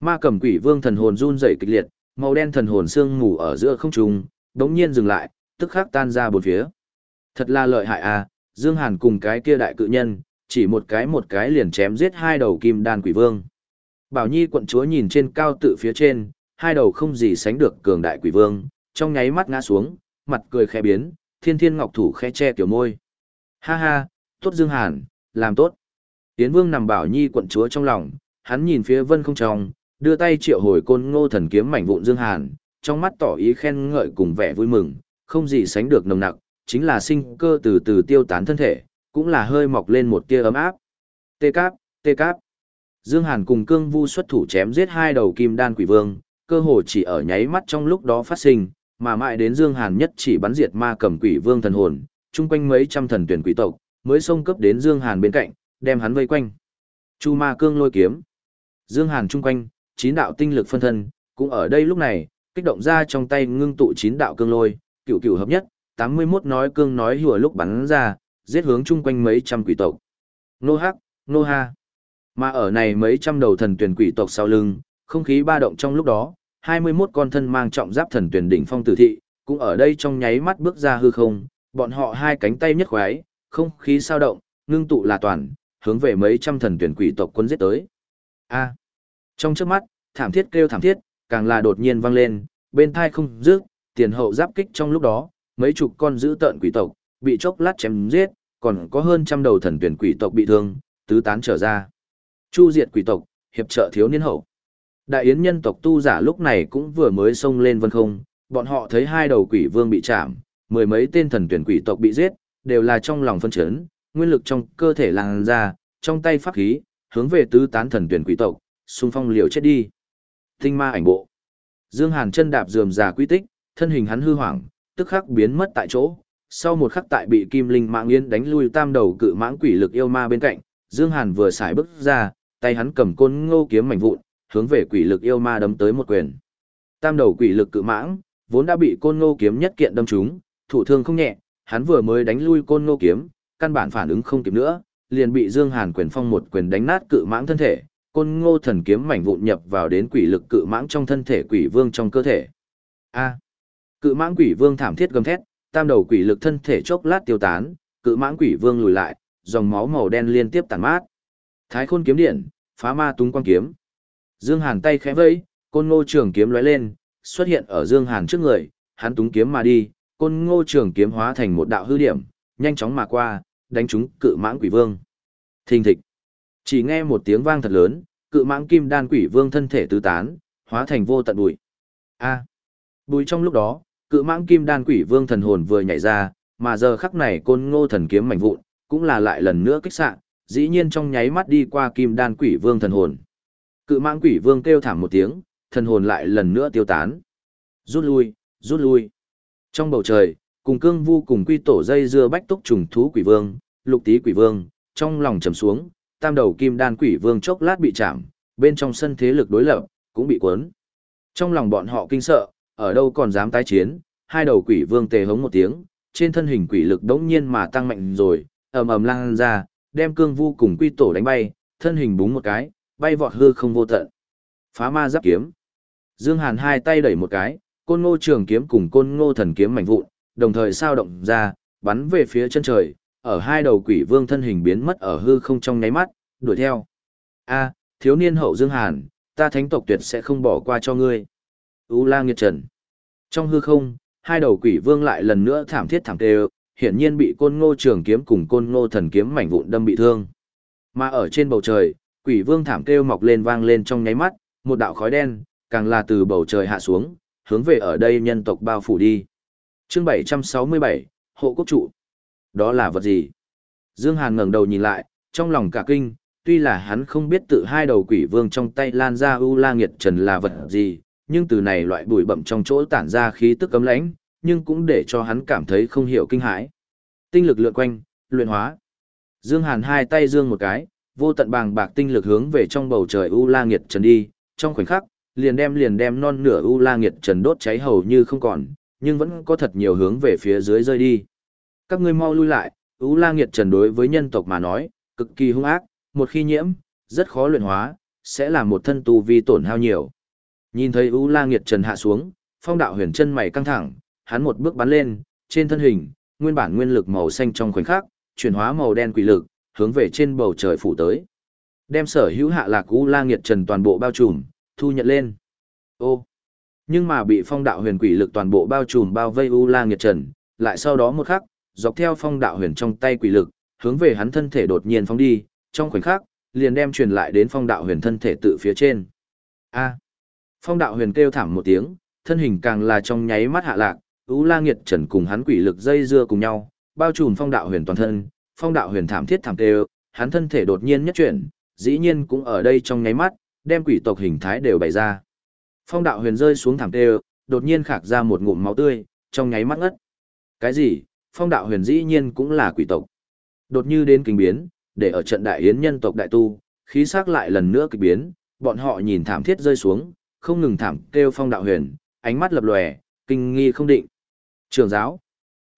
Ma cầm quỷ vương thần hồn run rẩy kịch liệt, màu đen thần hồn xương mù ở giữa không trung, đống nhiên dừng lại, tức khắc tan ra bốn phía. Thật là lợi hại à, Dương Hàn cùng cái kia đại cự nhân, chỉ một cái một cái liền chém giết hai đầu kim đan quỷ vương. Bảo Nhi quận chúa nhìn trên cao tự phía trên, hai đầu không gì sánh được cường đại quỷ vương, trong nháy mắt ngã xuống, mặt cười khẽ biến, thiên thiên ngọc thủ khẽ che tiểu môi. Ha ha, tốt Dương Hàn, làm tốt. Yến Vương nằm Bảo Nhi quận chúa trong lòng, hắn nhìn phía vân không trong, đưa tay triệu hồi côn ngô thần kiếm mảnh vụn Dương Hàn, trong mắt tỏ ý khen ngợi cùng vẻ vui mừng, không gì sánh được nồng nặc, chính là sinh cơ từ từ tiêu tán thân thể, cũng là hơi mọc lên một tia ấm áp. Tê cáp, tê cáp. Dương Hàn cùng cương vu xuất thủ chém giết hai đầu kim đan quỷ vương, cơ hồ chỉ ở nháy mắt trong lúc đó phát sinh, mà mãi đến Dương Hàn nhất chỉ bắn diệt ma cầm quỷ vương thần hồn, chung quanh mấy trăm thần tuyển quỷ tộc, mới xông cấp đến Dương Hàn bên cạnh, đem hắn vây quanh. Chu ma cương lôi kiếm. Dương Hàn chung quanh, chín đạo tinh lực phân thân, cũng ở đây lúc này, kích động ra trong tay ngưng tụ chín đạo cương lôi, cựu cựu hợp nhất, 81 nói cương nói hùa lúc bắn ra, giết hướng chung quanh mấy trăm quỷ tộc. Nô hắc, nô ha. Mà ở này mấy trăm đầu thần tuyển quỷ tộc sau lưng, không khí ba động trong lúc đó, 21 con thân mang trọng giáp thần tuyển đỉnh phong tử thị, cũng ở đây trong nháy mắt bước ra hư không, bọn họ hai cánh tay nhất khoái, không khí sao động, ngưng tụ là toàn, hướng về mấy trăm thần tuyển quỷ tộc quân giết tới. A. Trong trước mắt, thảm thiết kêu thảm thiết, càng là đột nhiên vang lên, bên thai không dứt, tiền hậu giáp kích trong lúc đó, mấy chục con dữ tợn quỷ tộc, bị chốc lát chém giết, còn có hơn trăm đầu thần tuyển quỷ tộc bị thương, tứ tán trở ra. Chu diệt quỷ tộc, hiệp trợ thiếu niên hậu. Đại yến nhân tộc tu giả lúc này cũng vừa mới xông lên vân không, bọn họ thấy hai đầu quỷ vương bị chạm, mười mấy tên thần tuyển quỷ tộc bị giết, đều là trong lòng phân chấn, nguyên lực trong cơ thể làng ra, trong tay pháp khí, hướng về tứ tán thần tuyển quỷ tộc, xung phong liều chết đi. Tinh ma ảnh bộ. Dương Hàn chân đạp dườm già quy tích, thân hình hắn hư hoảng, tức khắc biến mất tại chỗ. Sau một khắc tại bị Kim Linh Mạng Yên đánh lui tam đầu cự mãng quỷ lực yêu ma bên cạnh, Dương Hàn vừa xài bước ra, tay hắn cầm côn ngô kiếm mảnh vụn, hướng về quỷ lực yêu ma đấm tới một quyền. Tam đầu quỷ lực cự mãng, vốn đã bị côn ngô kiếm nhất kiện đâm trúng, thủ thương không nhẹ, hắn vừa mới đánh lui côn ngô kiếm, căn bản phản ứng không kịp nữa, liền bị Dương Hàn quyền phong một quyền đánh nát cự mãng thân thể, côn ngô thần kiếm mảnh vụn nhập vào đến quỷ lực cự mãng trong thân thể quỷ vương trong cơ thể. A. Cự mãng quỷ vương thảm thiết gầm thét, tam đầu quỷ lực thân thể chốc lát tiêu tán, cự mãng quỷ vương lùi lại, dòng máu màu đen liên tiếp tàn mát. Thái khôn kiếm điện, phá ma túng quang kiếm. Dương Hàn tay khẽ vẫy, côn ngô trường kiếm lóe lên, xuất hiện ở Dương Hàn trước người, hắn túng kiếm mà đi, côn ngô trường kiếm hóa thành một đạo hư điểm, nhanh chóng mà qua, đánh trúng cự mãng quỷ vương. Thình thịch. Chỉ nghe một tiếng vang thật lớn, cự mãng kim đan quỷ vương thân thể tứ tán, hóa thành vô tận bụi. A. Bụi trong lúc đó, cự mãng kim đan quỷ vương thần hồn vừa nhảy ra, mà giờ khắc này côn ngô thần kiếm mảnh vụn, cũng là lại lần nữa kích xạ, dĩ nhiên trong nháy mắt đi qua kim đan quỷ vương thần hồn. Cự mãng quỷ vương kêu thảm một tiếng, thần hồn lại lần nữa tiêu tán. Rút lui, rút lui. Trong bầu trời, cùng cương vu cùng quy tổ dây dưa bách túc trùng thú quỷ vương, lục tý quỷ vương, trong lòng trầm xuống, tam đầu kim đan quỷ vương chốc lát bị chạm, bên trong sân thế lực đối lập, cũng bị cuốn. Trong lòng bọn họ kinh sợ, ở đâu còn dám tái chiến, hai đầu quỷ vương tề hống một tiếng, trên thân hình quỷ lực đống nhiên mà tăng mạnh rồi, ầm ầm lan ra, đem cương vu cùng quy tổ đánh bay, thân hình búng một cái, bay vọt hư không vô tận. Phá ma giáp kiếm. Dương Hàn hai tay đẩy một cái, côn ngô trường kiếm cùng côn ngô thần kiếm mảnh vụn, đồng thời sao động ra, bắn về phía chân trời, ở hai đầu quỷ vương thân hình biến mất ở hư không trong nháy mắt, đuổi theo. A, thiếu niên hậu Dương Hàn, ta thánh tộc tuyệt sẽ không bỏ qua cho ngươi. U La Nghiệt Trần. Trong hư không, hai đầu quỷ vương lại lần nữa thảm thiết thảm tê, hiển nhiên bị côn ngô trường kiếm cùng côn ngô thần kiếm mảnh vụn đâm bị thương. Mà ở trên bầu trời, quỷ vương thảm kêu mọc lên vang lên trong nháy mắt, một đạo khói đen, càng là từ bầu trời hạ xuống, hướng về ở đây nhân tộc bao phủ đi. Chương 767, Hộ Quốc Trụ. Đó là vật gì? Dương Hàn ngẩng đầu nhìn lại, trong lòng cả kinh, tuy là hắn không biết tự hai đầu quỷ vương trong tay lan ra u la nghiệt trần là vật gì, nhưng từ này loại bụi bậm trong chỗ tản ra khí tức cấm lãnh, nhưng cũng để cho hắn cảm thấy không hiểu kinh hãi. Tinh lực lượn quanh, luyện hóa. Dương Hàn hai tay dương một cái, vô tận bàng bạc tinh lực hướng về trong bầu trời u la nghiệt trần đi, trong khoảnh khắc, liền đem liền đem non nửa u la nghiệt trần đốt cháy hầu như không còn, nhưng vẫn có thật nhiều hướng về phía dưới rơi đi. Các ngươi mau lui lại, u la nghiệt trần đối với nhân tộc mà nói, cực kỳ hung ác, một khi nhiễm, rất khó luyện hóa, sẽ làm một thân tu vi tổn hao nhiều. Nhìn thấy U La Nghiệt Trần hạ xuống, phong đạo huyền chân mày căng thẳng, hắn một bước bắn lên, trên thân hình, nguyên bản nguyên lực màu xanh trong khoảnh khắc, chuyển hóa màu đen quỷ lực, hướng về trên bầu trời phủ tới. Đem sở hữu hạ lạc U La Nghiệt Trần toàn bộ bao trùm, thu nhận lên. Ô! Nhưng mà bị phong đạo huyền quỷ lực toàn bộ bao trùm bao vây U La Nghiệt Trần, lại sau đó một khắc, dọc theo phong đạo huyền trong tay quỷ lực, hướng về hắn thân thể đột nhiên phóng đi, trong khoảnh khắc, liền đem truyền lại đến phong đạo huyền thân thể tự phía trên. A! Phong đạo huyền kêu thảm một tiếng, thân hình càng là trong nháy mắt hạ lạc, U La Nghiệt Trần cùng hắn quỷ lực dây dưa cùng nhau, bao trùm phong đạo huyền toàn thân, phong đạo huyền thảm thiết thảm tê, hắn thân thể đột nhiên nhất chuyển, dĩ nhiên cũng ở đây trong nháy mắt, đem quỷ tộc hình thái đều bày ra. Phong đạo huyền rơi xuống thảm tê, đột nhiên khạc ra một ngụm máu tươi, trong nháy mắt ngất. Cái gì? Phong đạo huyền dĩ nhiên cũng là quỷ tộc. Đột như đến kinh biến, để ở trận đại yến nhân tộc đại tu, khí sắc lại lần nữa kịch biến, bọn họ nhìn thảm thiết rơi xuống, không ngừng thảm kêu phong đạo huyền, ánh mắt lập lòe, kinh nghi không định. Trường giáo.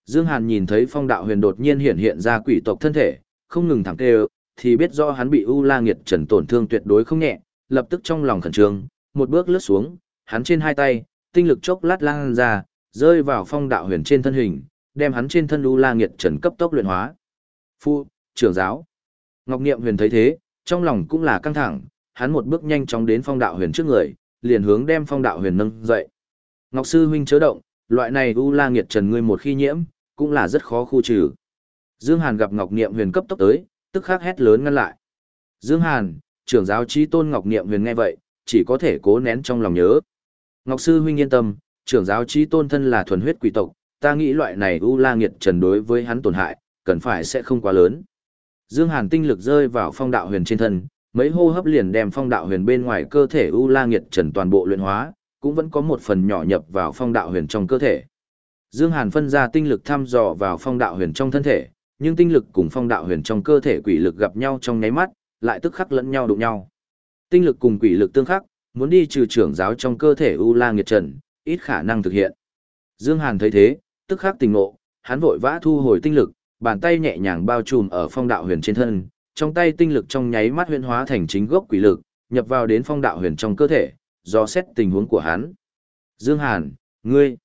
Dương Hàn nhìn thấy phong đạo huyền đột nhiên hiện hiện ra quỷ tộc thân thể, không ngừng thảm kêu, thì biết rõ hắn bị U La Nghiệt Trần tổn thương tuyệt đối không nhẹ, lập tức trong lòng khẩn trương, một bước lướt xuống, hắn trên hai tay, tinh lực chốc lát lan ra, rơi vào phong đạo huyền trên thân hình, đem hắn trên thân U La Nghiệt Trần cấp tốc luyện hóa. Phu, trưởng giáo. Ngọc Niệm Huyền thấy thế, trong lòng cũng là căng thẳng, hắn một bước nhanh chóng đến phong đạo huyền trước người, liền hướng đem phong đạo huyền nâng dậy. Ngọc sư huynh chớ động, loại này u la nghiệt trần ngươi một khi nhiễm, cũng là rất khó khu trừ. Dương Hàn gặp Ngọc Niệm Huyền cấp tốc tới, tức khắc hét lớn ngăn lại. Dương Hàn, trưởng giáo chi tôn Ngọc Niệm Huyền nghe vậy, chỉ có thể cố nén trong lòng nhớ. Ngọc sư huynh yên tâm, trưởng giáo chi tôn thân là thuần huyết quỷ tộc, ta nghĩ loại này u la nghiệt trần đối với hắn tổn hại, cần phải sẽ không quá lớn. Dương Hàn tinh lực rơi vào phong đạo huyền trên thân, mấy hô hấp liền đem phong đạo huyền bên ngoài cơ thể u la nghiệt trần toàn bộ luyện hóa, cũng vẫn có một phần nhỏ nhập vào phong đạo huyền trong cơ thể. Dương Hàn phân ra tinh lực thăm dò vào phong đạo huyền trong thân thể, nhưng tinh lực cùng phong đạo huyền trong cơ thể quỷ lực gặp nhau trong nháy mắt, lại tức khắc lẫn nhau đụng nhau. Tinh lực cùng quỷ lực tương khắc, muốn đi trừ trưởng giáo trong cơ thể U La Nghiệt Trần, ít khả năng thực hiện. Dương Hàn thấy thế, tức khắc tình ngộ, hắn vội vã thu hồi tinh lực, bàn tay nhẹ nhàng bao trùm ở phong đạo huyền trên thân, trong tay tinh lực trong nháy mắt huyễn hóa thành chính gốc quỷ lực, nhập vào đến phong đạo huyền trong cơ thể, do xét tình huống của hắn. Dương Hàn, ngươi.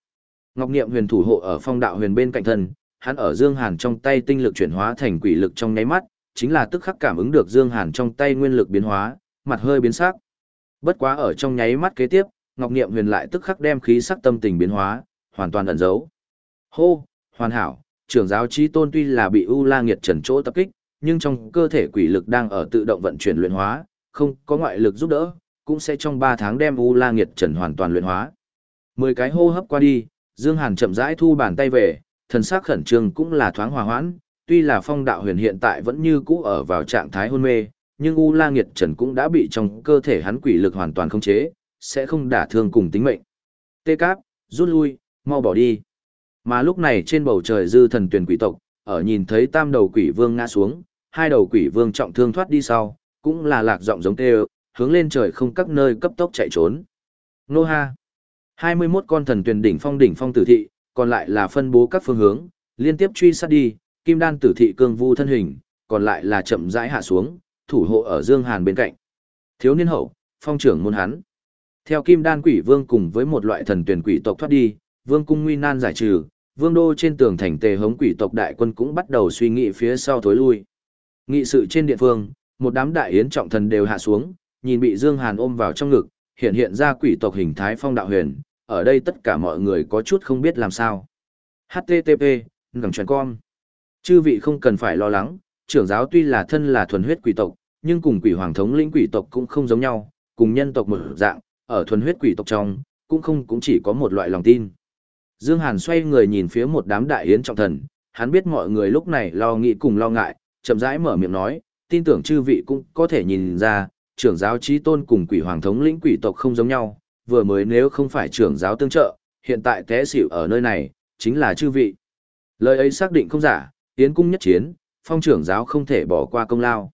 Ngọc Niệm huyền thủ hộ ở phong đạo huyền bên cạnh thân, hắn ở Dương Hàn trong tay tinh lực chuyển hóa thành quỷ lực trong nháy mắt, chính là tức khắc cảm ứng được Dương Hàn trong tay nguyên lực biến hóa, mặt hơi biến sắc. Bất quá ở trong nháy mắt kế tiếp, Ngọc Niệm huyền lại tức khắc đem khí sắc tâm tình biến hóa, hoàn toàn ẩn giấu. Hô, hoàn hảo, trưởng giáo trí tôn tuy là bị U La Nghiệt Trần chỗ tập kích, nhưng trong cơ thể quỷ lực đang ở tự động vận chuyển luyện hóa, không có ngoại lực giúp đỡ, cũng sẽ trong 3 tháng đem U La Nghiệt Trần hoàn toàn luyện hóa. 10 cái hô hấp qua đi, Dương Hàn chậm rãi thu bàn tay về, thần sắc khẩn trương cũng là thoáng hòa hoãn, tuy là phong đạo huyền hiện tại vẫn như cũ ở vào trạng thái hôn mê, nhưng U La Nghiệt Trần cũng đã bị trong cơ thể hắn quỷ lực hoàn toàn khống chế, sẽ không đả thương cùng tính mệnh. Tê Cáp, rút lui, mau bỏ đi. Mà lúc này trên bầu trời dư thần tuyển quỷ tộc, ở nhìn thấy tam đầu quỷ vương ngã xuống, hai đầu quỷ vương trọng thương thoát đi sau, cũng là lạc giọng giống tê hướng lên trời không các nơi cấp tốc chạy trốn. Nô ha! 21 con thần tuyển đỉnh phong đỉnh phong tử thị, còn lại là phân bố các phương hướng, liên tiếp truy sát đi, kim đan tử thị cương vu thân hình, còn lại là chậm rãi hạ xuống, thủ hộ ở Dương Hàn bên cạnh. Thiếu niên hậu, phong trưởng môn hắn. Theo kim đan quỷ vương cùng với một loại thần tuyển quỷ tộc thoát đi, vương cung nguy nan giải trừ, vương đô trên tường thành tề hống quỷ tộc đại quân cũng bắt đầu suy nghĩ phía sau thối lui. Nghị sự trên địa phương, một đám đại yến trọng thần đều hạ xuống, nhìn bị Dương Hàn ôm vào trong ngực, hiện hiện ra quỷ tộc hình thái phong đạo huyền, ở đây tất cả mọi người có chút không biết làm sao. HTTP, ngầm truyền con. Chư vị không cần phải lo lắng, trưởng giáo tuy là thân là thuần huyết quỷ tộc, nhưng cùng quỷ hoàng thống lĩnh quỷ tộc cũng không giống nhau, cùng nhân tộc một dạng, ở thuần huyết quỷ tộc trong, cũng không cũng chỉ có một loại lòng tin. Dương Hàn xoay người nhìn phía một đám đại yến trọng thần, hắn biết mọi người lúc này lo nghĩ cùng lo ngại, chậm rãi mở miệng nói, tin tưởng chư vị cũng có thể nhìn ra, trưởng giáo trí tôn cùng quỷ hoàng thống lĩnh quỷ tộc không giống nhau, vừa mới nếu không phải trưởng giáo tương trợ, hiện tại té xỉu ở nơi này, chính là chư vị. Lời ấy xác định không giả, yến cung nhất chiến, phong trưởng giáo không thể bỏ qua công lao.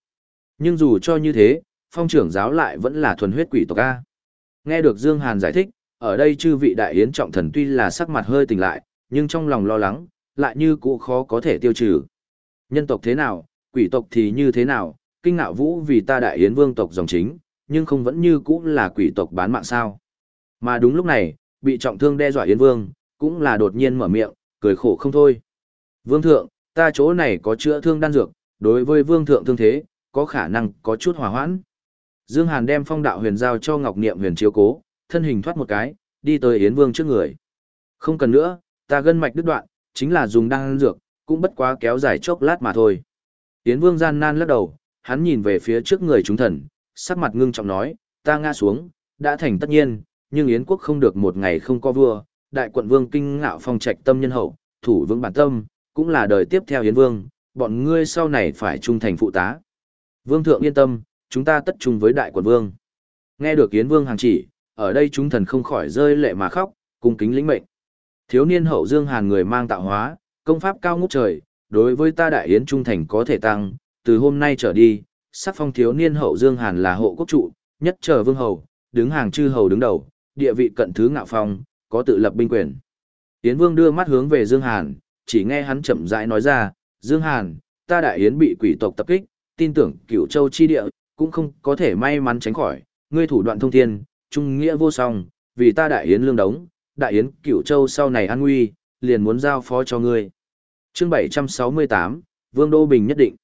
Nhưng dù cho như thế, phong trưởng giáo lại vẫn là thuần huyết quỷ tộc A. Nghe được Dương Hàn giải thích, ở đây chư vị đại yến trọng thần tuy là sắc mặt hơi tỉnh lại, nhưng trong lòng lo lắng, lại như cũ khó có thể tiêu trừ. Nhân tộc thế nào, quỷ tộc thì như thế nào, kinh ngạo vũ vì ta đại yến vương tộc dòng chính, nhưng không vẫn như cũ là quỷ tộc bán mạng sao. Mà đúng lúc này, bị trọng thương đe dọa Yến Vương, cũng là đột nhiên mở miệng, cười khổ không thôi. Vương thượng, ta chỗ này có chữa thương đan dược, đối với vương thượng thương thế, có khả năng có chút hòa hoãn. Dương Hàn đem phong đạo huyền giao cho Ngọc Niệm huyền chiếu cố, thân hình thoát một cái, đi tới Yến Vương trước người. Không cần nữa, ta gân mạch đứt đoạn, chính là dùng đan dược, cũng bất quá kéo dài chốc lát mà thôi. Yến Vương gian nan lắc đầu, hắn nhìn về phía trước người chúng thần, sắc mặt ngưng trọng nói, ta ngã xuống, đã thành tất nhiên, nhưng Yến quốc không được một ngày không có vua, đại quận vương kinh ngạo phong trạch tâm nhân hậu, thủ vững bản tâm, cũng là đời tiếp theo Yến Vương, bọn ngươi sau này phải trung thành phụ tá. Vương thượng yên tâm, chúng ta tất chung với đại quận vương. Nghe được Yến Vương hàng chỉ, ở đây chúng thần không khỏi rơi lệ mà khóc, cung kính lĩnh mệnh. Thiếu niên hậu dương hàn người mang tạo hóa, công pháp cao ngút trời, đối với ta đại yến trung thành có thể tăng, từ hôm nay trở đi, sắc phong thiếu niên hậu dương hàn là hộ quốc trụ, nhất trở vương hầu, đứng hàng chư hầu đứng đầu, địa vị cận thứ ngạo phong, có tự lập binh quyền. Yến Vương đưa mắt hướng về Dương Hàn, chỉ nghe hắn chậm rãi nói ra, Dương Hàn, ta đại yến bị quỷ tộc tập kích, tin tưởng cửu châu chi địa, cũng không có thể may mắn tránh khỏi, ngươi thủ đoạn thông thiên, trung nghĩa vô song, vì ta đại yến lương đống, đại yến cửu châu sau này an nguy, liền muốn giao phó cho ngươi. Chương 768, Vương Đô Bình nhất định.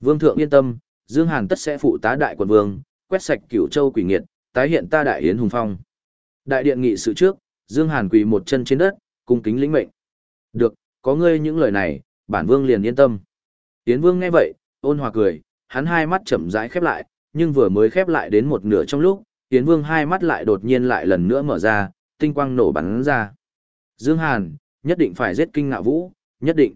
Vương thượng yên tâm, Dương Hàn tất sẽ phụ tá đại quận vương, quét sạch cửu châu quỷ nghiệt, tái hiện ta đại yến hùng phong. Đại điện nghị sự trước, Dương Hàn quỳ một chân trên đất, cung kính lĩnh mệnh. Được, có ngươi những lời này, bản vương liền yên tâm. Yến vương nghe vậy, ôn hòa cười, hắn hai mắt chậm rãi khép lại, nhưng vừa mới khép lại đến một nửa trong lúc, Yến vương hai mắt lại đột nhiên lại lần nữa mở ra, tinh quang nổ bắn ra. Dương Hàn, nhất định phải giết kinh ngạo vũ, nhất định.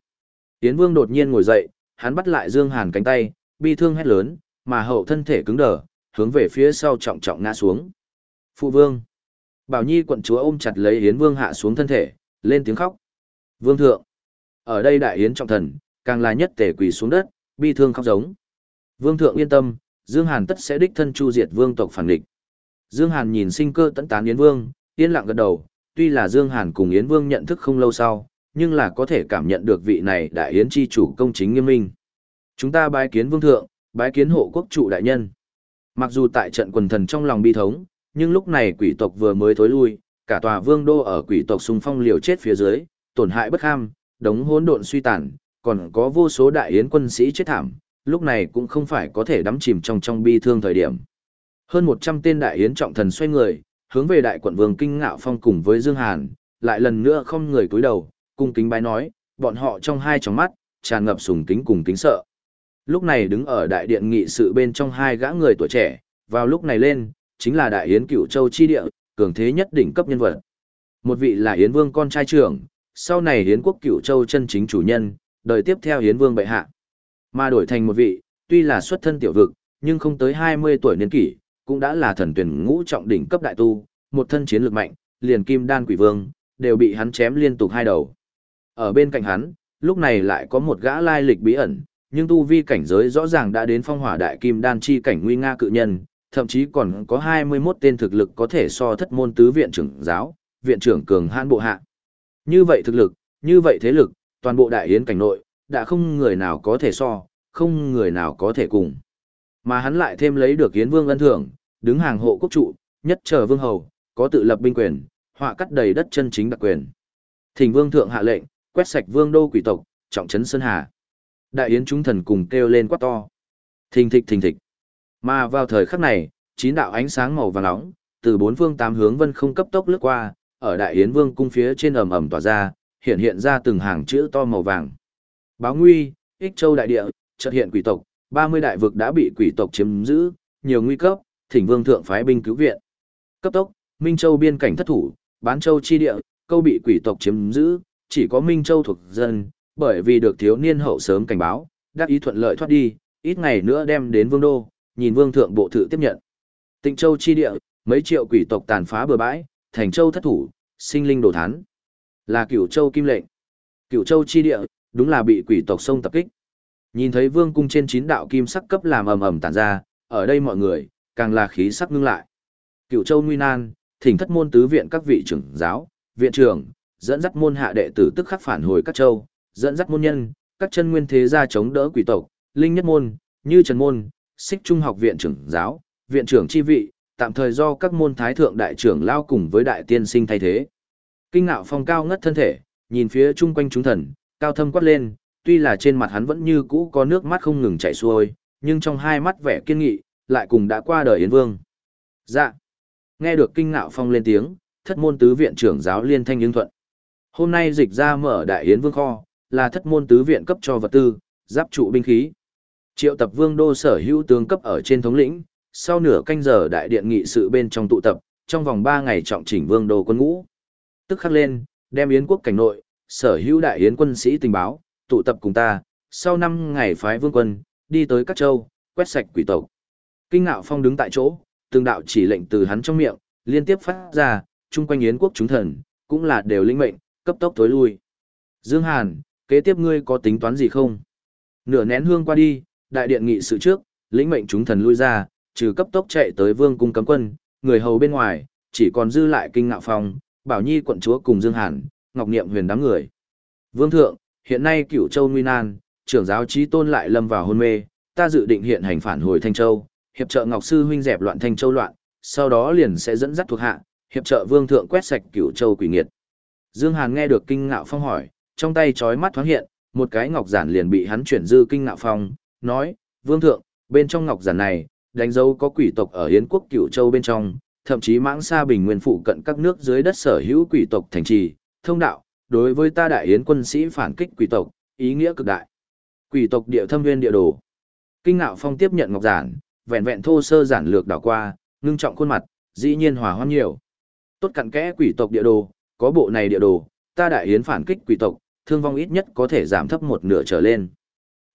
Yến vương đột nhiên ngồi dậy, hắn bắt lại Dương Hàn cánh tay, bi thương hét lớn, mà hậu thân thể cứng đờ, hướng về phía sau trọng trọng ngã xuống. Phụ vương. Bảo Nhi quận chúa ôm chặt lấy Yến vương hạ xuống thân thể, lên tiếng khóc. Vương thượng. Ở đây đại yến trọng thần, càng là nhất tể quỳ xuống đất, bi thương khóc giống. Vương thượng yên tâm, Dương Hàn tất sẽ đích thân chu diệt vương tộc phản địch. Dương Hàn nhìn sinh cơ tận tán Yến Vương, yên lặng gật đầu, tuy là Dương Hàn cùng Yến Vương nhận thức không lâu sau, nhưng là có thể cảm nhận được vị này đại yến chi chủ công chính nghiêm minh. Chúng ta bái kiến vương thượng, bái kiến hộ quốc trụ đại nhân. Mặc dù tại trận quần thần trong lòng bi thống, nhưng lúc này quỷ tộc vừa mới thối lui, cả tòa vương đô ở quỷ tộc xung phong liều chết phía dưới, tổn hại bất ham, đống hỗn độn suy tàn, còn có vô số đại yến quân sĩ chết thảm, lúc này cũng không phải có thể đắm chìm trong trong bi thương thời điểm. Hơn 100 tên đại yến trọng thần xoay người, hướng về đại quận vương kinh ngạo phong cùng với Dương Hàn, lại lần nữa không người cúi đầu, cung kính bái nói, bọn họ trong hai tròng mắt, tràn ngập sùng kính cùng kính sợ. Lúc này đứng ở đại điện nghị sự bên trong hai gã người tuổi trẻ, vào lúc này lên, chính là đại yến cửu châu chi địa, cường thế nhất đỉnh cấp nhân vật. Một vị là Yến Vương con trai trưởng, sau này Yến quốc cửu châu chân chính chủ nhân, đời tiếp theo Yến Vương bệ hạ. Mà đổi thành một vị, tuy là xuất thân tiểu vực, nhưng không tới 20 tuổi niên kỷ, cũng đã là thần tuyển ngũ trọng đỉnh cấp đại tu, một thân chiến lược mạnh, liền kim đan quỷ vương, đều bị hắn chém liên tục hai đầu. Ở bên cạnh hắn, lúc này lại có một gã lai lịch bí ẩn, nhưng tu vi cảnh giới rõ ràng đã đến phong hỏa đại kim đan chi cảnh nguy nga cự nhân, thậm chí còn có 21 tên thực lực có thể so thất môn tứ viện trưởng giáo, viện trưởng cường hãn bộ hạ. Như vậy thực lực, như vậy thế lực, toàn bộ đại yến cảnh nội, đã không người nào có thể so, không người nào có thể cùng. Mà hắn lại thêm lấy được yến vương ân thưởng, đứng hàng hộ quốc trụ, nhất chờ vương hầu, có tự lập binh quyền, họa cắt đầy đất chân chính đặc quyền. Thỉnh vương thượng hạ lệnh, quét sạch vương đô quỷ tộc, trọng trấn sơn hà. Đại yến chúng thần cùng kêu lên quát to. Thình thịch thình thịch. Mà vào thời khắc này, chín đạo ánh sáng màu vàng nóng, từ bốn phương tám hướng vân không cấp tốc lướt qua, ở đại yến vương cung phía trên ầm ầm tỏa ra, hiện hiện ra từng hàng chữ to màu vàng. Báo nguy, ích châu đại địa, chợt hiện quỷ tộc, 30 đại vực đã bị quỷ tộc chiếm giữ, nhiều nguy cấp, thỉnh vương thượng phái binh cứu viện. Cấp tốc, Minh Châu biên cảnh thất thủ, bán châu chi địa, câu bị quỷ tộc chiếm giữ, chỉ có Minh Châu thuộc dân, bởi vì được thiếu niên hậu sớm cảnh báo, đắc ý thuận lợi thoát đi, ít ngày nữa đem đến vương đô, nhìn vương thượng bộ thự tiếp nhận. Tịnh Châu chi địa, mấy triệu quỷ tộc tàn phá bừa bãi, thành châu thất thủ, sinh linh đồ thán. Là cửu châu kim lệnh. Cửu châu chi địa, đúng là bị quỷ tộc sông tập kích. Nhìn thấy vương cung trên chín đạo kim sắc cấp làm ầm ầm tản ra, ở đây mọi người, càng là khí sắc ngưng lại. cựu châu nguy nan, thỉnh thất môn tứ viện các vị trưởng giáo, viện trưởng, dẫn dắt môn hạ đệ tử tức khắc phản hồi các châu, dẫn dắt môn nhân, các chân nguyên thế gia chống đỡ quỷ tộc, linh nhất môn, như trần môn, xích trung học viện trưởng giáo, viện trưởng chi vị, tạm thời do các môn thái thượng đại trưởng lao cùng với đại tiên sinh thay thế. Kinh ngạo phong cao ngất thân thể, nhìn phía chung quanh chúng thần, cao thâm quát lên, tuy là trên mặt hắn vẫn như cũ có nước mắt không ngừng chảy xuôi, nhưng trong hai mắt vẻ kiên nghị, lại cùng đã qua đời Yến Vương. Dạ. Nghe được kinh ngạo phong lên tiếng, thất môn tứ viện trưởng giáo liên thanh ứng thuận. Hôm nay dịch ra mở đại Yến Vương kho, là thất môn tứ viện cấp cho vật tư, giáp trụ binh khí. Triệu tập vương đô sở hữu tướng cấp ở trên thống lĩnh, sau nửa canh giờ đại điện nghị sự bên trong tụ tập, trong vòng 3 ngày trọng chỉnh vương đô quân ngũ. Tức khắc lên, đem yến quốc cảnh nội, sở hữu đại yến quân sĩ tình báo, tụ tập cùng ta, sau 5 ngày phái vương quân, đi tới các châu, quét sạch quỷ tộc. Kinh ngạo phong đứng tại chỗ, từng đạo chỉ lệnh từ hắn trong miệng, liên tiếp phát ra, chung quanh yến quốc chúng thần, cũng là đều linh mệnh, cấp tốc tối lui. Dương Hàn, kế tiếp ngươi có tính toán gì không? Nửa nén hương qua đi, đại điện nghị sự trước, lĩnh mệnh chúng thần lui ra, trừ cấp tốc chạy tới vương cung cấm quân, người hầu bên ngoài, chỉ còn dư lại kinh ngạo phong, bảo nhi quận chúa cùng Dương Hàn, ngọc niệm huyền đám người. Vương thượng, hiện nay cửu châu nguy nan, trưởng giáo trí tôn lại lâm vào hôn mê, ta dự định hiện hành phản hồi Thanh Châu, hiệp trợ Ngọc Sư huynh dẹp loạn Thanh Châu loạn, sau đó liền sẽ dẫn dắt thuộc hạ, hiệp trợ vương thượng quét sạch cửu châu quỷ nghiệt. Dương Hàn nghe được kinh ngạo phong hỏi, trong tay chói mắt thoáng hiện, một cái ngọc giản liền bị hắn chuyển dư kinh ngạo phong, nói, vương thượng, bên trong ngọc giản này, đánh dấu có quỷ tộc ở hiến quốc cửu châu bên trong, thậm chí mãng xa bình nguyên phụ cận các nước dưới đất sở hữu quỷ tộc thành trì, thông đạo, đối với ta đại yến quân sĩ phản kích quỷ tộc, ý nghĩa cực đại. Quỷ tộc địa thâm nguyên địa đồ. Kinh ngạo phong tiếp nhận ngọc giản, vẹn vẹn thô sơ giản lược đảo qua, ngưng trọng khuôn mặt, dĩ nhiên hòa hoan nhiều. Tốt cặn kẽ quỷ tộc địa đồ, có bộ này địa đồ, ta đại yến phản kích quỷ tộc, thương vong ít nhất có thể giảm thấp một nửa trở lên.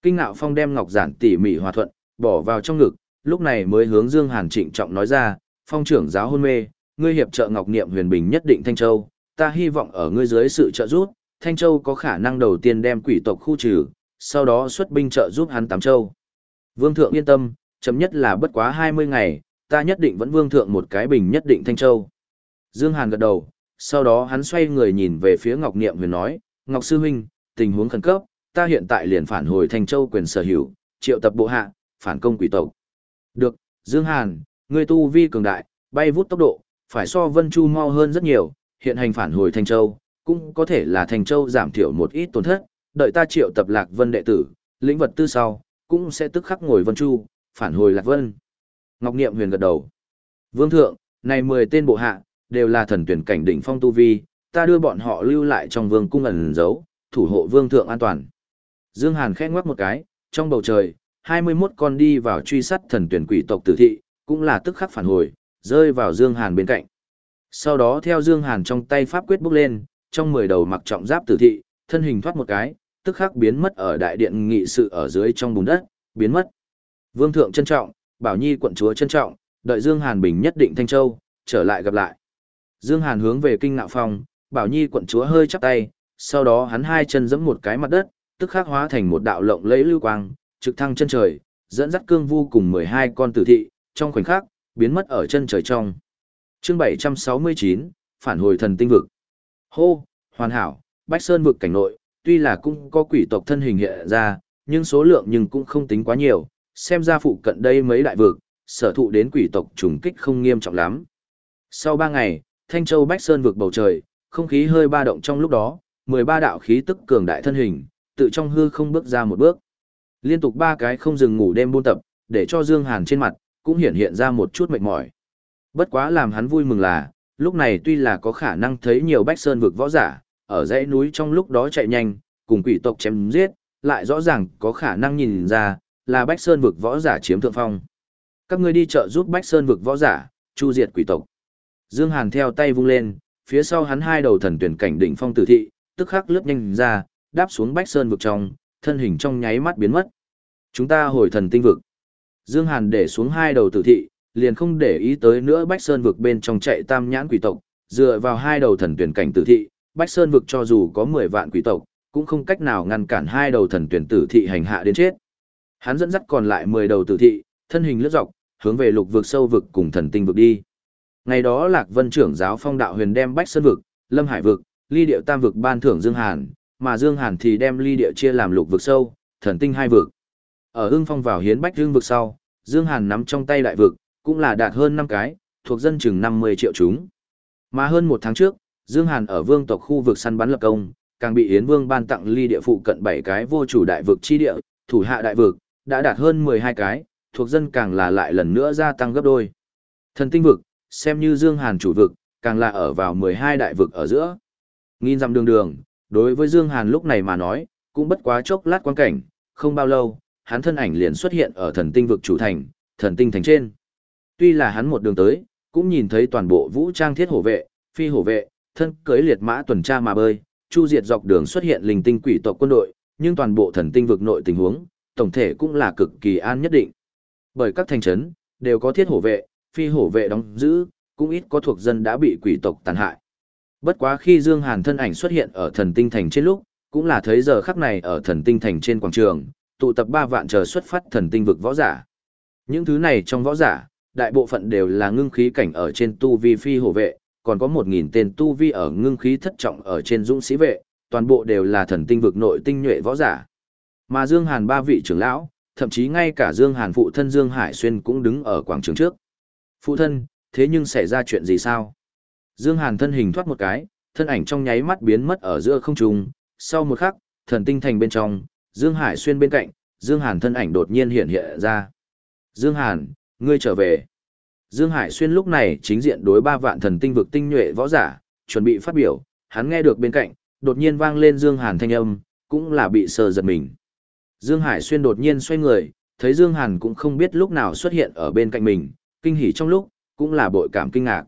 Kinh ngạo phong đem ngọc giản tỉ mỉ hòa thuận, bỏ vào trong ngực, lúc này mới hướng Dương Hàn trịnh trọng nói ra, phong trưởng giáo hôn mê, ngươi hiệp trợ Ngọc Niệm huyền bình nhất định Thanh Châu, ta hy vọng ở ngươi dưới sự trợ giúp, Thanh Châu có khả năng đầu tiên đem quỷ tộc khu trừ, sau đó xuất binh trợ giúp hắn Tám Châu. Vương thượng yên tâm, chậm nhất là bất quá 20 ngày, ta nhất định vẫn vương thượng một cái bình nhất định Thanh Châu. Dương Hàn gật đầu, sau đó hắn xoay người nhìn về phía Ngọc Niệm huyền nói, Ngọc Sư Huynh, tình huống khẩn cấp, ta hiện tại liền phản hồi Thanh Châu quyền sở hữu, triệu tập bộ hạ, phản công quỷ tộc. Được, Dương Hàn, ngươi tu vi cường đại, bay vút tốc độ, phải so Vân Chu mau hơn rất nhiều, hiện hành phản hồi Thanh Châu, cũng có thể là Thanh Châu giảm thiểu một ít tổn thất, đợi ta triệu tập Lạc Vân đệ tử, lĩnh vật tư sau, cũng sẽ tức khắc ngồi Vân Chu, phản hồi Lạc Vân. Ngọc Niệm huyền gật đầu. Vương thượng, này 10 tên bộ hạ, đều là thần tuyển cảnh đỉnh phong tu vi, ta đưa bọn họ lưu lại trong vương cung ẩn giấu, thủ hộ vương thượng an toàn. Dương Hàn khẽ ngoắc một cái, trong bầu trời, 21 con đi vào truy sát thần tuyển quỷ tộc tử thị, cũng là tức khắc phản hồi, rơi vào Dương Hàn bên cạnh. Sau đó theo Dương Hàn trong tay pháp quyết bốc lên, trong 10 đầu mặc trọng giáp tử thị, thân hình thoát một cái, tức khắc biến mất ở đại điện nghị sự ở dưới trong bùn đất, biến mất. Vương thượng trân trọng, Bảo Nhi quận chúa trân trọng, đợi Dương Hàn bình nhất định Thanh Châu, trở lại gặp lại. Dương Hàn hướng về kinh ngạo phong, Bảo Nhi quận chúa hơi chắp tay, sau đó hắn hai chân giẫm một cái mặt đất, tức khắc hóa thành một đạo lộng lẫy lưu quang, trực thăng chân trời, dẫn dắt cương vu cùng 12 con tử thị, trong khoảnh khắc, biến mất ở chân trời trong chương 769, phản hồi thần tinh vực. Hô, hoàn hảo, Bách Sơn vực cảnh nội, tuy là cũng có quỷ tộc thân hình hiện ra, nhưng số lượng nhưng cũng không tính quá nhiều, xem ra phụ cận đây mấy đại vực, sở thụ đến quỷ tộc trùng kích không nghiêm trọng lắm. Sau 3 ngày, Thanh Châu Bách Sơn vực bầu trời, không khí hơi ba động trong lúc đó, 13 đạo khí tức cường đại thân hình, tự trong hư không bước ra một bước. Liên tục ba cái không dừng ngủ đêm buôn tập, để cho Dương Hàn trên mặt, cũng hiện hiện ra một chút mệt mỏi. Bất quá làm hắn vui mừng là, lúc này tuy là có khả năng thấy nhiều bách sơn vực võ giả, ở dãy núi trong lúc đó chạy nhanh, cùng quỷ tộc chém giết, lại rõ ràng có khả năng nhìn ra, là bách sơn vực võ giả chiếm thượng phong. Các ngươi đi chợ giúp bách sơn vực võ giả, chu diệt quỷ tộc. Dương Hàn theo tay vung lên, phía sau hắn hai đầu thần tuyển cảnh đỉnh phong tử thị, tức khắc lướt nhanh ra, đáp xuống bách sơn vực trong, thân hình trong nháy mắt biến mất. Chúng ta hồi thần tinh vực. Dương Hàn để xuống hai đầu tử thị, liền không để ý tới nữa Bách Sơn vực bên trong chạy tam nhãn quỷ tộc, dựa vào hai đầu thần tuyển cảnh tử thị, Bách Sơn vực cho dù có 10 vạn quỷ tộc, cũng không cách nào ngăn cản hai đầu thần tuyển tử thị hành hạ đến chết. Hắn dẫn dắt còn lại 10 đầu tử thị, thân hình lướt dọc, hướng về lục vực sâu vực cùng thần tinh vực đi. Ngày đó Lạc Vân trưởng giáo phong đạo huyền đem Bách Sơn vực, Lâm Hải vực, Ly Điệu Tam vực ban thưởng Dương Hàn, mà Dương Hàn thì đem Ly Điệu chia làm lục vực sâu, thần tinh hai vực. Ở hưng phong vào hiến bách dương vực sau, Dương Hàn nắm trong tay đại vực, cũng là đạt hơn 5 cái, thuộc dân chừng 50 triệu chúng. Mà hơn một tháng trước, Dương Hàn ở vương tộc khu vực săn bắn lập công, càng bị Yến Vương ban tặng ly địa phụ cận 7 cái vô chủ đại vực chi địa, thủ hạ đại vực, đã đạt hơn 12 cái, thuộc dân càng là lại lần nữa gia tăng gấp đôi. Thần tinh vực, xem như Dương Hàn chủ vực, càng là ở vào 12 đại vực ở giữa. Nghìn dặm đường đường, đối với Dương Hàn lúc này mà nói, cũng bất quá chốc lát quan cảnh, không bao lâu, hắn thân ảnh liền xuất hiện ở thần tinh vực chủ thành, thần tinh thành trên. Tuy là hắn một đường tới, cũng nhìn thấy toàn bộ vũ trang thiết hổ vệ, phi hổ vệ, thân cưới liệt mã tuần tra mà bơi, chu diệt dọc đường xuất hiện linh tinh quỷ tộc quân đội, nhưng toàn bộ thần tinh vực nội tình huống, tổng thể cũng là cực kỳ an nhất định. Bởi các thành trấn đều có thiết hổ vệ, phi hổ vệ đóng giữ, cũng ít có thuộc dân đã bị quỷ tộc tàn hại. Bất quá khi Dương Hàn thân ảnh xuất hiện ở thần tinh thành trên lúc, cũng là thấy giờ khắc này ở thần tinh thành trên quảng trường, tụ tập ba vạn chờ xuất phát thần tinh vực võ giả. Những thứ này trong võ giả, đại bộ phận đều là ngưng khí cảnh ở trên tu vi phi hổ vệ, còn có một nghìn tên tu vi ở ngưng khí thất trọng ở trên dũng sĩ vệ, toàn bộ đều là thần tinh vực nội tinh nhuệ võ giả. Mà Dương Hàn ba vị trưởng lão, thậm chí ngay cả Dương Hàn phụ thân Dương Hải Xuyên cũng đứng ở quảng trường trước. Phụ thân, thế nhưng xảy ra chuyện gì sao? Dương Hàn thân hình thoát một cái, thân ảnh trong nháy mắt biến mất ở giữa không trung, sau một khắc, thần tinh thành bên trong, Dương Hải Xuyên bên cạnh, Dương Hàn thân ảnh đột nhiên hiện hiện ra. Dương Hàn, ngươi trở về. Dương Hải Xuyên lúc này chính diện đối ba vạn thần tinh vực tinh nhuệ võ giả, chuẩn bị phát biểu, hắn nghe được bên cạnh, đột nhiên vang lên Dương Hàn thanh âm, cũng là bị sờ giật mình. Dương Hải Xuyên đột nhiên xoay người, thấy Dương Hàn cũng không biết lúc nào xuất hiện ở bên cạnh mình, kinh hỉ trong lúc, cũng là bội cảm kinh ngạc.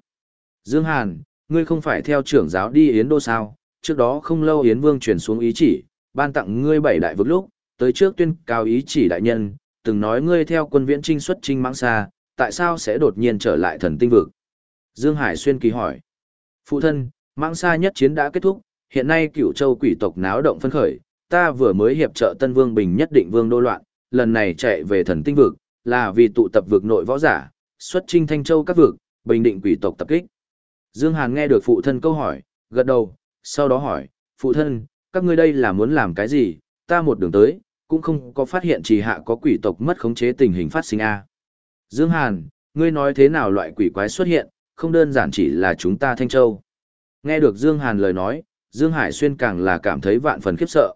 Dương Hàn, ngươi không phải theo trưởng giáo đi Yến Đô sao, trước đó không lâu Yến Vương truyền xuống ý chỉ, ban tặng ngươi bảy đại vực lúc, tới trước tuyên cao ý chỉ đại nhân, từng nói ngươi theo quân viễn trinh xuất trinh mãng xa, tại sao sẽ đột nhiên trở lại thần tinh vực? Dương Hải Xuyên kỳ hỏi. Phụ thân, mãng xa nhất chiến đã kết thúc, hiện nay cửu châu quỷ tộc náo động phân khởi, ta vừa mới hiệp trợ Tân Vương Bình nhất định vương đô loạn, lần này chạy về thần tinh vực, là vì tụ tập vực nội võ giả, xuất trinh thanh châu các vực, bình định quỷ tộc tập kích. Dương Hàn nghe được phụ thân câu hỏi, gật đầu, sau đó hỏi, phụ thân, các ngươi đây là muốn làm cái gì, ta một đường tới, cũng không có phát hiện chỉ hạ có quỷ tộc mất khống chế tình hình phát sinh a. Dương Hàn, ngươi nói thế nào loại quỷ quái xuất hiện, không đơn giản chỉ là chúng ta Thanh Châu. Nghe được Dương Hàn lời nói, Dương Hải Xuyên càng là cảm thấy vạn phần khiếp sợ.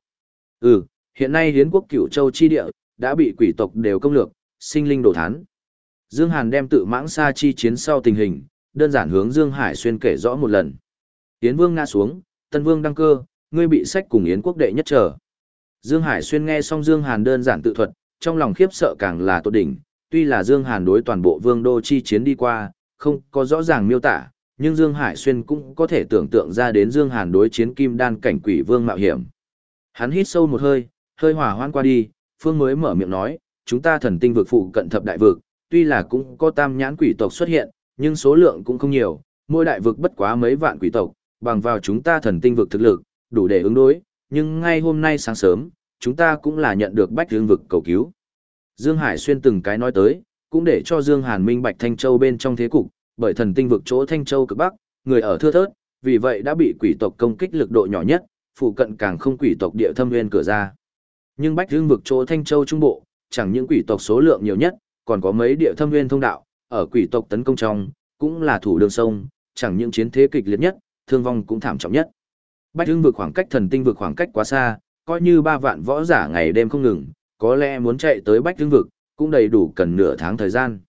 Ừ, hiện nay hiến quốc cửu châu chi địa, đã bị quỷ tộc đều công lược, sinh linh đổ thán. Dương Hàn đem tự mãng xa chi chiến sau tình hình, đơn giản hướng Dương Hải Xuyên kể rõ một lần. Yến Vương ngã xuống, Tân Vương đăng cơ, ngươi bị sách cùng Yến quốc đệ nhất trở. Dương Hải Xuyên nghe xong Dương Hàn đơn giản tự thuật, trong lòng khiếp sợ càng là tốt đỉnh, tuy là Dương Hàn đối toàn bộ vương đô chi chiến đi qua, không có rõ ràng miêu tả, nhưng Dương Hải Xuyên cũng có thể tưởng tượng ra đến Dương Hàn đối chiến kim đan cảnh quỷ vương mạo hiểm. Hắn hít sâu một hơi, hơi hỏa hoan qua đi, Phương mới mở miệng nói, chúng ta thần tinh vực phụ cận thập đại vực, tuy là cũng có tam nhãn quỷ tộc xuất hiện, nhưng số lượng cũng không nhiều, mỗi đại vực bất quá mấy vạn quỷ tộc, bằng vào chúng ta thần tinh vực thực lực, đủ để ứng đối, nhưng ngay hôm nay sáng sớm, chúng ta cũng là nhận được bách hương vực cầu cứu. Dương Hải xuyên từng cái nói tới, cũng để cho Dương Hàn minh bạch Thanh Châu bên trong thế cục, bởi thần tinh vực chỗ Thanh Châu cực bắc, người ở thưa thớt, vì vậy đã bị quỷ tộc công kích lực độ nhỏ nhất, phụ cận càng không quỷ tộc địa thâm nguyên cửa ra. Nhưng bách hương vực chỗ Thanh Châu trung bộ, chẳng những quỷ tộc số lượng nhiều nhất, còn có mấy địa thâm nguyên thông đạo, ở quỷ tộc tấn công trong, cũng là thủ đường sông, chẳng những chiến thế kịch liệt nhất, thương vong cũng thảm trọng nhất. Bách hương vực khoảng cách thần tinh vực khoảng cách quá xa, coi như ba vạn võ giả ngày đêm không ngừng, có lẽ muốn chạy tới bách hương vực, cũng đầy đủ cần nửa tháng thời gian.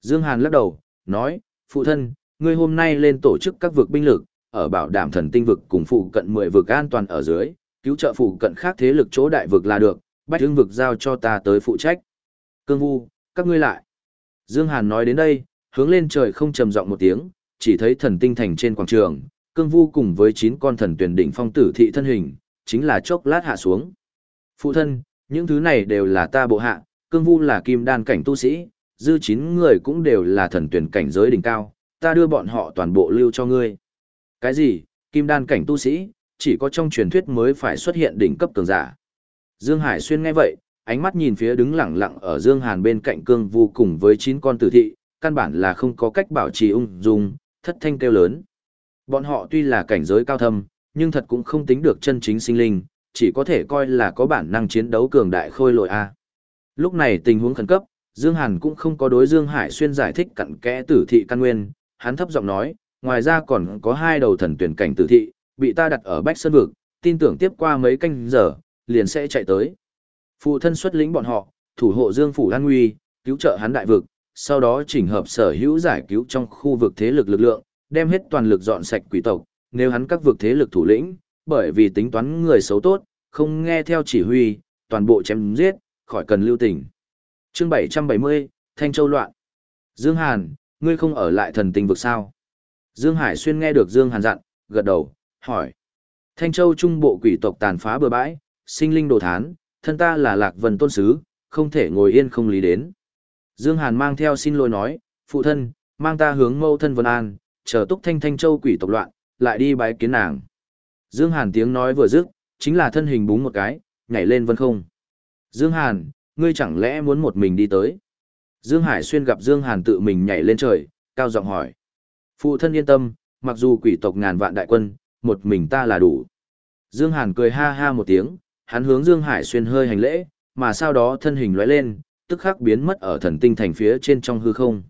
Dương Hàn lắc đầu, nói, phụ thân, ngươi hôm nay lên tổ chức các vực binh lực, ở bảo đảm thần tinh vực cùng phụ cận 10 vực an toàn ở dưới, cứu trợ phụ cận khác thế lực chỗ đại vực là được, bách hương vực giao cho ta tới phụ trách. Cương Vu, các ngươi lại. Dương Hàn nói đến đây, hướng lên trời không trầm giọng một tiếng, chỉ thấy thần tinh thành trên quảng trường, Cương Vu cùng với 9 con thần tuyển đỉnh phong tử thị thân hình, chính là chốc lát hạ xuống. Phụ thân, những thứ này đều là ta bộ hạ, Cương Vu là kim đan cảnh tu sĩ, dư chín người cũng đều là thần tuyển cảnh giới đỉnh cao, ta đưa bọn họ toàn bộ lưu cho ngươi. Cái gì, kim đan cảnh tu sĩ, chỉ có trong truyền thuyết mới phải xuất hiện đỉnh cấp cường giả. Dương Hải Xuyên nghe vậy, ánh mắt nhìn phía đứng lặng lặng ở Dương Hàn bên cạnh cương vu cùng với chín con tử thị, căn bản là không có cách bảo trì ung dung, thất thanh kêu lớn. Bọn họ tuy là cảnh giới cao thâm, nhưng thật cũng không tính được chân chính sinh linh, chỉ có thể coi là có bản năng chiến đấu cường đại khôi lội A. Lúc này tình huống khẩn cấp, Dương Hàn cũng không có đối Dương Hải Xuyên giải thích cặn kẽ tử thị căn nguyên, hắn thấp giọng nói, ngoài ra còn có hai đầu thần tuyển cảnh tử thị, bị ta đặt ở Bách Sơn Vực, tin tưởng tiếp qua mấy canh giờ, liền sẽ chạy tới. Phụ thân xuất lĩnh bọn họ, thủ hộ Dương Phủ An Nguy, cứu trợ hắn đại vực, sau đó chỉnh hợp sở hữu giải cứu trong khu vực thế lực lực lượng, đem hết toàn lực dọn sạch quỷ tộc, nếu hắn các vực thế lực thủ lĩnh, bởi vì tính toán người xấu tốt, không nghe theo chỉ huy, toàn bộ chém giết, khỏi cần lưu tình. Chương 770, Thanh Châu loạn. Dương Hàn, ngươi không ở lại thần tinh vực sao? Dương Hải xuyên nghe được Dương Hàn dặn, gật đầu, hỏi. Thanh Châu trung bộ quỷ tộc tàn phá bừa bãi, sinh linh đồ thán, thân ta là Lạc Vân Tôn Sứ, không thể ngồi yên không lý đến. Dương Hàn mang theo xin lỗi nói, phụ thân, mang ta hướng mâu thân Vân An, chờ túc thanh thanh châu quỷ tộc loạn, lại đi bái kiến nàng. Dương Hàn tiếng nói vừa dứt, chính là thân hình búng một cái, nhảy lên vân không. Dương Hàn, ngươi chẳng lẽ muốn một mình đi tới? Dương Hải xuyên gặp Dương Hàn tự mình nhảy lên trời, cao giọng hỏi. Phụ thân yên tâm, mặc dù quỷ tộc ngàn vạn đại quân, một mình ta là đủ. Dương Hàn cười ha ha một tiếng, hắn hướng Dương Hải xuyên hơi hành lễ, mà sau đó thân hình lóe lên, tức khắc biến mất ở thần tinh thành phía trên trong hư không.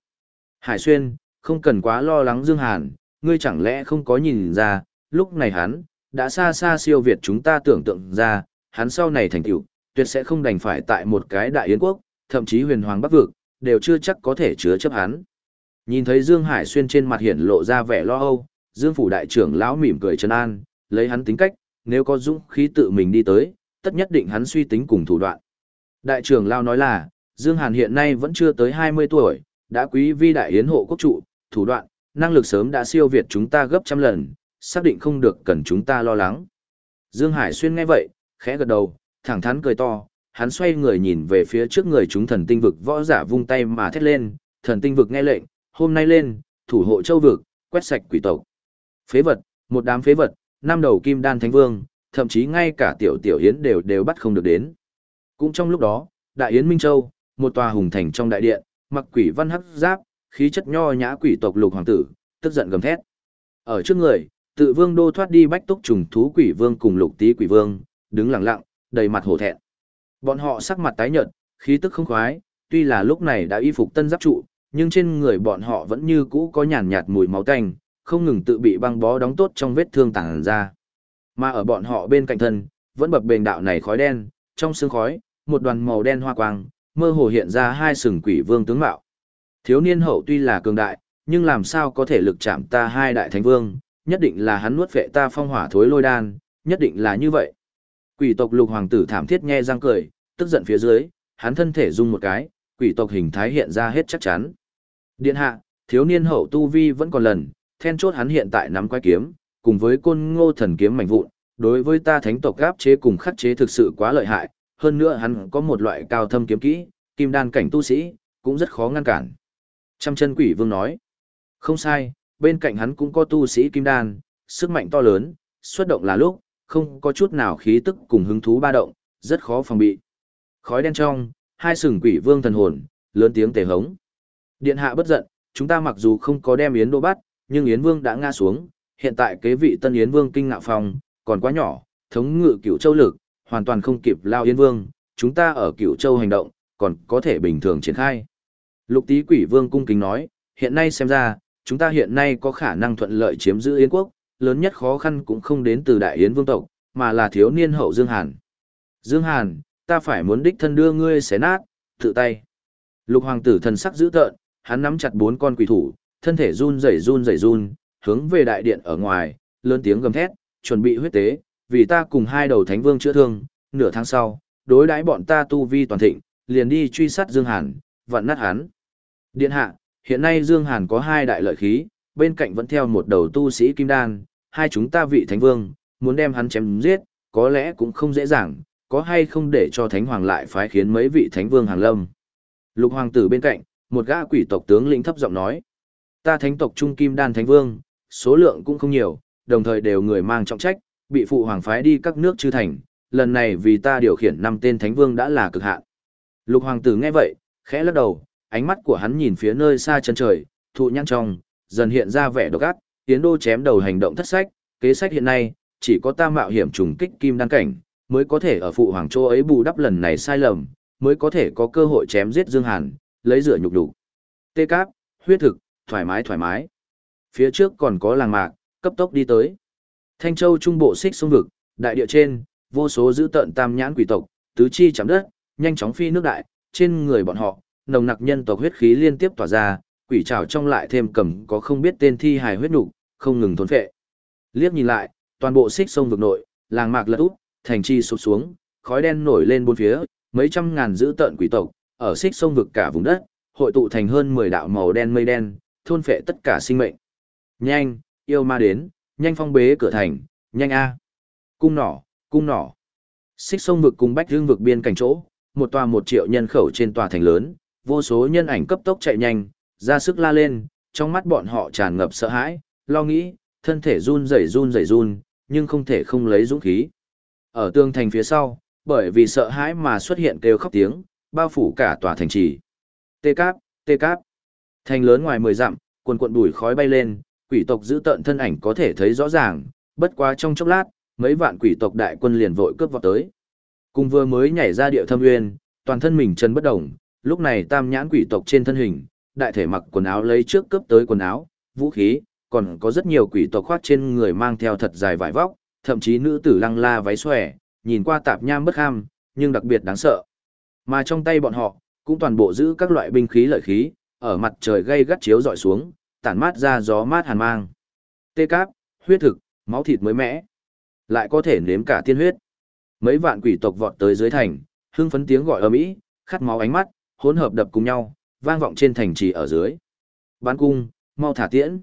Hải xuyên, không cần quá lo lắng Dương Hàn, ngươi chẳng lẽ không có nhìn ra, lúc này hắn, đã xa xa siêu việt chúng ta tưởng tượng ra, hắn sau này thành tựu, tuyệt sẽ không đành phải tại một cái đại yến quốc, thậm chí huyền hoàng bắc vực, đều chưa chắc có thể chứa chấp hắn. Nhìn thấy Dương Hải xuyên trên mặt hiện lộ ra vẻ lo âu, Dương phủ đại trưởng lão mỉm cười trấn an, lấy hắn tính cách, nếu có dũng khí tự mình đi tới, tất nhất định hắn suy tính cùng thủ đoạn. Đại trưởng lão nói là, Dương Hàn hiện nay vẫn chưa tới 20 tuổi, đã quý vi đại yến hộ quốc trụ, thủ đoạn, năng lực sớm đã siêu việt chúng ta gấp trăm lần, xác định không được cần chúng ta lo lắng. Dương Hải xuyên nghe vậy, khẽ gật đầu, thẳng thắn cười to, hắn xoay người nhìn về phía trước người chúng thần tinh vực võ giả vung tay mà thét lên, thần tinh vực nghe lệnh, hôm nay lên, thủ hộ châu vực, quét sạch quỷ tộc. Phế vật, một đám phế vật, năm đầu kim đan thánh vương, thậm chí ngay cả tiểu tiểu yến đều đều bắt không được đến. Cũng trong lúc đó, đại yến Minh Châu, một tòa hùng thành trong đại điện, mặc quỷ văn hắc giáp, khí chất nho nhã quỷ tộc lục hoàng tử, tức giận gầm thét. Ở trước người, tự vương đô thoát đi bách túc trùng thú quỷ vương cùng lục tý quỷ vương, đứng lặng lặng, đầy mặt hổ thẹn. Bọn họ sắc mặt tái nhợt, khí tức không khoái, tuy là lúc này đã y phục tân giáp trụ, nhưng trên người bọn họ vẫn như cũ có nhàn nhạt mùi máu tanh, không ngừng tự bị băng bó đóng tốt trong vết thương tàng ra. Mà ở bọn họ bên cạnh thân, vẫn bập bềnh đạo này khói đen, trong sương khói, một đoàn màu đen hoa quang, mơ hồ hiện ra hai sừng quỷ vương tướng mạo. Thiếu niên hậu tuy là cường đại, nhưng làm sao có thể lực chạm ta hai đại thánh vương, nhất định là hắn nuốt vệ ta phong hỏa thối lôi đan, nhất định là như vậy. Quỷ tộc lục hoàng tử thảm thiết nghe răng cười, tức giận phía dưới, hắn thân thể rung một cái, quỷ tộc hình thái hiện ra hết chắc chắn. Điện hạ, thiếu niên hậu tu vi vẫn còn lần, then chốt hắn hiện tại nắm quái kiếm, cùng với côn ngô thần kiếm mảnh vụn, đối với ta thánh tộc gáp chế cùng khắc chế thực sự quá lợi hại, hơn nữa hắn có một loại cao thâm kiếm kỹ, kim đan cảnh tu sĩ, cũng rất khó ngăn cản. Trăm chân quỷ vương nói, không sai, bên cạnh hắn cũng có tu sĩ kim đan, sức mạnh to lớn, xuất động là lúc, không có chút nào khí tức cùng hứng thú ba động, rất khó phòng bị. Khói đen trong, hai sừng quỷ vương thần hồn, lớn tiếng tề hống. Điện hạ bất giận, chúng ta mặc dù không có đem Yến Đô bắt, nhưng Yến Vương đã ngã xuống, hiện tại kế vị tân Yến Vương kinh ngạo phòng, còn quá nhỏ, thống ngự cửu châu lực, hoàn toàn không kịp lao Yến Vương, chúng ta ở cửu châu hành động, còn có thể bình thường triển khai. Lục tý quỷ vương cung kính nói, hiện nay xem ra, chúng ta hiện nay có khả năng thuận lợi chiếm giữ Yến quốc, lớn nhất khó khăn cũng không đến từ đại Yến vương tộc, mà là thiếu niên hậu Dương Hàn. Dương Hàn, ta phải muốn đích thân đưa ngươi xé nát, tự tay. Lục hoàng tử thần sắc dữ tợn, hắn nắm chặt bốn con quỷ thủ, thân thể run rẩy run rẩy run, hướng về đại điện ở ngoài, lớn tiếng gầm thét, chuẩn bị huyết tế, vì ta cùng hai đầu thánh vương chữa thương, nửa tháng sau, đối đãi bọn ta tu vi toàn thịnh, liền đi truy sát Dương Hàn, vặn nát hắn. Điện hạ, hiện nay Dương Hàn có hai đại lợi khí, bên cạnh vẫn theo một đầu tu sĩ kim đan, hai chúng ta vị thánh vương, muốn đem hắn chém giết, có lẽ cũng không dễ dàng, có hay không để cho thánh hoàng lại phái khiến mấy vị thánh vương hàng lâm. Lục hoàng tử bên cạnh, một gã quỷ tộc tướng lĩnh thấp giọng nói, ta thánh tộc trung kim đan thánh vương, số lượng cũng không nhiều, đồng thời đều người mang trọng trách, bị phụ hoàng phái đi các nước chư thành, lần này vì ta điều khiển năm tên thánh vương đã là cực hạn. Lục hoàng tử nghe vậy, khẽ lắc đầu, ánh mắt của hắn nhìn phía nơi xa chân trời, thụ nhăn trong, dần hiện ra vẻ độc ác, tiến đô chém đầu hành động thất sách, kế sách hiện nay, chỉ có ta mạo hiểm trùng kích kim đan cảnh, mới có thể ở phụ hoàng châu ấy bù đắp lần này sai lầm, mới có thể có cơ hội chém giết Dương Hàn, lấy rửa nhục đủ. Tê cáp, huyết thực, thoải mái thoải mái. Phía trước còn có làng mạc, cấp tốc đi tới. Thanh Châu trung bộ xích sông vực, đại địa trên, vô số giữ tận tam nhãn quỷ tộc, tứ chi chạm đất, nhanh chóng phi nước đại, trên người bọn họ, nồng nặc nhân tộc huyết khí liên tiếp tỏa ra, quỷ trảo trong lại thêm cầm có không biết tên thi hài huyết nục, không ngừng thôn phệ. Liếc nhìn lại, toàn bộ xích sông vực nội, làng mạc lật úp, thành chi sụp xuống, khói đen nổi lên bốn phía, mấy trăm ngàn dữ tận quỷ tộc, ở xích sông vực cả vùng đất, hội tụ thành hơn 10 đạo màu đen mây đen, thôn phệ tất cả sinh mệnh. Nhanh, yêu ma đến, nhanh phong bế cửa thành, nhanh a. Cung nỏ, cung nỏ. Xích sông vực cùng bách hương vực biên cảnh chỗ, một tòa một triệu nhân khẩu trên tòa thành lớn, vô số nhân ảnh cấp tốc chạy nhanh, ra sức la lên, trong mắt bọn họ tràn ngập sợ hãi, lo nghĩ, thân thể run rẩy run rẩy run, nhưng không thể không lấy dũng khí. Ở tương thành phía sau, bởi vì sợ hãi mà xuất hiện kêu khóc tiếng, bao phủ cả tòa thành trì. Tê cáp, tê cáp. Thành lớn ngoài mười dặm, quần cuộn bụi khói bay lên, quỷ tộc giữ tận thân ảnh có thể thấy rõ ràng, bất quá trong chốc lát, mấy vạn quỷ tộc đại quân liền vội cướp vào tới. Cùng vừa mới nhảy ra địa thâm nguyên, toàn thân mình chân bất động, lúc này tam nhãn quỷ tộc trên thân hình, đại thể mặc quần áo lấy trước cướp tới quần áo, vũ khí, còn có rất nhiều quỷ tộc khoác trên người mang theo thật dài vải vóc, thậm chí nữ tử lăng la váy xòe, nhìn qua tạp nham bất ham, nhưng đặc biệt đáng sợ. Mà trong tay bọn họ, cũng toàn bộ giữ các loại binh khí lợi khí, ở mặt trời gây gắt chiếu dọi xuống, tản mát ra gió mát hàn mang. Tê cáp, huyết thực, máu thịt mới mẻ. Lại có thể nếm cả tiên huyết. Mấy vạn quỷ tộc vọt tới dưới thành, hưng phấn tiếng gọi ầm ĩ, khát máu ánh mắt, hỗn hợp đập cùng nhau, vang vọng trên thành trì ở dưới. Bán cung, mau thả tiễn.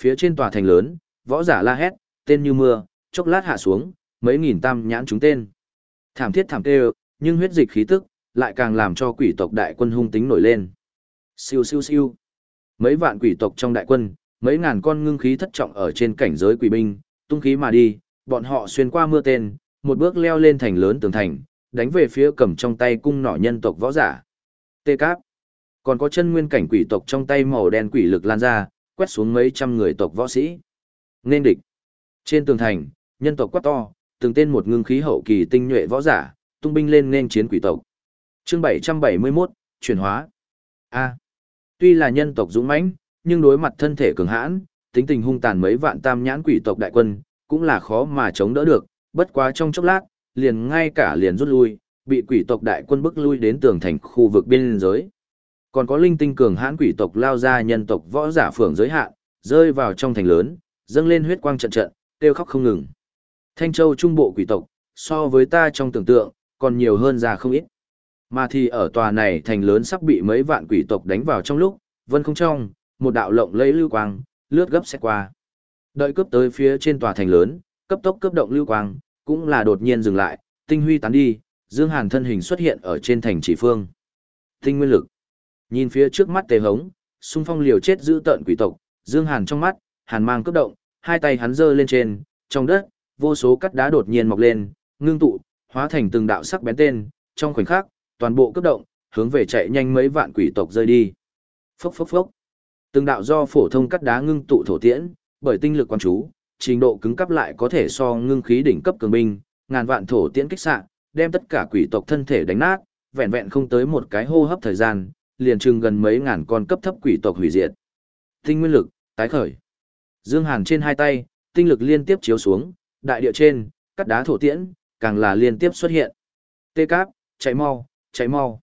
Phía trên tòa thành lớn, võ giả la hét, tên như mưa, chốc lát hạ xuống, mấy nghìn tam nhãn chúng tên. Thảm thiết thảm tê nhưng huyết dịch khí tức, lại càng làm cho quỷ tộc đại quân hung tính nổi lên. Siêu siêu siêu. Mấy vạn quỷ tộc trong đại quân, mấy ngàn con ngưng khí thất trọng ở trên cảnh giới quỷ binh, tung khí mà đi, bọn họ xuyên qua mưa tên, một bước leo lên thành lớn tường thành, đánh về phía cầm trong tay cung nỏ nhân tộc võ giả. Tê cáp. Còn có chân nguyên cảnh quỷ tộc trong tay màu đen quỷ lực lan ra, quét xuống mấy trăm người tộc võ sĩ. Nên địch. Trên tường thành, nhân tộc quát to, từng tên một ngưng khí hậu kỳ tinh nhuệ võ giả, tung binh lên nên chiến quỷ tộc. Chương 771, chuyển hóa. A. Tuy là nhân tộc dũng mãnh, nhưng đối mặt thân thể cường hãn, tính tình hung tàn mấy vạn tam nhãn quỷ tộc đại quân, cũng là khó mà chống đỡ được, bất quá trong chốc lát, liền ngay cả liền rút lui, bị quỷ tộc đại quân bức lui đến tường thành khu vực biên giới. Còn có linh tinh cường hãn quỷ tộc lao ra nhân tộc võ giả phường giới hạn, rơi vào trong thành lớn, dâng lên huyết quang trận trận, kêu khóc không ngừng. Thanh Châu trung bộ quỷ tộc, so với ta trong tưởng tượng, còn nhiều hơn ra không ít. Mà thì ở tòa này thành lớn sắp bị mấy vạn quỷ tộc đánh vào trong lúc, vân không trong, một đạo lộng lấy lưu quang, lướt gấp sẽ qua. Đợi cướp tới phía trên tòa thành lớn, cấp tốc cấp động lưu quang, cũng là đột nhiên dừng lại, tinh huy tán đi, Dương Hàn thân hình xuất hiện ở trên thành chỉ phương. Tinh nguyên lực. Nhìn phía trước mắt tề hống, xung phong liều chết giữ tận quỷ tộc, Dương Hàn trong mắt, Hàn mang cấp động, hai tay hắn giơ lên trên, trong đất, vô số cắt đá đột nhiên mọc lên, ngưng tụ, hóa thành từng đạo sắc bén tên, trong khoảnh khắc, toàn bộ cấp động, hướng về chạy nhanh mấy vạn quỷ tộc rơi đi. Phốc phốc phốc. Từng đạo do phổ thông cắt đá ngưng tụ thổ tiễn, bởi tinh lực quan chú, trình độ cứng cấp lại có thể so ngưng khí đỉnh cấp cường binh, ngàn vạn thổ tiễn kích xạ, đem tất cả quỷ tộc thân thể đánh nát, vẹn vẹn không tới một cái hô hấp thời gian, liền chừng gần mấy ngàn con cấp thấp quỷ tộc hủy diệt. Tinh nguyên lực, tái khởi. Dương Hàn trên hai tay, tinh lực liên tiếp chiếu xuống, đại địa trên, cắt đá thổ tiễn, càng là liên tiếp xuất hiện. Tê cáp, chạy mau, chạy mau.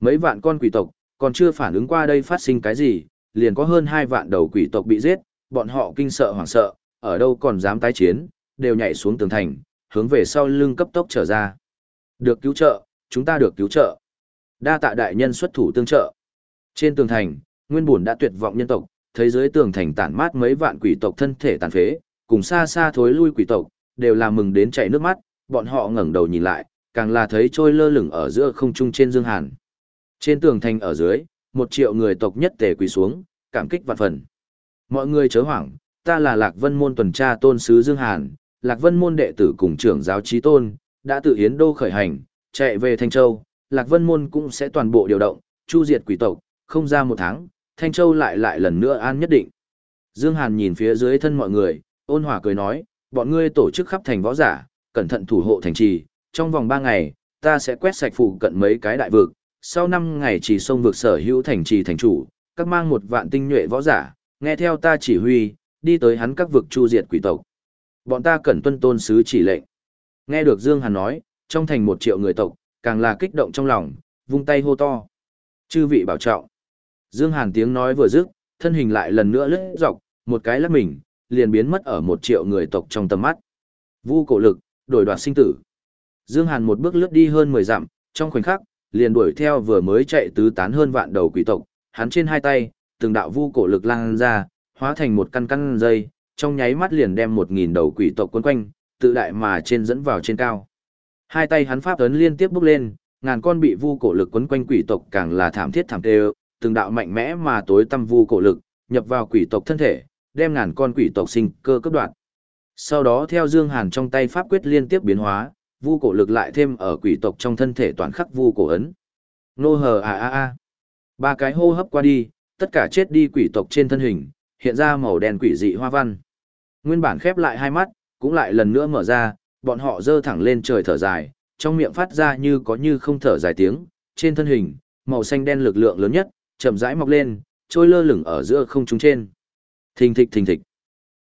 Mấy vạn con quỷ tộc, còn chưa phản ứng qua đây phát sinh cái gì, liền có hơn hai vạn đầu quỷ tộc bị giết, bọn họ kinh sợ hoảng sợ, ở đâu còn dám tái chiến, đều nhảy xuống tường thành, hướng về sau lưng cấp tốc trở ra. Được cứu trợ, chúng ta được cứu trợ. Đa tạ đại nhân xuất thủ tương trợ. Trên tường thành, nguyên buồn đã tuyệt vọng nhân tộc, thấy dưới tường thành tản mát mấy vạn quỷ tộc thân thể tàn phế, cùng xa xa thối lui quỷ tộc, đều là mừng đến chảy nước mắt, bọn họ ngẩng đầu nhìn lại, càng là thấy trôi lơ lửng ở giữa không trung trên dương hàn. Trên tường thành ở dưới, một triệu người tộc nhất tề quỳ xuống, cảm kích vạn phần. Mọi người chớ hoảng, ta là Lạc Vân môn tuần tra tôn sứ Dương Hàn, Lạc Vân môn đệ tử cùng trưởng giáo trí tôn, đã tự hiến đô khởi hành, chạy về Thanh Châu, Lạc Vân môn cũng sẽ toàn bộ điều động, chu diệt quỷ tộc, không ra một tháng, Thanh Châu lại lại lần nữa an nhất định. Dương Hàn nhìn phía dưới thân mọi người, ôn hòa cười nói, bọn ngươi tổ chức khắp thành võ giả, cẩn thận thủ hộ thành trì, trong vòng 3 ngày, ta sẽ quét sạch phụ cận mấy cái đại vực, sau năm ngày chỉ sông vực sở hữu thành trì thành chủ, các mang một vạn tinh nhuệ võ giả, nghe theo ta chỉ huy, đi tới hắn các vực chu diệt quỷ tộc. Bọn ta cần tuân tôn sứ chỉ lệnh. Nghe được Dương Hàn nói, trong thành một triệu người tộc, càng là kích động trong lòng, vung tay hô to. Chư vị bảo trọng. Dương Hàn tiếng nói vừa dứt, thân hình lại lần nữa lướt dọc, một cái lắc mình, liền biến mất ở một triệu người tộc trong tầm mắt. Vu cổ lực, đổi đoạt sinh tử. Dương Hàn một bước lướt đi hơn 10 dặm, trong khoảnh khắc, liền đuổi theo vừa mới chạy tứ tán hơn vạn đầu quỷ tộc, hắn trên hai tay, từng đạo vu cổ lực lan ra, hóa thành một căn căn dây, trong nháy mắt liền đem một nghìn đầu quỷ tộc quấn quanh, tự đại mà trên dẫn vào trên cao. Hai tay hắn pháp ấn liên tiếp bước lên, ngàn con bị vu cổ lực quấn quanh quỷ tộc càng là thảm thiết thảm tê, từng đạo mạnh mẽ mà tối tâm vu cổ lực, nhập vào quỷ tộc thân thể, đem ngàn con quỷ tộc sinh cơ cấp đoạn. Sau đó theo Dương Hàn trong tay pháp quyết liên tiếp biến hóa, vu cổ lực lại thêm ở quỷ tộc trong thân thể toàn khắc vu cổ ấn. Nô hờ a a a. Ba cái hô hấp qua đi, tất cả chết đi quỷ tộc trên thân hình, hiện ra màu đen quỷ dị hoa văn. Nguyên bản khép lại hai mắt, cũng lại lần nữa mở ra, bọn họ dơ thẳng lên trời thở dài, trong miệng phát ra như có như không thở dài tiếng, trên thân hình, màu xanh đen lực lượng lớn nhất, chậm rãi mọc lên, trôi lơ lửng ở giữa không trung trên. Thình thịch thình thịch.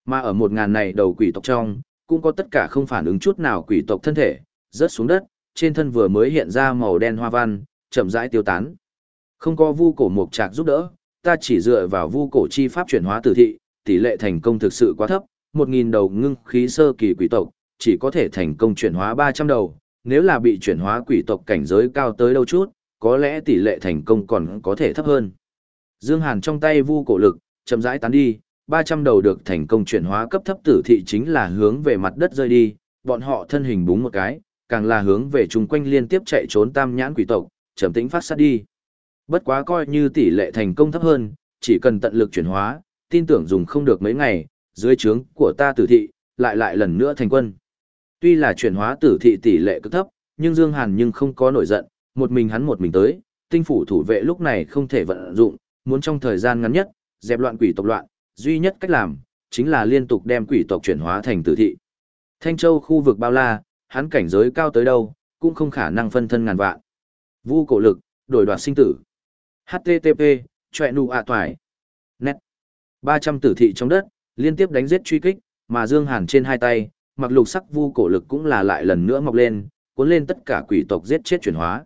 Mà ở một ngàn này đầu quỷ tộc trong, cũng có tất cả không phản ứng chút nào quỷ tộc thân thể, rớt xuống đất, trên thân vừa mới hiện ra màu đen hoa văn, chậm rãi tiêu tán. Không có vu cổ mục trạc giúp đỡ, ta chỉ dựa vào vu cổ chi pháp chuyển hóa tử thị, tỷ lệ thành công thực sự quá thấp, một nghìn đầu ngưng khí sơ kỳ quỷ tộc, chỉ có thể thành công chuyển hóa ba trăm đầu, nếu là bị chuyển hóa quỷ tộc cảnh giới cao tới đâu chút, có lẽ tỷ lệ thành công còn có thể thấp hơn. Dương Hàn trong tay vu cổ lực, chậm rãi tán đi, ba trăm đầu được thành công chuyển hóa cấp thấp tử thị chính là hướng về mặt đất rơi đi, bọn họ thân hình búng một cái, càng là hướng về chung quanh liên tiếp chạy trốn tam nhãn quỷ tộc, chậm tĩnh phát sát đi. Bất quá coi như tỷ lệ thành công thấp hơn, chỉ cần tận lực chuyển hóa, tin tưởng dùng không được mấy ngày, dưới trướng của ta tử thị, lại lại lần nữa thành quân. Tuy là chuyển hóa tử thị tỷ lệ cực thấp, nhưng Dương Hàn nhưng không có nổi giận, một mình hắn một mình tới, tinh phủ thủ vệ lúc này không thể vận dụng, muốn trong thời gian ngắn nhất, dẹp loạn quỷ tộc loạn, duy nhất cách làm, chính là liên tục đem quỷ tộc chuyển hóa thành tử thị. Thanh Châu khu vực bao la, hắn cảnh giới cao tới đâu, cũng không khả năng phân thân ngàn vạn. Vu cổ lực, đổi đoạt sinh tử. HTTP, chọe nụ ạ toài. Nét. 300 tử thị trong đất, liên tiếp đánh giết truy kích, mà Dương Hàn trên hai tay, mặc lục sắc vu cổ lực cũng là lại lần nữa mọc lên, cuốn lên tất cả quỷ tộc giết chết chuyển hóa.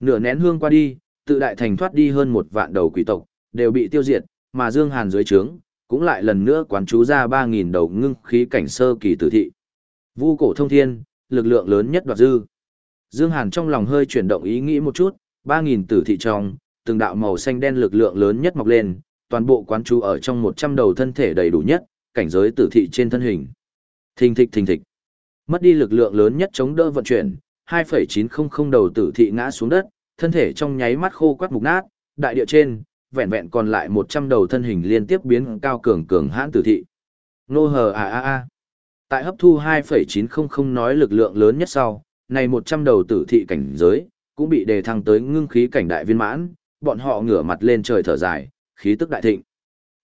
Nửa nén hương qua đi, tự đại thành thoát đi hơn một vạn đầu quỷ tộc, đều bị tiêu diệt, mà Dương Hàn dưới trướng, cũng lại lần nữa quán chú ra 3.000 đầu ngưng khí cảnh sơ kỳ tử thị. Vu cổ thông thiên, lực lượng lớn nhất đoạt dư. Dương Hàn trong lòng hơi chuyển động ý nghĩ một chút, 3.000 tử thị trong, từng đạo màu xanh đen lực lượng lớn nhất mọc lên, toàn bộ quán chú ở trong 100 đầu thân thể đầy đủ nhất, cảnh giới tử thị trên thân hình. Thình thịch thình thịch. Mất đi lực lượng lớn nhất chống đỡ vận chuyển, 2.900 đầu tử thị ngã xuống đất, thân thể trong nháy mắt khô quắt mục nát, đại địa trên, vẹn vẹn còn lại 100 đầu thân hình liên tiếp biến cao cường cường hãn tử thị. Nô hờ à à à. Tại hấp thu 2.900 nói lực lượng lớn nhất sau, này 100 đầu tử thị cảnh giới, cũng bị đề thăng tới ngưng khí cảnh đại viên mãn, bọn họ ngửa mặt lên trời thở dài, khí tức đại thịnh.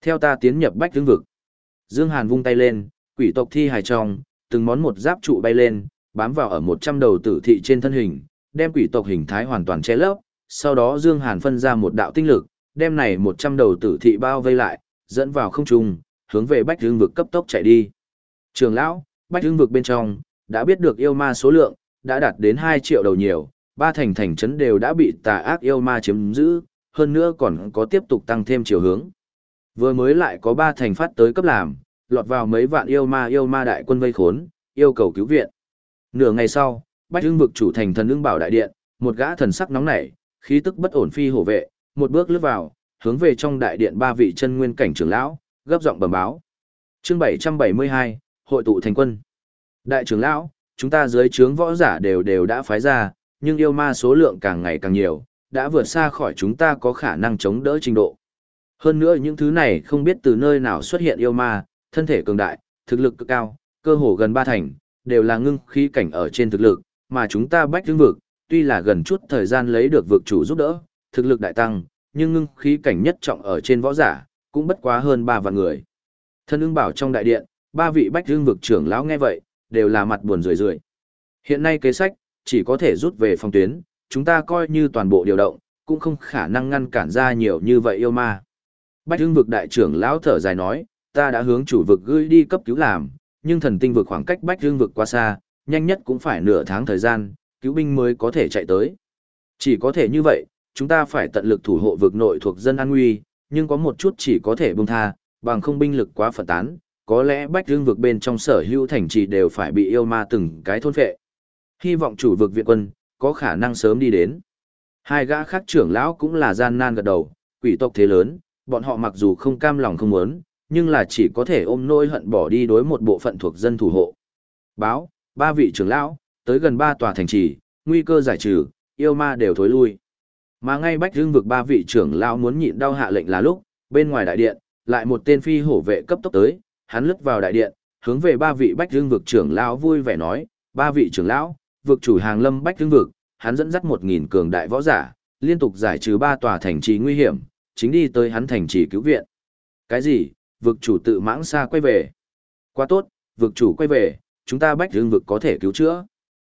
Theo ta tiến nhập bách tướng vực. Dương Hàn vung tay lên, quỷ tộc thi hài trong, từng món một giáp trụ bay lên, bám vào ở 100 đầu tử thị trên thân hình, đem quỷ tộc hình thái hoàn toàn che lấp, sau đó Dương Hàn phân ra một đạo tinh lực, đem này 100 đầu tử thị bao vây lại, dẫn vào không trung, hướng về bách hương vực cấp tốc chạy đi. Trường lão, bách hương vực bên trong, đã biết được yêu ma số lượng, đã đạt đến 2 triệu đầu nhiều, ba thành thành trấn đều đã bị tà ác yêu ma chiếm giữ, hơn nữa còn có tiếp tục tăng thêm chiều hướng. Vừa mới lại có ba thành phát tới cấp làm, lọt vào mấy vạn yêu ma yêu ma đại quân vây khốn, yêu cầu cứu viện. Nửa ngày sau, Bách Hưng vực chủ thành thần ưng bảo đại điện, một gã thần sắc nóng nảy, khí tức bất ổn phi hổ vệ, một bước lướt vào, hướng về trong đại điện ba vị chân nguyên cảnh trưởng lão, gấp giọng bẩm báo. Chương 772, hội tụ thành quân. Đại trưởng lão, chúng ta dưới trướng võ giả đều đều đã phái ra, nhưng yêu ma số lượng càng ngày càng nhiều, đã vượt xa khỏi chúng ta có khả năng chống đỡ trình độ. Hơn nữa những thứ này không biết từ nơi nào xuất hiện yêu ma, thân thể cường đại, thực lực cực cao, cơ hồ gần ba thành, đều là ngưng khí cảnh ở trên thực lực, mà chúng ta bách hướng vực, tuy là gần chút thời gian lấy được vực chủ giúp đỡ, thực lực đại tăng, nhưng ngưng khí cảnh nhất trọng ở trên võ giả, cũng bất quá hơn ba vạn người. Thân ưng bảo trong đại điện, ba vị bách hướng vực trưởng lão nghe vậy, đều là mặt buồn rười rượi. Hiện nay kế sách, chỉ có thể rút về phòng tuyến, chúng ta coi như toàn bộ điều động, cũng không khả năng ngăn cản ra nhiều như vậy yêu ma. Bách hương vực đại trưởng lão thở dài nói, ta đã hướng chủ vực gửi đi cấp cứu làm, nhưng thần tinh vực khoảng cách bách hương vực quá xa, nhanh nhất cũng phải nửa tháng thời gian, cứu binh mới có thể chạy tới. Chỉ có thể như vậy, chúng ta phải tận lực thủ hộ vực nội thuộc dân an nguy, nhưng có một chút chỉ có thể buông tha, bằng không binh lực quá phân tán, có lẽ bách hương vực bên trong sở hữu thành trì đều phải bị yêu ma từng cái thôn phệ. Hy vọng chủ vực viện quân, có khả năng sớm đi đến. Hai gã khác trưởng lão cũng là gian nan gật đầu, quỷ tộc thế lớn, bọn họ mặc dù không cam lòng không muốn, nhưng là chỉ có thể ôm nỗi hận bỏ đi đối một bộ phận thuộc dân thủ hộ. Báo, ba vị trưởng lão, tới gần ba tòa thành trì, nguy cơ giải trừ, yêu ma đều thối lui. Mà ngay bách hương vực ba vị trưởng lão muốn nhịn đau hạ lệnh là lúc, bên ngoài đại điện, lại một tên phi hổ vệ cấp tốc tới, hắn lướt vào đại điện, hướng về ba vị bách hương vực trưởng lão vui vẻ nói, ba vị trưởng lão, vực chủ hàng lâm bách tương vực, hắn dẫn dắt một nghìn cường đại võ giả, liên tục giải trừ ba tòa thành trì nguy hiểm, chính đi tới hắn thành trì cứu viện. Cái gì? Vực chủ tự mãng xa quay về. Quá tốt, vực chủ quay về, chúng ta bách tương vực có thể cứu chữa.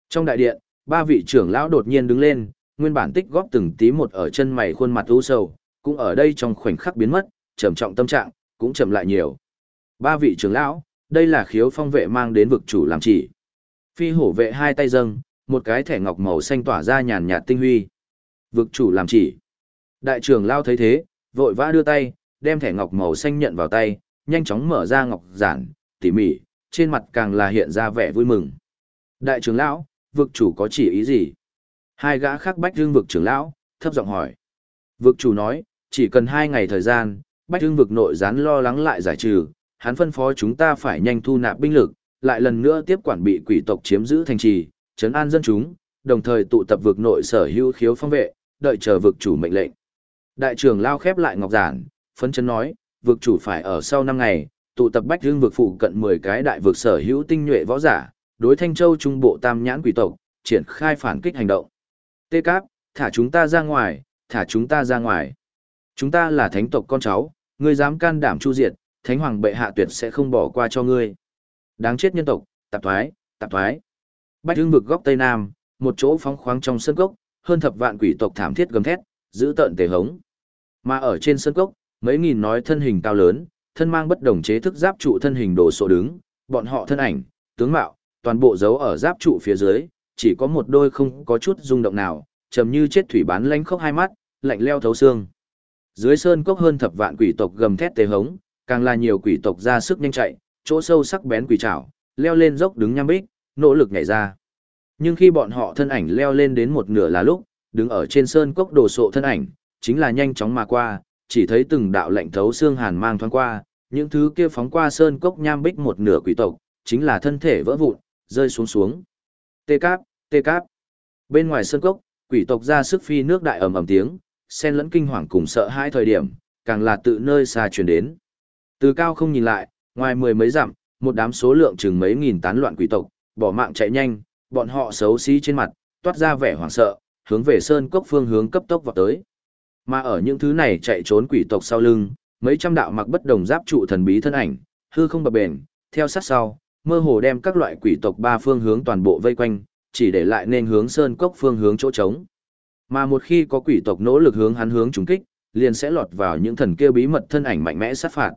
Trong đại điện, ba vị trưởng lão đột nhiên đứng lên, nguyên bản tích góp từng tí một ở chân mày khuôn mặt u sầu, cũng ở đây trong khoảnh khắc biến mất, trầm trọng tâm trạng, cũng chậm lại nhiều. Ba vị trưởng lão, đây là khiếu phong vệ mang đến vực chủ làm chỉ. Phi hổ vệ hai tay dâng, một cái thẻ ngọc màu xanh tỏa ra nhàn nhạt tinh huy. Vực chủ làm chỉ. Đại trưởng lao thấy thế, vội vã đưa tay, đem thẻ ngọc màu xanh nhận vào tay, nhanh chóng mở ra ngọc giản, tỉ mỉ, trên mặt càng là hiện ra vẻ vui mừng. Đại trưởng lão, vực chủ có chỉ ý gì? Hai gã khác bách hương vực trưởng lão, thấp giọng hỏi. Vực chủ nói, chỉ cần hai ngày thời gian, bách hương vực nội gián lo lắng lại giải trừ, hắn phân phó chúng ta phải nhanh thu nạp binh lực, lại lần nữa tiếp quản bị quỷ tộc chiếm giữ thành trì, trấn an dân chúng, đồng thời tụ tập vực nội sở hữu khiếu phong vệ, đợi chờ vực chủ mệnh lệnh. Đại trưởng lao khép lại ngọc giản, phấn chấn nói, vực chủ phải ở sau năm ngày, tụ tập bách hương vực phụ cận 10 cái đại vực sở hữu tinh nhuệ võ giả, đối Thanh Châu trung bộ tam nhãn quỷ tộc, triển khai phản kích hành động. Tê Cáp, thả chúng ta ra ngoài, thả chúng ta ra ngoài. Chúng ta là thánh tộc con cháu, ngươi dám can đảm chu diệt, thánh hoàng bệ hạ tuyệt sẽ không bỏ qua cho ngươi. Đáng chết nhân tộc, tạp thoái, tạp thoái. Bách hương vực góc Tây Nam, một chỗ phóng khoáng trong sân cốc, hơn thập vạn quỷ tộc thảm thiết gầm thét, giữ tợn tề hống. Mà ở trên sân cốc, mấy nghìn nói thân hình cao lớn, thân mang bất đồng chế thức giáp trụ thân hình đồ sộ đứng, bọn họ thân ảnh, tướng mạo, toàn bộ giấu ở giáp trụ phía dưới, chỉ có một đôi không có chút rung động nào, trầm như chết thủy bán lánh khóc hai mắt, lạnh leo thấu xương. Dưới sơn cốc hơn thập vạn quỷ tộc gầm thét tề hống, càng là nhiều quỷ tộc ra sức nhanh chạy, chỗ sâu sắc bén quỷ trảo, leo lên dốc đứng nham bích, nỗ lực nhảy ra. Nhưng khi bọn họ thân ảnh leo lên đến một nửa là lúc, đứng ở trên sơn cốc đồ sộ thân ảnh, chính là nhanh chóng mà qua, chỉ thấy từng đạo lạnh thấu xương hàn mang thoáng qua, những thứ kia phóng qua sơn cốc nham bích một nửa quỷ tộc, chính là thân thể vỡ vụn, rơi xuống xuống. Tê cáp, tê cáp. Bên ngoài sơn cốc, quỷ tộc ra sức phi nước đại ầm ầm tiếng, xen lẫn kinh hoàng cùng sợ hãi thời điểm, càng là tự nơi xa truyền đến. Từ cao không nhìn lại, ngoài mười mấy dặm, một đám số lượng chừng mấy nghìn tán loạn quỷ tộc, bỏ mạng chạy nhanh, bọn họ xấu xí trên mặt, toát ra vẻ hoảng sợ, hướng về sơn cốc phương hướng cấp tốc vào tới. Mà ở những thứ này chạy trốn quỷ tộc sau lưng, mấy trăm đạo mặc bất đồng giáp trụ thần bí thân ảnh, hư không bập bền, theo sát sau, mơ hồ đem các loại quỷ tộc ba phương hướng toàn bộ vây quanh, chỉ để lại nên hướng sơn cốc phương hướng chỗ trống. Mà một khi có quỷ tộc nỗ lực hướng hắn hướng trúng kích, liền sẽ lọt vào những thần kia bí mật thân ảnh mạnh mẽ sát phạt.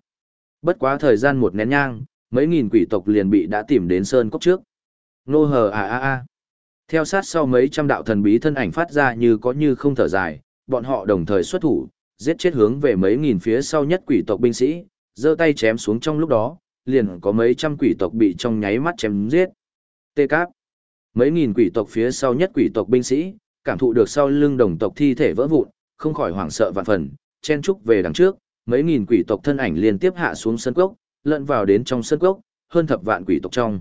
Bất quá thời gian một nén nhang, mấy nghìn quỷ tộc liền bị đã tìm đến sơn cốc trước. Nô hờ à à à. Theo sát sau mấy trăm đạo thần bí thân ảnh phát ra như có như không thở dài, bọn họ đồng thời xuất thủ, giết chết hướng về mấy nghìn phía sau nhất quỷ tộc binh sĩ, giơ tay chém xuống trong lúc đó, liền có mấy trăm quỷ tộc bị trong nháy mắt chém giết. Tê cáp. Mấy nghìn quỷ tộc phía sau nhất quỷ tộc binh sĩ, cảm thụ được sau lưng đồng tộc thi thể vỡ vụn, không khỏi hoảng sợ vạn phần, chen trúc về đằng trước, mấy nghìn quỷ tộc thân ảnh liên tiếp hạ xuống sân cốc, lẫn vào đến trong sân cốc, hơn thập vạn quỷ tộc trong.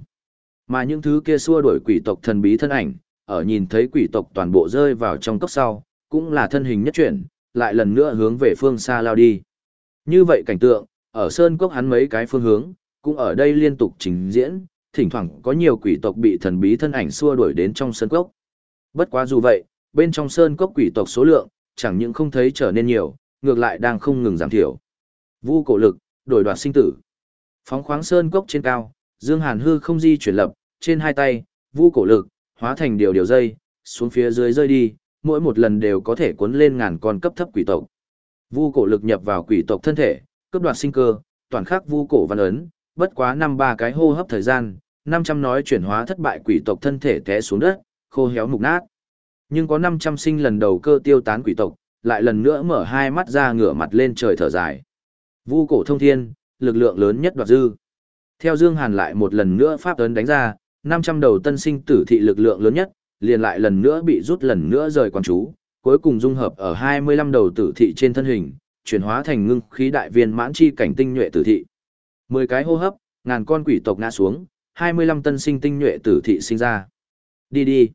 Mà những thứ kia xua đuổi quỷ tộc thần bí thân ảnh, ở nhìn thấy quỷ tộc toàn bộ rơi vào trong cốc sau, cũng là thân hình nhất chuyển, lại lần nữa hướng về phương xa lao đi. Như vậy cảnh tượng, ở sơn cốc hắn mấy cái phương hướng, cũng ở đây liên tục trình diễn, thỉnh thoảng có nhiều quỷ tộc bị thần bí thân ảnh xua đuổi đến trong sơn cốc. Bất quá dù vậy, bên trong sơn cốc quỷ tộc số lượng, chẳng những không thấy trở nên nhiều, ngược lại đang không ngừng giảm thiểu. Vu cổ lực, đổi đoạt sinh tử. Phóng khoáng sơn cốc trên cao, Dương Hàn hư không di chuyển lập, trên hai tay, vu cổ lực, hóa thành điều điều dây, xuống phía dưới rơi đi, mỗi một lần đều có thể cuốn lên ngàn con cấp thấp quỷ tộc. Vu cổ lực nhập vào quỷ tộc thân thể, cướp đoạt sinh cơ, toàn khắc vu cổ văn ấn, bất quá năm ba cái hô hấp thời gian, 500 nói chuyển hóa thất bại quỷ tộc thân thể té xuống đất, khô héo mục nát. Nhưng có 500 sinh lần đầu cơ tiêu tán quỷ tộc, lại lần nữa mở hai mắt ra ngửa mặt lên trời thở dài. Vu cổ thông thiên, lực lượng lớn nhất đoạt dư. Theo Dương Hàn lại một lần nữa pháp ấn đánh ra, 500 đầu tân sinh tử thị lực lượng lớn nhất, liền lại lần nữa bị rút lần nữa rời quan chú, cuối cùng dung hợp ở 25 đầu tử thị trên thân hình, chuyển hóa thành ngưng khí đại viên mãn chi cảnh tinh nhuệ tử thị. 10 cái hô hấp, ngàn con quỷ tộc ngã xuống, 25 tân sinh tinh nhuệ tử thị sinh ra. Đi đi.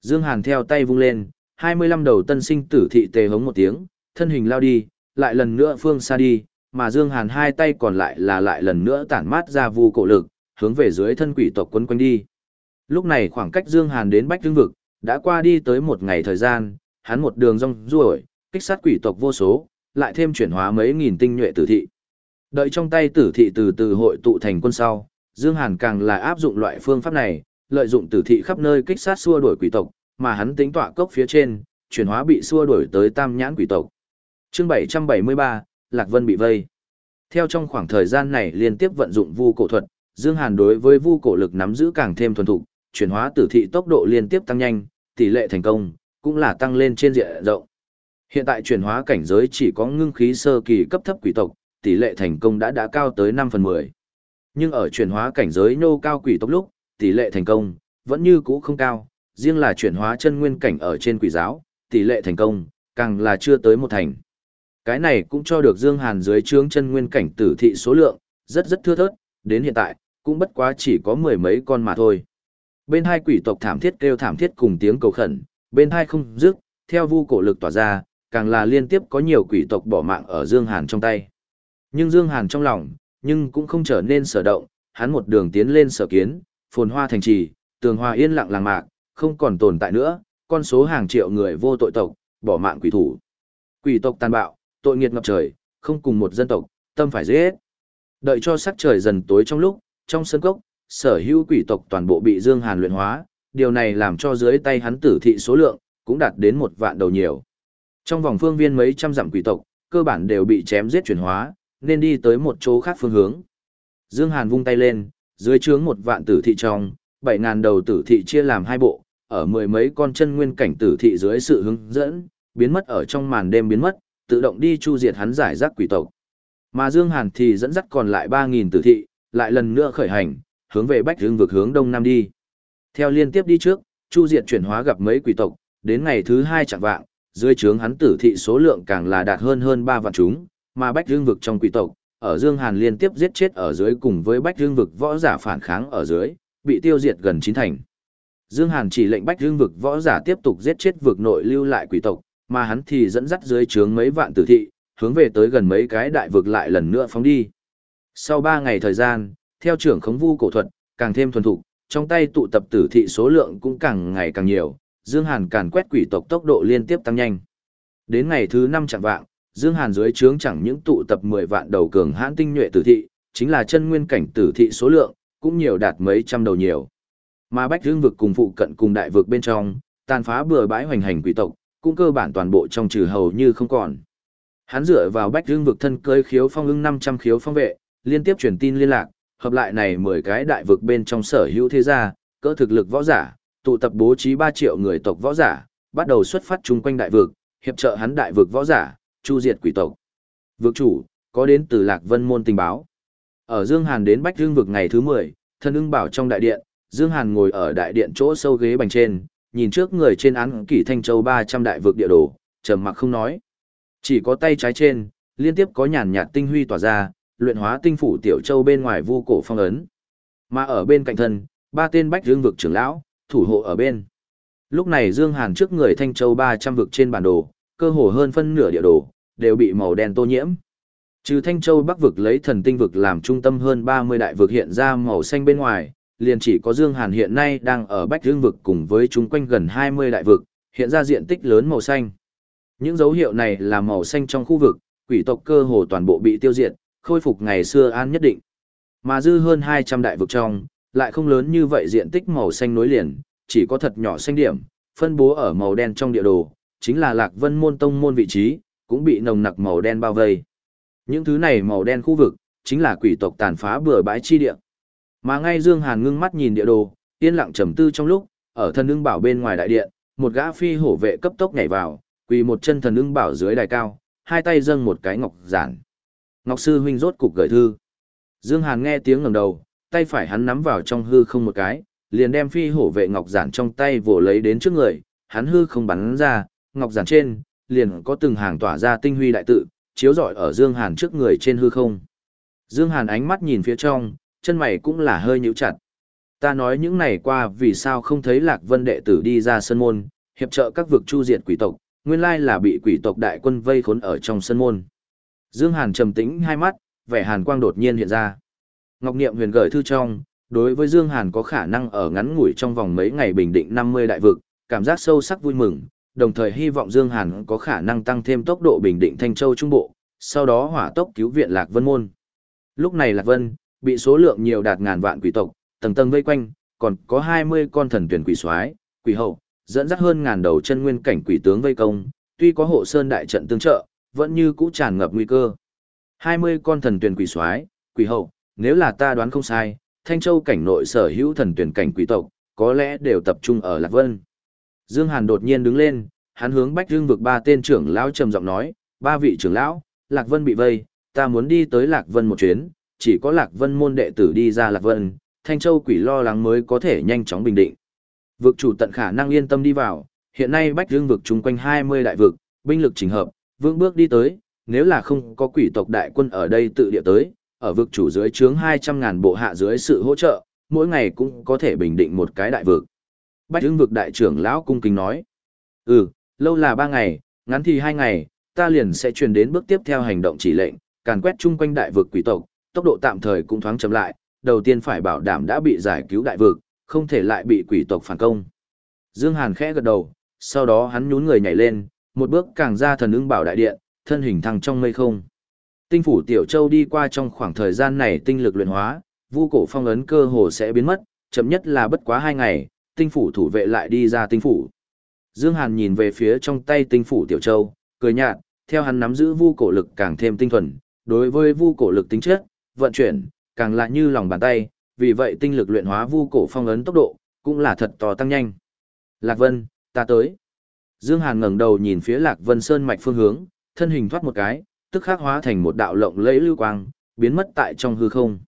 Dương Hàn theo tay vung lên, 25 đầu tân sinh tử thị tề hống một tiếng, thân hình lao đi, lại lần nữa phương xa đi, mà Dương Hàn hai tay còn lại là lại lần nữa tản mát ra vu cổ lực, hướng về dưới thân quỷ tộc quấn quanh đi. Lúc này khoảng cách Dương Hàn đến Bách Hương Vực, đã qua đi tới một ngày thời gian, hắn một đường rong ruổi, kích sát quỷ tộc vô số, lại thêm chuyển hóa mấy nghìn tinh nhuệ tử thị. Đợi trong tay tử thị từ từ hội tụ thành quân sau, Dương Hàn càng là áp dụng loại phương pháp này, lợi dụng tử thị khắp nơi kích sát xua đuổi quỷ tộc, mà hắn tính tọa cốc phía trên, chuyển hóa bị xua đuổi tới tam nhãn quỷ tộc. Chương 773, Lạc Vân bị vây. Theo trong khoảng thời gian này liên tiếp vận dụng vu cổ thuật, Dương Hàn đối với vu cổ lực nắm giữ càng thêm thuần thục, chuyển hóa tử thị tốc độ liên tiếp tăng nhanh, tỷ lệ thành công cũng là tăng lên trên diện rộng. Hiện tại chuyển hóa cảnh giới chỉ có ngưng khí sơ kỳ cấp thấp quỷ tộc, tỷ lệ thành công đã đã cao tới 5 phần 10. Nhưng ở chuyển hóa cảnh giới nô cao quỷ tộc lúc, tỷ lệ thành công vẫn như cũ không cao, riêng là chuyển hóa chân nguyên cảnh ở trên quỷ giáo, tỷ lệ thành công càng là chưa tới một thành. Cái này cũng cho được Dương Hàn dưới trướng chân nguyên cảnh tử thị số lượng, rất rất thưa thớt, đến hiện tại, cũng bất quá chỉ có mười mấy con mà thôi. Bên hai quỷ tộc thảm thiết kêu thảm thiết cùng tiếng cầu khẩn, bên hai không dứt, theo vu cổ lực tỏa ra, càng là liên tiếp có nhiều quỷ tộc bỏ mạng ở Dương Hàn trong tay. Nhưng Dương Hàn trong lòng, nhưng cũng không trở nên sở động, hắn một đường tiến lên sở kiến, phồn hoa thành trì, tường hoa yên lặng làng mạc, không còn tồn tại nữa, con số hàng triệu người vô tội tộc, bỏ mạng quỷ thủ. Quỷ tộc tàn bạo, tội nghiệt ngập trời, không cùng một dân tộc, tâm phải giết. Đợi cho sắc trời dần tối trong lúc, trong sân cốc, sở hữu quỷ tộc toàn bộ bị Dương Hàn luyện hóa, điều này làm cho dưới tay hắn tử thị số lượng, cũng đạt đến một vạn đầu nhiều. Trong vòng phương viên mấy trăm dặm quỷ tộc, cơ bản đều bị chém giết chuyển hóa, nên đi tới một chỗ khác phương hướng. Dương Hàn vung tay lên, dưới trướng một vạn tử thị trong, bảy ngàn đầu tử thị chia làm hai bộ, ở mười mấy con chân nguyên cảnh tử thị dưới sự hướng dẫn, biến mất ở trong màn đêm biến mất, tự động đi chu diệt hắn giải rác quỷ tộc. Mà Dương Hàn thì dẫn dắt còn lại ba nghìn tử thị, lại lần nữa khởi hành, hướng về Bách Hương vực hướng đông nam đi. Theo liên tiếp đi trước, chu diệt chuyển hóa gặp mấy quỷ tộc, đến ngày thứ hai chẳng vạng, dưới trướng hắn tử thị số lượng càng là đạt hơn hơn ba vạn chúng, mà Bách Hương vực trong quỷ tộc, ở Dương Hàn liên tiếp giết chết ở dưới cùng với Bách Hương vực võ giả phản kháng ở dưới, bị tiêu diệt gần chín thành. Dương Hàn chỉ lệnh Bách Hương vực võ giả tiếp tục giết chết vực nội lưu lại quỷ tộc, mà hắn thì dẫn dắt dưới trướng mấy vạn tử thị, hướng về tới gần mấy cái đại vực lại lần nữa phóng đi. Sau 3 ngày thời gian, theo trưởng khống vu cổ thuật, càng thêm thuần thục, trong tay tụ tập tử thị số lượng cũng càng ngày càng nhiều, Dương Hàn càn quét quỷ tộc tốc độ liên tiếp tăng nhanh. Đến ngày thứ 5 chẳng vạng, Dương Hàn dưới trướng chẳng những tụ tập 10 vạn đầu cường hãn tinh nhuệ tử thị, chính là chân nguyên cảnh tử thị số lượng, cũng nhiều đạt mấy trăm đầu nhiều. Mà Bách Dương vực cùng phụ cận cùng đại vực bên trong, tàn phá bừa bãi hoành hành quỷ tộc, cũng cơ bản toàn bộ trong trừ hầu như không còn. Hắn dựa vào Bách Dương vực thân cơi khiếu phong ưng 500 khiếu phong vệ, liên tiếp truyền tin liên lạc, hợp lại này 10 cái đại vực bên trong sở hữu thế gia, cỡ thực lực võ giả, tụ tập bố trí 3 triệu người tộc võ giả, bắt đầu xuất phát chung quanh đại vực, hiệp trợ hắn đại vực võ giả, chu diệt quỷ tộc. Vực chủ, có đến từ Lạc Vân môn tình báo. Ở Dương Hàn đến Bách Dương vực ngày thứ 10, thân ưng bảo trong đại điện, Dương Hàn ngồi ở đại điện chỗ sâu ghế bành trên, nhìn trước người trên án kỷ thanh châu 300 đại vực địa đồ, trầm mặc không nói. Chỉ có tay trái trên, liên tiếp có nhàn nhạt tinh huy tỏa ra, luyện hóa tinh phủ tiểu châu bên ngoài vu cổ phong ấn. Mà ở bên cạnh thân, ba tên bách dương vực trưởng lão, thủ hộ ở bên. Lúc này Dương Hàn trước người thanh châu 300 vực trên bản đồ, cơ hồ hơn phân nửa địa đồ, đều bị màu đen tô nhiễm. Trừ Thanh Châu Bắc vực lấy thần tinh vực làm trung tâm hơn 30 đại vực hiện ra màu xanh bên ngoài, liền chỉ có Dương Hàn hiện nay đang ở Bách Dương vực cùng với chúng quanh gần 20 đại vực, hiện ra diện tích lớn màu xanh. Những dấu hiệu này là màu xanh trong khu vực, quỷ tộc cơ hồ toàn bộ bị tiêu diệt, khôi phục ngày xưa an nhất định. Mà dư hơn 200 đại vực trong, lại không lớn như vậy diện tích màu xanh nối liền, chỉ có thật nhỏ xanh điểm, phân bố ở màu đen trong địa đồ, chính là Lạc Vân môn tông môn vị trí, cũng bị nồng nặc màu đen bao vây. Những thứ này màu đen khu vực, chính là quỷ tộc tàn phá bừa bãi chi địa. Mà ngay Dương Hàn ngưng mắt nhìn địa đồ, yên lặng trầm tư trong lúc, ở thân ưng bảo bên ngoài đại điện, một gã phi hổ vệ cấp tốc nhảy vào, quỳ một chân thần ưng bảo dưới đài cao, hai tay dâng một cái ngọc giản. Ngọc sư huynh rốt cục gửi thư. Dương Hàn nghe tiếng ngẩng đầu, tay phải hắn nắm vào trong hư không một cái, liền đem phi hổ vệ ngọc giản trong tay vồ lấy đến trước người, hắn hư không bắn ra, ngọc giản trên, liền có từng hàng tỏa ra tinh huy đại tự, chiếu rọi ở Dương Hàn trước người trên hư không. Dương Hàn ánh mắt nhìn phía trong, chân mày cũng là hơi nhíu chặt. Ta nói những này qua vì sao không thấy Lạc Vân đệ tử đi ra sân môn, hiệp trợ các vực chu diệt quỷ tộc, nguyên lai là bị quỷ tộc đại quân vây khốn ở trong sân môn. Dương Hàn trầm tĩnh hai mắt, vẻ hàn quang đột nhiên hiện ra. Ngọc Niệm huyền gửi thư trong, đối với Dương Hàn có khả năng ở ngắn ngủi trong vòng mấy ngày bình định 50 đại vực, cảm giác sâu sắc vui mừng, đồng thời hy vọng Dương Hàn có khả năng tăng thêm tốc độ bình định Thanh Châu Trung Bộ, sau đó hỏa tốc cứu viện Lạc Vân Môn. Lúc này Lạc Vân, bị số lượng nhiều đạt ngàn vạn quỷ tộc, tầng tầng vây quanh, còn có 20 con thần tuyển quỷ soái, quỷ hậu, dẫn dắt hơn ngàn đầu chân nguyên cảnh quỷ tướng vây công, tuy có hộ sơn đại trận tương trợ, vẫn như cũ tràn ngập nguy cơ. 20 con thần tuyển quỷ soái, quỷ hậu, nếu là ta đoán không sai, Thanh Châu cảnh nội sở hữu thần tuyển cảnh quỷ tộc, có lẽ đều tập trung ở Lạc Vân. Dương Hàn đột nhiên đứng lên, hắn hướng Bách Dương vực ba tên trưởng lão trầm giọng nói, ba vị trưởng lão, Lạc Vân bị vây, ta muốn đi tới Lạc Vân một chuyến, chỉ có Lạc Vân môn đệ tử đi ra Lạc Vân, Thanh Châu quỷ lo lắng mới có thể nhanh chóng bình định. Vực chủ tận khả năng yên tâm đi vào, hiện nay Bách Dương vực chung quanh 20 đại vực, binh lực chỉnh hợp, vững bước đi tới, nếu là không có quỷ tộc đại quân ở đây tự địa tới, ở vực chủ dưới chướng 200.000 bộ hạ dưới sự hỗ trợ, mỗi ngày cũng có thể bình định một cái đại vực. Bách ưng vực đại trưởng lão cung kính nói. Ừ, lâu là ba ngày, ngắn thì hai ngày, ta liền sẽ truyền đến bước tiếp theo hành động chỉ lệnh, càn quét chung quanh đại vực quỷ tộc, tốc độ tạm thời cũng thoáng chậm lại, đầu tiên phải bảo đảm đã bị giải cứu đại vực, không thể lại bị quỷ tộc phản công. Dương Hàn khẽ gật đầu, sau đó hắn nhún người nhảy lên, một bước càng ra thần ưng bảo đại điện, thân hình thăng trong mây không. Tinh phủ Tiểu Châu đi qua trong khoảng thời gian này tinh lực luyện hóa, vu cổ phong ấn cơ hồ sẽ biến mất, chậm nhất là bất quá hai ngày, tinh phủ thủ vệ lại đi ra tinh phủ. Dương Hàn nhìn về phía trong tay tinh phủ Tiểu Châu, cười nhạt, theo hắn nắm giữ vu cổ lực càng thêm tinh thuần, đối với vu cổ lực tính chất, vận chuyển, càng lại như lòng bàn tay, vì vậy tinh lực luyện hóa vu cổ phong ấn tốc độ, cũng là thật to tăng nhanh. Lạc Vân, ta tới. Dương Hàn ngẩng đầu nhìn phía Lạc Vân Sơn mạch phương hướng, thân hình thoát một cái, tức khắc hóa thành một đạo lộng lẫy lưu quang, biến mất tại trong hư không.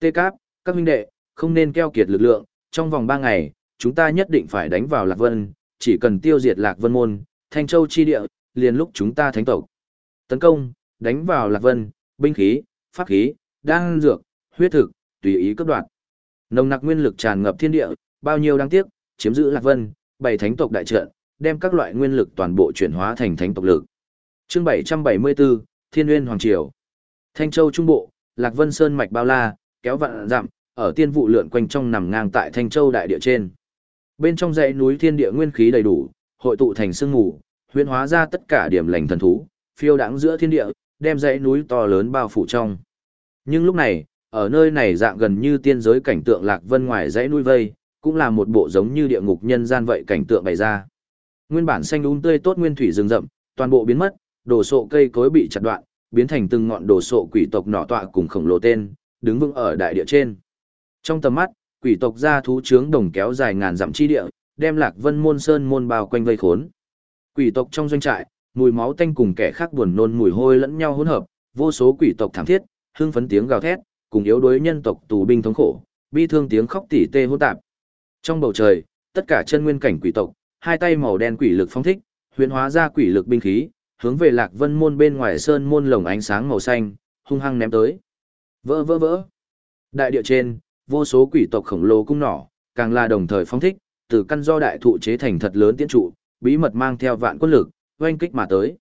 Tê Cáp, các huynh đệ, không nên keo kiệt lực lượng, trong vòng 3 ngày, chúng ta nhất định phải đánh vào Lạc Vân, chỉ cần tiêu diệt Lạc Vân môn, Thanh Châu chi địa, liền lúc chúng ta thánh tộc. Tấn công, đánh vào Lạc Vân, binh khí, pháp khí, đan dược, huyết thực, tùy ý cấp đoạt. Nồng nặc nguyên lực tràn ngập thiên địa, bao nhiêu đáng tiếc, chiếm giữ Lạc Vân, bảy thánh tộc đại trận, đem các loại nguyên lực toàn bộ chuyển hóa thành thánh tộc lực. Chương 774, Thiên Nguyên Hoàng Triều. Thanh Châu Trung Bộ, Lạc Vân Sơn mạch bao la, kéo vạn dặm, ở tiên vụ lượn quanh trong nằm ngang tại Thanh Châu đại địa trên. Bên trong dãy núi thiên địa nguyên khí đầy đủ, hội tụ thành sương mù, huyễn hóa ra tất cả điểm lành thần thú, phiêu đãng giữa thiên địa, đem dãy núi to lớn bao phủ trong. Nhưng lúc này, ở nơi này dạng gần như tiên giới cảnh tượng Lạc Vân ngoài dãy núi vây, cũng là một bộ giống như địa ngục nhân gian vậy cảnh tượng bày ra. Nguyên bản xanh um tươi tốt nguyên thủy rừng rậm, toàn bộ biến mất, đổ sộ cây cối bị chặt đoạn, biến thành từng ngọn đổ sộ quỷ tộc nỏ tọa cùng khổng lồ tên, đứng vững ở đại địa trên. Trong tầm mắt, quỷ tộc gia thú trướng đồng kéo dài ngàn dặm chi địa, đem Lạc Vân môn sơn môn bao quanh vây khốn. Quỷ tộc trong doanh trại, mùi máu tanh cùng kẻ khác buồn nôn mùi hôi lẫn nhau hỗn hợp, vô số quỷ tộc thảm thiết, hưng phấn tiếng gào thét, cùng yếu đuối nhân tộc tù binh thống khổ, bi thương tiếng khóc tỉ tê hỗn tạp. Trong bầu trời, tất cả chân nguyên cảnh quỷ tộc, hai tay màu đen quỷ lực phóng thích, huyễn hóa ra quỷ lực binh khí, hướng về Lạc Vân môn bên ngoài sơn môn lồng ánh sáng màu xanh, hung hăng ném tới. Vỡ vỡ vỡ. Đại địa trên, vô số quỷ tộc khổng lồ cung nỏ, càng là đồng thời phong thích, từ căn do đại thụ chế thành thật lớn tiến trụ, bí mật mang theo vạn quân lực, oanh kích mà tới.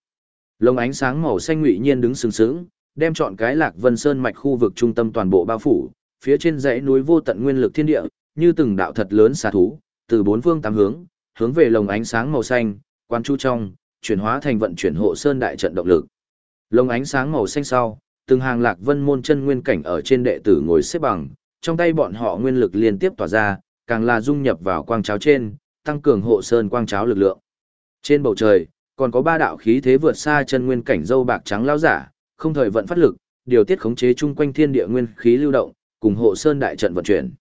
Lồng ánh sáng màu xanh ngụy nhiên đứng sừng sững, đem chọn cái Lạc Vân Sơn mạch khu vực trung tâm toàn bộ bao phủ, phía trên dãy núi vô tận nguyên lực thiên địa, như từng đạo thật lớn xà thú, từ bốn phương tám hướng, hướng về lồng ánh sáng màu xanh, quan chu trong, chuyển hóa thành vận chuyển hộ sơn đại trận động lực. Lồng ánh sáng màu xanh sau, từng hàng lạc vân môn chân nguyên cảnh ở trên đệ tử ngồi xếp bằng, trong tay bọn họ nguyên lực liên tiếp tỏa ra, càng là dung nhập vào quang cháo trên, tăng cường hộ sơn quang cháo lực lượng. Trên bầu trời, còn có ba đạo khí thế vượt xa chân nguyên cảnh dâu bạc trắng lao giả, không thời vận phát lực, điều tiết khống chế chung quanh thiên địa nguyên khí lưu động, cùng hộ sơn đại trận vận chuyển.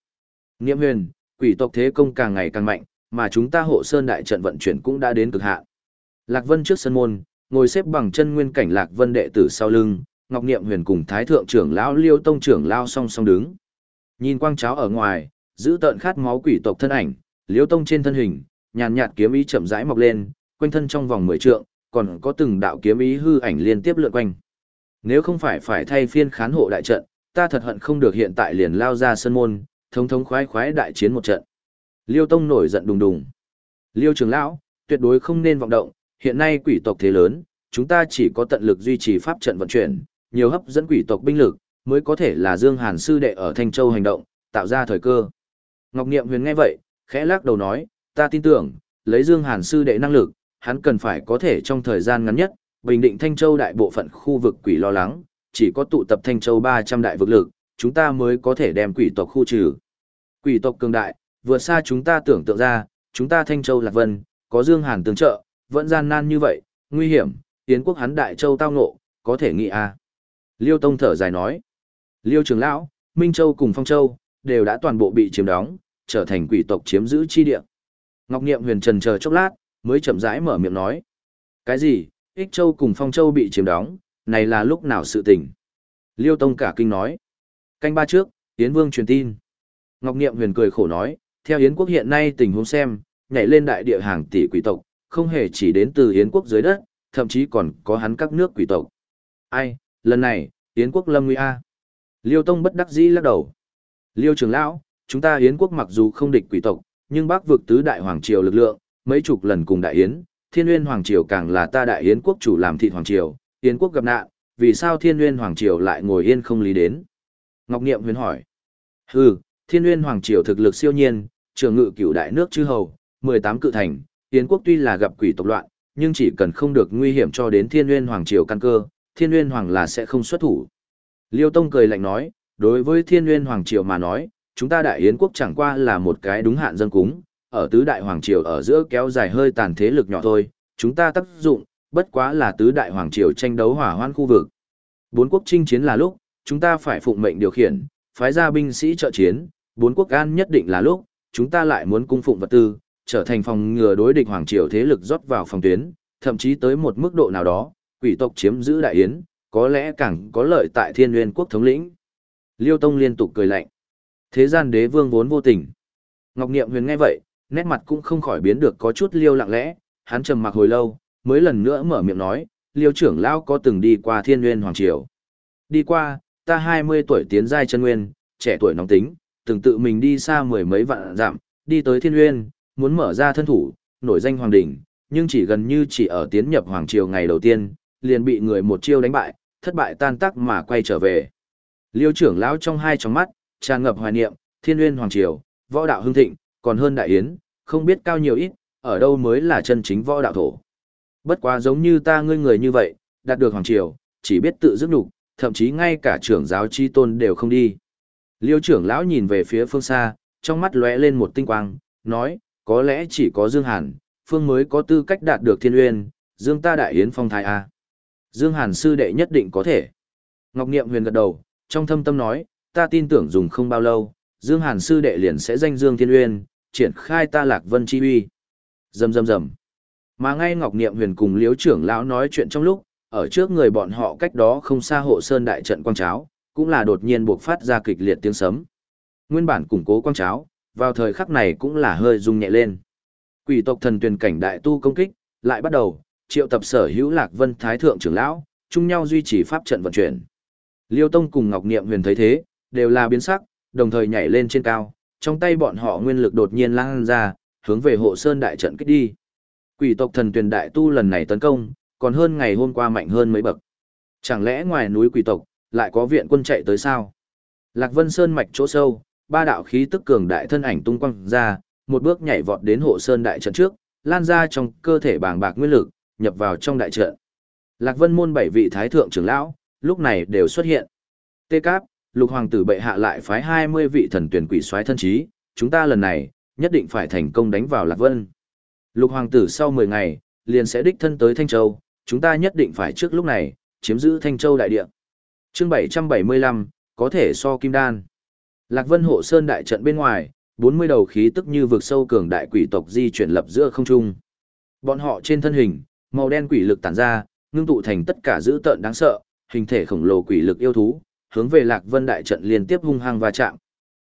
Niệm huyền, quỷ tộc thế công càng ngày càng mạnh, mà chúng ta hộ sơn đại trận vận chuyển cũng đã đến cực hạn. Lạc Vân trước sân môn, ngồi xếp bằng chân nguyên cảnh Lạc Vân đệ tử sau lưng, Ngọc Niệm Huyền cùng Thái thượng trưởng lão Liêu tông trưởng lao song song đứng. Nhìn quang cháo ở ngoài, giữ tợn khát máu quỷ tộc thân ảnh, liếu tông trên thân hình, nhàn nhạt kiếm ý chậm rãi mọc lên, quanh thân trong vòng 10 trượng, còn có từng đạo kiếm ý hư ảnh liên tiếp lượn quanh. Nếu không phải phải thay phiên khán hộ đại trận, ta thật hận không được hiện tại liền lao ra sân môn, thống thống khoái khoái đại chiến một trận. Liêu Tông nổi giận đùng đùng. Liêu trưởng lão, tuyệt đối không nên vọng động, hiện nay quỷ tộc thế lớn, chúng ta chỉ có tận lực duy trì pháp trận vận chuyển, nhiều hấp dẫn quỷ tộc binh lực, mới có thể là Dương Hàn sư đệ ở Thanh Châu hành động, tạo ra thời cơ. Ngọc Niệm Huyền nghe vậy, khẽ lắc đầu nói, ta tin tưởng, lấy Dương Hàn sư đệ năng lực, hắn cần phải có thể trong thời gian ngắn nhất, bình định Thanh Châu đại bộ phận khu vực quỷ lo lắng, chỉ có tụ tập Thanh Châu 300 đại vực lực, chúng ta mới có thể đem quỷ tộc khu trừ. Quỷ tộc cường đại, vượt xa chúng ta tưởng tượng ra, chúng ta Thanh Châu Lạc Vân, có Dương Hàn tương trợ, vẫn gian nan như vậy, nguy hiểm, tiến quốc hắn Đại Châu tao ngộ, có thể nghĩ a. À. Liêu Tông thở dài nói, Liêu Trường Lão, Minh Châu cùng Phong Châu, đều đã toàn bộ bị chiếm đóng, trở thành quỷ tộc chiếm giữ chi địa. Ngọc Niệm huyền trần chờ chốc lát, mới chậm rãi mở miệng nói. Cái gì, Ích Châu cùng Phong Châu bị chiếm đóng, này là lúc nào sự tình? Liêu Tông cả kinh nói. Canh ba trước, Yến Vương truyền tin. Ngọc Niệm huyền cười khổ nói, theo Yến quốc hiện nay tình huống xem, nhảy lên đại địa hàng tỷ quỷ tộc, không hề chỉ đến từ Yến quốc dưới đất, thậm chí còn có hắn các nước quỷ tộc. Ai, lần này, Yến quốc lâm nguy a. Liêu Tông bất đắc dĩ lắc đầu. Liêu trưởng lão, chúng ta Yến quốc mặc dù không địch quỷ tộc, nhưng bác vực tứ đại hoàng triều lực lượng, mấy chục lần cùng đại yến, Thiên Nguyên hoàng triều càng là ta đại yến quốc chủ làm thịt hoàng triều, Yến quốc gặp nạn, vì sao Thiên Nguyên hoàng triều lại ngồi yên không lý đến? Ngọc Niệm huyền hỏi. Hừ, Thiên Nguyên hoàng triều thực lực siêu nhiên, trường ngự cửu đại nước chư hầu, 18 cự thành, Yến quốc tuy là gặp quỷ tộc loạn, nhưng chỉ cần không được nguy hiểm cho đến Thiên Nguyên hoàng triều căn cơ, Thiên Nguyên hoàng là sẽ không xuất thủ. Liêu Tông cười lạnh nói, đối với Thiên Nguyên hoàng triều mà nói, chúng ta đại yến quốc chẳng qua là một cái đúng hạn dân cúng, ở tứ đại hoàng triều ở giữa kéo dài hơi tàn thế lực nhỏ thôi, chúng ta tác dụng, bất quá là tứ đại hoàng triều tranh đấu hỏa hoan khu vực. Bốn quốc chinh chiến là lúc, chúng ta phải phụng mệnh điều khiển, phái ra binh sĩ trợ chiến, bốn quốc an nhất định là lúc, chúng ta lại muốn cung phụng vật tư, trở thành phòng ngừa đối địch hoàng triều thế lực rót vào phòng tuyến, thậm chí tới một mức độ nào đó, quỷ tộc chiếm giữ đại yến, có lẽ càng có lợi tại thiên nguyên quốc thống lĩnh. Liêu Tông liên tục cười lạnh. Thế gian đế vương vốn vô tình. Ngọc Niệm huyền nghe vậy, nét mặt cũng không khỏi biến được có chút liêu lặng lẽ, hắn trầm mặc hồi lâu, mới lần nữa mở miệng nói, liêu trưởng lão có từng đi qua thiên nguyên hoàng triều. Đi qua, ta 20 tuổi tiến giai chân nguyên, trẻ tuổi nóng tính, từng tự mình đi xa mười mấy vạn dặm, đi tới thiên nguyên, muốn mở ra thân thủ, nổi danh hoàng đỉnh, nhưng chỉ gần như chỉ ở tiến nhập hoàng triều ngày đầu tiên, liền bị người một chiêu đánh bại, thất bại tan tác mà quay trở về. Liêu trưởng lão trong hai tròng mắt, tràn ngập hoài niệm, thiên nguyên hoàng triều, võ đạo hưng thịnh, còn hơn đại yến, không biết cao nhiều ít, ở đâu mới là chân chính võ đạo thổ. Bất quá giống như ta ngươi người như vậy, đạt được hoàng triều, chỉ biết tự giúp đục, thậm chí ngay cả trưởng giáo chi tôn đều không đi. Liêu trưởng lão nhìn về phía phương xa, trong mắt lóe lên một tinh quang, nói, có lẽ chỉ có Dương Hàn, phương mới có tư cách đạt được thiên uyên, Dương ta đại yến phong thái A. Dương Hàn sư đệ nhất định có thể. Ngọc Niệm huyền gật đầu, trong thâm tâm nói, ta tin tưởng dùng không bao lâu, Dương Hàn sư đệ liền sẽ danh Dương Thiên Uyên, triển khai ta Lạc Vân chi uy. Rầm rầm rầm. Mà ngay Ngọc Niệm Huyền cùng Liễu trưởng lão nói chuyện trong lúc, ở trước người bọn họ cách đó không xa hộ sơn đại trận quang cháo, cũng là đột nhiên buộc phát ra kịch liệt tiếng sấm. Nguyên bản củng cố quang cháo, vào thời khắc này cũng là hơi rung nhẹ lên. Quỷ tộc thần tuyển cảnh đại tu công kích, lại bắt đầu, triệu tập sở hữu Lạc Vân Thái thượng trưởng lão, chung nhau duy trì pháp trận vận chuyển. Liêu Tông cùng Ngọc Niệm Huyền thấy thế, đều là biến sắc, đồng thời nhảy lên trên cao, trong tay bọn họ nguyên lực đột nhiên lan ra, hướng về hộ sơn đại trận kích đi. Quỷ tộc thần tuyển đại tu lần này tấn công, còn hơn ngày hôm qua mạnh hơn mấy bậc. Chẳng lẽ ngoài núi quỷ tộc, lại có viện quân chạy tới sao? Lạc Vân Sơn mạch chỗ sâu, ba đạo khí tức cường đại thân ảnh tung quăng ra, một bước nhảy vọt đến hộ sơn đại trận trước, lan ra trong cơ thể bàng bạc nguyên lực, nhập vào trong đại trận. Lạc Vân môn bảy vị thái thượng trưởng lão, lúc này đều xuất hiện. Tê Cáp, lục hoàng tử bệ hạ lại phái 20 vị thần tuyển quỷ soái thân trí, chúng ta lần này, nhất định phải thành công đánh vào Lạc Vân. Lục hoàng tử sau 10 ngày, liền sẽ đích thân tới Thanh Châu, chúng ta nhất định phải trước lúc này, chiếm giữ Thanh Châu đại địa. chương 775, có thể so kim đan. Lạc Vân hộ sơn đại trận bên ngoài, 40 đầu khí tức như vực sâu cường đại quỷ tộc di chuyển lập giữa không trung. Bọn họ trên thân hình, màu đen quỷ lực tản ra, ngưng tụ thành tất cả dữ tợn đáng sợ, hình thể khổng lồ quỷ lực yêu thú, hướng về Lạc Vân đại trận liên tiếp hung hăng va chạm.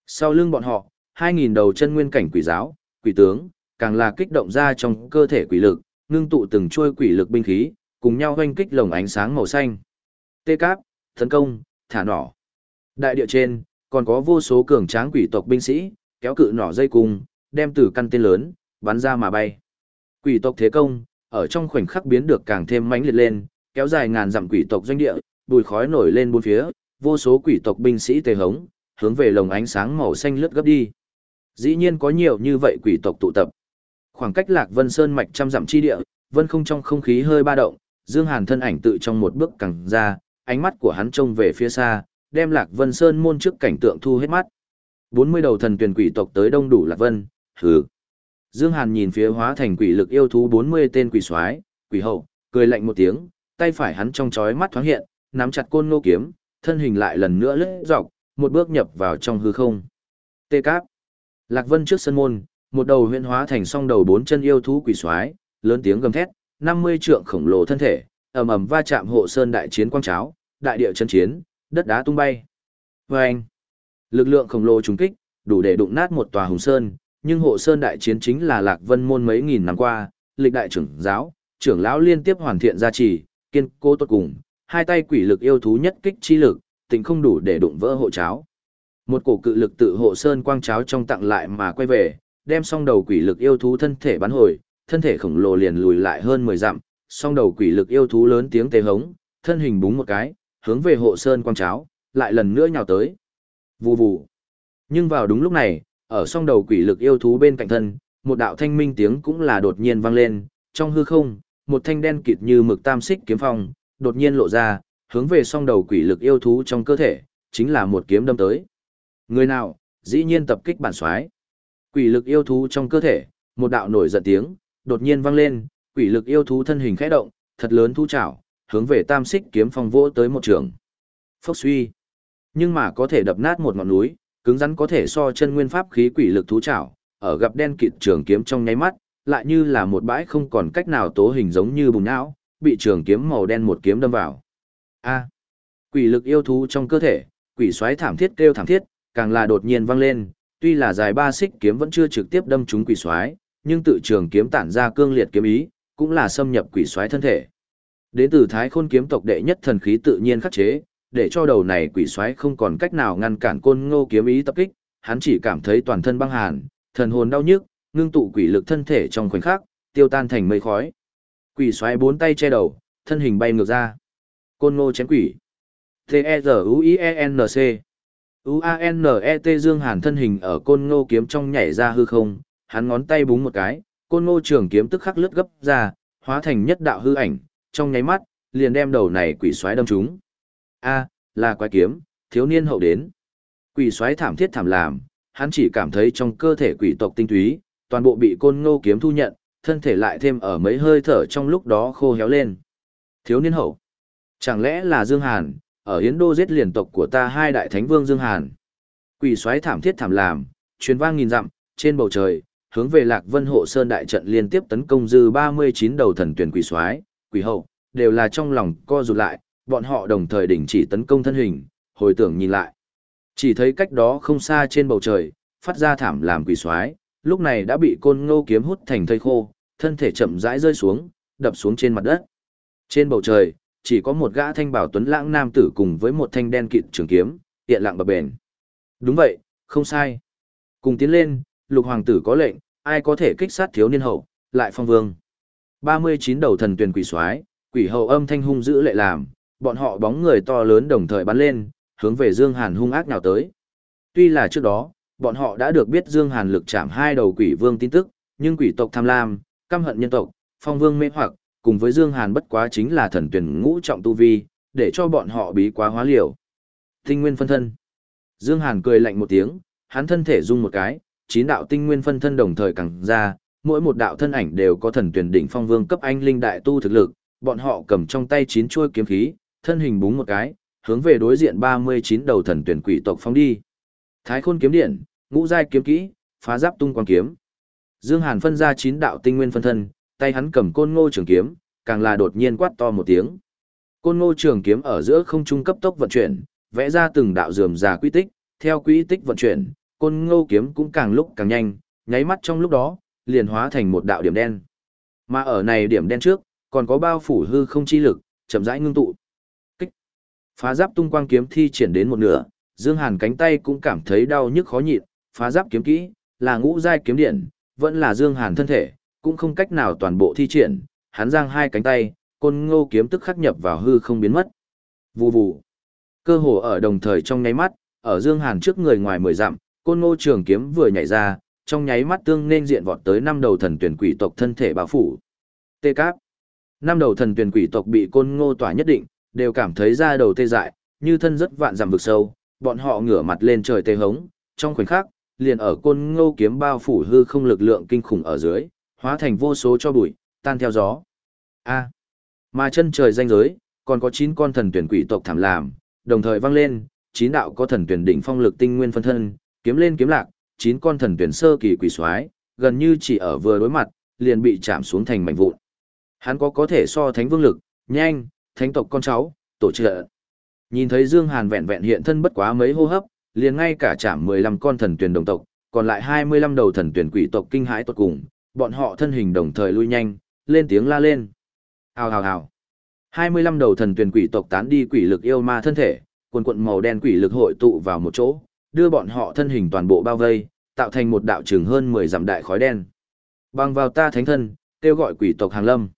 Sau lưng bọn họ, 2000 đầu chân nguyên cảnh quỷ giáo, quỷ tướng, càng là kích động ra trong cơ thể quỷ lực, ngưng tụ từng chuôi quỷ lực binh khí, cùng nhau hoanh kích lồng ánh sáng màu xanh. Tê cáp, tấn công, thả nỏ. Đại địa trên, còn có vô số cường tráng quỷ tộc binh sĩ, kéo cự nỏ dây cung, đem từ căn tên lớn, bắn ra mà bay. Quỷ tộc thế công, ở trong khoảnh khắc biến được càng thêm mãnh liệt lên, kéo dài ngàn dặm quỷ tộc doanh địa, bùi khói nổi lên bốn phía, vô số quỷ tộc binh sĩ tề hống, hướng về lồng ánh sáng màu xanh lướt gấp đi. Dĩ nhiên có nhiều như vậy quỷ tộc tụ tập. Khoảng cách Lạc Vân Sơn mạch trăm dặm chi địa, vân không trong không khí hơi ba động, Dương Hàn thân ảnh tự trong một bước càng ra, ánh mắt của hắn trông về phía xa, đem Lạc Vân Sơn môn trước cảnh tượng thu hết mắt. 40 đầu thần tuyển quỷ tộc tới đông đủ Lạc Vân, hừ. Dương Hàn nhìn phía hóa thành quỷ lực yêu thú 40 tên quỷ soái, quỷ hậu, cười lạnh một tiếng, tay phải hắn trong chói mắt thoáng hiện, nắm chặt côn nô kiếm, thân hình lại lần nữa lướt dọc, một bước nhập vào trong hư không. Tê cáp. Lạc Vân trước sân môn, một đầu huyễn hóa thành song đầu bốn chân yêu thú quỷ soái, lớn tiếng gầm thét, 50 trượng khổng lồ thân thể, ầm ầm va chạm hộ sơn đại chiến quang cháo, đại địa chân chiến, đất đá tung bay. Vâng! Lực lượng khổng lồ trùng kích, đủ để đụng nát một tòa hùng sơn, nhưng hộ sơn đại chiến chính là lạc vân môn mấy nghìn năm qua, lịch đại trưởng giáo, trưởng lão liên tiếp hoàn thiện gia trì, kiên cố tốt cùng, hai tay quỷ lực yêu thú nhất kích chi lực, tình không đủ để đụng vỡ hộ cháo. Một cổ cự lực tự hộ sơn quang cháo trong tặng lại mà quay về, đem song đầu quỷ lực yêu thú thân thể bắn hồi, thân thể khổng lồ liền lùi lại hơn 10 dặm, song đầu quỷ lực yêu thú lớn tiếng tê hống, thân hình búng một cái, hướng về hộ sơn quang cháo, lại lần nữa nhào tới. Vù vù. Nhưng vào đúng lúc này, ở song đầu quỷ lực yêu thú bên cạnh thân, một đạo thanh minh tiếng cũng là đột nhiên vang lên, trong hư không, một thanh đen kịt như mực tam xích kiếm phong, đột nhiên lộ ra, hướng về song đầu quỷ lực yêu thú trong cơ thể, chính là một kiếm đâm tới. Người nào, dĩ nhiên tập kích bản soái. Quỷ lực yêu thú trong cơ thể, một đạo nổi giận tiếng, đột nhiên vang lên, quỷ lực yêu thú thân hình khẽ động, thật lớn thu chảo, hướng về tam xích kiếm phong vỗ tới một trường. Phốc suy. Nhưng mà có thể đập nát một ngọn núi, cứng rắn có thể so chân nguyên pháp khí quỷ lực thú chảo, ở gặp đen kịt trường kiếm trong nháy mắt, lại như là một bãi không còn cách nào tố hình giống như bùn não, bị trường kiếm màu đen một kiếm đâm vào. A. quỷ lực yêu thú trong cơ thể, quỷ xoáy thảm thiết kêu thảm thiết, càng là đột nhiên vang lên, tuy là dài ba xích kiếm vẫn chưa trực tiếp đâm trúng quỷ xoáy, nhưng tự trường kiếm tản ra cương liệt kiếm ý, cũng là xâm nhập quỷ xoáy thân thể. Đến từ Thái Khôn kiếm tộc đệ nhất thần khí tự nhiên khắc chế, để cho đầu này quỷ xoáy không còn cách nào ngăn cản côn ngô kiếm ý tập kích, hắn chỉ cảm thấy toàn thân băng hàn, thần hồn đau nhức, ngưng tụ quỷ lực thân thể trong khoảnh khắc, tiêu tan thành mây khói. Quỷ xoáy bốn tay che đầu, thân hình bay ngược ra. Côn ngô chém quỷ. T-E-Z-U-I-E-N-C U-A-N-E-T Dương Hàn thân hình ở côn ngô kiếm trong nhảy ra hư không, hắn ngón tay búng một cái, côn ngô trường kiếm tức khắc lướt gấp ra, hóa thành nhất đạo hư ảnh, trong nháy mắt, liền đem đầu này quỷ xoáy đâm trúng. A, là quái kiếm, thiếu niên hậu đến. Quỷ xoáy thảm thiết thảm làm, hắn chỉ cảm thấy trong cơ thể quỷ tộc tinh túy, toàn bộ bị côn ngô kiếm thu nhận, thân thể lại thêm ở mấy hơi thở trong lúc đó khô héo lên. Thiếu niên hậu. Chẳng lẽ là Dương Hàn, ở Hiến Đô giết liền tộc của ta hai đại thánh vương Dương Hàn. Quỷ xoáy thảm thiết thảm làm, truyền vang nghìn dặm, trên bầu trời, hướng về Lạc Vân Hộ Sơn đại trận liên tiếp tấn công dư 39 đầu thần tuyển quỷ soái, quỷ hậu, đều là trong lòng co rụt lại, bọn họ đồng thời đình chỉ tấn công thân hình, hồi tưởng nhìn lại. Chỉ thấy cách đó không xa trên bầu trời, phát ra thảm làm quỷ soái, lúc này đã bị côn ngô kiếm hút thành thây khô, thân thể chậm rãi rơi xuống, đập xuống trên mặt đất. Trên bầu trời, chỉ có một gã thanh bảo tuấn lãng nam tử cùng với một thanh đen kịt trường kiếm, tiện lặng bập bền. Đúng vậy, không sai. Cùng tiến lên, lục hoàng tử có lệnh, ai có thể kích sát thiếu niên hậu, lại phong vương. 39 đầu thần tuyển quỷ soái, quỷ hậu âm thanh hung dữ lệ làm, bọn họ bóng người to lớn đồng thời bắn lên, hướng về Dương Hàn hung ác nào tới. Tuy là trước đó, bọn họ đã được biết Dương Hàn lực chạm hai đầu quỷ vương tin tức, nhưng quỷ tộc tham lam, căm hận nhân tộc, phong vương mê hoặc, cùng với Dương Hàn bất quá chính là thần tuyển ngũ trọng tu vi, để cho bọn họ bí quá hóa liều. Tinh nguyên phân thân. Dương Hàn cười lạnh một tiếng, hắn thân thể rung một cái, chín đạo tinh nguyên phân thân đồng thời cẳng ra, mỗi một đạo thân ảnh đều có thần tuyển đỉnh phong vương cấp anh linh đại tu thực lực, bọn họ cầm trong tay chín chuôi kiếm khí, thân hình búng một cái, hướng về đối diện 39 đầu thần tuyển quỷ tộc phóng đi. Thái Khôn kiếm điện, ngũ giai kiếm kỹ, phá giáp tung quang kiếm. Dương Hàn phân ra chín đạo tinh nguyên phân thân, tay hắn cầm côn ngô trường kiếm, càng là đột nhiên quát to một tiếng. Côn ngô trường kiếm ở giữa không trung cấp tốc vận chuyển, vẽ ra từng đạo rườm rà quy tích, theo quy tích vận chuyển, côn ngô kiếm cũng càng lúc càng nhanh, nháy mắt trong lúc đó, liền hóa thành một đạo điểm đen. Mà ở này điểm đen trước, còn có bao phủ hư không chi lực, chậm rãi ngưng tụ. Phá giáp tung quang kiếm thi triển đến một nửa, Dương Hàn cánh tay cũng cảm thấy đau nhức khó nhịn, phá giáp kiếm kỹ, là ngũ giai kiếm điện, vẫn là Dương Hàn thân thể, cũng không cách nào toàn bộ thi triển, hắn giang hai cánh tay, côn ngô kiếm tức khắc nhập vào hư không biến mất. Vù vù. Cơ hồ ở đồng thời trong nháy mắt, ở Dương Hàn trước người ngoài mười dặm, côn ngô trường kiếm vừa nhảy ra, trong nháy mắt tương nên diện vọt tới năm đầu thần tuyển quỷ tộc thân thể bao phủ. Tê cáp. Năm đầu thần tuyển quỷ tộc bị côn ngô tỏa nhất định, đều cảm thấy da đầu tê dại, như thân rất vạn dặm vực sâu, bọn họ ngửa mặt lên trời tê hống, trong khoảnh khắc, liền ở côn ngô kiếm bao phủ hư không lực lượng kinh khủng ở dưới, hóa thành vô số cho bụi, tan theo gió. A. Mà chân trời danh giới, còn có 9 con thần tuyển quỷ tộc thảm làm, đồng thời vang lên, 9 đạo có thần tuyển đỉnh phong lực tinh nguyên phân thân, kiếm lên kiếm lạc, 9 con thần tuyển sơ kỳ quỷ soái, gần như chỉ ở vừa đối mặt, liền bị chạm xuống thành mảnh vụn. Hắn có có thể so thánh vương lực, nhanh, thánh tộc con cháu, tổ trợ. Nhìn thấy Dương Hàn vẹn vẹn hiện thân bất quá mấy hô hấp, liền ngay cả chạm 15 con thần tuyển đồng tộc, còn lại 25 đầu thần tuyển quỷ tộc kinh hãi tột cùng, bọn họ thân hình đồng thời lui nhanh, lên tiếng la lên. Hào hào hào. 25 đầu thần tuyển quỷ tộc tán đi quỷ lực yêu ma thân thể, quần quận màu đen quỷ lực hội tụ vào một chỗ, đưa bọn họ thân hình toàn bộ bao vây, tạo thành một đạo trường hơn 10 dặm đại khói đen. Bằng vào ta thánh thân, kêu gọi quỷ tộc hàng lâm.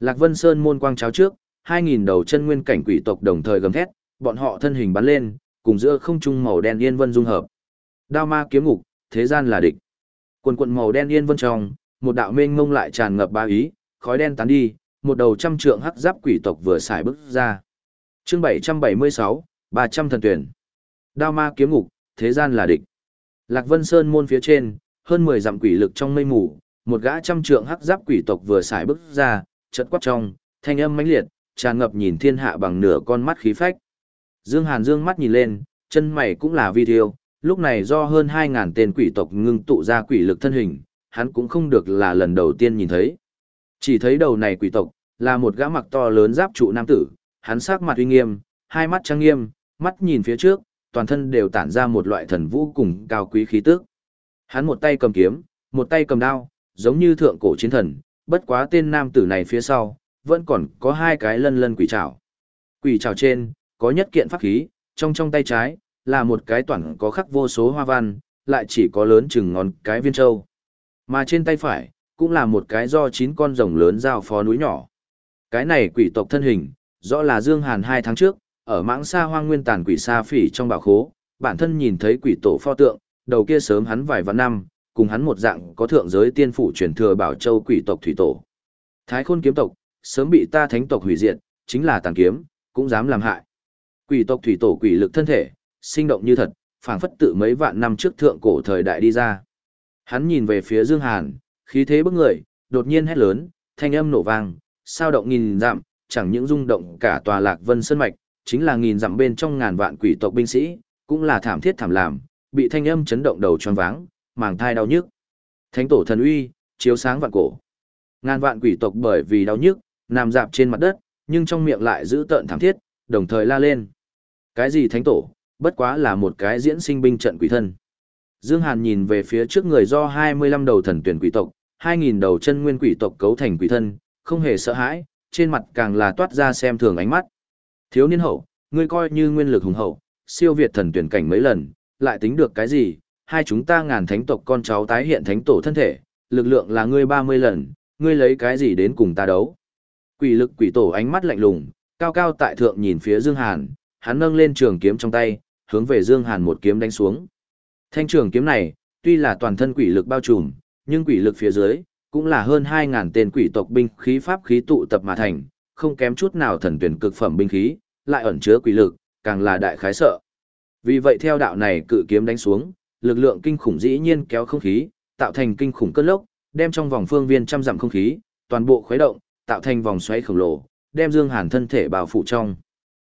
Lạc Vân Sơn môn quang cháo trước, 2000 đầu chân nguyên cảnh quỷ tộc đồng thời gầm thét, bọn họ thân hình bắn lên, cùng giữa không trung màu đen yên vân dung hợp. Đao ma kiếm ngục, thế gian là địch. Quần quần màu đen yên vân trong, một đạo mênh mông lại tràn ngập ba ý, khói đen tán đi, một đầu trăm trượng hắc giáp quỷ tộc vừa xài bước ra. Chương 776, 300 thần tuyển. Đao ma kiếm ngục, thế gian là địch. Lạc Vân Sơn môn phía trên, hơn 10 dặm quỷ lực trong mây mù, một gã trăm trượng hắc giáp quỷ tộc vừa xài bước ra, chợt quát trong, thanh âm mãnh liệt, tràn ngập nhìn thiên hạ bằng nửa con mắt khí phách. Dương Hàn dương mắt nhìn lên, chân mày cũng là vi thiêu, lúc này do hơn 2.000 tên quỷ tộc ngưng tụ ra quỷ lực thân hình, hắn cũng không được là lần đầu tiên nhìn thấy. Chỉ thấy đầu này quỷ tộc, là một gã mặc to lớn giáp trụ nam tử, hắn sắc mặt uy nghiêm, hai mắt trang nghiêm, mắt nhìn phía trước, toàn thân đều tản ra một loại thần vũ cùng cao quý khí tức. Hắn một tay cầm kiếm, một tay cầm đao, giống như thượng cổ chiến thần, bất quá tên nam tử này phía sau, vẫn còn có hai cái lân lân quỷ trảo. Quỷ trảo trên, có nhất kiện pháp khí, trong trong tay trái, là một cái toàn có khắc vô số hoa văn, lại chỉ có lớn chừng ngón cái viên châu. Mà trên tay phải, cũng là một cái do chín con rồng lớn giao phó núi nhỏ. Cái này quỷ tộc thân hình, rõ là Dương Hàn hai tháng trước, ở mãng xa hoang nguyên tàn quỷ xa phỉ trong bảo khố, bản thân nhìn thấy quỷ tổ pho tượng, đầu kia sớm hắn vài vạn năm, cùng hắn một dạng có thượng giới tiên phủ truyền thừa bảo châu quỷ tộc thủy tổ. Thái khôn kiếm tộc, sớm bị ta thánh tộc hủy diệt, chính là tàn kiếm, cũng dám làm hại. Quỷ tộc thủy tổ quỷ lực thân thể, sinh động như thật, phảng phất tự mấy vạn năm trước thượng cổ thời đại đi ra. Hắn nhìn về phía Dương Hàn, khí thế bức người, đột nhiên hét lớn, thanh âm nổ vang, sao động nghìn dặm, chẳng những rung động cả tòa Lạc Vân Sơn mạch, chính là nghìn dặm bên trong ngàn vạn quỷ tộc binh sĩ, cũng là thảm thiết thảm làm, bị thanh âm chấn động đầu choáng váng, màng thai đau nhức. Thánh tổ thần uy, chiếu sáng vạn cổ. Ngàn vạn quỷ tộc bởi vì đau nhức, nằm dạp trên mặt đất, nhưng trong miệng lại giữ tợn thảm thiết, đồng thời la lên. Cái gì thánh tổ, bất quá là một cái diễn sinh binh trận quỷ thân. Dương Hàn nhìn về phía trước người do 25 đầu thần tuyển quỷ tộc, 2.000 đầu chân nguyên quỷ tộc cấu thành quỷ thân, không hề sợ hãi, trên mặt càng là toát ra xem thường ánh mắt. Thiếu niên hậu, ngươi coi như nguyên lực hùng hậu, siêu việt thần tuyển cảnh mấy lần, lại tính được cái gì, hai chúng ta ngàn thánh tộc con cháu tái hiện thánh tổ thân thể, lực lượng là ngươi 30 lần, ngươi lấy cái gì đến cùng ta đấu. Quỷ lực quỷ tổ ánh mắt lạnh lùng, cao cao tại thượng nhìn phía Dương Hàn, hắn nâng lên trường kiếm trong tay, hướng về Dương Hàn một kiếm đánh xuống. Thanh trường kiếm này, tuy là toàn thân quỷ lực bao trùm, nhưng quỷ lực phía dưới, cũng là hơn 2.000 tên quỷ tộc binh khí pháp khí tụ tập mà thành, không kém chút nào thần tuyển cực phẩm binh khí, lại ẩn chứa quỷ lực, càng là đại khái sợ. Vì vậy theo đạo này cự kiếm đánh xuống, lực lượng kinh khủng dĩ nhiên kéo không khí, tạo thành kinh khủng cơn lốc, đem trong vòng phương viên trăm dặm không khí, toàn bộ khuấy động, tạo thành vòng xoáy khổng lồ, đem Dương Hàn thân thể bao phủ trong.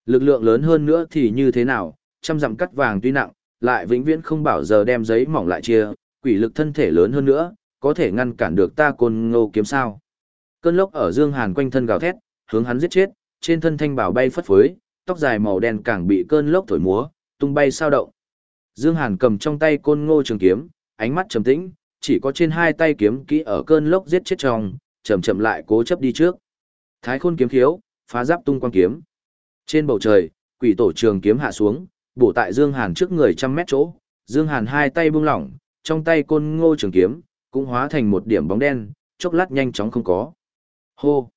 Lực lượng lớn hơn nữa thì như thế nào, trăm dặm cắt vàng tuy nặng, lại vĩnh viễn không bảo giờ đem giấy mỏng lại chia, quỷ lực thân thể lớn hơn nữa, có thể ngăn cản được ta côn ngô kiếm sao. Cơn lốc ở Dương Hàn quanh thân gào thét, hướng hắn giết chết, trên thân thanh bảo bay phất phới, tóc dài màu đen càng bị cơn lốc thổi múa, tung bay sao động. Dương Hàn cầm trong tay côn ngô trường kiếm, ánh mắt trầm tĩnh, chỉ có trên hai tay kiếm kỹ ở cơn lốc giết chết trong, chậm chậm lại cố chấp đi trước. Thái khôn kiếm khiếu, phá giáp tung quang kiếm. Trên bầu trời, quỷ tổ trường kiếm hạ xuống, bổ tại Dương Hàn trước người trăm mét chỗ. Dương Hàn hai tay buông lỏng, trong tay côn ngô trường kiếm, cũng hóa thành một điểm bóng đen, chốc lát nhanh chóng không có. Hô!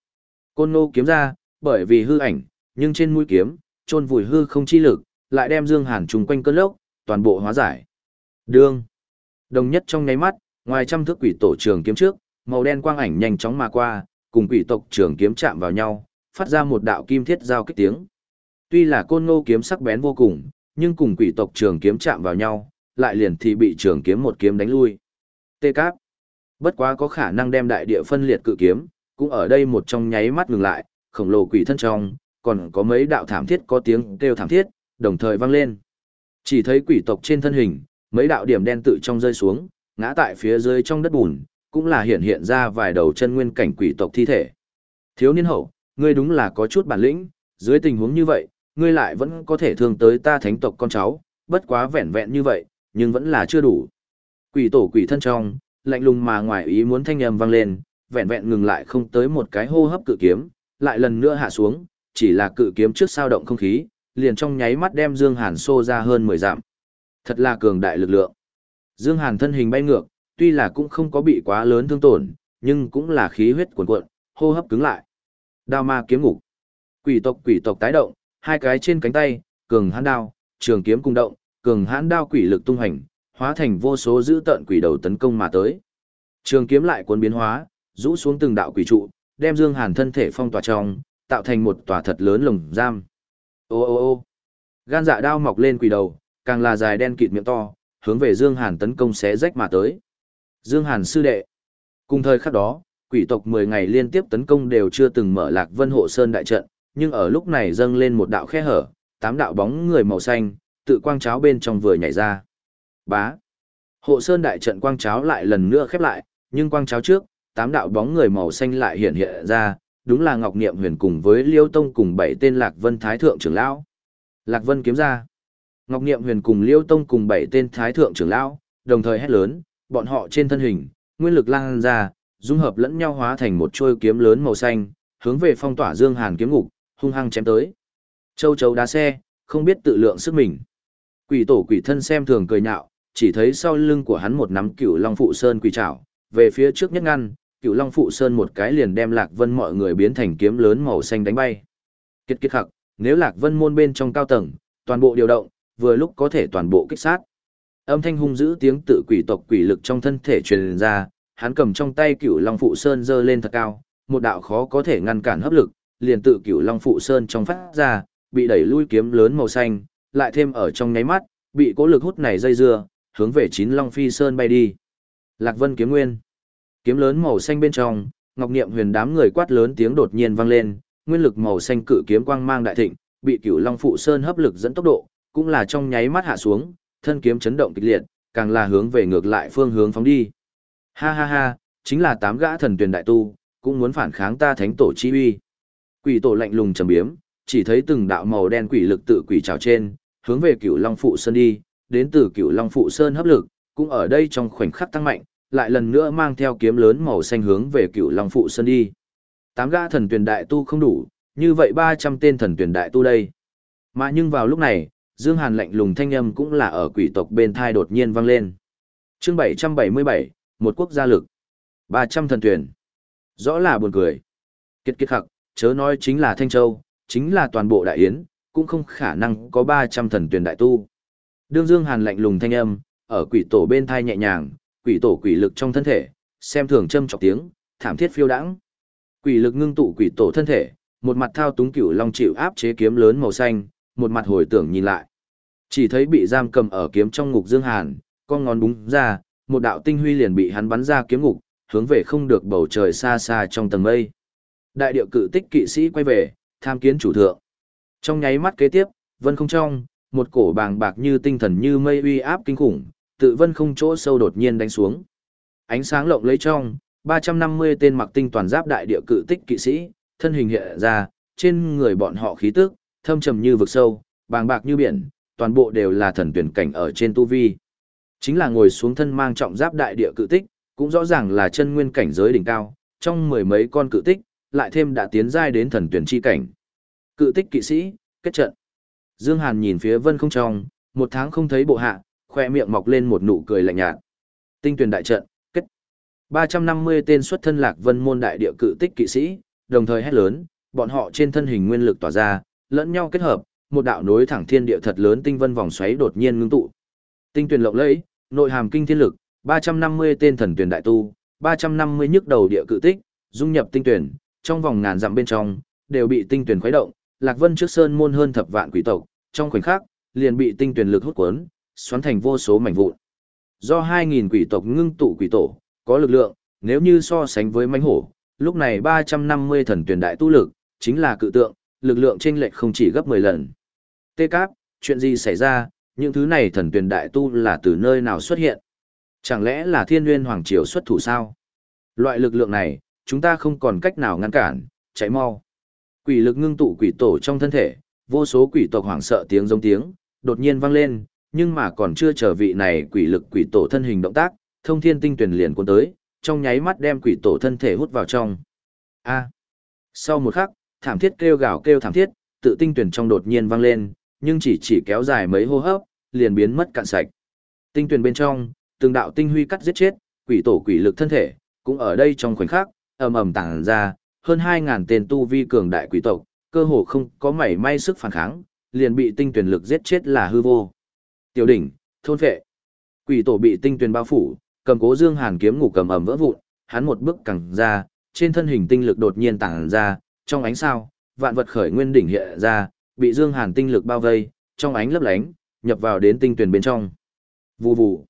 Côn ngô kiếm ra, bởi vì hư ảnh, nhưng trên mũi kiếm, trôn vùi hư không chi lực, lại đem Dương Hàn trùng quanh cơn lốc, toàn bộ hóa giải. Đương! Đồng nhất trong nháy mắt, ngoài trăm thước quỷ tổ trường kiếm trước, màu đen quang ảnh nhanh chóng mà qua, cùng quỷ tộc trường kiếm chạm vào nhau, phát ra một đạo kim thiết giao kích tiếng. Tuy là côn ngô kiếm sắc bén vô cùng, nhưng cùng quỷ tộc trường kiếm chạm vào nhau, lại liền thì bị trường kiếm một kiếm đánh lui. Tê cáp. Bất quá có khả năng đem đại địa phân liệt cự kiếm, cũng ở đây một trong nháy mắt ngừng lại, khổng lồ quỷ thân trong, còn có mấy đạo thảm thiết có tiếng kêu thảm thiết, đồng thời vang lên. Chỉ thấy quỷ tộc trên thân hình, mấy đạo điểm đen tự trong rơi xuống, ngã tại phía dưới trong đất bùn, cũng là hiện hiện ra vài đầu chân nguyên cảnh quỷ tộc thi thể. Thiếu niên hậu, ngươi đúng là có chút bản lĩnh, dưới tình huống như vậy, ngươi lại vẫn có thể thương tới ta thánh tộc con cháu, bất quá vẹn vẹn như vậy, nhưng vẫn là chưa đủ. Quỷ tổ quỷ thân trong, lạnh lùng mà ngoài ý muốn thanh âm vang lên, vẹn vẹn ngừng lại không tới một cái hô hấp cự kiếm, lại lần nữa hạ xuống, chỉ là cự kiếm trước sao động không khí, liền trong nháy mắt đem Dương Hàn xô ra hơn 10 dặm. Thật là cường đại lực lượng. Dương Hàn thân hình bay ngược, tuy là cũng không có bị quá lớn thương tổn, nhưng cũng là khí huyết cuồn cuộn, hô hấp cứng lại. Đao ma kiếm ngục. Quỷ tộc quỷ tộc tái động, hai cái trên cánh tay, cường hãn đao, trường kiếm cùng động, cường hãn đao quỷ lực tung hành, hóa thành vô số dữ tợn quỷ đầu tấn công mà tới. Trường kiếm lại cuốn biến hóa, rũ xuống từng đạo quỷ trụ, đem Dương Hàn thân thể phong tỏa trong, tạo thành một tòa thật lớn lồng giam. Ô ô ô. Gan dạ đao mọc lên quỷ đầu, càng là dài đen kịt miệng to, hướng về Dương Hàn tấn công xé rách mà tới. Dương Hàn sư đệ. Cùng thời khắc đó, quỷ tộc 10 ngày liên tiếp tấn công đều chưa từng mở Lạc Vân Hộ Sơn đại trận, nhưng ở lúc này dâng lên một đạo khe hở, tám đạo bóng người màu xanh, tự quang cháo bên trong vừa nhảy ra. Bá. Hộ Sơn đại trận quang cháo lại lần nữa khép lại, nhưng quang cháo trước, tám đạo bóng người màu xanh lại hiện hiện ra, đúng là Ngọc Niệm Huyền cùng với Liêu Tông cùng bảy tên Lạc Vân Thái thượng trưởng lão. Lạc Vân kiếm ra. Ngọc Niệm Huyền cùng Liêu Tông cùng bảy tên Thái thượng trưởng lão, đồng thời hét lớn, bọn họ trên thân hình, nguyên lực lan ra, dung hợp lẫn nhau hóa thành một chuôi kiếm lớn màu xanh, hướng về phong tỏa Dương Hàn kiếm ngục, hung hăng chém tới. Châu chấu đá xe, không biết tự lượng sức mình. Quỷ tổ quỷ thân xem thường cười nhạo, chỉ thấy sau lưng của hắn một nắm cửu long phụ sơn quỷ trảo, về phía trước nhất ngăn, cửu long phụ sơn một cái liền đem lạc vân mọi người biến thành kiếm lớn màu xanh đánh bay. Kiệt kiệt khắc, nếu lạc vân môn bên trong cao tầng, toàn bộ điều động, vừa lúc có thể toàn bộ kích sát. Âm thanh hung dữ tiếng tự quỷ tộc quỷ lực trong thân thể truyền ra, hắn cầm trong tay cửu long phụ sơn giơ lên thật cao, một đạo khó có thể ngăn cản hấp lực, liền tự cửu long phụ sơn trong phát ra, bị đẩy lui kiếm lớn màu xanh, lại thêm ở trong nháy mắt, bị cố lực hút này dây dưa, hướng về chín long phi sơn bay đi. Lạc Vân kiếm nguyên. Kiếm lớn màu xanh bên trong, Ngọc Niệm Huyền đám người quát lớn tiếng đột nhiên vang lên, nguyên lực màu xanh cự kiếm quang mang đại thịnh, bị Cửu Long phụ sơn hấp lực dẫn tốc độ, cũng là trong nháy mắt hạ xuống, thân kiếm chấn động kịch liệt, càng là hướng về ngược lại phương hướng phóng đi. Ha ha ha, chính là tám gã thần tuyển đại tu, cũng muốn phản kháng ta thánh tổ chi uy. Quỷ tổ lạnh lùng trầm biếm, chỉ thấy từng đạo màu đen quỷ lực tự quỷ trào trên, hướng về Cửu Long phụ sơn đi, đến từ Cửu Long phụ sơn hấp lực, cũng ở đây trong khoảnh khắc tăng mạnh, lại lần nữa mang theo kiếm lớn màu xanh hướng về Cửu Long phụ sơn đi. Tám gã thần tuyển đại tu không đủ, như vậy 300 tên thần tuyển đại tu đây. Mà nhưng vào lúc này, Dương Hàn lạnh lùng thanh âm cũng là ở quỷ tộc bên thai đột nhiên vang lên. Chương 777, một quốc gia lực. 300 thần tuyển. Rõ là buồn cười. Kiệt kiệt khắc, chớ nói chính là Thanh Châu, chính là toàn bộ đại yến, cũng không khả năng có 300 thần tuyển đại tu. Đương Dương Hàn lạnh lùng thanh âm, ở quỷ tổ bên thai nhẹ nhàng, quỷ tổ quỷ lực trong thân thể, xem thường châm chọc tiếng, thảm thiết phiêu đãng. Quỷ lực ngưng tụ quỷ tổ thân thể, một mặt thao túng cửu long chịu áp chế kiếm lớn màu xanh, một mặt hồi tưởng nhìn lại. Chỉ thấy bị giam cầm ở kiếm trong ngục Dương Hàn, con ngón búng ra, một đạo tinh huy liền bị hắn bắn ra kiếm ngục, hướng về không được bầu trời xa xa trong tầng mây. Đại điệu cự tích kỵ sĩ quay về, tham kiến chủ thượng. Trong nháy mắt kế tiếp, vân không trong, một cổ bàng bạc như tinh thần như mây uy áp kinh khủng, tự vân không chỗ sâu đột nhiên đánh xuống. Ánh sáng lộng lấy trong, 350 tên mặc tinh toàn giáp đại địa cự tích kỵ sĩ, thân hình hiện ra, trên người bọn họ khí tức, thâm trầm như vực sâu, bàng bạc như biển, toàn bộ đều là thần tuyển cảnh ở trên tu vi. Chính là ngồi xuống thân mang trọng giáp đại địa cự tích, cũng rõ ràng là chân nguyên cảnh giới đỉnh cao, trong mười mấy con cự tích, lại thêm đã tiến giai đến thần tuyển chi cảnh. Cự tích kỵ sĩ, kết trận. Dương Hàn nhìn phía vân không trong, một tháng không thấy bộ hạ, khoe miệng mọc lên một nụ cười lạnh nhạt. Tinh tuyển đại trận, kết. 350 tên xuất thân lạc vân môn đại địa cự tích kỵ sĩ, đồng thời hét lớn, bọn họ trên thân hình nguyên lực tỏa ra, lẫn nhau kết hợp, một đạo nối thẳng thiên địa thật lớn tinh vân vòng xoáy đột nhiên ngưng tụ. Tinh tuyền lộng lẫy, nội hàm kinh thiên lực, 350 tên thần tuyển đại tu, 350 nhức đầu địa cự tích, dung nhập tinh tuyển, trong vòng ngàn dặm bên trong, đều bị tinh tuyển khuấy động, Lạc Vân trước sơn môn hơn thập vạn quỷ tộc, trong khoảnh khắc, liền bị tinh tuyển lực hút cuốn, xoắn thành vô số mảnh vụn. Do 2000 quỷ tộc ngưng tụ quỷ tổ, có lực lượng, nếu như so sánh với mãnh hổ, lúc này 350 thần tuyển đại tu lực, chính là cự tượng, lực lượng chênh lệch không chỉ gấp 10 lần. Tê Cáp, chuyện gì xảy ra, những thứ này thần tuyển đại tu là từ nơi nào xuất hiện? Chẳng lẽ là thiên nguyên hoàng triều xuất thủ sao? Loại lực lượng này, chúng ta không còn cách nào ngăn cản, chạy mau. Quỷ lực ngưng tụ quỷ tổ trong thân thể, vô số quỷ tộc hoảng sợ tiếng giống tiếng, đột nhiên vang lên, nhưng mà còn chưa chờ vị này quỷ lực quỷ tổ thân hình động tác, thông thiên tinh tuyển liền cuốn tới, trong nháy mắt đem quỷ tổ thân thể hút vào trong. A. Sau một khắc, thảm thiết kêu gào kêu thảm thiết, tự tinh tuyển trong đột nhiên vang lên, nhưng chỉ chỉ kéo dài mấy hô hấp, liền biến mất cạn sạch. Tinh tuyền bên trong, từng đạo tinh huy cắt giết chết, quỷ tổ quỷ lực thân thể, cũng ở đây trong khoảnh khắc, ầm ầm tàng ra, hơn 2000 tên tu vi cường đại quỷ tộc, cơ hồ không có mảy may sức phản kháng, liền bị tinh tuyền lực giết chết là hư vô. Tiểu đỉnh, thôn phệ. Quỷ tổ bị tinh tuyền bao phủ, cầm cố Dương Hàn kiếm ngủ cầm ầm vỡ vụn, hắn một bước cẳng ra, trên thân hình tinh lực đột nhiên tàng ra, trong ánh sao, vạn vật khởi nguyên đỉnh hiện ra, bị Dương Hàn tinh lực bao vây, trong ánh lấp lánh, nhập vào đến tinh tuyển bên trong. Vù vù.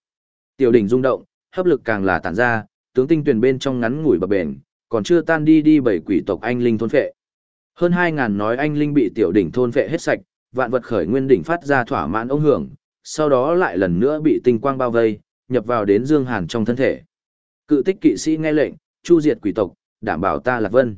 Tiểu đỉnh rung động, hấp lực càng là tản ra, tướng tinh tuyển bên trong ngắn ngủi bập bền, còn chưa tan đi đi bảy quỷ tộc anh linh thôn phệ. Hơn 2000 nói anh linh bị tiểu đỉnh thôn phệ hết sạch, vạn vật khởi nguyên đỉnh phát ra thỏa mãn ông hưởng, sau đó lại lần nữa bị tinh quang bao vây, nhập vào đến Dương Hàn trong thân thể. Cự tích kỵ sĩ nghe lệnh, chu diệt quỷ tộc, đảm bảo ta là vân.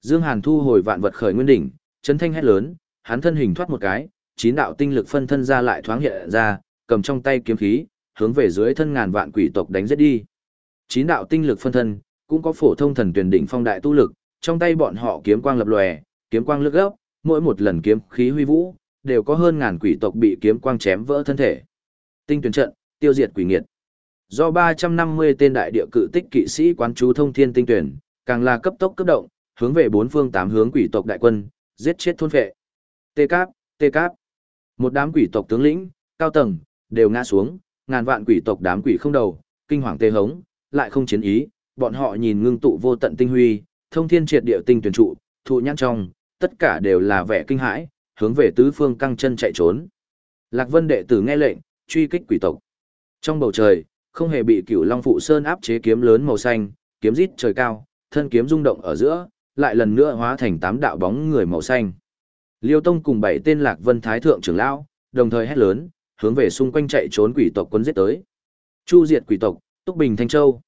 Dương Hàn thu hồi vạn vật khởi nguyên đỉnh, chấn thanh hét lớn, hắn thân hình thoát một cái, chín đạo tinh lực phân thân ra lại thoáng hiện ra, cầm trong tay kiếm khí, hướng về dưới thân ngàn vạn quỷ tộc đánh giết đi. Chín đạo tinh lực phân thân, cũng có phổ thông thần tuyển đỉnh phong đại tu lực, trong tay bọn họ kiếm quang lập lòe, kiếm quang lướt gốc, mỗi một lần kiếm khí huy vũ, đều có hơn ngàn quỷ tộc bị kiếm quang chém vỡ thân thể. Tinh tuyển trận, tiêu diệt quỷ nghiệt. Do 350 tên đại địa cự tích kỵ sĩ quán chú thông thiên tinh tuyển, càng là cấp tốc cấp động, hướng về bốn phương tám hướng quỷ tộc đại quân, giết chết thôn phệ. Tê cáp, tê cáp. Một đám quỷ tộc tướng lĩnh, cao tầng, đều ngã xuống, ngàn vạn quỷ tộc đám quỷ không đầu, kinh hoàng tê hống, lại không chiến ý, bọn họ nhìn ngưng tụ vô tận tinh huy, thông thiên triệt địa tinh tuyển trụ, thụ nhãn trong, tất cả đều là vẻ kinh hãi, hướng về tứ phương căng chân chạy trốn. Lạc Vân đệ tử nghe lệnh, truy kích quỷ tộc. Trong bầu trời, không hề bị Cửu Long phụ sơn áp chế kiếm lớn màu xanh, kiếm rít trời cao, thân kiếm rung động ở giữa, lại lần nữa hóa thành tám đạo bóng người màu xanh. Liêu Tông cùng bảy tên Lạc Vân Thái thượng trưởng lão, đồng thời hét lớn, hướng về xung quanh chạy trốn quỷ tộc quân giết tới. Chu diệt quỷ tộc, Túc Bình Thanh Châu.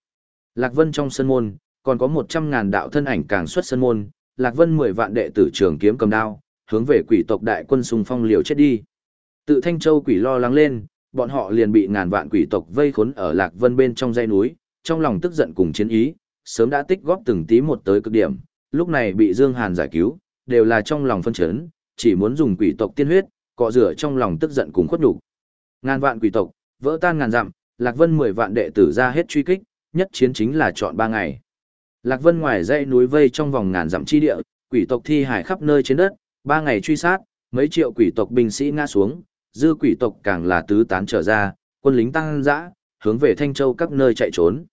Lạc Vân trong sân môn, còn có một trăm ngàn đạo thân ảnh càng xuất sân môn, Lạc Vân mười vạn đệ tử trường kiếm cầm đao, hướng về quỷ tộc đại quân xung phong liều chết đi. Tự Thanh Châu quỷ lo lắng lên, bọn họ liền bị ngàn vạn quỷ tộc vây khốn ở Lạc Vân bên trong dãy núi, trong lòng tức giận cùng chiến ý, sớm đã tích góp từng tí một tới cực điểm, lúc này bị Dương Hàn giải cứu, đều là trong lòng phân chấn, chỉ muốn dùng quỷ tộc tiên huyết, cọ rửa trong lòng tức giận cùng khuất nhục. Ngàn vạn quỷ tộc, vỡ tan ngàn dặm, Lạc Vân mười vạn đệ tử ra hết truy kích, nhất chiến chính là chọn ba ngày. Lạc Vân ngoài dãy núi vây trong vòng ngàn dặm chi địa, quỷ tộc thi hải khắp nơi trên đất, ba ngày truy sát, mấy triệu quỷ tộc binh sĩ ngã xuống, dư quỷ tộc càng là tứ tán trở ra, quân lính tăng dã, hướng về Thanh Châu các nơi chạy trốn.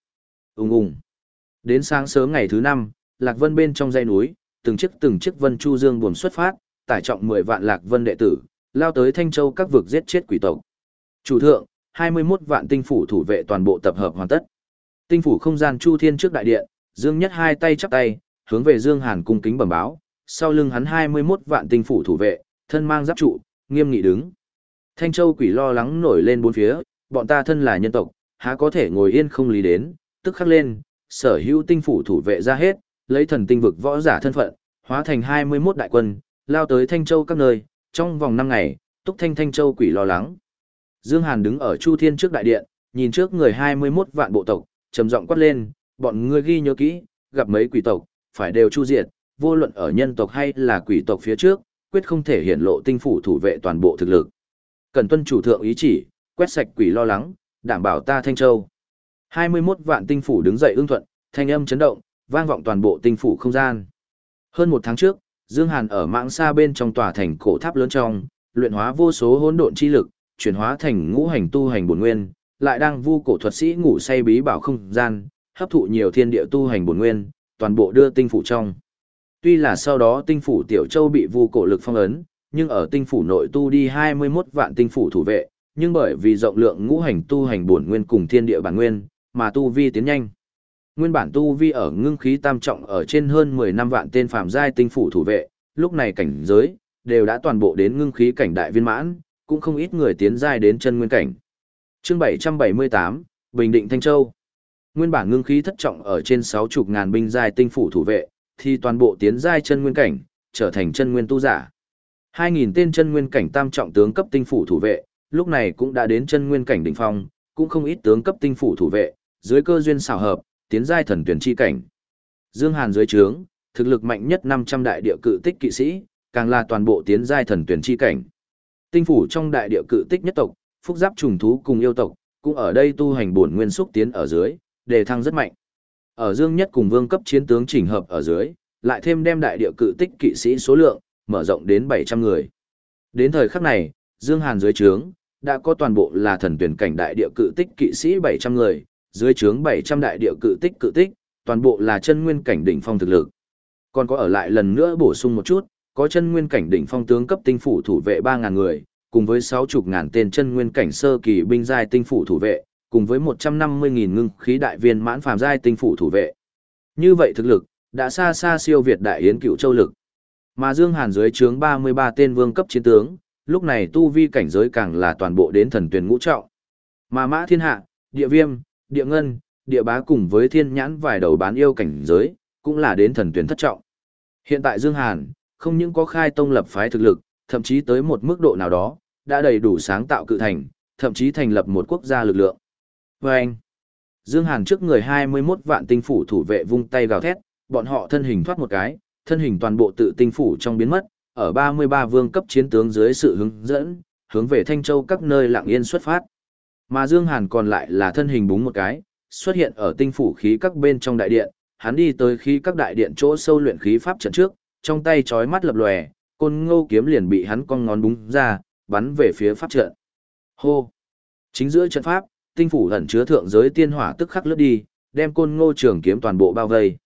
Ùng ùng. Đến sáng sớm ngày thứ năm, Lạc Vân bên trong dãy núi, từng chiếc từng chiếc Vân Chu Dương buồn xuất phát, tải trọng 10 vạn Lạc Vân đệ tử, lao tới Thanh Châu các vực giết chết quỷ tộc. Chủ thượng, 21 vạn tinh phủ thủ vệ toàn bộ tập hợp hoàn tất. Tinh phủ không gian chu thiên trước đại điện, Dương Nhất hai tay chắp tay, hướng về Dương Hàn cung kính bẩm báo, sau lưng hắn 21 vạn tinh phủ thủ vệ, thân mang giáp trụ, nghiêm nghị đứng. Thanh Châu quỷ lo lắng nổi lên bốn phía, bọn ta thân là nhân tộc, há có thể ngồi yên không lý đến, tức khắc lên, sở hữu tinh phủ thủ vệ ra hết, lấy thần tinh vực võ giả thân phận, hóa thành 21 đại quân, lao tới Thanh Châu các nơi, trong vòng 5 ngày, túc thanh Thanh Châu quỷ lo lắng. Dương Hàn đứng ở Chu Thiên trước đại điện, nhìn trước người 21 vạn bộ tộc, trầm giọng quát lên, bọn ngươi ghi nhớ kỹ, gặp mấy quỷ tộc, phải đều chu diệt, vô luận ở nhân tộc hay là quỷ tộc phía trước, quyết không thể hiển lộ tinh phủ thủ vệ toàn bộ thực lực. Cần tuân chủ thượng ý chỉ, quét sạch quỷ lo lắng, đảm bảo ta Thanh Châu. 21 vạn tinh phủ đứng dậy ưng thuận, thanh âm chấn động, vang vọng toàn bộ tinh phủ không gian. Hơn một tháng trước, Dương Hàn ở mạng xa bên trong tòa thành cổ tháp lớn trong, luyện hóa vô số hỗn độn chi lực, chuyển hóa thành ngũ hành tu hành bổn nguyên, lại đang vu cổ thuật sĩ ngủ say bí bảo không gian, hấp thụ nhiều thiên địa tu hành bổn nguyên, toàn bộ đưa tinh phủ trong. Tuy là sau đó tinh phủ Tiểu Châu bị vu cổ lực phong ấn, nhưng ở tinh phủ nội tu đi 21 vạn tinh phủ thủ vệ, nhưng bởi vì rộng lượng ngũ hành tu hành bổn nguyên cùng thiên địa bản nguyên, mà tu vi tiến nhanh. Nguyên bản tu vi ở ngưng khí tam trọng ở trên hơn 10 năm vạn tên phàm giai tinh phủ thủ vệ, lúc này cảnh giới đều đã toàn bộ đến ngưng khí cảnh đại viên mãn, cũng không ít người tiến giai đến chân nguyên cảnh. Chương 778, Bình Định Thanh Châu. Nguyên bản ngưng khí thất trọng ở trên 60 ngàn binh giai tinh phủ thủ vệ, thì toàn bộ tiến giai chân nguyên cảnh, trở thành chân nguyên tu giả. 2000 tên chân nguyên cảnh tam trọng tướng cấp tinh phủ thủ vệ, lúc này cũng đã đến chân nguyên cảnh đỉnh phong, cũng không ít tướng cấp tinh phủ thủ vệ, dưới cơ duyên xảo hợp, tiến giai thần tuyển chi cảnh. Dương Hàn dưới trướng, thực lực mạnh nhất 500 đại địa cự tích kỵ sĩ, càng là toàn bộ tiến giai thần tuyển chi cảnh. Tinh phủ trong đại địa cự tích nhất tộc, phúc giáp trùng thú cùng yêu tộc, cũng ở đây tu hành bổn nguyên xúc tiến ở dưới, đề thăng rất mạnh. Ở Dương Nhất cùng vương cấp chiến tướng chỉnh hợp ở dưới, lại thêm đem đại địa cự tích kỵ sĩ số lượng, mở rộng đến 700 người. Đến thời khắc này, Dương Hàn dưới trướng, đã có toàn bộ là thần tuyển cảnh đại địa cự tích kỵ sĩ 700 người, dưới trướng 700 đại địa cự tích cự tích, toàn bộ là chân nguyên cảnh đỉnh phong thực lực. Còn có ở lại lần nữa bổ sung một chút, có chân nguyên cảnh đỉnh phong tướng cấp tinh phủ thủ vệ 3000 người, cùng với 60 ngàn tên chân nguyên cảnh sơ kỳ binh giai tinh phủ thủ vệ, cùng với 150.000 ngưng khí đại viên mãn phàm giai tinh phủ thủ vệ. Như vậy thực lực đã xa xa siêu việt đại yến cựu châu lực. Mà Dương Hàn dưới trướng 33 tên vương cấp chiến tướng, lúc này tu vi cảnh giới càng là toàn bộ đến thần tuyển ngũ trọng. Mà Mã Thiên Hạ, Địa Viêm, Địa Ngân, Địa Bá cùng với Thiên Nhãn vài đầu bán yêu cảnh giới, cũng là đến thần tuyển thất trọng. Hiện tại Dương Hàn, không những có khai tông lập phái thực lực, thậm chí tới một mức độ nào đó, đã đầy đủ sáng tạo cự thành, thậm chí thành lập một quốc gia lực lượng. Và anh, Dương Hàn trước người 21 vạn tinh phủ thủ vệ vung tay gào thét, bọn họ thân hình thoát một cái, thân hình toàn bộ tự tinh phủ trong biến mất, ở 33 vương cấp chiến tướng dưới sự hướng dẫn, hướng về Thanh Châu các nơi lặng yên xuất phát. Mà Dương Hàn còn lại là thân hình búng một cái, xuất hiện ở tinh phủ khí các bên trong đại điện, hắn đi tới khí các đại điện chỗ sâu luyện khí pháp trận trước, trong tay chói mắt lập lòe, côn ngô kiếm liền bị hắn cong ngón búng ra, bắn về phía pháp trận. Hô! Chính giữa trận pháp, tinh phủ ẩn chứa thượng giới tiên hỏa tức khắc lướt đi, đem côn ngô trường kiếm toàn bộ bao vây.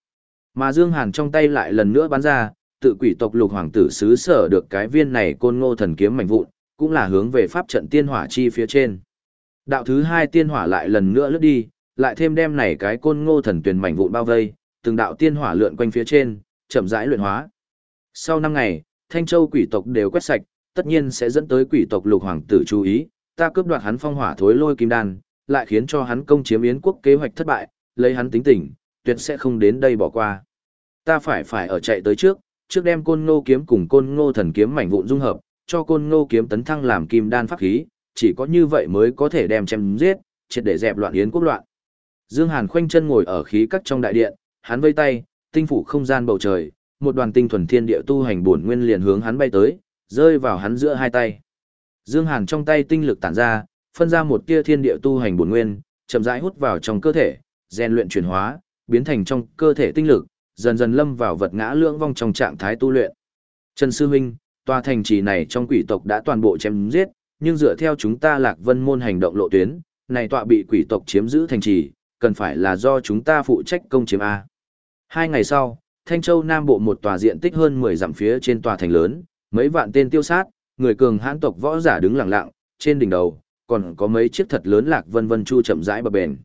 Mà Dương Hàn trong tay lại lần nữa bắn ra, tự quỷ tộc lục hoàng tử xứ sở được cái viên này côn ngô thần kiếm mạnh vụn, cũng là hướng về pháp trận tiên hỏa chi phía trên. Đạo thứ hai tiên hỏa lại lần nữa lướt đi, lại thêm đem này cái côn ngô thần tuyển mảnh vụn bao vây, từng đạo tiên hỏa lượn quanh phía trên, chậm rãi luyện hóa. Sau năm ngày, Thanh Châu quỷ tộc đều quét sạch, tất nhiên sẽ dẫn tới quỷ tộc lục hoàng tử chú ý, ta cướp đoạt hắn phong hỏa thối lôi kim đan, lại khiến cho hắn công chiếm yến quốc kế hoạch thất bại, lấy hắn tính tình, tuyệt sẽ không đến đây bỏ qua. Ta phải phải ở chạy tới trước, trước đem côn ngô kiếm cùng côn ngô thần kiếm mảnh vụn dung hợp, cho côn ngô kiếm tấn thăng làm kim đan pháp khí, chỉ có như vậy mới có thể đem chém giết, triệt để dẹp loạn yến quốc loạn. Dương Hàn khoanh chân ngồi ở khí cắt trong đại điện, hắn vây tay, tinh phủ không gian bầu trời, một đoàn tinh thuần thiên địa tu hành bổn nguyên liền hướng hắn bay tới, rơi vào hắn giữa hai tay. Dương Hàn trong tay tinh lực tản ra, phân ra một tia thiên địa tu hành bổn nguyên, chậm rãi hút vào trong cơ thể, rèn luyện chuyển hóa, biến thành trong cơ thể tinh lực, dần dần lâm vào vật ngã lưỡng vong trong trạng thái tu luyện. Trần Sư Minh, tòa thành trì này trong quỷ tộc đã toàn bộ chém giết, nhưng dựa theo chúng ta lạc vân môn hành động lộ tuyến, này tọa bị quỷ tộc chiếm giữ thành trì, cần phải là do chúng ta phụ trách công chiếm A. Hai ngày sau, Thanh Châu Nam Bộ một tòa diện tích hơn 10 dặm phía trên tòa thành lớn, mấy vạn tên tiêu sát, người cường hãn tộc võ giả đứng lặng lặng, trên đỉnh đầu, còn có mấy chiếc thật lớn lạc vân vân chu chậm rãi bờ bền.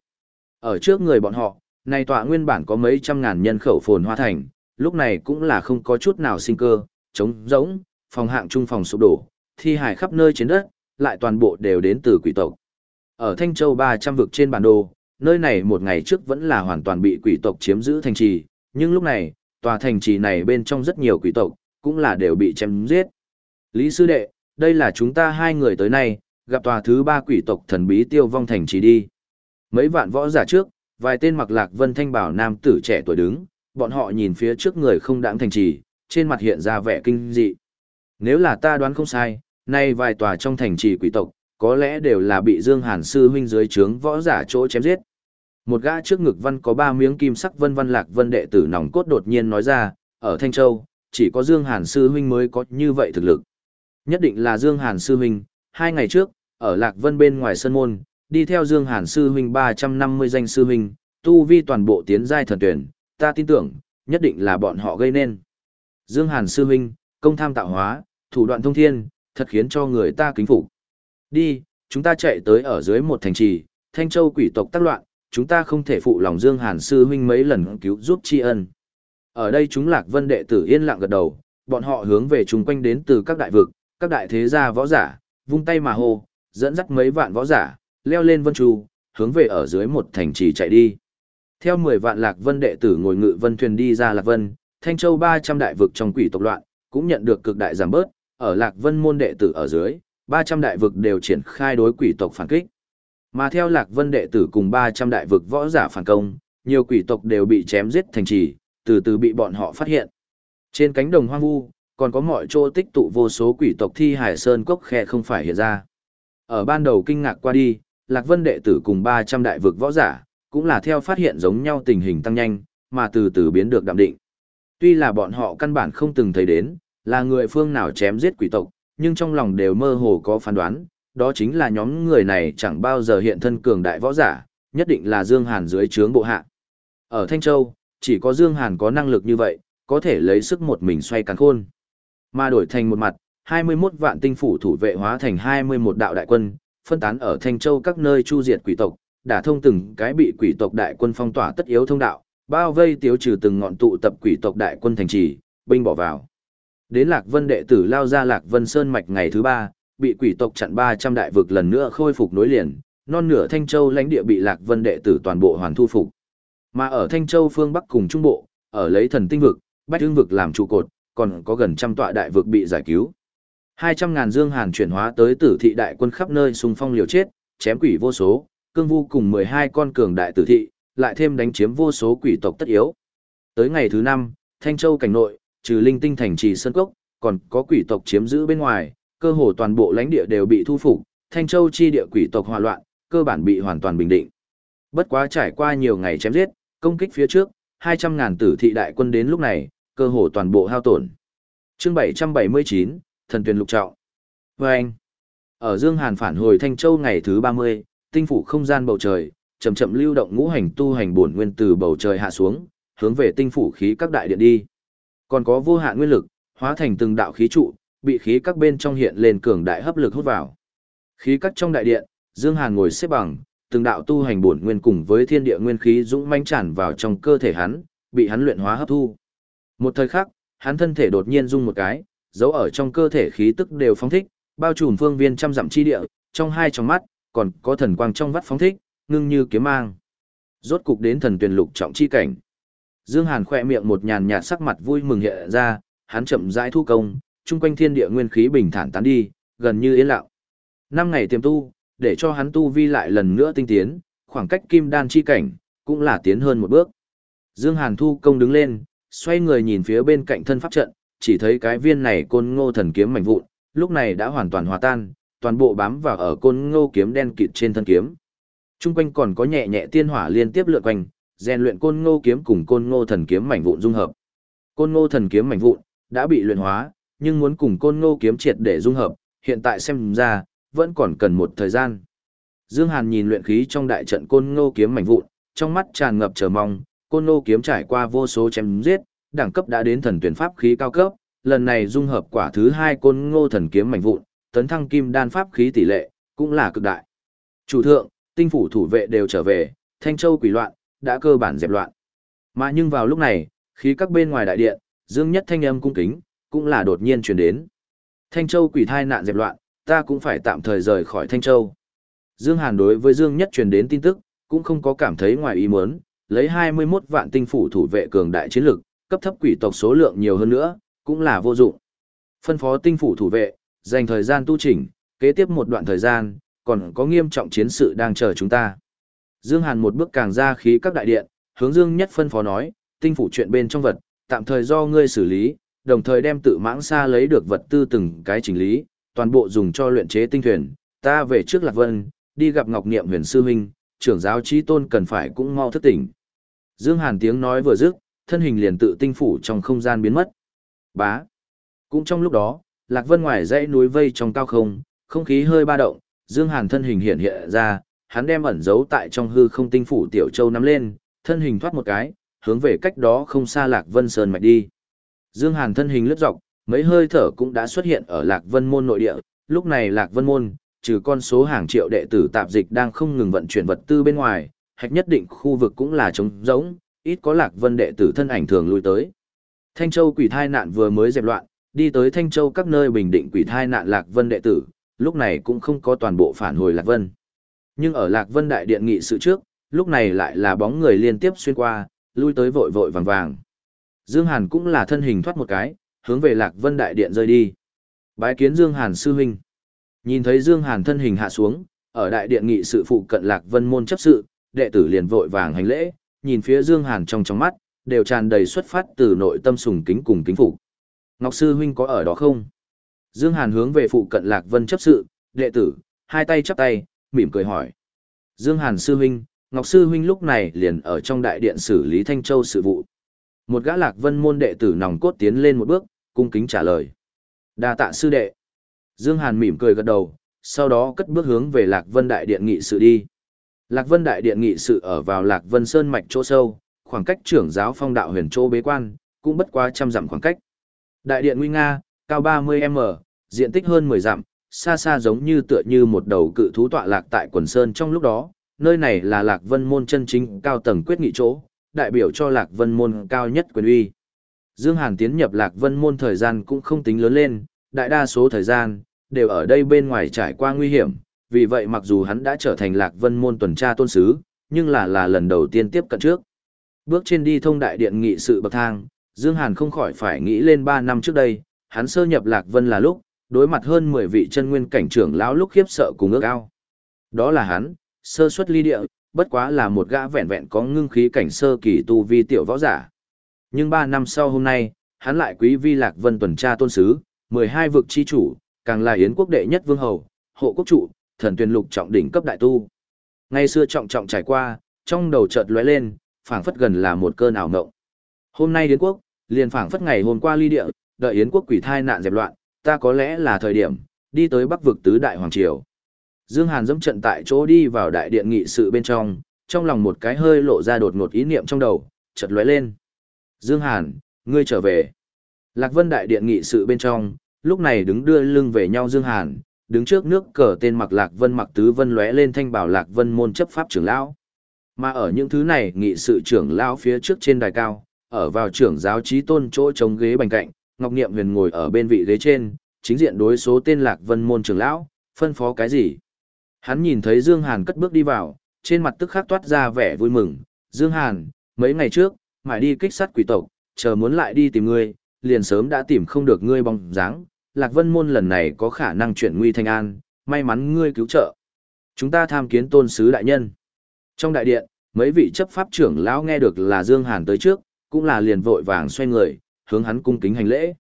Ở trước người bọn họ, này tọa nguyên bản có mấy trăm ngàn nhân khẩu phồn hoa thành, lúc này cũng là không có chút nào sinh cơ, trống rỗng, phòng hạng trung phòng sụp đổ, thi hải khắp nơi trên đất, lại toàn bộ đều đến từ quỷ tộc. Ở Thanh Châu 300 vực trên bản đồ, nơi này một ngày trước vẫn là hoàn toàn bị quỷ tộc chiếm giữ thành trì, nhưng lúc này, tòa thành trì này bên trong rất nhiều quỷ tộc, cũng là đều bị chém giết. Lý sư đệ, đây là chúng ta hai người tới nay, gặp tòa thứ ba quỷ tộc thần bí tiêu vong thành trì đi. Mấy vạn võ giả trước, vài tên mặc lạc vân thanh bảo nam tử trẻ tuổi đứng, bọn họ nhìn phía trước người không đáng thành trì, trên mặt hiện ra vẻ kinh dị. Nếu là ta đoán không sai, nay vài tòa trong thành trì quỷ tộc, có lẽ đều là bị Dương Hàn sư huynh dưới trướng võ giả chỗ chém giết. Một gã trước ngực văn có ba miếng kim sắc vân văn lạc vân đệ tử nòng cốt đột nhiên nói ra, ở Thanh Châu, chỉ có Dương Hàn sư huynh mới có như vậy thực lực. Nhất định là Dương Hàn sư huynh, hai ngày trước, ở Lạc Vân bên ngoài sân môn, đi theo Dương Hàn sư huynh 350 danh sư huynh, tu vi toàn bộ tiến giai thần tuyển, ta tin tưởng, nhất định là bọn họ gây nên. Dương Hàn sư huynh, công tham tạo hóa, thủ đoạn thông thiên, thật khiến cho người ta kính phục. Đi, chúng ta chạy tới ở dưới một thành trì, Thanh Châu quỷ tộc tác loạn, chúng ta không thể phụ lòng Dương Hàn sư huynh mấy lần cứu giúp tri ân. Ở đây chúng Lạc Vân đệ tử yên lặng gật đầu, bọn họ hướng về chúng quanh đến từ các đại vực, các đại thế gia võ giả, vung tay mà hô, dẫn dắt mấy vạn võ giả, leo lên vân trù, hướng về ở dưới một thành trì chạy đi. Theo 10 vạn Lạc Vân đệ tử ngồi ngự vân thuyền đi ra Lạc Vân, Thanh Châu 300 đại vực trong quỷ tộc loạn, cũng nhận được cực đại giảm bớt, ở Lạc Vân môn đệ tử ở dưới, 300 đại vực đều triển khai đối quỷ tộc phản kích. Mà theo Lạc Vân đệ tử cùng 300 đại vực võ giả phản công, nhiều quỷ tộc đều bị chém giết thành trì, từ từ bị bọn họ phát hiện. Trên cánh đồng hoang vu, còn có mọi chỗ tích tụ vô số quỷ tộc thi hải sơn cốc khe không phải hiện ra. Ở ban đầu kinh ngạc qua đi, Lạc Vân đệ tử cùng 300 đại vực võ giả, cũng là theo phát hiện giống nhau tình hình tăng nhanh, mà từ từ biến được đạm định. Tuy là bọn họ căn bản không từng thấy đến, là người phương nào chém giết quỷ tộc, nhưng trong lòng đều mơ hồ có phán đoán, đó chính là nhóm người này chẳng bao giờ hiện thân cường đại võ giả, nhất định là Dương Hàn dưới trướng bộ hạ. Ở Thanh Châu, chỉ có Dương Hàn có năng lực như vậy, có thể lấy sức một mình xoay càn khôn. Mà đổi thành một mặt, 21 vạn tinh phủ thủ vệ hóa thành 21 đạo đại quân, phân tán ở Thanh Châu các nơi chu diệt quỷ tộc, đã thông từng cái bị quỷ tộc đại quân phong tỏa tất yếu thông đạo, bao vây tiêu trừ từng ngọn tụ tập quỷ tộc đại quân thành trì, binh bỏ vào. Đến Lạc Vân đệ tử lao ra Lạc Vân Sơn mạch ngày thứ ba, bị quỷ tộc chặn 300 đại vực lần nữa khôi phục nối liền, non nửa Thanh Châu lãnh địa bị Lạc Vân đệ tử toàn bộ hoàn thu phục. Mà ở Thanh Châu phương Bắc cùng Trung Bộ, ở lấy thần tinh vực, bách hương vực làm trụ cột, còn có gần trăm tọa đại vực bị giải cứu. 200 ngàn dương hàn chuyển hóa tới tử thị đại quân khắp nơi xung phong liều chết, chém quỷ vô số, cương vu cùng 12 con cường đại tử thị, lại thêm đánh chiếm vô số quỷ tộc tất yếu. Tới ngày thứ 5, Thanh Châu cảnh nội, trừ linh tinh thành trì sơn cốc, còn có quỷ tộc chiếm giữ bên ngoài, cơ hồ toàn bộ lãnh địa đều bị thu phục, Thanh Châu chi địa quỷ tộc hòa loạn, cơ bản bị hoàn toàn bình định. Bất quá trải qua nhiều ngày chém giết, công kích phía trước, 200 ngàn tử thị đại quân đến lúc này, cơ hồ toàn bộ hao tổn. Chương 779, Thần Tuyền Lục Trọng. Và anh, ở Dương Hàn phản hồi Thanh Châu ngày thứ 30, tinh phủ không gian bầu trời, chậm chậm lưu động ngũ hành tu hành bổn nguyên từ bầu trời hạ xuống, hướng về tinh phủ khí các đại điện đi. Còn có vô hạn nguyên lực, hóa thành từng đạo khí trụ, bị khí các bên trong hiện lên cường đại hấp lực hút vào. Khí các trong đại điện, Dương Hàn ngồi xếp bằng, từng đạo tu hành bổn nguyên cùng với thiên địa nguyên khí dũng mãnh tràn vào trong cơ thể hắn, bị hắn luyện hóa hấp thu. Một thời khắc, hắn thân thể đột nhiên rung một cái, dấu ở trong cơ thể khí tức đều phóng thích, bao trùm phương viên trăm dặm chi địa, trong hai tròng mắt, còn có thần quang trong vắt phóng thích, ngưng như kiếm mang. Rốt cục đến thần tuyển lục trọng chi cảnh. Dương Hàn khỏe miệng một nhàn nhạt sắc mặt vui mừng hiện ra, hắn chậm rãi thu công, chung quanh thiên địa nguyên khí bình thản tán đi, gần như yên lặng. Năm ngày tiềm tu, để cho hắn tu vi lại lần nữa tinh tiến, khoảng cách kim đan chi cảnh, cũng là tiến hơn một bước. Dương Hàn thu công đứng lên, xoay người nhìn phía bên cạnh thân pháp trận, chỉ thấy cái viên này côn ngô thần kiếm mảnh vụn, lúc này đã hoàn toàn hòa tan, toàn bộ bám vào ở côn ngô kiếm đen kịt trên thân kiếm. Trung quanh còn có nhẹ nhẹ tiên hỏa liên tiếp lượn quanh, rèn luyện côn ngô kiếm cùng côn ngô thần kiếm mảnh vụn dung hợp. Côn ngô thần kiếm mảnh vụn đã bị luyện hóa, nhưng muốn cùng côn ngô kiếm triệt để dung hợp, hiện tại xem ra vẫn còn cần một thời gian. Dương Hàn nhìn luyện khí trong đại trận côn ngô kiếm mảnh vụn, trong mắt tràn ngập chờ mong, côn ngô kiếm trải qua vô số chém giết, đẳng cấp đã đến thần tuyển pháp khí cao cấp, lần này dung hợp quả thứ hai côn ngô thần kiếm mảnh vụn, tấn thăng kim đan pháp khí tỷ lệ, cũng là cực đại. Chủ thượng, tinh phủ thủ vệ đều trở về, Thanh Châu quỷ loạn, đã cơ bản dẹp loạn. Mà nhưng vào lúc này, khí các bên ngoài đại điện, Dương Nhất thanh âm cung kính, cũng là đột nhiên truyền đến. Thanh Châu quỷ thai nạn dẹp loạn, ta cũng phải tạm thời rời khỏi Thanh Châu. Dương Hàn đối với Dương Nhất truyền đến tin tức, cũng không có cảm thấy ngoài ý muốn, lấy 21 vạn tinh phủ thủ vệ cường đại chiến lực, cấp thấp quỷ tộc số lượng nhiều hơn nữa, cũng là vô dụng. Phân phó tinh phủ thủ vệ, dành thời gian tu chỉnh, kế tiếp một đoạn thời gian, còn có nghiêm trọng chiến sự đang chờ chúng ta. Dương Hàn một bước càng ra khí các đại điện, hướng Dương Nhất phân phó nói, tinh phủ chuyện bên trong vật, tạm thời do ngươi xử lý, đồng thời đem tự mãng xa lấy được vật tư từng cái chỉnh lý, toàn bộ dùng cho luyện chế tinh thuyền, ta về trước Lạc Vân, đi gặp Ngọc Niệm huyền sư huynh, trưởng giáo trí tôn cần phải cũng mau thức tỉnh. Dương Hàn tiếng nói vừa dứt, thân hình liền tự tinh phủ trong không gian biến mất. Bá. Cũng trong lúc đó, Lạc Vân ngoài dãy núi vây trong cao không, không khí hơi ba động, Dương Hàn thân hình hiện hiện ra, hắn đem ẩn giấu tại trong hư không tinh phủ tiểu châu nắm lên, thân hình thoát một cái, hướng về cách đó không xa Lạc Vân Sơn mạch đi. Dương Hàn thân hình lướt dọc, mấy hơi thở cũng đã xuất hiện ở Lạc Vân môn nội địa, lúc này Lạc Vân môn, trừ con số hàng triệu đệ tử tạp dịch đang không ngừng vận chuyển vật tư bên ngoài, hạch nhất định khu vực cũng là trống rỗng, ít có Lạc Vân đệ tử thân ảnh thường lui tới. Thanh Châu quỷ thai nạn vừa mới dẹp loạn, đi tới Thanh Châu các nơi bình định quỷ thai nạn Lạc Vân đệ tử, lúc này cũng không có toàn bộ phản hồi Lạc Vân. Nhưng ở Lạc Vân đại điện nghị sự trước, lúc này lại là bóng người liên tiếp xuyên qua, lui tới vội vội vàng vàng. Dương Hàn cũng là thân hình thoát một cái, hướng về Lạc Vân đại điện rơi đi. Bái kiến Dương Hàn sư huynh. Nhìn thấy Dương Hàn thân hình hạ xuống, ở đại điện nghị sự phụ cận Lạc Vân môn chấp sự, đệ tử liền vội vàng hành lễ, nhìn phía Dương Hàn trong trong mắt, đều tràn đầy xuất phát từ nội tâm sùng kính cùng kính phục. Ngọc sư huynh có ở đó không? Dương Hàn hướng về phụ cận Lạc Vân chấp sự, đệ tử, hai tay chắp tay, mỉm cười hỏi. Dương Hàn sư huynh, Ngọc sư huynh lúc này liền ở trong đại điện xử lý Thanh Châu sự vụ. Một gã Lạc Vân môn đệ tử nòng cốt tiến lên một bước, cung kính trả lời. Đa tạ sư đệ. Dương Hàn mỉm cười gật đầu, sau đó cất bước hướng về Lạc Vân đại điện nghị sự đi. Lạc Vân đại điện nghị sự ở vào Lạc Vân Sơn mạch chỗ sâu, khoảng cách trưởng giáo phong đạo huyền chỗ bế quan, cũng bất quá trăm dặm khoảng cách. Đại điện nguy nga, cao 30m, diện tích hơn 10 dặm, xa xa giống như tựa như một đầu cự thú tọa lạc tại quần sơn trong lúc đó, nơi này là Lạc Vân môn chân chính cao tầng quyết nghị chỗ, đại biểu cho Lạc Vân môn cao nhất quyền uy. Dương Hàn tiến nhập Lạc Vân môn thời gian cũng không tính lớn lên, đại đa số thời gian đều ở đây bên ngoài trải qua nguy hiểm, vì vậy mặc dù hắn đã trở thành Lạc Vân môn tuần tra tôn sứ, nhưng là là lần đầu tiên tiếp cận trước. Bước trên đi thông đại điện nghị sự bậc thang, Dương Hàn không khỏi phải nghĩ lên 3 năm trước đây, hắn sơ nhập Lạc Vân là lúc, đối mặt hơn 10 vị chân nguyên cảnh trưởng lão lúc khiếp sợ cùng ước ao. Đó là hắn, sơ xuất ly địa, bất quá là một gã vẹn vẹn có ngưng khí cảnh sơ kỳ tu vi tiểu võ giả. Nhưng 3 năm sau hôm nay, hắn lại quý vi Lạc Vân tuần tra tôn sứ, 12 vực chi chủ, càng là yến quốc đệ nhất vương hầu, hộ quốc trụ, thần tuyển lục trọng đỉnh cấp đại tu. Ngày xưa trọng trọng trải qua, trong đầu chợt lóe lên, phảng phất gần là một cơn ảo ngộng. Hôm nay yến quốc, liền phảng phất ngày hôm qua ly địa, đợi yến quốc quỷ thai nạn dẹp loạn, ta có lẽ là thời điểm đi tới Bắc vực tứ đại hoàng triều. Dương Hàn dẫm trận tại chỗ đi vào đại điện nghị sự bên trong, trong lòng một cái hơi lộ ra đột ngột ý niệm trong đầu, chợt lóe lên. Dương Hàn, ngươi trở về. Lạc Vân đại điện nghị sự bên trong, lúc này đứng đưa lưng về nhau Dương Hàn, đứng trước nước cờ tên mặc Lạc Vân mặc tứ vân lóe lên thanh bảo Lạc Vân môn chấp pháp trưởng lão. Mà ở những thứ này nghị sự trưởng lão phía trước trên đài cao, ở vào trưởng giáo trí tôn chỗ chống ghế bành cạnh, Ngọc Niệm Huyền ngồi ở bên vị ghế trên, chính diện đối số tên Lạc Vân môn trưởng lão, phân phó cái gì? Hắn nhìn thấy Dương Hàn cất bước đi vào, trên mặt tức khắc toát ra vẻ vui mừng, "Dương Hàn, mấy ngày trước, mãi đi kích sát quỷ tộc, chờ muốn lại đi tìm ngươi, liền sớm đã tìm không được ngươi bóng dáng, Lạc Vân môn lần này có khả năng chuyển nguy thành an, may mắn ngươi cứu trợ. Chúng ta tham kiến tôn sứ đại nhân." Trong đại điện, mấy vị chấp pháp trưởng lão nghe được là Dương Hàn tới trước, cũng là liền vội vàng xoay người, hướng hắn cung kính hành lễ.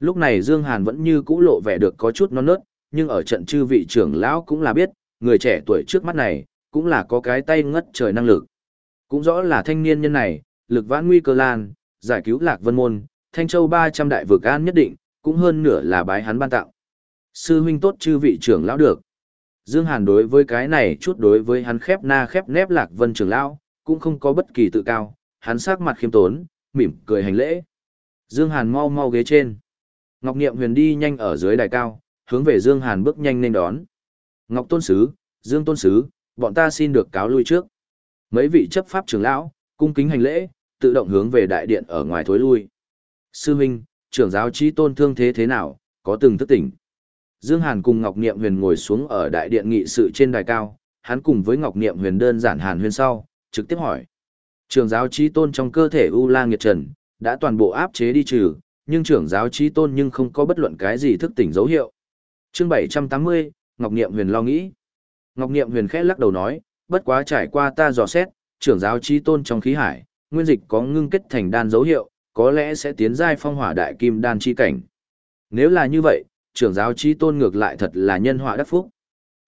Lúc này Dương Hàn vẫn như cũ lộ vẻ được có chút non nớt, nhưng ở trận chư vị trưởng lão cũng là biết, người trẻ tuổi trước mắt này, cũng là có cái tay ngất trời năng lực. Cũng rõ là thanh niên nhân này, lực vãn nguy cơ lan, giải cứu lạc vân môn, thanh châu 300 đại vực an nhất định, cũng hơn nửa là bái hắn ban tặng. Sư huynh tốt chư vị trưởng lão được. Dương Hàn đối với cái này chút đối với hắn khép na khép nép lạc vân trưởng lão, cũng không có bất kỳ tự cao, hắn sắc mặt khiêm tốn, mỉm cười hành lễ. Dương Hàn mau mau ghế trên. Ngọc Niệm Huyền đi nhanh ở dưới đài cao, hướng về Dương Hàn bước nhanh nên đón. Ngọc Tôn Sứ, Dương Tôn Sứ, bọn ta xin được cáo lui trước. Mấy vị chấp pháp trưởng lão, cung kính hành lễ, tự động hướng về đại điện ở ngoài thối lui. Sư Minh, trưởng giáo trí tôn thương thế thế nào, có từng thức tỉnh. Dương Hàn cùng Ngọc Niệm Huyền ngồi xuống ở đại điện nghị sự trên đài cao, hắn cùng với Ngọc Niệm Huyền đơn giản Hàn Huyền sau, trực tiếp hỏi. Trường giáo trí tôn trong cơ thể U La Nghiệt Trần, đã toàn bộ áp chế đi trừ, nhưng trưởng giáo trí tôn nhưng không có bất luận cái gì thức tỉnh dấu hiệu. Chương 780, Ngọc Niệm Huyền lo nghĩ. Ngọc Niệm Huyền khẽ lắc đầu nói, bất quá trải qua ta dò xét, trưởng giáo trí tôn trong khí hải, nguyên dịch có ngưng kết thành đan dấu hiệu, có lẽ sẽ tiến giai phong hỏa đại kim đan chi cảnh. Nếu là như vậy, trưởng giáo trí tôn ngược lại thật là nhân họa đắc phúc.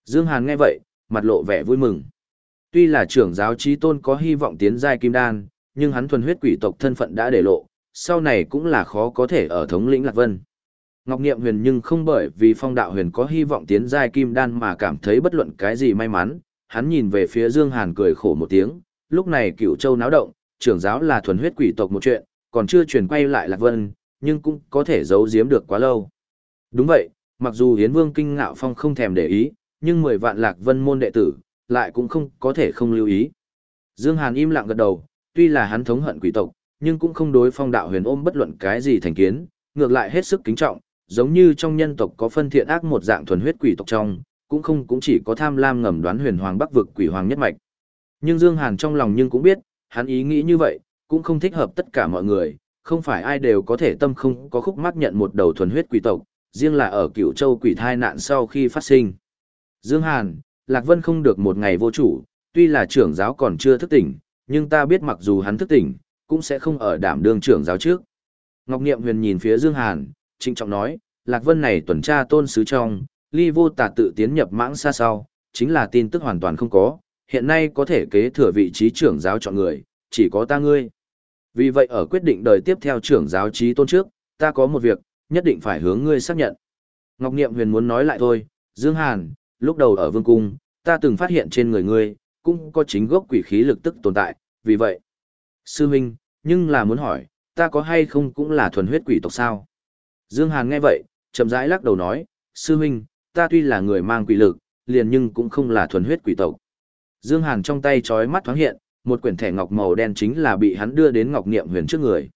Dương Hàn nghe vậy, mặt lộ vẻ vui mừng. Tuy là trưởng giáo trí tôn có hy vọng tiến giai kim đan, nhưng hắn thuần huyết quỷ tộc thân phận đã để lộ, sau này cũng là khó có thể ở thống lĩnh Lạc Vân. Ngọc Niệm Huyền nhưng không bởi vì phong đạo huyền có hy vọng tiến giai kim đan mà cảm thấy bất luận cái gì may mắn, hắn nhìn về phía Dương Hàn cười khổ một tiếng, lúc này cựu châu náo động, trưởng giáo là thuần huyết quỷ tộc một chuyện, còn chưa truyền quay lại Lạc Vân, nhưng cũng có thể giấu giếm được quá lâu. Đúng vậy, mặc dù Hiến Vương Kinh Ngạo Phong không thèm để ý, nhưng 10 vạn Lạc Vân môn đệ tử, lại cũng không có thể không lưu ý. Dương Hàn im lặng gật đầu, tuy là hắn thống hận quỷ tộc, nhưng cũng không đối phong đạo huyền ôm bất luận cái gì thành kiến, ngược lại hết sức kính trọng, giống như trong nhân tộc có phân thiện ác một dạng thuần huyết quỷ tộc trong, cũng không cũng chỉ có tham lam ngầm đoán huyền hoàng bắc vực quỷ hoàng nhất mạch. Nhưng Dương Hàn trong lòng nhưng cũng biết, hắn ý nghĩ như vậy, cũng không thích hợp tất cả mọi người, không phải ai đều có thể tâm không có khúc mắc nhận một đầu thuần huyết quỷ tộc, riêng là ở cựu châu quỷ thai nạn sau khi phát sinh. Dương Hàn, Lạc Vân không được một ngày vô chủ, tuy là trưởng giáo còn chưa thức tỉnh, nhưng ta biết mặc dù hắn thức tỉnh, cũng sẽ không ở đảm đương trưởng giáo trước. Ngọc Niệm Huyền nhìn phía Dương Hàn, trịnh trọng nói, Lạc Vân này tuần tra tôn sứ trong, ly vô tà tự tiến nhập mãng xa sau, chính là tin tức hoàn toàn không có, hiện nay có thể kế thừa vị trí trưởng giáo chọn người, chỉ có ta ngươi. Vì vậy ở quyết định đời tiếp theo trưởng giáo trí tôn trước, ta có một việc, nhất định phải hướng ngươi xác nhận. Ngọc Niệm Huyền muốn nói lại thôi, Dương Hàn, lúc đầu ở vương cung, ta từng phát hiện trên người ngươi, cũng có chính gốc quỷ khí lực tức tồn tại, vì vậy. Sư Minh, nhưng là muốn hỏi, ta có hay không cũng là thuần huyết quỷ tộc sao? Dương Hàn nghe vậy, chậm rãi lắc đầu nói, Sư Minh, ta tuy là người mang quỷ lực, liền nhưng cũng không là thuần huyết quỷ tộc. Dương Hàn trong tay chói mắt thoáng hiện, một quyển thẻ ngọc màu đen chính là bị hắn đưa đến Ngọc Niệm Huyền trước người.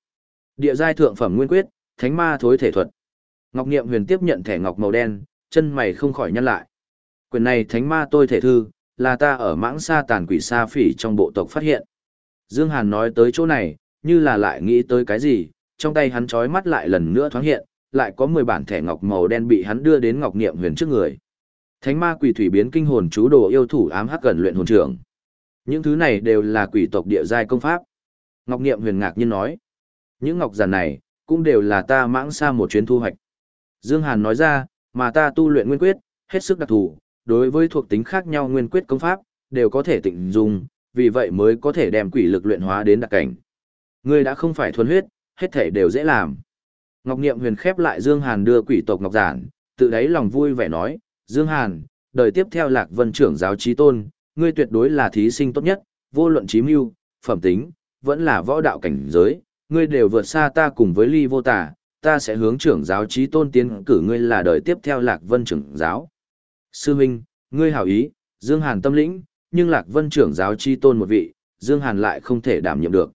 Địa giai thượng phẩm nguyên quyết, Thánh ma thối thể thuật. Ngọc Niệm Huyền tiếp nhận thẻ ngọc màu đen, chân mày không khỏi nhăn lại. Quyển này Thánh ma tôi thể thư, là ta ở mãng xa tàn quỷ sa phỉ trong bộ tộc phát hiện. Dương Hàn nói tới chỗ này, như là lại nghĩ tới cái gì, trong tay hắn chói mắt lại lần nữa thoáng hiện, lại có 10 bản thẻ ngọc màu đen bị hắn đưa đến Ngọc Niệm Huyền trước người. Thánh ma quỷ thủy biến kinh hồn chú đồ yêu thủ ám hắc gần luyện hồn trưởng. Những thứ này đều là quỷ tộc địa giai công pháp. Ngọc Niệm huyền ngạc nhiên nói. Những ngọc giản này, cũng đều là ta mãng xa một chuyến thu hoạch. Dương Hàn nói ra, mà ta tu luyện nguyên quyết, hết sức đặc thù, đối với thuộc tính khác nhau nguyên quyết công pháp, đều có thể tịnh dùng, vì vậy mới có thể đem quỷ lực luyện hóa đến đặc cảnh. Ngươi đã không phải thuần huyết, hết thể đều dễ làm. Ngọc Niệm huyền khép lại Dương Hàn đưa quỷ tộc ngọc giản, tự đáy lòng vui vẻ nói, Dương Hàn, đời tiếp theo Lạc Vân trưởng giáo trí tôn, ngươi tuyệt đối là thí sinh tốt nhất, vô luận trí mưu, phẩm tính, vẫn là võ đạo cảnh giới, ngươi đều vượt xa ta cùng với ly vô tả, ta sẽ hướng trưởng giáo trí tôn tiến cử ngươi là đời tiếp theo Lạc Vân trưởng giáo. Sư Minh, ngươi hảo ý, Dương Hàn tâm lĩnh, nhưng Lạc Vân trưởng giáo chi tôn một vị, Dương Hàn lại không thể đảm nhiệm được.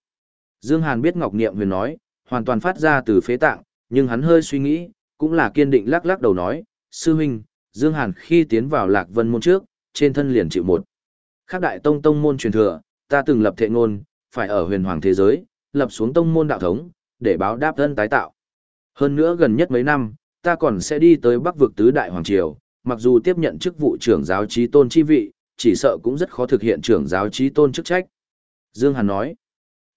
Dương Hàn biết Ngọc Niệm huyền nói, hoàn toàn phát ra từ phế tạng, nhưng hắn hơi suy nghĩ, cũng là kiên định lắc lắc đầu nói, Sư Minh, Dương Hàn khi tiến vào Lạc Vân môn trước, trên thân liền chịu một. Khác đại tông tông môn truyền thừa, ta từng lập thệ ngôn, phải ở huyền hoàng thế giới, lập xuống tông môn đạo thống, để báo đáp thân tái tạo. Hơn nữa gần nhất mấy năm, ta còn sẽ đi tới bắc vực tứ đại hoàng triều, mặc dù tiếp nhận chức vụ trưởng giáo trí tôn chi vị, chỉ sợ cũng rất khó thực hiện trưởng giáo trí tôn chức trách. Dương Hàn nói,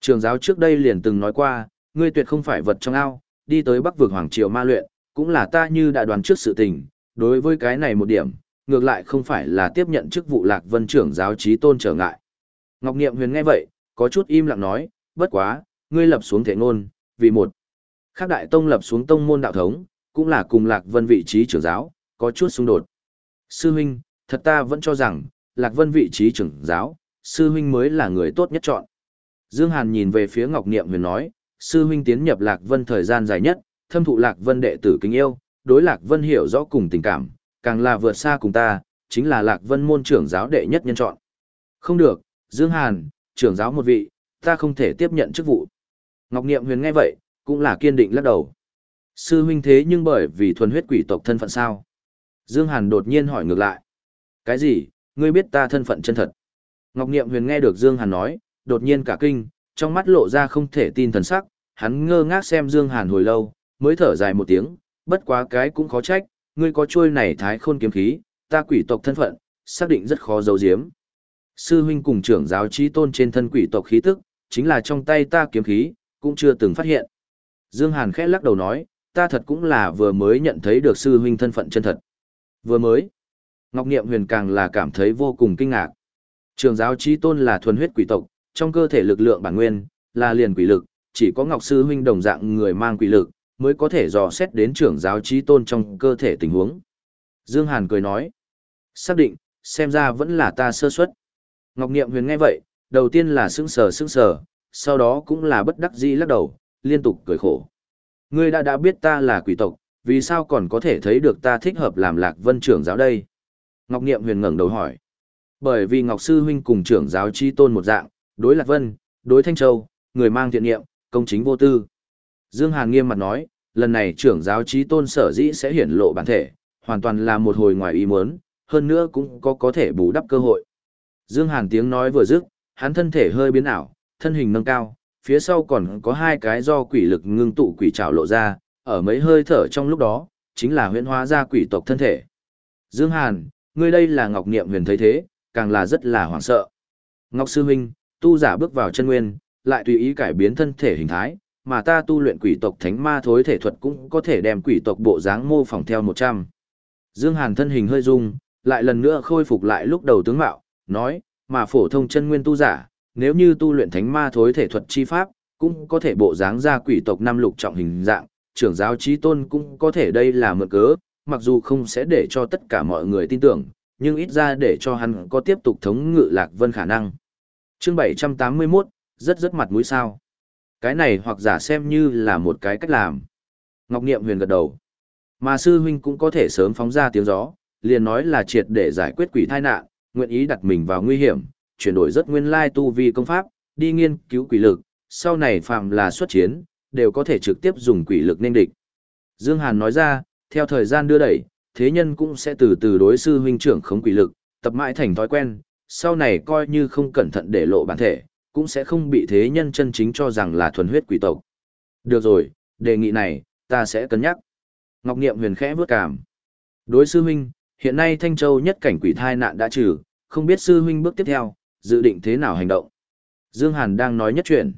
trưởng giáo trước đây liền từng nói qua, ngươi tuyệt không phải vật trong ao, đi tới bắc vực hoàng triều ma luyện, cũng là ta như đã đoán trước sự tình, đối với cái này một điểm, ngược lại không phải là tiếp nhận chức vụ lạc vân trưởng giáo trí tôn trở ngại. Ngọc Niệm Huyền nghe vậy, có chút im lặng nói, bất quá, ngươi lập xuống thể ngôn, vì một. Khác đại tông lập xuống tông môn đạo thống, cũng là cùng lạc vân vị trí trưởng giáo, có chút xung đột. Sư huynh, thật ta vẫn cho rằng, lạc vân vị trí trưởng giáo, sư huynh mới là người tốt nhất chọn. Dương Hàn nhìn về phía Ngọc Niệm Huyền nói, sư huynh tiến nhập lạc vân thời gian dài nhất, thâm thụ lạc vân đệ tử kính yêu, đối lạc vân hiểu rõ cùng tình cảm, càng là vượt xa cùng ta, chính là lạc vân môn trưởng giáo đệ nhất nhân chọn. Không được, Dương Hàn, trưởng giáo một vị, ta không thể tiếp nhận chức vụ. Ngọc Niệm Huyền nghe vậy, cũng là kiên định lắc đầu. Sư huynh thế nhưng bởi vì thuần huyết quỷ tộc thân phận sao? Dương Hàn đột nhiên hỏi ngược lại. Cái gì, ngươi biết ta thân phận chân thật? Ngọc Niệm Huyền nghe được Dương Hàn nói, đột nhiên cả kinh, trong mắt lộ ra không thể tin thần sắc, hắn ngơ ngác xem Dương Hàn hồi lâu, mới thở dài một tiếng, bất quá cái cũng khó trách, ngươi có chuôi này thái khôn kiếm khí, ta quỷ tộc thân phận, xác định rất khó giấu giếm. Sư huynh cùng trưởng giáo trí tôn trên thân quỷ tộc khí tức, chính là trong tay ta kiếm khí, cũng chưa từng phát hiện. Dương Hàn khẽ lắc đầu nói, ta thật cũng là vừa mới nhận thấy được sư huynh thân phận chân thật. Vừa mới, Ngọc Niệm Huyền càng là cảm thấy vô cùng kinh ngạc. Trường giáo trí tôn là thuần huyết quỷ tộc, trong cơ thể lực lượng bản nguyên, là liền quỷ lực, chỉ có Ngọc Sư huynh đồng dạng người mang quỷ lực, mới có thể dò xét đến trưởng giáo trí tôn trong cơ thể tình huống. Dương Hàn cười nói, xác định, xem ra vẫn là ta sơ suất. Ngọc Niệm Huyền nghe vậy, đầu tiên là sững sờ sững sờ, sau đó cũng là bất đắc dĩ lắc đầu, liên tục cười khổ. Ngươi đã đã biết ta là quỷ tộc, vì sao còn có thể thấy được ta thích hợp làm lạc vân trưởng giáo đây? Ngọc Niệm huyền ngẩng đầu hỏi. Bởi vì Ngọc Sư Huynh cùng trưởng giáo chi tôn một dạng, đối lạc vân, đối thanh châu, người mang thiện niệm, công chính vô tư. Dương Hàn nghiêm mặt nói, lần này trưởng giáo chi tôn sở dĩ sẽ hiển lộ bản thể, hoàn toàn là một hồi ngoài ý muốn, hơn nữa cũng có có thể bù đắp cơ hội. Dương Hàn tiếng nói vừa dứt, hắn thân thể hơi biến ảo, thân hình nâng cao, phía sau còn có hai cái do quỷ lực ngưng tụ quỷ trảo lộ ra, ở mấy hơi thở trong lúc đó, chính là huyễn hóa ra quỷ tộc thân thể. Dương Hàn, ngươi đây là Ngọc Niệm huyền thấy thế, càng là rất là hoảng sợ. Ngọc Sư Minh, tu giả bước vào chân nguyên, lại tùy ý cải biến thân thể hình thái, mà ta tu luyện quỷ tộc thánh ma thối thể thuật cũng có thể đem quỷ tộc bộ dáng mô phỏng theo 100. Dương Hàn thân hình hơi rung, lại lần nữa khôi phục lại lúc đầu tướng mạo, nói, mà phổ thông chân nguyên tu giả, nếu như tu luyện thánh ma thối thể thuật chi pháp, cũng có thể bộ dáng ra quỷ tộc năm lục trọng hình dạng, trưởng giáo trí tôn cũng có thể đây là mượn cớ, mặc dù không sẽ để cho tất cả mọi người tin tưởng, nhưng ít ra để cho hắn có tiếp tục thống ngự lạc vân khả năng. Chương 781, rất rất mặt mũi sao. Cái này hoặc giả xem như là một cái cách làm. Ngọc Niệm huyền gật đầu. Mà sư huynh cũng có thể sớm phóng ra tiếng gió, liền nói là triệt để giải quyết quỷ thai nạn, nguyện ý đặt mình vào nguy hiểm, chuyển đổi rất nguyên lai tu vi công pháp, đi nghiên cứu quỷ lực, sau này phạm là xuất chiến, đều có thể trực tiếp dùng quỷ lực nên địch. Dương Hàn nói ra, theo thời gian đưa đẩy, thế nhân cũng sẽ từ từ đối sư huynh trưởng khống quỷ lực, tập mãi thành thói quen, sau này coi như không cẩn thận để lộ bản thể, cũng sẽ không bị thế nhân chân chính cho rằng là thuần huyết quỷ tộc. Được rồi, đề nghị này, ta sẽ cân nhắc. Ngọc Niệm huyền khẽ bước cảm. Đối sư huynh, hiện nay Thanh Châu nhất cảnh quỷ thai nạn đã trừ, không biết sư huynh bước tiếp theo, dự định thế nào hành động. Dương Hàn đang nói nhất chuyện.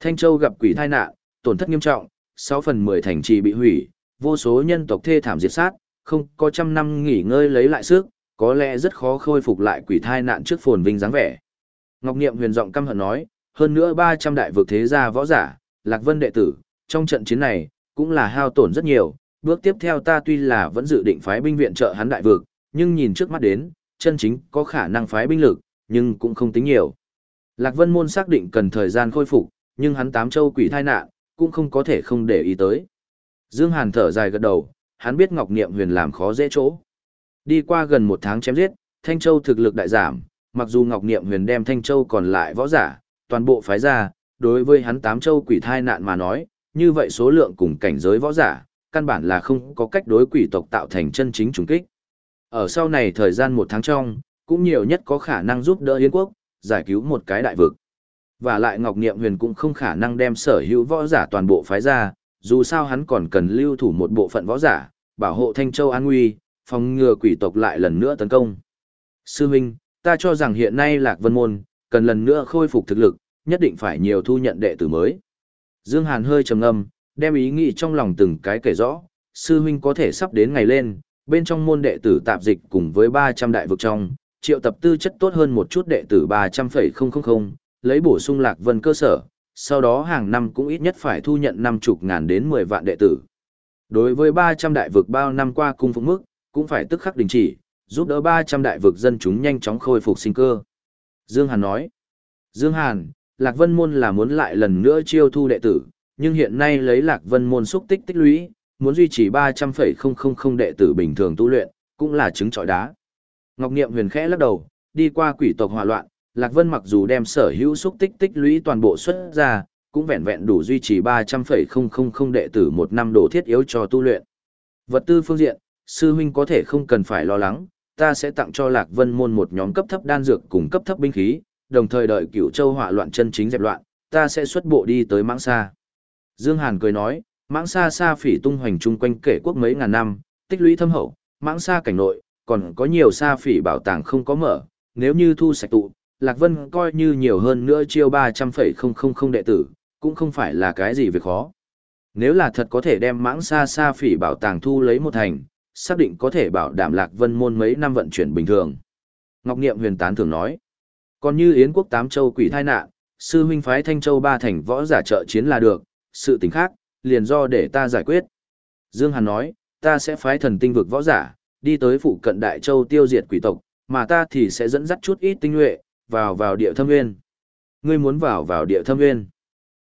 Thanh Châu gặp quỷ thai nạn, tổn thất nghiêm trọng, 6 phần 10 thành trì bị hủy, vô số nhân tộc thê thảm diệt sát, không có trăm năm nghỉ ngơi lấy lại sức, có lẽ rất khó khôi phục lại quỷ thai nạn trước phồn vinh dáng vẻ. Ngọc Niệm huyền giọng căm hận nói, hơn nữa 300 đại vực thế gia võ giả, Lạc Vân đệ tử, trong trận chiến này, cũng là hao tổn rất nhiều, bước tiếp theo ta tuy là vẫn dự định phái binh viện trợ hắn đại vực, nhưng nhìn trước mắt đến, chân chính có khả năng phái binh lực, nhưng cũng không tính nhiều. Lạc Vân Môn xác định cần thời gian khôi phục, nhưng hắn tám châu quỷ thai nạn, cũng không có thể không để ý tới. Dương Hàn thở dài gật đầu, hắn biết Ngọc Niệm Huyền làm khó dễ chỗ. Đi qua gần một tháng chém giết, Thanh Châu thực lực đại giảm, mặc dù Ngọc Niệm Huyền đem Thanh Châu còn lại võ giả, toàn bộ phái ra, đối với hắn tám châu quỷ thai nạn mà nói, như vậy số lượng cùng cảnh giới võ giả, căn bản là không có cách đối quỷ tộc tạo thành chân chính trùng kích. Ở sau này thời gian một tháng trong, cũng nhiều nhất có khả năng giúp đỡ Yến quốc, giải cứu một cái đại vực. Và lại Ngọc Niệm Huyền cũng không khả năng đem sở hữu võ giả toàn bộ phái ra, dù sao hắn còn cần lưu thủ một bộ phận võ giả, bảo hộ Thanh Châu an nguy, phòng ngừa quỷ tộc lại lần nữa tấn công. Sư Minh, ta cho rằng hiện nay Lạc Vân Môn, cần lần nữa khôi phục thực lực, nhất định phải nhiều thu nhận đệ tử mới. Dương Hàn hơi trầm ngâm, đem ý nghĩ trong lòng từng cái kể rõ, sư huynh có thể sắp đến ngày lên, bên trong môn đệ tử tạp dịch cùng với 300 đại vực trong, triệu tập tư chất tốt hơn một chút đệ tử 300,000, lấy bổ sung lạc vân cơ sở, sau đó hàng năm cũng ít nhất phải thu nhận 50 ngàn đến 10 vạn đệ tử. Đối với 300 đại vực bao năm qua cung phụng mức, cũng phải tức khắc đình chỉ, giúp đỡ 300 đại vực dân chúng nhanh chóng khôi phục sinh cơ. Dương Hàn nói, Dương Hàn, Lạc Vân Môn là muốn lại lần nữa chiêu thu đệ tử, nhưng hiện nay lấy Lạc Vân Môn xúc tích tích lũy, muốn duy trì 300,000 đệ tử bình thường tu luyện, cũng là trứng trọi đá. Ngọc Niệm huyền khẽ lắc đầu, đi qua quỷ tộc hòa loạn, Lạc Vân mặc dù đem sở hữu xúc tích tích lũy toàn bộ xuất ra, cũng vẹn vẹn đủ duy trì 300,000 đệ tử một năm đồ thiết yếu cho tu luyện. Vật tư phương diện, sư huynh có thể không cần phải lo lắng, ta sẽ tặng cho Lạc Vân môn một nhóm cấp thấp đan dược cùng cấp thấp binh khí, đồng thời đợi cửu châu hỏa loạn chân chính dẹp loạn, ta sẽ xuất bộ đi tới Mãng Sa. Dương Hàn cười nói, Mãng Sa Sa phỉ tung hoành chung quanh kể quốc mấy ngàn năm, tích lũy thâm hậu, Mãng Sa cảnh nội, còn có nhiều Sa phỉ bảo tàng không có mở, nếu như thu sạch tụ, Lạc Vân coi như nhiều hơn nữa chiêu 300,000 đệ tử, cũng không phải là cái gì việc khó. Nếu là thật có thể đem mãng xa xa phỉ bảo tàng thu lấy một thành, xác định có thể bảo đảm Lạc Vân môn mấy năm vận chuyển bình thường. Ngọc Niệm huyền tán thường nói, còn như Yến quốc tám châu quỷ thai nạn, sư huynh phái Thanh Châu ba thành võ giả trợ chiến là được, sự tình khác, liền do để ta giải quyết. Dương Hàn nói, ta sẽ phái thần tinh vực võ giả, đi tới phụ cận Đại Châu tiêu diệt quỷ tộc, mà ta thì sẽ dẫn dắt chút ít tinh nhuệ, vào vào địa thâm nguyên. Ngươi muốn vào vào địa thâm nguyên.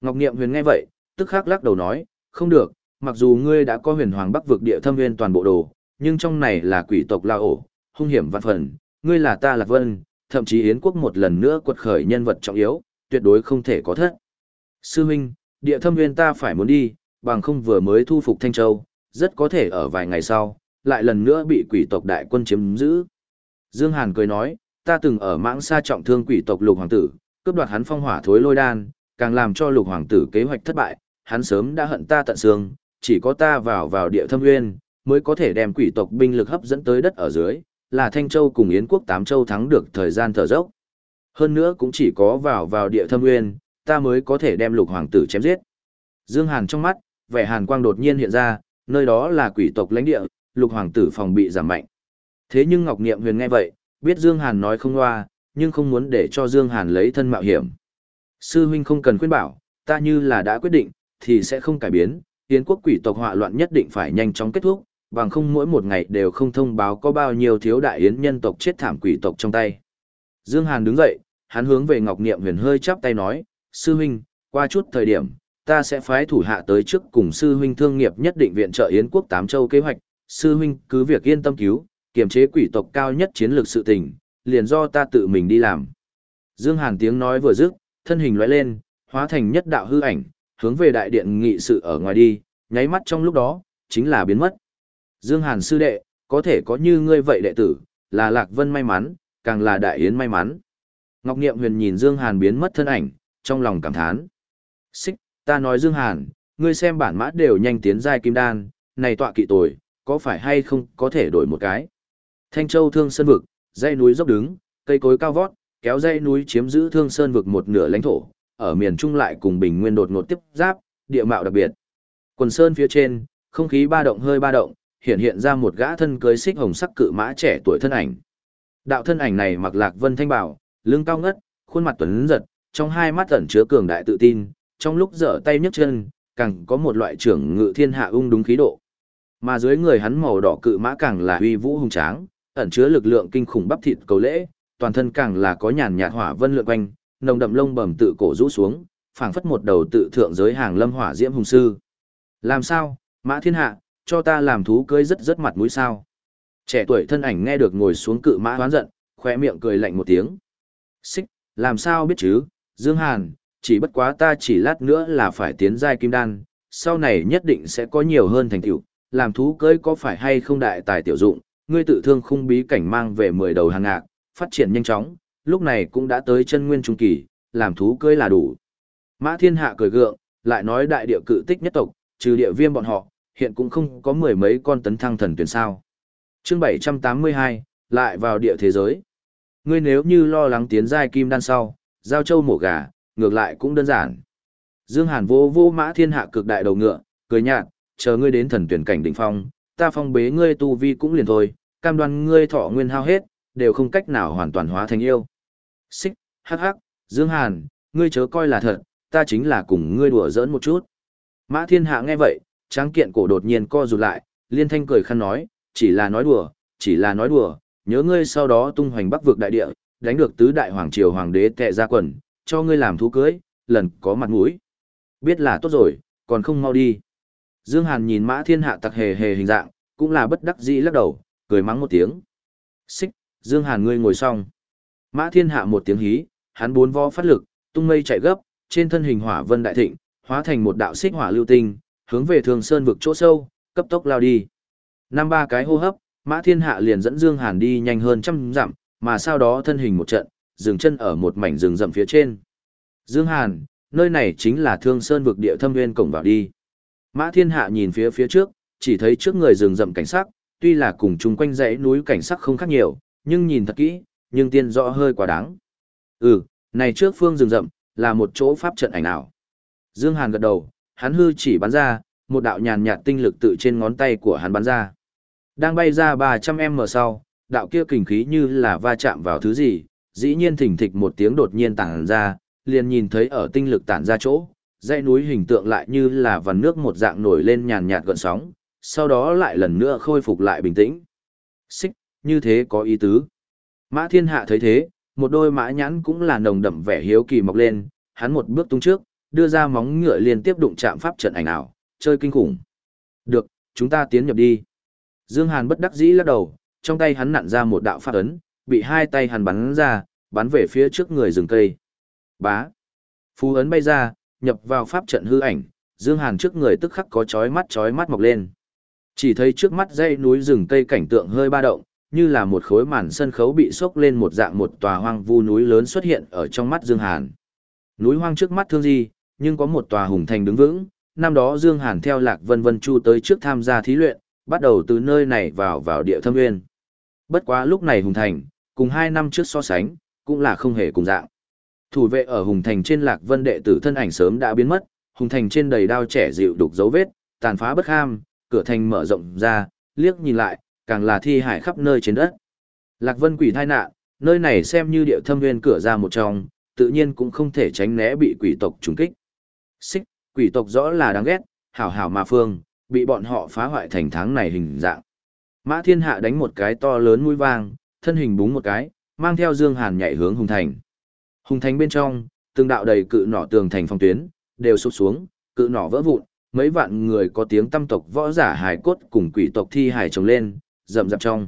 Ngọc Niệm huyền nghe vậy, tức khắc lắc đầu nói, không được, mặc dù ngươi đã có huyền hoàng bắc vực địa thâm nguyên toàn bộ đồ, nhưng trong này là quỷ tộc la ổ, hung hiểm vạn phần, ngươi là ta lạc vân, thậm chí Yến quốc một lần nữa quật khởi nhân vật trọng yếu, tuyệt đối không thể có thất. Sư huynh, địa thâm nguyên ta phải muốn đi, bằng không vừa mới thu phục Thanh Châu, rất có thể ở vài ngày sau, lại lần nữa bị quỷ tộc đại quân chiếm giữ. Dương Hàn cười nói, ta từng ở mãng xa trọng thương quỷ tộc lục hoàng tử, cướp đoạt hắn phong hỏa thối lôi đan, càng làm cho lục hoàng tử kế hoạch thất bại, hắn sớm đã hận ta tận xương, chỉ có ta vào vào địa thâm nguyên, mới có thể đem quỷ tộc binh lực hấp dẫn tới đất ở dưới, là Thanh Châu cùng Yến quốc tám châu thắng được thời gian thở dốc. Hơn nữa cũng chỉ có vào vào địa thâm nguyên, ta mới có thể đem lục hoàng tử chém giết. Dương Hàn trong mắt, vẻ hàn quang đột nhiên hiện ra, nơi đó là quỷ tộc lãnh địa, lục hoàng tử phòng bị giảm mạnh. Thế nhưng Ngọc Niệm Huyền nghe vậy, biết Dương Hàn nói không loa, nhưng không muốn để cho Dương Hàn lấy thân mạo hiểm. Sư huynh không cần khuyên bảo, ta như là đã quyết định, thì sẽ không cải biến, Yến quốc quỷ tộc họa loạn nhất định phải nhanh chóng kết thúc, bằng không mỗi một ngày đều không thông báo có bao nhiêu thiếu đại yến nhân tộc chết thảm quỷ tộc trong tay. Dương Hàn đứng dậy, hắn hướng về Ngọc Niệm Huyền hơi chắp tay nói, sư huynh, qua chút thời điểm, ta sẽ phái thủ hạ tới trước cùng sư huynh thương nghiệp nhất định viện trợ Yến quốc tám châu kế hoạch, sư huynh cứ việc yên tâm cứu, kiềm chế quỷ tộc cao nhất chiến lược sự tình, liền do ta tự mình đi làm. Dương Hàn tiếng nói vừa dứt, thân hình lóe lên, hóa thành nhất đạo hư ảnh, hướng về đại điện nghị sự ở ngoài đi, nháy mắt trong lúc đó, chính là biến mất. Dương Hàn sư đệ, có thể có như ngươi vậy đệ tử, là Lạc Vân may mắn, càng là đại yến may mắn. Ngọc Niệm Huyền nhìn Dương Hàn biến mất thân ảnh, trong lòng cảm thán. Xích, ta nói Dương Hàn, ngươi xem bản mã đều nhanh tiến giai kim đan, này tọa kỵ tồi, có phải hay không có thể đổi một cái. Thanh Châu Thương Sơn Vực, dãy núi dốc đứng, cây cối cao vót, kéo dãy núi chiếm giữ Thương Sơn Vực một nửa lãnh thổ, ở miền Trung lại cùng Bình Nguyên đột ngột tiếp giáp, địa mạo đặc biệt. Quần sơn phía trên, không khí ba động hơi ba động, hiện hiện ra một gã thân cưới xích hồng sắc cự mã trẻ tuổi thân ảnh. Đạo thân ảnh này mặc lạc vân thanh bảo, lưng cao ngất, khuôn mặt tuấn giật, trong hai mắt ẩn chứa cường đại tự tin, trong lúc giở tay nhấc chân, càng có một loại trưởng ngự thiên hạ ung đúng khí độ. Mà dưới người hắn màu đỏ cự mã càng là uy vũ hùng tráng, ẩn chứa lực lượng kinh khủng bắp thịt cầu lễ, toàn thân càng là có nhàn nhạt hỏa vân lượn quanh, nồng đậm lông bẩm tự cổ rũ xuống, phảng phất một đầu tự thượng giới hàng lâm hỏa diễm hùng sư. Làm sao, Mã Thiên Hạ, cho ta làm thú cưới rất rất mặt mũi sao? Trẻ tuổi thân ảnh nghe được ngồi xuống cự mã hoán giận, khóe miệng cười lạnh một tiếng. Xích, làm sao biết chứ, Dương Hàn, chỉ bất quá ta chỉ lát nữa là phải tiến giai kim đan, sau này nhất định sẽ có nhiều hơn thành tựu, làm thú cưới có phải hay không đại tài tiểu dụng, ngươi tự thương khung bí cảnh mang về 10 đầu hàng ngạc, phát triển nhanh chóng, lúc này cũng đã tới chân nguyên trung kỳ, làm thú cưới là đủ. Mã thiên hạ cười gượng, lại nói đại địa cự tích nhất tộc, trừ địa viêm bọn họ, hiện cũng không có mười mấy con tấn thăng thần tuyển sao. chương 782, lại vào địa thế giới. Ngươi nếu như lo lắng tiến giai kim đan sau, giao châu mổ gà, ngược lại cũng đơn giản. Dương Hàn vô vô mã thiên hạ cực đại đầu ngựa, cười nhạt, chờ ngươi đến thần tuyển cảnh đỉnh phong, ta phong bế ngươi tu vi cũng liền thôi, cam đoan ngươi thọ nguyên hao hết, đều không cách nào hoàn toàn hóa thành yêu. Xích, hắc hắc, Dương Hàn, ngươi chớ coi là thật, ta chính là cùng ngươi đùa giỡn một chút. Mã thiên hạ nghe vậy, tráng kiện cổ đột nhiên co rụt lại, liên thanh cười khăn nói, chỉ là nói đùa, chỉ là nói đùa, nhớ ngươi sau đó tung hoành bắc vực đại địa, đánh được tứ đại hoàng triều hoàng đế tệ ra quần, cho ngươi làm thú cưới, lần có mặt mũi. Biết là tốt rồi, còn không mau đi. Dương Hàn nhìn mã thiên hạ tặc hề hề hình dạng, cũng là bất đắc dĩ lắc đầu, cười mắng một tiếng. Xích, Dương Hàn ngươi ngồi xong. Mã thiên hạ một tiếng hí, hắn bốn vó phát lực, tung mây chạy gấp, trên thân hình hỏa vân đại thịnh, hóa thành một đạo xích hỏa lưu tinh, hướng về Thường Sơn vực chỗ sâu, cấp tốc lao đi. Năm ba cái hô hấp, Mã Thiên Hạ liền dẫn Dương Hàn đi nhanh hơn trăm dặm, mà sau đó thân hình một trận, dừng chân ở một mảnh rừng rậm phía trên. Dương Hàn, nơi này chính là Thương Sơn vực địa thâm nguyên cổng vào đi. Mã Thiên Hạ nhìn phía phía trước, chỉ thấy trước người rừng rậm cảnh sắc, tuy là cùng chung quanh dãy núi cảnh sắc không khác nhiều, nhưng nhìn thật kỹ, nhưng tiên rõ hơi quá đáng. Ừ, này trước phương rừng rậm, là một chỗ pháp trận ảnh ảo. Dương Hàn gật đầu, hắn hư chỉ bắn ra, một đạo nhàn nhạt tinh lực tự trên ngón tay của hắn bắn ra. Đang bay ra 300m sau, đạo kia kình khí như là va chạm vào thứ gì, dĩ nhiên thỉnh thịch một tiếng đột nhiên tản ra, liền nhìn thấy ở tinh lực tản ra chỗ, dãy núi hình tượng lại như là vằn nước một dạng nổi lên nhàn nhạt gợn sóng, sau đó lại lần nữa khôi phục lại bình tĩnh. Xích, như thế có ý tứ. Mã thiên hạ thấy thế, một đôi mã nhãn cũng là nồng đậm vẻ hiếu kỳ mọc lên, hắn một bước tung trước, đưa ra móng ngựa liên tiếp đụng chạm pháp trận ảnh ảo, chơi kinh khủng. Được, chúng ta tiến nhập đi. Dương Hàn bất đắc dĩ lắc đầu, trong tay hắn nặn ra một đạo pháp ấn, bị hai tay hắn bắn ra, bắn về phía trước người rừng cây. Bá. Phú ấn bay ra, nhập vào pháp trận hư ảnh, Dương Hàn trước người tức khắc có chói mắt chói mắt mọc lên. Chỉ thấy trước mắt dãy núi rừng cây cảnh tượng hơi ba động, như là một khối màn sân khấu bị sốc lên một dạng một tòa hoang vu núi lớn xuất hiện ở trong mắt Dương Hàn. Núi hoang trước mắt thương gì, nhưng có một tòa hùng thành đứng vững, năm đó Dương Hàn theo Lạc Vân Vân Chu tới trước tham gia thí luyện, bắt đầu từ nơi này vào vào địa thâm nguyên. Bất quá lúc này hùng thành, cùng hai năm trước so sánh, cũng là không hề cùng dạng. Thủ vệ ở hùng thành trên Lạc Vân đệ tử thân ảnh sớm đã biến mất, hùng thành trên đầy đao trẻ dịu đục dấu vết, tàn phá bất ham, cửa thành mở rộng ra, liếc nhìn lại, càng là thi hải khắp nơi trên đất. Lạc Vân quỷ thai nạn, nơi này xem như địa thâm nguyên cửa ra một trong, tự nhiên cũng không thể tránh né bị quỷ tộc trùng kích. Xích, quỷ tộc rõ là đáng ghét, hảo hảo mà phương, bị bọn họ phá hoại thành tháng này hình dạng. Mã Thiên Hạ đánh một cái to lớn mũi vang, thân hình búng một cái, mang theo Dương Hàn nhảy hướng Hùng Thành. Hùng Thành bên trong, từng đạo đầy cự nỏ tường thành phong tuyến, đều sụp xuống, cự nỏ vỡ vụn, mấy vạn người có tiếng tâm tộc võ giả hài cốt cùng quỷ tộc thi hài trồng lên, rậm rạp trong.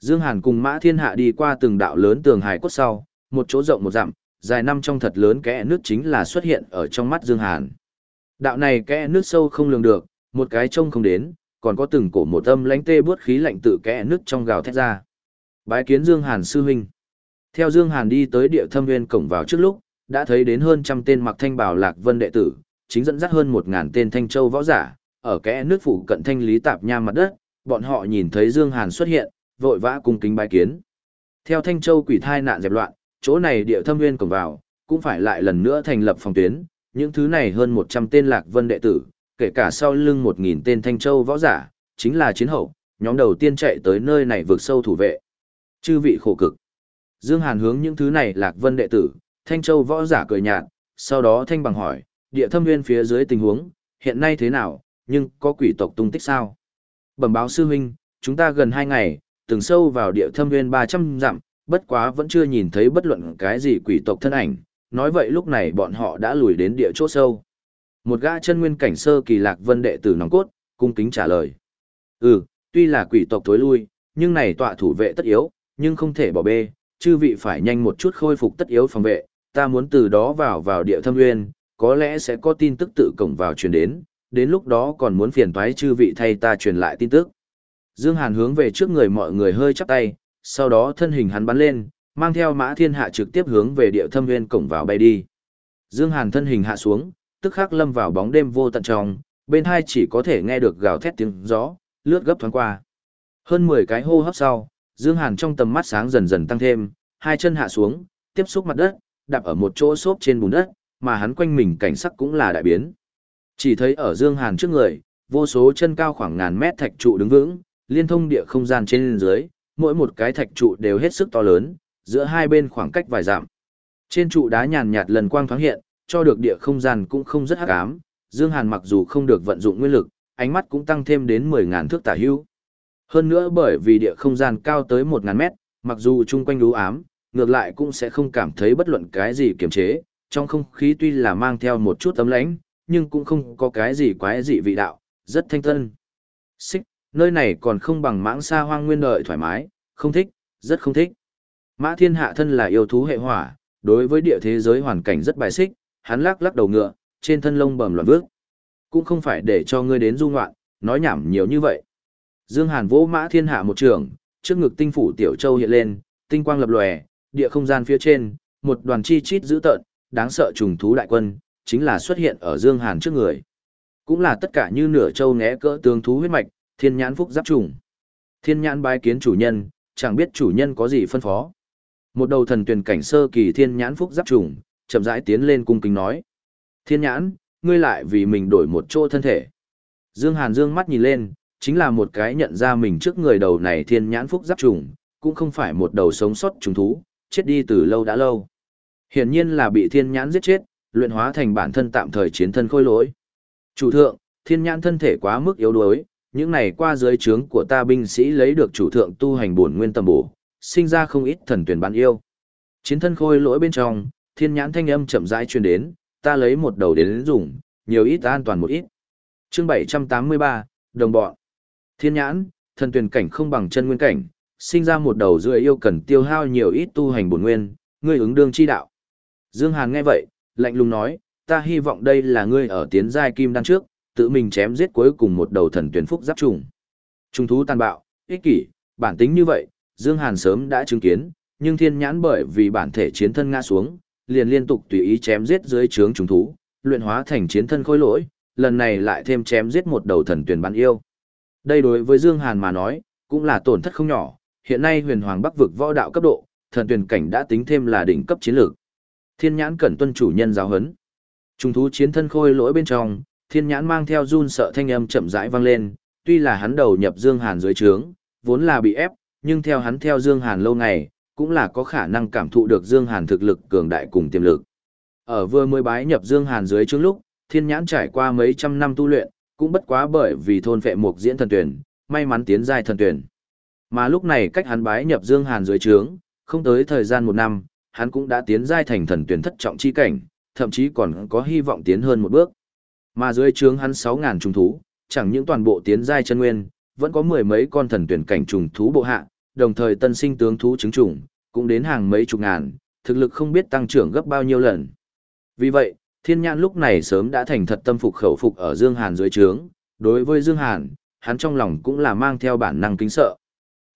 Dương Hàn cùng Mã Thiên Hạ đi qua từng đạo lớn tường hài cốt sau, một chỗ rộng một dặm, dài năm trong thật lớn kẽ nước chính là xuất hiện ở trong mắt Dương Hàn. Đạo này kẽ nước sâu không lường được, một cái trông không đến, còn có từng cổ một âm lãnh tê bước khí lạnh tự kẽ nước trong gào thét ra. Bái kiến Dương Hàn sư huynh. Theo Dương Hàn đi tới địa thâm nguyên cổng vào trước lúc, đã thấy đến hơn trăm tên mặc thanh bào lạc vân đệ tử, chính dẫn dắt hơn một ngàn tên thanh châu võ giả, ở kẽ nước phủ cận thanh lý tạp nham mặt đất, bọn họ nhìn thấy Dương Hàn xuất hiện, vội vã cung kính bái kiến. Theo thanh châu quỷ thai nạn dẹp loạn, chỗ này địa thâm nguyên cổng vào, cũng phải lại lần nữa thành lập phòng tuyến, những thứ này hơn 100 tên lạc vân đệ tử, kể cả sau lưng 1.000 tên thanh châu võ giả, chính là chiến hậu, nhóm đầu tiên chạy tới nơi này vượt sâu thủ vệ. Chư vị khổ cực. Dương Hàn hướng những thứ này lạc vân đệ tử, thanh châu võ giả cười nhạt, sau đó thanh bằng hỏi, địa thâm nguyên phía dưới tình huống, hiện nay thế nào, nhưng có quỷ tộc tung tích sao? Bẩm báo sư huynh, chúng ta gần 2 ngày, từng sâu vào địa thâm nguyên 300 dặm, bất quá vẫn chưa nhìn thấy bất luận cái gì quỷ tộc thân ảnh, nói vậy lúc này bọn họ đã lùi đến địa chỗ sâu. Một gã chân nguyên cảnh sơ kỳ lạc vân đệ tử nòng cốt, cung kính trả lời. Ừ, tuy là quỷ tộc tối lui, nhưng này tọa thủ vệ tất yếu, nhưng không thể bỏ bê, chư vị phải nhanh một chút khôi phục tất yếu phòng vệ, ta muốn từ đó vào vào địa thâm nguyên, có lẽ sẽ có tin tức tự cổng vào truyền đến, đến lúc đó còn muốn phiền toái chư vị thay ta truyền lại tin tức. Dương Hàn hướng về trước người mọi người hơi chắp tay, sau đó thân hình hắn bắn lên, mang theo mã thiên hạ trực tiếp hướng về địa thâm nguyên cổng vào bay đi. Dương Hàn thân hình hạ xuống, tức khắc lâm vào bóng đêm vô tận trong, bên hai chỉ có thể nghe được gào thét tiếng gió, lướt gấp thoáng qua. Hơn 10 cái hô hấp sau, Dương Hàn trong tầm mắt sáng dần dần tăng thêm, hai chân hạ xuống, tiếp xúc mặt đất, đạp ở một chỗ xốp trên bùn đất, mà hắn quanh mình cảnh sắc cũng là đại biến. Chỉ thấy ở Dương Hàn trước người, vô số chân cao khoảng ngàn mét thạch trụ đứng vững, liên thông địa không gian trên dưới, mỗi một cái thạch trụ đều hết sức to lớn, giữa hai bên khoảng cách vài dặm. Trên trụ đá nhàn nhạt lần quang thoáng hiện, cho được địa không gian cũng không rất hắc ám, Dương Hàn mặc dù không được vận dụng nguyên lực, ánh mắt cũng tăng thêm đến 10.000 thước tả hữu. Hơn nữa bởi vì địa không gian cao tới 1.000 mét, mặc dù chung quanh đú ám, ngược lại cũng sẽ không cảm thấy bất luận cái gì kiềm chế, trong không khí tuy là mang theo một chút tấm lãnh, nhưng cũng không có cái gì quái dị vị đạo, rất thanh tân. Xích, nơi này còn không bằng mãng xa hoang nguyên đợi thoải mái, không thích, rất không thích. Mã thiên hạ thân là yêu thú hệ hỏa, đối với địa thế giới hoàn cảnh rất bài xích, hắn lắc lắc đầu ngựa, trên thân lông bầm loạn vước. Cũng không phải để cho ngươi đến du ngoạn, nói nhảm nhiều như vậy. Dương Hàn vỗ mã thiên hạ một trường, trước ngực tinh phủ tiểu châu hiện lên, tinh quang lập lòe, địa không gian phía trên, một đoàn chi chít dữ tợn, đáng sợ trùng thú đại quân, chính là xuất hiện ở Dương Hàn trước người. Cũng là tất cả như nửa châu ngẽ cỡ tướng thú huyết mạch, thiên nhãn phúc giáp trùng. Thiên nhãn bái kiến chủ nhân, chẳng biết chủ nhân có gì phân phó. Một đầu thần tuyển cảnh sơ kỳ thiên nhãn phúc giáp trùng, chậm rãi tiến lên cung kính nói. Thiên nhãn, ngươi lại vì mình đổi một chỗ thân thể. Dương Hàn dương mắt nhìn lên, chính là một cái nhận ra mình trước người đầu này thiên nhãn phúc giáp trùng, cũng không phải một đầu sống sót trùng thú, chết đi từ lâu đã lâu. Hiển nhiên là bị thiên nhãn giết chết, luyện hóa thành bản thân tạm thời chiến thân khôi lỗi. Chủ thượng, thiên nhãn thân thể quá mức yếu đuối, những này qua dưới trướng của ta binh sĩ lấy được chủ thượng tu hành bổn nguyên tầm bổ, sinh ra không ít thần tuyển bản yêu. Chiến thân khôi lỗi bên trong, thiên nhãn thanh âm chậm rãi truyền đến, ta lấy một đầu đến dùng, nhiều ít an toàn một ít. Chương 783, đồng bọn. Thiên nhãn, thần tuyển cảnh không bằng chân nguyên cảnh, sinh ra một đầu rưỡi yêu cần tiêu hao nhiều ít tu hành bổn nguyên, ngươi ứng đương chi đạo. Dương Hàn nghe vậy, lạnh lùng nói, ta hy vọng đây là ngươi ở tiến giai kim đan trước, tự mình chém giết cuối cùng một đầu thần tuyển phúc giáp trùng. Trung thú tàn bạo, ích kỷ, bản tính như vậy, Dương Hàn sớm đã chứng kiến, nhưng thiên nhãn bởi vì bản thể chiến thân ngã xuống, liền liên tục tùy ý chém giết dưới trướng trùng thú, luyện hóa thành chiến thân khối lỗi, lần này lại thêm chém giết một đầu thần tuyển bán yêu. Đây đối với Dương Hàn mà nói, cũng là tổn thất không nhỏ, hiện nay huyền hoàng bắc vực võ đạo cấp độ, thần tuyển cảnh đã tính thêm là đỉnh cấp chiến lược. Thiên nhãn cẩn tuân chủ nhân giáo huấn. Trùng thú chiến thân khôi lỗi bên trong, thiên nhãn mang theo run sợ thanh âm chậm rãi vang lên, tuy là hắn đầu nhập Dương Hàn dưới trướng, vốn là bị ép, nhưng theo hắn theo Dương Hàn lâu ngày, cũng là có khả năng cảm thụ được Dương Hàn thực lực cường đại cùng tiềm lực. Ở vừa mới bái nhập Dương Hàn dưới trướng lúc, thiên nhãn trải qua mấy trăm năm tu luyện, cũng bất quá bởi vì thôn vệ mục diễn thần tuyển, may mắn tiến giai thần tuyển. Mà lúc này cách hắn bái nhập Dương Hàn dưới trướng, không tới thời gian một năm, hắn cũng đã tiến giai thành thần tuyển thất trọng chi cảnh, thậm chí còn có hy vọng tiến hơn một bước. Mà dưới trướng hắn 6000 trùng thú, chẳng những toàn bộ tiến giai chân nguyên, vẫn có mười mấy con thần tuyển cảnh trùng thú bộ hạ, đồng thời tân sinh tướng thú chứng trùng, cũng đến hàng mấy chục ngàn, thực lực không biết tăng trưởng gấp bao nhiêu lần. Vì vậy, thiên nhãn lúc này sớm đã thành thật tâm phục khẩu phục ở Dương Hàn dưới trướng, đối với Dương Hàn, hắn trong lòng cũng là mang theo bản năng kính sợ.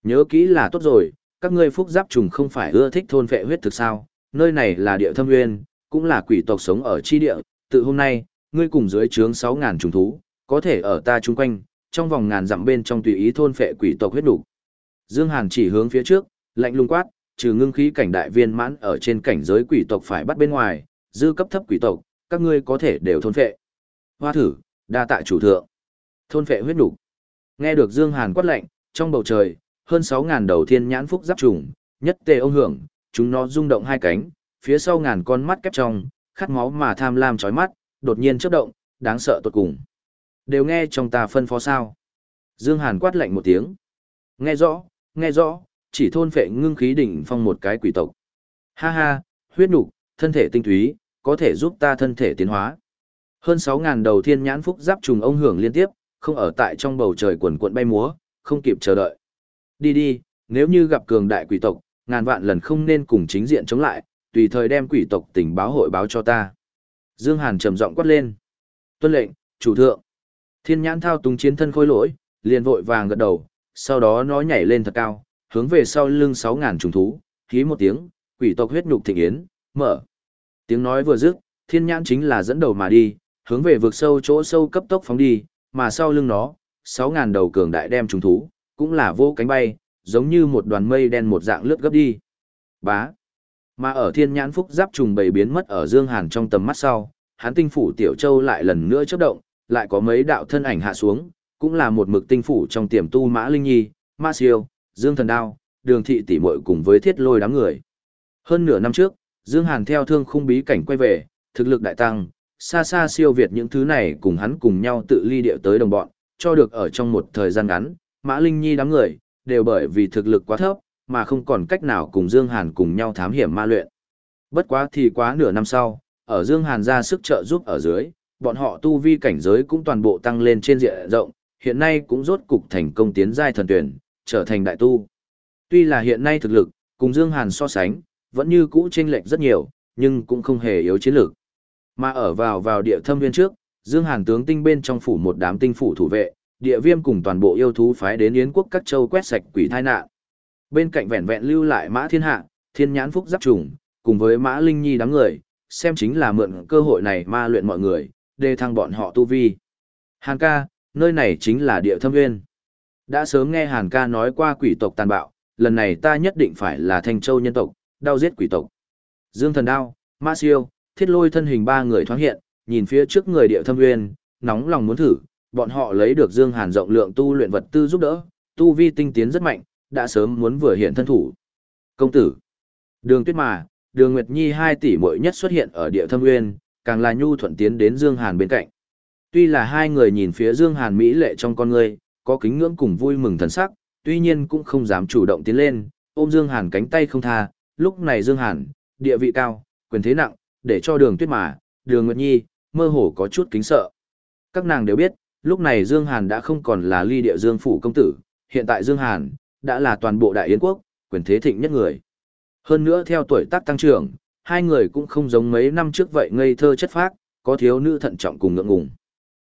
Nhớ kỹ là tốt rồi, các ngươi phúc giáp trùng không phải ưa thích thôn vệ huyết thực sao, nơi này là địa thâm nguyên, cũng là quỷ tộc sống ở chi địa, từ hôm nay, ngươi cùng dưới trướng 6.000 trùng thú, có thể ở ta chung quanh, trong vòng ngàn dặm bên trong tùy ý thôn phệ quỷ tộc huyết đủ. Dương Hàn chỉ hướng phía trước, lạnh lùng quát, trừ ngưng khí cảnh đại viên mãn ở trên cảnh giới quỷ tộc phải bắt bên ngoài, dư cấp thấp quỷ tộc, các ngươi có thể đều thôn phệ. Hoa thử, đa tại chủ thượng. Thôn phệ huyết đủ. Nghe được Dương Hàn quát lệnh trong bầu trời, hơn 6.000 đầu thiên nhãn phúc giáp trùng, nhất tề ông hưởng, chúng nó rung động hai cánh, phía sau ngàn con mắt kép trong, khát máu mà tham lam chói mắt, đột nhiên chớp động, đáng sợ tột cùng. Đều nghe trong ta phân phó sao. Dương Hàn quát lạnh một tiếng. Nghe rõ, nghe rõ, chỉ thôn phệ ngưng khí đỉnh phong một cái quỷ tộc. Ha ha, huyết nục, thân thể tinh túy, có thể giúp ta thân thể tiến hóa. Hơn 6.000 đầu thiên nhãn phúc giáp trùng ông hưởng liên tiếp, không ở tại trong bầu trời quần cuộn bay múa, không kịp chờ đợi. Đi đi, nếu như gặp cường đại quỷ tộc, ngàn vạn lần không nên cùng chính diện chống lại, tùy thời đem quỷ tộc tình báo hội báo cho ta. Dương Hàn trầm giọng quát lên. Tuân lệnh, chủ thượng. Thiên nhãn thao túng chiến thân khôi lỗi, liền vội vàng gật đầu, sau đó nó nhảy lên thật cao, hướng về sau lưng 6.000 trùng thú, khí một tiếng, quỷ tộc huyết nhục thịnh yến, mở. Tiếng nói vừa dứt, thiên nhãn chính là dẫn đầu mà đi, hướng về vực sâu chỗ sâu cấp tốc phóng đi, mà sau lưng nó, 6.000 đầu cường đại đem trùng thú, cũng là vô cánh bay, giống như một đoàn mây đen một dạng lướt gấp đi. Bá. Mà ở thiên nhãn phúc giáp trùng bầy biến mất ở Dương Hàn trong tầm mắt sau, hắn tinh phủ Tiểu Châu lại lần nữa chớp động, lại có mấy đạo thân ảnh hạ xuống, cũng là một mực tinh phủ trong tiềm tu Mã Linh Nhi, Ma Siêu, Dương Thần Đao, Đường Thị tỷ muội cùng với thiết lôi đám người. Hơn nửa năm trước, Dương Hàn theo thương khung bí cảnh quay về, thực lực đại tăng, xa xa siêu việt những thứ này cùng hắn cùng nhau tự ly điệu tới đồng bọn, cho được ở trong một thời gian ngắn, Mã Linh Nhi đám người, đều bởi vì thực lực quá thấp, mà không còn cách nào cùng Dương Hàn cùng nhau thám hiểm ma luyện. Bất quá thì quá nửa năm sau, ở Dương Hàn ra sức trợ giúp ở dưới, bọn họ tu vi cảnh giới cũng toàn bộ tăng lên trên diện rộng, hiện nay cũng rốt cục thành công tiến giai thần tuyển, trở thành đại tu. Tuy là hiện nay thực lực, cùng Dương Hàn so sánh, vẫn như cũ chênh lệch rất nhiều, nhưng cũng không hề yếu chiến lược. Mà ở vào vào địa thâm viên trước, Dương Hàn tướng tinh bên trong phủ một đám tinh phủ thủ vệ, địa viêm cùng toàn bộ yêu thú phái đến yến quốc các châu quét sạch quỷ thai nạn. Bên cạnh vẹn vẹn lưu lại Mã Thiên Hạ, Thiên Nhãn Phúc Giáp Trùng, cùng với Mã Linh Nhi đám người, xem chính là mượn cơ hội này ma luyện mọi người, đề thăng bọn họ tu vi. Hàn ca, nơi này chính là địa thâm nguyên. Đã sớm nghe Hàn ca nói qua quỷ tộc tàn bạo, lần này ta nhất định phải là thanh châu nhân tộc, đau giết quỷ tộc. Dương thần đao, Ma siêu, thiết lôi thân hình ba người thoáng hiện, nhìn phía trước người địa thâm nguyên, nóng lòng muốn thử, bọn họ lấy được Dương Hàn rộng lượng tu luyện vật tư giúp đỡ, tu vi tinh tiến rất mạnh, đã sớm muốn vừa hiện thân thủ. Công tử, đường tuyết mà, đường Nguyệt Nhi hai tỷ muội nhất xuất hiện ở địa thâm nguyên, càng là nhu thuận tiến đến Dương Hàn bên cạnh. Tuy là hai người nhìn phía Dương Hàn mỹ lệ trong con người, có kính ngưỡng cùng vui mừng thần sắc, tuy nhiên cũng không dám chủ động tiến lên, ôm Dương Hàn cánh tay không tha, lúc này Dương Hàn, địa vị cao, quyền thế nặng, để cho đường tuyết mà, đường Nguyệt Nhi, mơ hồ có chút kính sợ. Các nàng đều biết, lúc này Dương Hàn đã không còn là ly địa Dương Phủ công tử, hiện tại Dương Hàn, đã là toàn bộ đại yến quốc, quyền thế thịnh nhất người. Hơn nữa theo tuổi tác tăng trưởng, hai người cũng không giống mấy năm trước vậy ngây thơ chất phác, có thiếu nữ thận trọng cùng ngượng ngùng.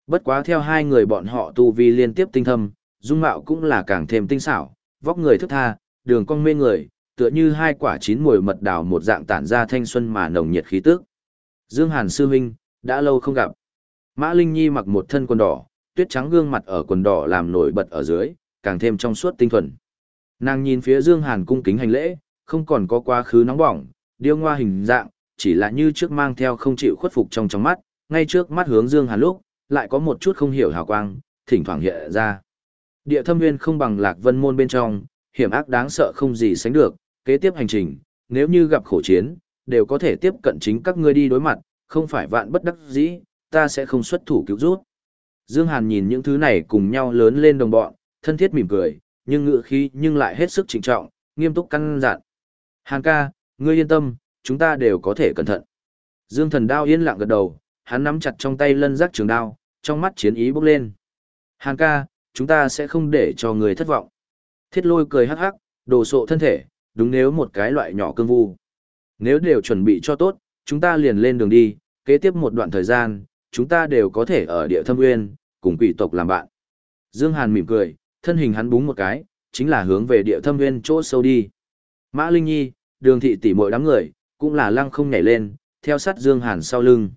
Bất quá theo hai người bọn họ tu vi liên tiếp tinh thâm, dung mạo cũng là càng thêm tinh xảo, vóc người thức tha, đường cong mê người, tựa như hai quả chín mùi mật đào một dạng tản ra thanh xuân mà nồng nhiệt khí tức. Dương Hàn sư huynh, đã lâu không gặp. Mã Linh Nhi mặc một thân quần đỏ, tuyết trắng gương mặt ở quần đỏ làm nổi bật ở dưới, càng thêm trong suốt tinh thuần. Nàng nhìn phía Dương Hàn cung kính hành lễ, không còn có quá khứ nóng bỏng, điêu ngoa hình dạng, chỉ là như trước mang theo không chịu khuất phục trong trong mắt, ngay trước mắt hướng Dương Hàn lúc, lại có một chút không hiểu hào quang, thỉnh thoảng hiện ra. Địa thâm nguyên không bằng lạc vân môn bên trong, hiểm ác đáng sợ không gì sánh được, kế tiếp hành trình, nếu như gặp khổ chiến, đều có thể tiếp cận chính các ngươi đi đối mặt, không phải vạn bất đắc dĩ, ta sẽ không xuất thủ cứu rút. Dương Hàn nhìn những thứ này cùng nhau lớn lên đồng bọn, thân thiết mỉm cười, nhưng ngựa khí nhưng lại hết sức trịnh trọng, nghiêm túc căn dặn. Hàn ca, ngươi yên tâm, chúng ta đều có thể cẩn thận. Dương thần đao yên lặng gật đầu, hắn nắm chặt trong tay lân giác trường đao, trong mắt chiến ý bốc lên. Hàn ca, chúng ta sẽ không để cho người thất vọng. Thiết lôi cười hắc hắc, đồ sộ thân thể, đúng nếu một cái loại nhỏ cương vu. Nếu đều chuẩn bị cho tốt, chúng ta liền lên đường đi, kế tiếp một đoạn thời gian, chúng ta đều có thể ở địa thâm nguyên, cùng quỷ tộc làm bạn. Dương Hàn mỉm cười, thân hình hắn búng một cái, chính là hướng về địa thâm nguyên chỗ sâu đi. Mã Linh Nhi, đường thị tỷ muội đám người, cũng là lăng không nhảy lên, theo sát Dương Hàn sau lưng.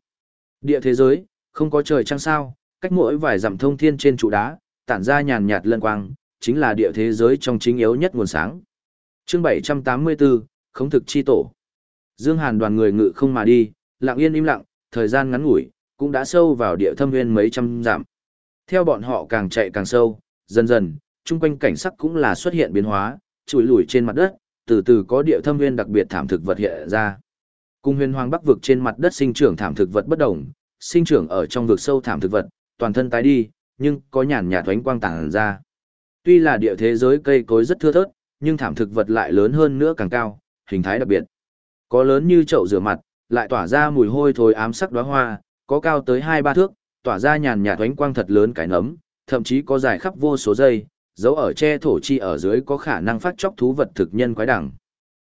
Địa thế giới, không có trời trăng sao, cách mỗi vài dặm thông thiên trên trụ đá, tản ra nhàn nhạt lân quang, chính là địa thế giới trong chính yếu nhất nguồn sáng. Chương 784, Khống thực chi tổ. Dương Hàn đoàn người ngự không mà đi, lặng yên im lặng, thời gian ngắn ngủi, cũng đã sâu vào địa thâm nguyên mấy trăm dặm. Theo bọn họ càng chạy càng sâu, dần dần, chung quanh cảnh sắc cũng là xuất hiện biến hóa, chùi lùi trên mặt đất, từ từ có địa thâm nguyên đặc biệt thảm thực vật hiện ra. Cung huyền hoàng bắc vực trên mặt đất sinh trưởng thảm thực vật bất đồng, sinh trưởng ở trong vực sâu thảm thực vật, toàn thân tái đi, nhưng có nhàn nhạt thoánh quang tàng ra. Tuy là địa thế giới cây cối rất thưa thớt, nhưng thảm thực vật lại lớn hơn nữa càng cao, hình thái đặc biệt. Có lớn như chậu rửa mặt, lại tỏa ra mùi hôi thối ám sắc đóa hoa, có cao tới 2-3 thước, tỏa ra nhàn nhạt ánh quang thật lớn cái nấm, thậm chí có dài khắp vô số dây, dấu ở che thổ chi ở dưới có khả năng phát chóc thú vật thực nhân quái đẳng.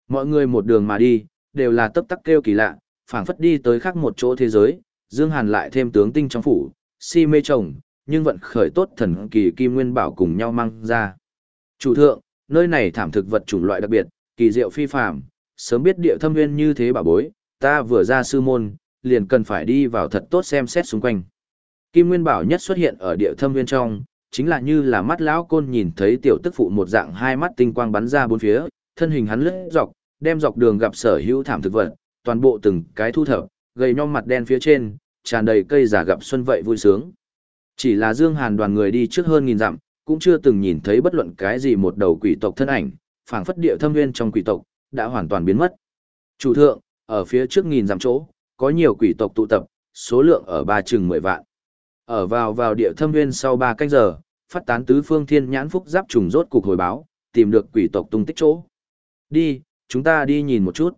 Mọi người một đường mà đi, đều là tấp tắc kêu kỳ lạ, phảng phất đi tới khác một chỗ thế giới, Dương Hàn lại thêm tướng tinh trong phủ, si mê chồng, nhưng vận khởi tốt thần kỳ kim nguyên bảo cùng nhau mang ra. Chủ thượng, nơi này thảm thực vật chủng loại đặc biệt, kỳ diệu phi phàm, sớm biết địa thâm nguyên như thế bà bối, ta vừa ra sư môn, liền cần phải đi vào thật tốt xem xét xung quanh. Kim Nguyên Bảo nhất xuất hiện ở địa thâm nguyên trong, chính là như là mắt lão côn nhìn thấy tiểu tức phụ một dạng hai mắt tinh quang bắn ra bốn phía, thân hình hắn lướt dọc, đem dọc đường gặp sở hữu thảm thực vật, toàn bộ từng cái thu thập, gầy nhom mặt đen phía trên, tràn đầy cây giả gặp xuân vậy vui sướng. Chỉ là Dương Hàn đoàn người đi trước hơn nghìn dặm, cũng chưa từng nhìn thấy bất luận cái gì một đầu quỷ tộc thân ảnh, phảng phất địa thâm nguyên trong quỷ tộc, đã hoàn toàn biến mất. Chủ thượng, ở phía trước nghìn dặm chỗ, có nhiều quỷ tộc tụ tập, số lượng ở ba chừng mười vạn. Ở vào vào địa thâm nguyên sau ba canh giờ, phát tán tứ phương thiên nhãn phúc giáp trùng rốt cục hồi báo, tìm được quỷ tộc tung tích chỗ. Đi, chúng ta đi nhìn một chút.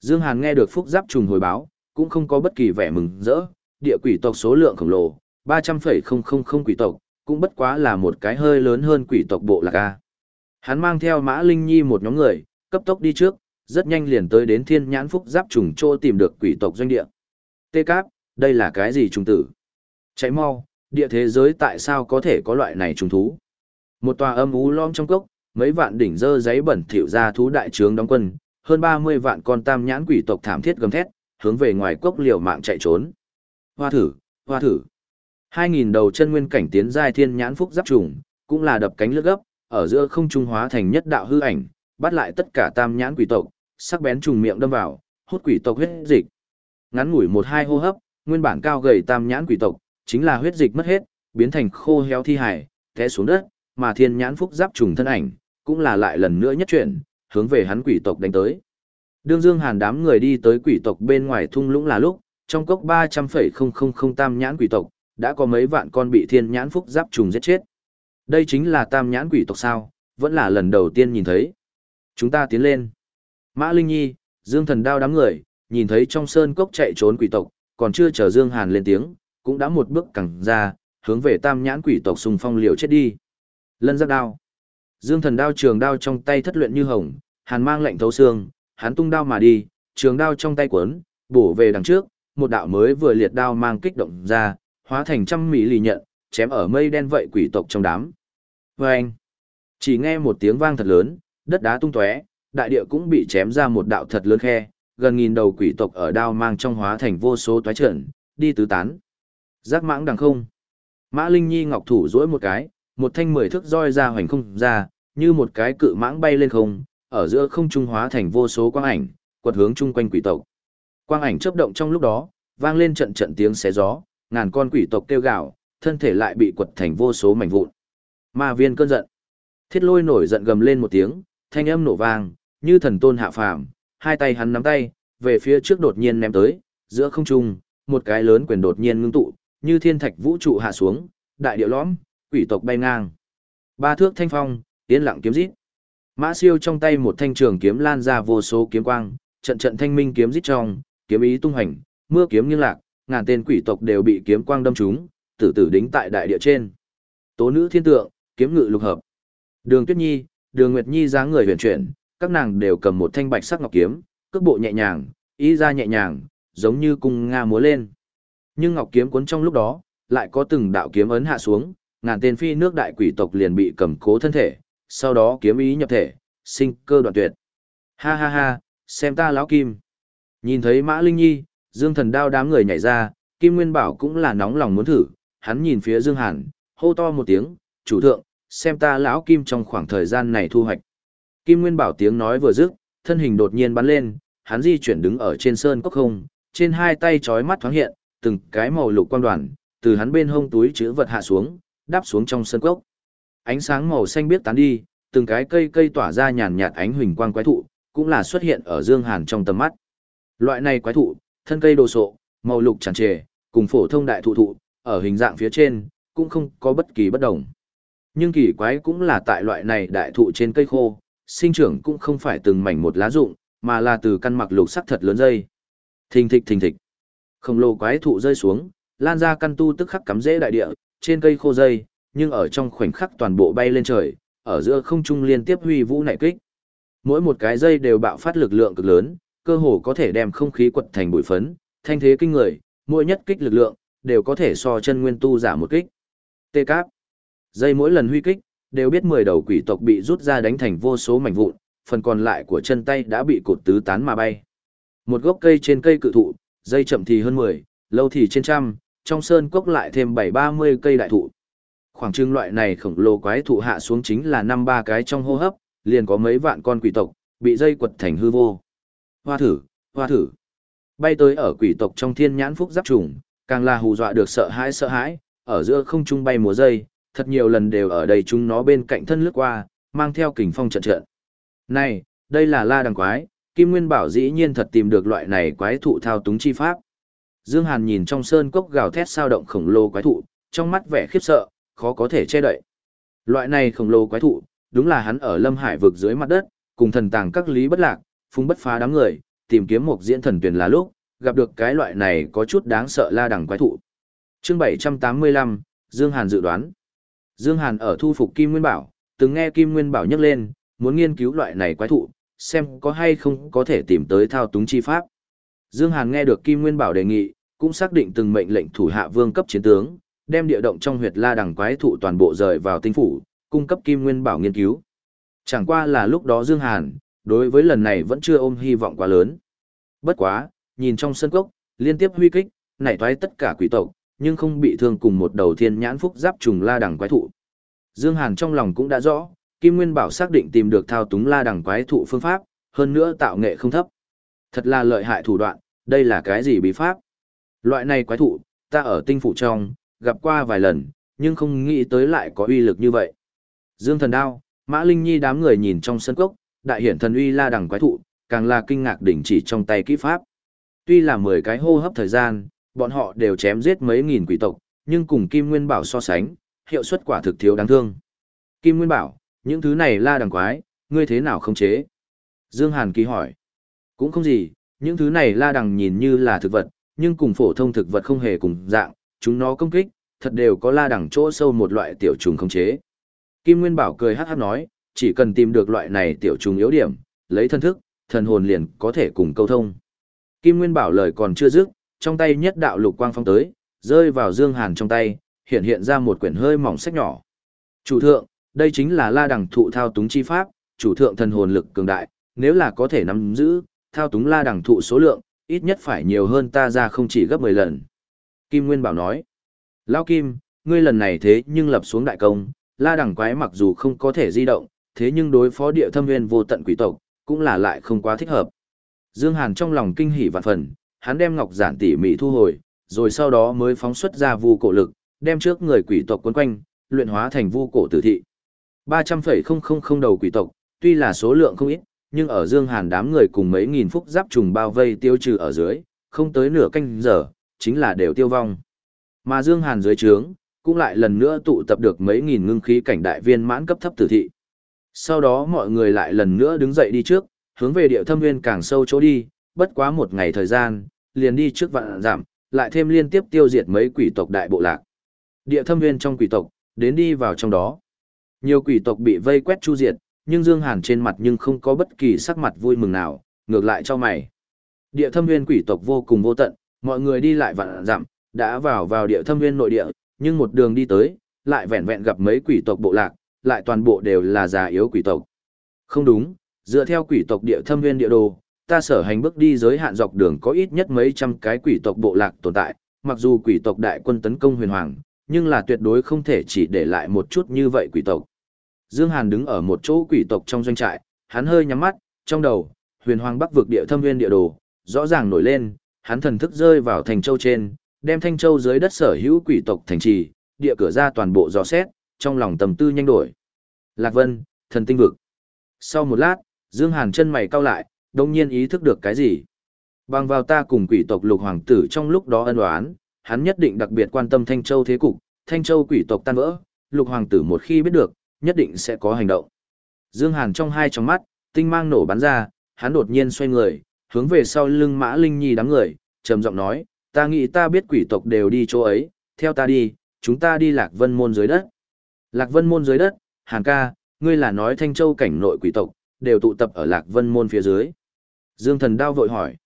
Dương Hàn nghe được phúc giáp trùng hồi báo, cũng không có bất kỳ vẻ mừng rỡ, địa quỷ tộc số lượng khổng lồ, 300,000 quỷ tộc, cũng bất quá là một cái hơi lớn hơn quỷ tộc bộ lạc A. Hắn mang theo Mã Linh Nhi một nhóm người, cấp tốc đi trước, rất nhanh liền tới đến thiên nhãn phúc giáp trùng chỗ tìm được quỷ tộc doanh địa. Tê cáp, đây là cái gì trùng tử? Cháy mau, địa thế giới tại sao có thể có loại này trùng thú? Một tòa âm ú lom trong cốc, mấy vạn đỉnh dơ giấy bẩn thỉu ra thú đại trướng đóng quân, hơn 30 vạn con tam nhãn quỷ tộc thảm thiết gầm thét, hướng về ngoài cốc liều mạng chạy trốn. Hoa thử, hoa thử. 2000 đầu chân nguyên cảnh tiến giai thiên nhãn phúc giáp trùng, cũng là đập cánh lướt gấp, ở giữa không trung hóa thành nhất đạo hư ảnh, bắt lại tất cả tam nhãn quỷ tộc, sắc bén trùng miệng đâm vào, hút quỷ tộc huyết dịch. Ngắn ngủi một hai hô hấp, nguyên bản cao gầy tam nhãn quỷ tộc, chính là huyết dịch mất hết, biến thành khô héo thi hải, té xuống đất, mà thiên nhãn phúc giáp trùng thân ảnh, cũng là lại lần nữa nhất chuyển, hướng về hắn quỷ tộc đánh tới. Đương Dương Hàn đám người đi tới quỷ tộc bên ngoài thung lũng là lúc, trong cốc 300,000 tam nhãn quỷ tộc, đã có mấy vạn con bị thiên nhãn phúc giáp trùng giết chết. Đây chính là tam nhãn quỷ tộc sao, vẫn là lần đầu tiên nhìn thấy. Chúng ta tiến lên. Mã Linh Nhi, Dương Thần đao đám người, nhìn thấy trong sơn cốc chạy trốn quỷ tộc, còn chưa chờ Dương Hàn lên tiếng, cũng đã một bước cẳng ra, hướng về tam nhãn quỷ tộc xung phong liều chết đi. Lân giáp đao. Dương Thần đao trường đao trong tay thất luyện như hồng, Hàn mang lệnh thấu xương, hắn tung đao mà đi, trường đao trong tay cuốn, bổ về đằng trước, một đạo mới vừa liệt đao mang kích động ra, hóa thành trăm mỹ lì nhận, chém ở mây đen vậy quỷ tộc trong đám. Và anh, chỉ nghe một tiếng vang thật lớn, đất đá tung tóe, đại địa cũng bị chém ra một đạo thật lớn khe, gần nghìn đầu quỷ tộc ở đao mang trong hóa thành vô số toái trận, đi tứ tán. Giác mãng đằng không. Mã Linh Nhi ngọc thủ duỗi một cái, một thanh mười thước roi ra hoành không ra, như một cái cự mãng bay lên không, ở giữa không trung hóa thành vô số quang ảnh, quật hướng chung quanh quỷ tộc. Quang ảnh chớp động trong lúc đó, vang lên trận trận tiếng xé gió, ngàn con quỷ tộc kêu gào, thân thể lại bị quật thành vô số mảnh vụn. Ma viên cơn giận. Thiết lôi nổi giận gầm lên một tiếng, thanh âm nổ vang, như thần tôn hạ phàm, hai tay hắn nắm tay, về phía trước đột nhiên ném tới, giữa không trung, một cái lớn quyền đột nhiên ngưng tụ, như thiên thạch vũ trụ hạ xuống, đại địa lõm, quỷ tộc bay ngang. Ba thước thanh phong, tiến lặng kiếm rít. Mã siêu trong tay một thanh trường kiếm lan ra vô số kiếm quang, trận trận thanh minh kiếm rít trong, kiếm ý tung hành, mưa kiếm nghiêng lạc, ngàn tên quỷ tộc đều bị kiếm quang đâm trúng, tử tử đính tại đại địa trên. Tố nữ thiên tượng, kiếm ngự lục hợp. Đường Tuyết Nhi, Đường Nguyệt Nhi dáng người huyền chuyển, các nàng đều cầm một thanh bạch sắc ngọc kiếm, cước bộ nhẹ nhàng, ý ra nhẹ nhàng, giống như cung nga múa lên. Nhưng ngọc kiếm cuốn trong lúc đó, lại có từng đạo kiếm ấn hạ xuống, ngàn tên phi nước đại quỷ tộc liền bị cầm cố thân thể, sau đó kiếm ý nhập thể, sinh cơ đoạn tuyệt. Ha ha ha, xem ta lão kim. Nhìn thấy Mã Linh Nhi, Dương Thần đao đám người nhảy ra, Kim Nguyên Bảo cũng là nóng lòng muốn thử, hắn nhìn phía Dương Hàn, hô to một tiếng, chủ thượng, xem ta lão Kim trong khoảng thời gian này thu hoạch. Kim Nguyên Bảo tiếng nói vừa dứt, thân hình đột nhiên bắn lên, hắn di chuyển đứng ở trên sơn cốc không, trên hai tay chói mắt thoáng hiện, từng cái màu lục quang đoàn, từ hắn bên hông túi chứa vật hạ xuống, đáp xuống trong sơn cốc. Ánh sáng màu xanh biết tán đi, từng cái cây cây tỏa ra nhàn nhạt ánh huỳnh quang quái thụ, cũng là xuất hiện ở Dương Hàn trong tầm mắt. Loại này quái thụ, thân cây đồ sộ, màu lục tràn trề, cùng phổ thông đại thụ thụ, ở hình dạng phía trên, cũng không có bất kỳ bất đồng. Nhưng kỳ quái cũng là tại loại này đại thụ trên cây khô, sinh trưởng cũng không phải từng mảnh một lá rụng, mà là từ căn mặc lục sắc thật lớn dây. Thình thịch thình thịch. Khổng lồ quái thụ rơi xuống, lan ra căn tu tức khắc cắm rễ đại địa, trên cây khô dây, nhưng ở trong khoảnh khắc toàn bộ bay lên trời, ở giữa không trung liên tiếp huy vũ nảy kích. Mỗi một cái dây đều bạo phát lực lượng cực lớn, cơ hồ có thể đem không khí quật thành bụi phấn, thanh thế kinh người, mỗi nhất kích lực lượng đều có thể so chân nguyên tu giả một kích. Tê cáp. Dây mỗi lần huy kích, đều biết 10 đầu quỷ tộc bị rút ra đánh thành vô số mảnh vụn, phần còn lại của chân tay đã bị cột tứ tán mà bay. Một gốc cây trên cây cự thụ, dây chậm thì hơn 10, lâu thì trên trăm, trong sơn cốc lại thêm 7-30 cây đại thụ. Khoảng trưng loại này khổng lồ quái thụ hạ xuống chính là năm ba cái trong hô hấp, liền có mấy vạn con quỷ tộc, bị dây quật thành hư vô. Hoa thử, hoa thử. Bay tới ở quỷ tộc trong thiên nhãn phúc giáp trùng, càng là hù dọa được sợ hãi sợ hãi, ở giữa không trung bay múa dây, thật nhiều lần đều ở đây chúng nó bên cạnh thân lướt qua, mang theo kình phong trận trận. Này, đây là la đằng quái, Kim Nguyên Bảo dĩ nhiên thật tìm được loại này quái thụ thao túng chi pháp. Dương Hàn nhìn trong sơn cốc gào thét sao động khổng lồ quái thụ, trong mắt vẻ khiếp sợ, khó có thể che đậy. Loại này khổng lồ quái thụ, đúng là hắn ở Lâm Hải vực dưới mặt đất, cùng thần tàng các lý bất lạc, phung bất phá đám người, tìm kiếm một diễn thần tuyển là lúc, gặp được cái loại này có chút đáng sợ la đằng quái thụ. Chương 785, Dương Hàn dự đoán. Dương Hàn ở thu phục Kim Nguyên Bảo, từng nghe Kim Nguyên Bảo nhắc lên, muốn nghiên cứu loại này quái thụ, xem có hay không có thể tìm tới thao túng chi pháp. Dương Hàn nghe được Kim Nguyên Bảo đề nghị, cũng xác định từng mệnh lệnh thủ hạ vương cấp chiến tướng, đem địa động trong huyệt la đằng quái thụ toàn bộ rời vào tinh phủ, cung cấp Kim Nguyên Bảo nghiên cứu. Chẳng qua là lúc đó Dương Hàn, đối với lần này vẫn chưa ôm hy vọng quá lớn. Bất quá, nhìn trong sân cốc, liên tiếp huy kích, nảy thoái tất cả quỷ tộc, nhưng không bị thương cùng một đầu thiên nhãn phúc giáp trùng la đằng quái thụ. Dương Hàn trong lòng cũng đã rõ, Kim Nguyên Bảo xác định tìm được thao túng la đằng quái thụ phương pháp, hơn nữa tạo nghệ không thấp. Thật là lợi hại thủ đoạn, đây là cái gì bí pháp? Loại này quái thụ, ta ở tinh phủ trong, gặp qua vài lần, nhưng không nghĩ tới lại có uy lực như vậy. Dương Thần Đao, Mã Linh Nhi đám người nhìn trong sân cốc, đại hiển thần uy la đằng quái thụ, càng là kinh ngạc đỉnh chỉ trong tay kỹ pháp. Tuy là 10 cái hô hấp thời gian, bọn họ đều chém giết mấy nghìn quỷ tộc, nhưng cùng Kim Nguyên Bảo so sánh, hiệu suất quả thực thiếu đáng thương. Kim Nguyên Bảo, những thứ này la đằng quái, ngươi thế nào không chế? Dương Hàn kỳ hỏi. Cũng không gì, những thứ này la đằng nhìn như là thực vật, nhưng cùng phổ thông thực vật không hề cùng dạng, chúng nó công kích, thật đều có la đằng chỗ sâu một loại tiểu trùng không chế. Kim Nguyên Bảo cười hát hát nói, chỉ cần tìm được loại này tiểu trùng yếu điểm, lấy thân thức, thần hồn liền có thể cùng câu thông. Kim Nguyên Bảo lời còn chưa dứt, trong tay nhất đạo lục quang phong tới, rơi vào Dương Hàn trong tay, hiện hiện ra một quyển hơi mỏng sách nhỏ. Chủ thượng, đây chính là la đằng thụ thao túng chi pháp, chủ thượng thần hồn lực cường đại, nếu là có thể nắm giữ, thao túng la đằng thụ số lượng, ít nhất phải nhiều hơn ta ra không chỉ gấp 10 lần. Kim Nguyên Bảo nói, Lao Kim, ngươi lần này thế nhưng lập xuống đại công, la đằng quái mặc dù không có thể di động, thế nhưng đối phó địa thâm viên vô tận quỷ tộc, cũng là lại không quá thích hợp. Dương Hàn trong lòng kinh hỉ vạn phần, hắn đem ngọc giản tỉ mỉ thu hồi, rồi sau đó mới phóng xuất ra vu cổ lực, đem trước người quỷ tộc quấn quanh, luyện hóa thành vu cổ tử thị. 300,000 đầu quỷ tộc, tuy là số lượng không ít, nhưng ở Dương Hàn đám người cùng mấy nghìn phúc giáp trùng bao vây tiêu trừ ở dưới, không tới nửa canh giờ, chính là đều tiêu vong. Mà Dương Hàn dưới trướng, cũng lại lần nữa tụ tập được mấy nghìn ngưng khí cảnh đại viên mãn cấp thấp tử thị. Sau đó mọi người lại lần nữa đứng dậy đi trước, hướng về địa thâm nguyên càng sâu chỗ đi, bất quá một ngày thời gian, liền đi trước vạn giảm, lại thêm liên tiếp tiêu diệt mấy quỷ tộc đại bộ lạc. Địa thâm nguyên trong quỷ tộc, đến đi vào trong đó. Nhiều quỷ tộc bị vây quét chu diệt, nhưng Dương Hàn trên mặt nhưng không có bất kỳ sắc mặt vui mừng nào, ngược lại cho mày. Địa thâm nguyên quỷ tộc vô cùng vô tận, mọi người đi lại vạn dặm, đã vào vào địa thâm nguyên nội địa, nhưng một đường đi tới, lại vẹn vẹn gặp mấy quỷ tộc bộ lạc, lại toàn bộ đều là già yếu quỷ tộc. Không đúng, dựa theo quỷ tộc địa thâm nguyên địa đồ, ta sở hành bước đi giới hạn dọc đường có ít nhất mấy trăm cái quỷ tộc bộ lạc tồn tại, mặc dù quỷ tộc đại quân tấn công huyền hoàng, nhưng là tuyệt đối không thể chỉ để lại một chút như vậy quỷ tộc. Dương Hàn đứng ở một chỗ quỷ tộc trong doanh trại, hắn hơi nhắm mắt, trong đầu, huyền hoàng bắc vực địa thâm nguyên địa đồ, rõ ràng nổi lên, hắn thần thức rơi vào thành châu trên, đem thanh châu dưới đất sở hữu quỷ tộc thành trì, địa cửa ra toàn bộ dò xét, trong lòng tầm tư nhanh đổi. Lạc Vân, thần tinh vực. Sau một lát, Dương Hàn chân mày cau lại, đồng nhiên ý thức được cái gì. Bằng vào ta cùng quỷ tộc lục hoàng tử trong lúc đó ân oán, hắn nhất định đặc biệt quan tâm Thanh Châu thế cục, Thanh Châu quỷ tộc tan vỡ, lục hoàng tử một khi biết được, nhất định sẽ có hành động. Dương Hàn trong hai tròng mắt, tinh mang nổ bắn ra, hắn đột nhiên xoay người, hướng về sau lưng Mã Linh Nhi đám người, trầm giọng nói, ta nghĩ ta biết quỷ tộc đều đi chỗ ấy, theo ta đi, chúng ta đi Lạc Vân Môn dưới đất. Lạc Vân Môn dưới đất, Hàn ca, ngươi là nói Thanh Châu cảnh nội quỷ tộc, đều tụ tập ở Lạc Vân Môn phía dưới. Dương Thần Đao vội hỏi.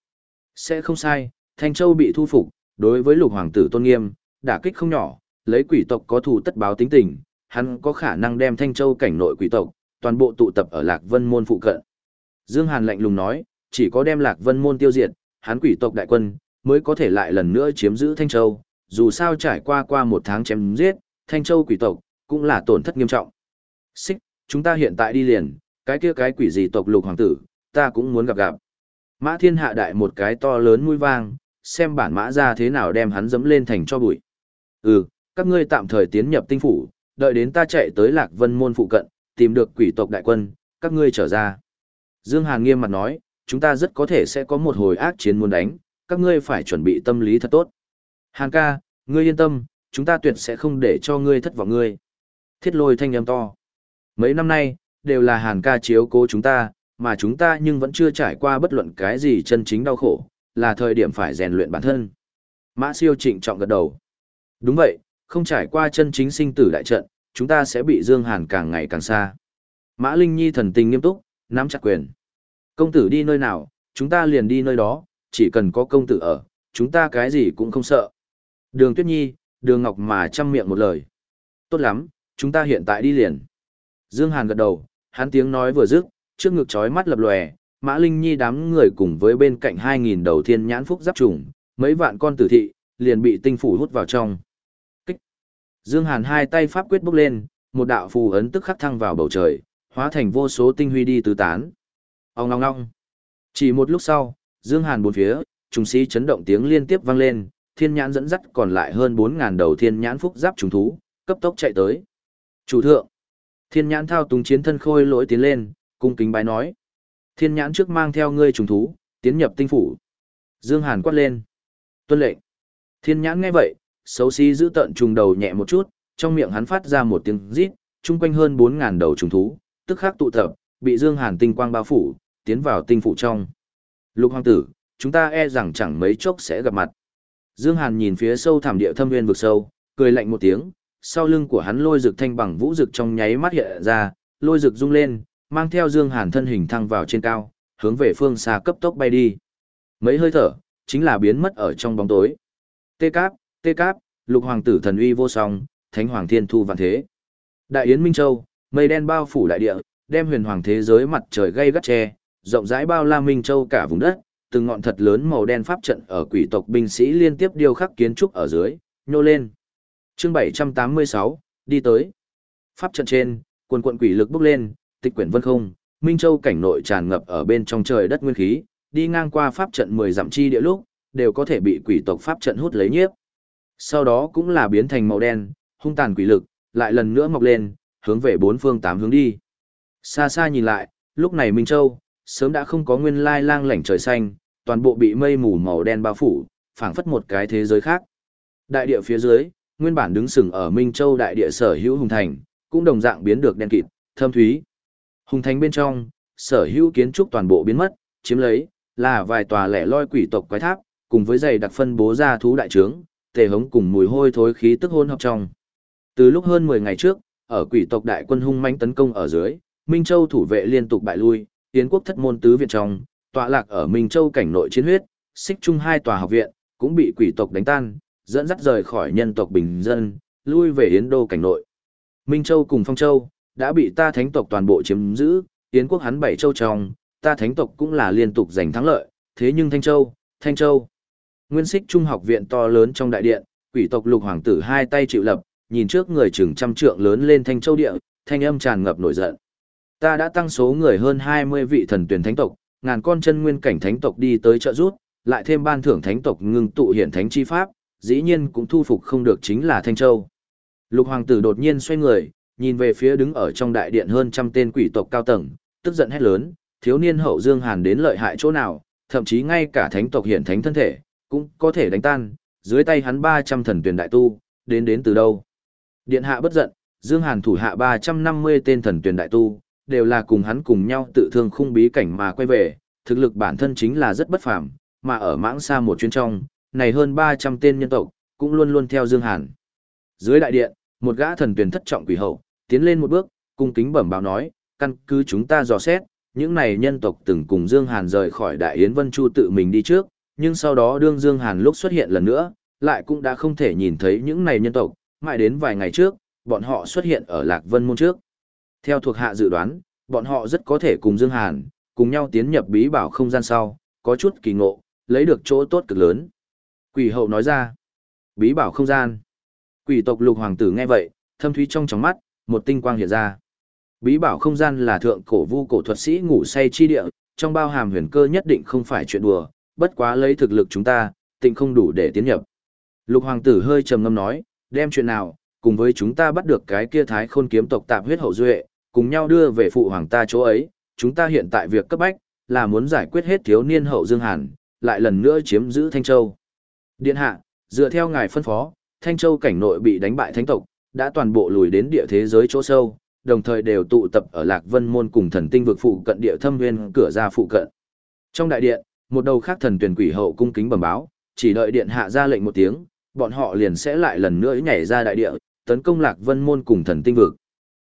Sẽ không sai, Thanh Châu bị thu phục, đối với lục hoàng tử tôn nghiêm, đả kích không nhỏ, lấy quỷ tộc có thù tất báo tính tình, hắn có khả năng đem Thanh Châu cảnh nội quỷ tộc, toàn bộ tụ tập ở Lạc Vân Môn phụ cận. Dương Hàn lạnh lùng nói, chỉ có đem Lạc Vân Môn tiêu diệt, hắn quỷ tộc đại quân, mới có thể lại lần nữa chiếm giữ Thanh Châu, dù sao trải qua qua một tháng chém giết, Thanh Châu quỷ tộc, cũng là tổn thất nghiêm trọng. Xích, chúng ta hiện tại đi liền, cái kia cái quỷ gì tộc lục hoàng tử, ta cũng muốn gặp gặp. Mã thiên hạ đại một cái to lớn mũi vang, xem bản mã ra thế nào đem hắn dẫm lên thành cho bụi. Ừ, các ngươi tạm thời tiến nhập tinh phủ, đợi đến ta chạy tới lạc vân môn phụ cận, tìm được quỷ tộc đại quân, các ngươi trở ra. Dương Hàn nghiêm mặt nói, chúng ta rất có thể sẽ có một hồi ác chiến muốn đánh, các ngươi phải chuẩn bị tâm lý thật tốt. Hàn ca, ngươi yên tâm, chúng ta tuyệt sẽ không để cho ngươi thất vọng ngươi. Thiết lôi thanh âm to. Mấy năm nay, đều là hàn ca chiếu cố chúng ta, mà chúng ta nhưng vẫn chưa trải qua bất luận cái gì chân chính đau khổ, là thời điểm phải rèn luyện bản thân. Mã siêu trịnh trọng gật đầu. Đúng vậy, không trải qua chân chính sinh tử đại trận, chúng ta sẽ bị Dương Hàn càng ngày càng xa. Mã Linh Nhi thần tình nghiêm túc, nắm chặt quyền. Công tử đi nơi nào, chúng ta liền đi nơi đó, chỉ cần có công tử ở, chúng ta cái gì cũng không sợ. Đường Tuyết Nhi, đường Ngọc mà chăm miệng một lời. Tốt lắm, chúng ta hiện tại đi liền. Dương Hàn gật đầu, hắn tiếng nói vừa dứt, trước ngực chói mắt lập lòe, Mã Linh Nhi đám người cùng với bên cạnh 2.000 đầu thiên nhãn phúc giáp trùng, mấy vạn con tử thị, liền bị tinh phủ hút vào trong. Kích. Dương Hàn hai tay pháp quyết bốc lên, một đạo phù ấn tức khắc thăng vào bầu trời, hóa thành vô số tinh huy đi tứ tán. Ông ngong ngong. Chỉ một lúc sau, Dương Hàn bốn phía, trùng sĩ chấn động tiếng liên tiếp vang lên, thiên nhãn dẫn dắt còn lại hơn 4.000 đầu thiên nhãn phúc giáp trùng thú, cấp tốc chạy tới. Chủ thượng. Thiên nhãn thao túng chiến thân khôi lỗi tiến lên, cung kính bái nói. Thiên nhãn trước mang theo ngươi trùng thú, tiến nhập tinh phủ. Dương Hàn quát lên. Tuân lệnh. Thiên nhãn nghe vậy, xấu xí giữ tận trùng đầu nhẹ một chút, trong miệng hắn phát ra một tiếng rít, chung quanh hơn 4.000 đầu trùng thú, tức khắc tụ tập, bị Dương Hàn tinh quang bao phủ, tiến vào tinh phủ trong. Lục hoàng tử, chúng ta e rằng chẳng mấy chốc sẽ gặp mặt. Dương Hàn nhìn phía sâu thẳm địa thâm nguyên vực sâu, cười lạnh một tiếng, sau lưng của hắn lôi rực thanh bằng vũ rực trong nháy mắt hiện ra, lôi rực rung lên, mang theo Dương Hàn thân hình thăng vào trên cao, hướng về phương xa cấp tốc bay đi. Mấy hơi thở, chính là biến mất ở trong bóng tối. Tê cáp, tê cáp, lục hoàng tử thần uy vô song, thánh hoàng thiên thu vạn thế. Đại yến Minh Châu, mây đen bao phủ đại địa, đem huyền hoàng thế giới mặt trời gây gắt che, rộng rãi bao la Minh Châu cả vùng đất, từng ngọn thật lớn màu đen pháp trận ở quỷ tộc binh sĩ liên tiếp điêu khắc kiến trúc ở dưới, nhô lên. Chương 786, đi tới. Pháp trận trên, quần quận quỷ lực bốc lên, tịch quyển vân không, Minh Châu cảnh nội tràn ngập ở bên trong trời đất nguyên khí, đi ngang qua pháp trận 10 dặm chi địa lúc, đều có thể bị quỷ tộc pháp trận hút lấy nhiếp. Sau đó cũng là biến thành màu đen, hung tàn quỷ lực, lại lần nữa mọc lên, hướng về bốn phương tám hướng đi. Xa xa nhìn lại, lúc này Minh Châu, sớm đã không có nguyên lai lang lảnh trời xanh, toàn bộ bị mây mù màu đen bao phủ, phảng phất một cái thế giới khác. Đại địa phía dưới, nguyên bản đứng sừng ở Minh Châu đại địa sở hữu hùng thành, cũng đồng dạng biến được đen kịt, thâm thúy. Hùng thành bên trong, sở hữu kiến trúc toàn bộ biến mất, chiếm lấy, là vài tòa lẻ loi quỷ tộc quái tháp, cùng với dày đặc phân bố ra thú đại trướng, tề hống cùng mùi hôi thối khí tức hôn hợp trong. Từ lúc hơn 10 ngày trước, ở quỷ tộc đại quân hung manh tấn công ở dưới, Minh Châu thủ vệ liên tục bại lui, tiến quốc thất môn tứ viện trong, tọa lạc ở Minh Châu cảnh nội chiến huyết, xích chung hai tòa học viện, cũng bị quỷ tộc đánh tan, dẫn dắt rời khỏi nhân tộc bình dân, lui về Yến Đô cảnh nội. Minh Châu cùng Phong Châu, đã bị ta thánh tộc toàn bộ chiếm giữ, Yến quốc hắn bảy châu trong, ta thánh tộc cũng là liên tục giành thắng lợi, thế nhưng Thanh Châu, Thanh Châu. Nguyên xích trung học viện to lớn trong đại điện, quỷ tộc lục hoàng tử hai tay chịu lập, nhìn trước người chừng trăm trượng lớn lên Thanh Châu địa, thanh âm tràn ngập nổi giận. Ta đã tăng số người hơn 20 vị thần tuyển thánh tộc, ngàn con chân nguyên cảnh thánh tộc đi tới trợ rút, lại thêm ban thưởng thánh tộc ngưng tụ hiện thánh chi pháp, dĩ nhiên cũng thu phục không được chính là Thanh Châu. Lục hoàng tử đột nhiên xoay người, nhìn về phía đứng ở trong đại điện hơn trăm tên quỷ tộc cao tầng, tức giận hét lớn, thiếu niên hậu dương hàn đến lợi hại chỗ nào, thậm chí ngay cả thánh tộc hiện thánh thân thể, cũng có thể đánh tan, dưới tay hắn 300 thần tuyển đại tu, đến đến từ đâu. Điện hạ bất giận, dương hàn thủ hạ 350 tên thần tuyển đại tu, đều là cùng hắn cùng nhau tự thương khung bí cảnh mà quay về, thực lực bản thân chính là rất bất phàm, mà ở mãng xa một chuyến trong, này hơn 300 tên nhân tộc, cũng luôn luôn theo Dương Hàn. Dưới đại điện, một gã thần tuyển thất trọng quỷ hậu, tiến lên một bước, cung kính bẩm báo nói, căn cứ chúng ta dò xét, những này nhân tộc từng cùng Dương Hàn rời khỏi Đại Yến Vân Chu tự mình đi trước, nhưng sau đó đương Dương Hàn lúc xuất hiện lần nữa, lại cũng đã không thể nhìn thấy những này nhân tộc, mãi đến vài ngày trước, bọn họ xuất hiện ở Lạc Vân Môn trước. Theo thuộc hạ dự đoán, bọn họ rất có thể cùng Dương Hàn, cùng nhau tiến nhập bí bảo không gian sau, có chút kỳ ngộ, lấy được chỗ tốt cực lớn. Quỷ hậu nói ra, bí bảo không gian. Quỷ tộc lục hoàng tử nghe vậy, thâm thúy trong tròng mắt, một tinh quang hiện ra. Bí bảo không gian là thượng cổ vu cổ thuật sĩ ngủ say chi địa, trong bao hàm huyền cơ nhất định không phải chuyện đùa, bất quá lấy thực lực chúng ta, tịnh không đủ để tiến nhập. Lục hoàng tử hơi trầm ngâm nói, đem chuyện nào, cùng với chúng ta bắt được cái kia thái khôn kiếm tộc tạp huyết hậu duệ, cùng nhau đưa về phụ hoàng ta chỗ ấy, chúng ta hiện tại việc cấp bách, là muốn giải quyết hết thiếu niên hậu Dương Hàn, lại lần nữa chiếm giữ Thanh Châu. Điện hạ, dựa theo ngài phân phó, Thanh Châu cảnh nội bị đánh bại thánh tộc, đã toàn bộ lùi đến địa thế giới chỗ sâu, đồng thời đều tụ tập ở Lạc Vân môn cùng thần tinh vực phụ cận địa thâm nguyên cửa ra phụ cận. Trong đại điện, một đầu khác thần tuyển quỷ hậu cung kính bẩm báo, chỉ đợi điện hạ ra lệnh một tiếng, bọn họ liền sẽ lại lần nữa nhảy ra đại địa, tấn công Lạc Vân môn cùng thần tinh vực.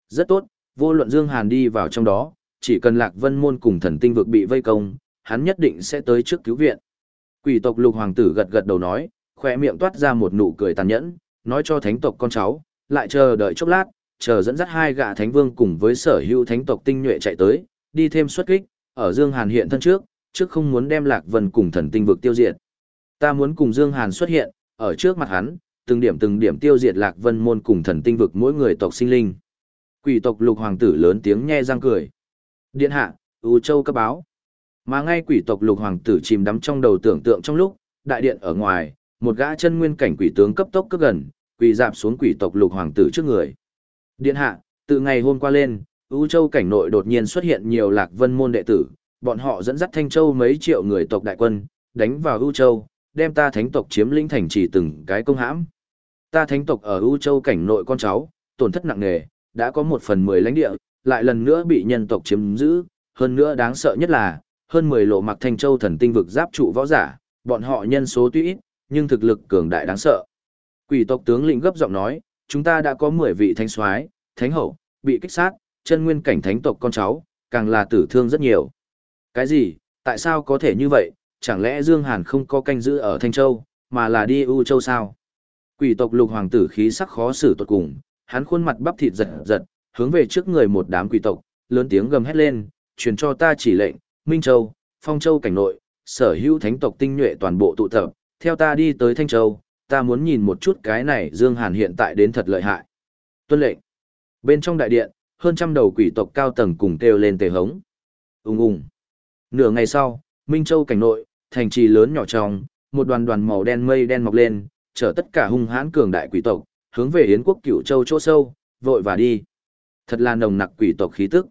Rất tốt, vô luận Dương Hàn đi vào trong đó, Chỉ cần Lạc Vân Môn cùng thần tinh vực bị vây công, hắn nhất định sẽ tới trước cứu viện. Quỷ tộc lục hoàng tử gật gật đầu nói, khỏe miệng toát ra một nụ cười tàn nhẫn, nói cho thánh tộc con cháu, lại chờ đợi chốc lát, chờ dẫn dắt hai gã thánh vương cùng với sở hữu thánh tộc tinh nhuệ chạy tới, đi thêm xuất kích, ở Dương Hàn hiện thân trước, trước không muốn đem Lạc Vân cùng thần tinh vực tiêu diệt. Ta muốn cùng Dương Hàn xuất hiện, ở trước mặt hắn, từng điểm từng điểm tiêu diệt Lạc Vân môn cùng thần tinh vực mỗi người tộc sinh linh. Quỷ tộc lục hoàng tử lớn tiếng nhe răng cười. Điện hạ, U Châu cấp báo. Mà ngay quỷ tộc lục hoàng tử chìm đắm trong đầu tưởng tượng trong lúc, đại điện ở ngoài, một gã chân nguyên cảnh quỷ tướng cấp tốc cấp gần, quỳ dạp xuống quỷ tộc lục hoàng tử trước người. Điện hạ, từ ngày hôm qua lên, U Châu cảnh nội đột nhiên xuất hiện nhiều lạc vân môn đệ tử, bọn họ dẫn dắt Thanh Châu mấy triệu người tộc đại quân, đánh vào U Châu, đem ta thánh tộc chiếm lĩnh thành trì từng cái công hãm. Ta thánh tộc ở U Châu cảnh nội con cháu, tổn thất nặng nề, đã có một phần mười lãnh địa, lại lần nữa bị nhân tộc chiếm giữ, hơn nữa đáng sợ nhất là, hơn 10 lộ mặc thanh châu thần tinh vực giáp trụ võ giả, bọn họ nhân số tuy ít, nhưng thực lực cường đại đáng sợ. Quỷ tộc tướng lĩnh gấp giọng nói, chúng ta đã có 10 vị thánh soái, thánh hậu, bị kích sát, chân nguyên cảnh thánh tộc con cháu, càng là tử thương rất nhiều. Cái gì, tại sao có thể như vậy, chẳng lẽ Dương Hàn không có canh giữ ở Thanh Châu, mà là đi U Châu sao? Quỷ tộc lục hoàng tử khí sắc khó xử tột cùng, hắn khuôn mặt bắp thịt giật giật, hướng về trước người một đám quỷ tộc, lớn tiếng gầm hét lên, truyền cho ta chỉ lệnh, Minh Châu, Phong Châu cảnh nội, sở hữu thánh tộc tinh nhuệ toàn bộ tụ tập, theo ta đi tới Thanh Châu, ta muốn nhìn một chút cái này Dương Hàn hiện tại đến thật lợi hại. Tuân lệnh. Bên trong đại điện, hơn trăm đầu quỷ tộc cao tầng cùng kêu lên tề hống. Ung ung. Nửa ngày sau, Minh Châu cảnh nội, thành trì lớn nhỏ trong, một đoàn đoàn màu đen mây đen mọc lên, chở tất cả hung hãn cường đại quỷ tộc, hướng về Yến quốc Cửu Châu chỗ sâu, vội và đi. Thật là nồng nặc quỷ tộc khí tức.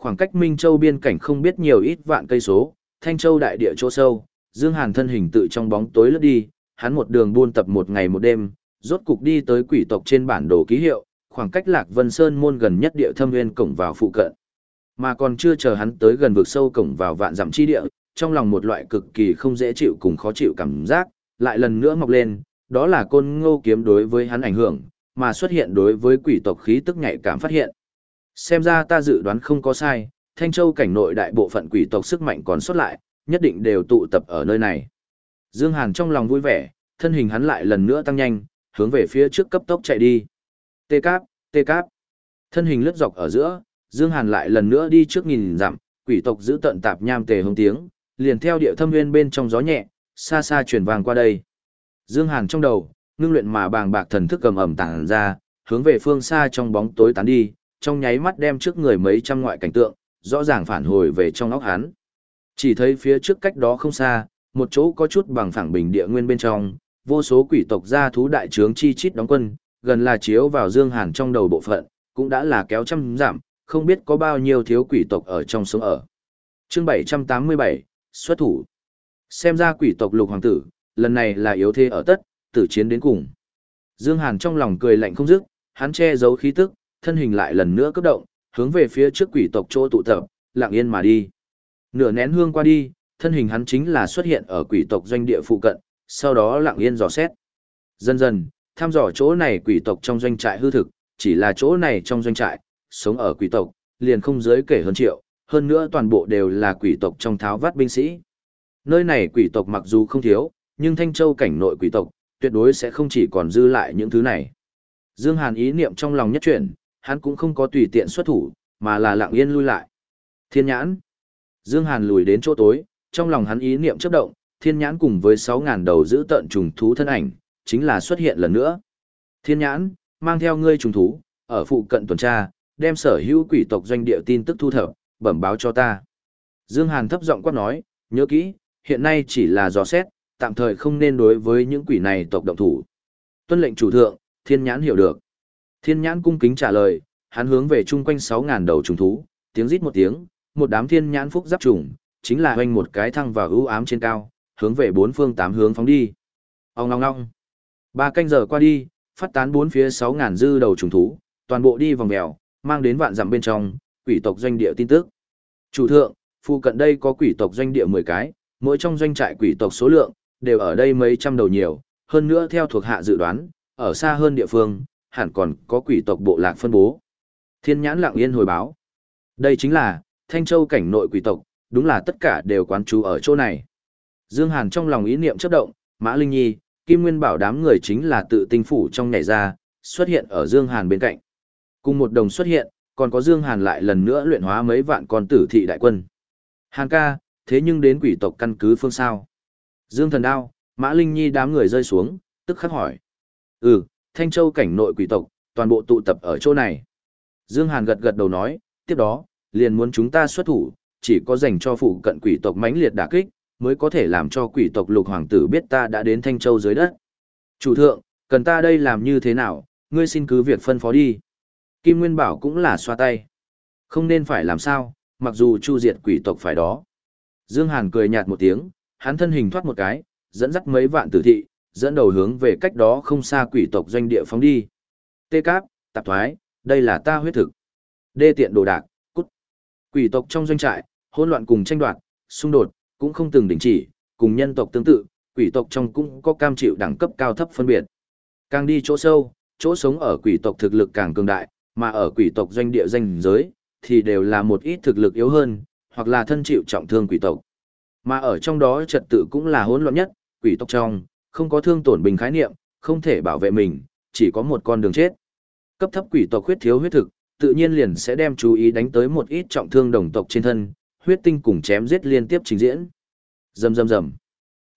Khoảng cách Minh Châu biên cảnh không biết nhiều ít vạn cây số, Thanh Châu đại địa chỗ sâu, Dương Hàn thân hình tự trong bóng tối lướt đi, hắn một đường buôn tập một ngày một đêm, rốt cục đi tới quỷ tộc trên bản đồ ký hiệu, khoảng cách Lạc Vân Sơn môn gần nhất địa thâm nguyên cổng vào phụ cận. Mà còn chưa chờ hắn tới gần vực sâu cổng vào vạn dặm chi địa, trong lòng một loại cực kỳ không dễ chịu cùng khó chịu cảm giác, lại lần nữa mọc lên, đó là côn ngô kiếm đối với hắn ảnh hưởng, mà xuất hiện đối với quỷ tộc khí tức nhạy cảm phát hiện. Xem ra ta dự đoán không có sai, Thanh Châu cảnh nội đại bộ phận quỷ tộc sức mạnh còn xuất lại, nhất định đều tụ tập ở nơi này. Dương Hàn trong lòng vui vẻ, thân hình hắn lại lần nữa tăng nhanh, hướng về phía trước cấp tốc chạy đi. Tê cáp, tê cáp. Thân hình lướt dọc ở giữa, Dương Hàn lại lần nữa đi trước nghìn dặm, quỷ tộc giữ tận tạp nham tề hông tiếng, liền theo địa thâm nguyên bên trong gió nhẹ, xa xa truyền vàng qua đây. Dương Hàn trong đầu, ngưng luyện mà bàng bạc thần thức cầm ẩm tàng ra, hướng về phương xa trong bóng tối tán đi, trong nháy mắt đem trước người mấy trăm ngoại cảnh tượng, rõ ràng phản hồi về trong óc hắn. Chỉ thấy phía trước cách đó không xa, một chỗ có chút bằng phẳng bình địa nguyên bên trong, vô số quỷ tộc gia thú đại trướng chi chít đóng quân, gần là chiếu vào Dương Hàn trong đầu bộ phận, cũng đã là kéo trăm giảm, không biết có bao nhiêu thiếu quỷ tộc ở trong sống ở. Chương 787, xuất thủ. Xem ra quỷ tộc lục hoàng tử, lần này là yếu thế ở tất, tử chiến đến cùng. Dương Hàn trong lòng cười lạnh không dứt, hắn che giấu khí tức, thân hình lại lần nữa cấp động, hướng về phía trước quỷ tộc chỗ tụ tập, lặng yên mà đi. Nửa nén hương qua đi, thân hình hắn chính là xuất hiện ở quỷ tộc doanh địa phụ cận, sau đó lặng yên dò xét. Dần dần, thăm dò chỗ này quỷ tộc trong doanh trại hư thực, chỉ là chỗ này trong doanh trại, sống ở quỷ tộc, liền không dưới kể hơn triệu, hơn nữa toàn bộ đều là quỷ tộc trong tháo vát binh sĩ. Nơi này quỷ tộc mặc dù không thiếu, nhưng Thanh Châu cảnh nội quỷ tộc, tuyệt đối sẽ không chỉ còn dư lại những thứ này. Dương Hàn ý niệm trong lòng nhất chuyển, hắn cũng không có tùy tiện xuất thủ, mà là lặng yên lui lại. Thiên nhãn. Dương Hàn lùi đến chỗ tối, trong lòng hắn ý niệm chớp động, thiên nhãn cùng với 6.000 đầu giữ tận trùng thú thân ảnh, chính là xuất hiện lần nữa. Thiên nhãn, mang theo ngươi trùng thú, ở phụ cận tuần tra, đem sở hữu quỷ tộc doanh địa tin tức thu thập, bẩm báo cho ta. Dương Hàn thấp giọng quát nói, nhớ kỹ, hiện nay chỉ là dò xét, tạm thời không nên đối với những quỷ này tộc động thủ. Tuân lệnh chủ thượng, thiên nhãn hiểu được. Thiên nhãn cung kính trả lời, hắn hướng về chung quanh 6.000 đầu trùng thú, tiếng rít một tiếng, một đám thiên nhãn phúc giáp trùng, chính là hoanh một cái thăng vào ưu ám trên cao, hướng về bốn phương tám hướng phóng đi. Ông ngong ngong. Ba canh giờ qua đi, phát tán bốn phía 6.000 dư đầu trùng thú, toàn bộ đi vòng mèo, mang đến vạn dặm bên trong, quỷ tộc doanh địa tin tức. Chủ thượng, phụ cận đây có quỷ tộc doanh địa 10 cái, mỗi trong doanh trại quỷ tộc số lượng, đều ở đây mấy trăm đầu nhiều, hơn nữa theo thuộc hạ dự đoán, ở xa hơn địa phương, hẳn còn có quỷ tộc bộ lạc phân bố. Thiên nhãn lặng yên hồi báo. Đây chính là, Thanh Châu cảnh nội quỷ tộc, đúng là tất cả đều quán trú ở chỗ này. Dương Hàn trong lòng ý niệm chấp động, Mã Linh Nhi, Kim Nguyên Bảo đám người chính là tự tinh phủ trong nhảy ra, xuất hiện ở Dương Hàn bên cạnh. Cùng một đồng xuất hiện, còn có Dương Hàn lại lần nữa luyện hóa mấy vạn con tử thị đại quân. Hàn ca, thế nhưng đến quỷ tộc căn cứ phương sao? Dương Thần Đao, Mã Linh Nhi đám người rơi xuống, tức khắc hỏi. Ừ, Thanh Châu cảnh nội quỷ tộc, toàn bộ tụ tập ở chỗ này. Dương Hàn gật gật đầu nói, tiếp đó, liền muốn chúng ta xuất thủ, chỉ có dành cho phụ cận quỷ tộc mãnh liệt đả kích, mới có thể làm cho quỷ tộc lục hoàng tử biết ta đã đến Thanh Châu dưới đất. Chủ thượng, cần ta đây làm như thế nào, ngươi xin cứ việc phân phó đi. Kim Nguyên Bảo cũng là xoa tay. Không nên phải làm sao, mặc dù chu diệt quỷ tộc phải đó. Dương Hàn cười nhạt một tiếng, hắn thân hình thoát một cái, dẫn dắt mấy vạn tử thị, dẫn đầu hướng về cách đó không xa quỷ tộc doanh địa phóng đi. Tê cáp, tạp thoái, đây là ta huyết thực. Đê tiện đồ đạc, cút. Quỷ tộc trong doanh trại, hỗn loạn cùng tranh đoạt, xung đột, cũng không từng đình chỉ, cùng nhân tộc tương tự, quỷ tộc trong cũng có cam chịu đẳng cấp cao thấp phân biệt. Càng đi chỗ sâu, chỗ sống ở quỷ tộc thực lực càng cường đại, mà ở quỷ tộc doanh địa danh giới, thì đều là một ít thực lực yếu hơn, hoặc là thân chịu trọng thương quỷ tộc. Mà ở trong đó trật tự cũng là hỗn loạn nhất, quỷ tộc trong, không có thương tổn bình khái niệm, không thể bảo vệ mình, chỉ có một con đường chết. Cấp thấp quỷ tộc huyết thiếu huyết thực, tự nhiên liền sẽ đem chú ý đánh tới một ít trọng thương đồng tộc trên thân, huyết tinh cùng chém giết liên tiếp trình diễn. Rầm rầm rầm.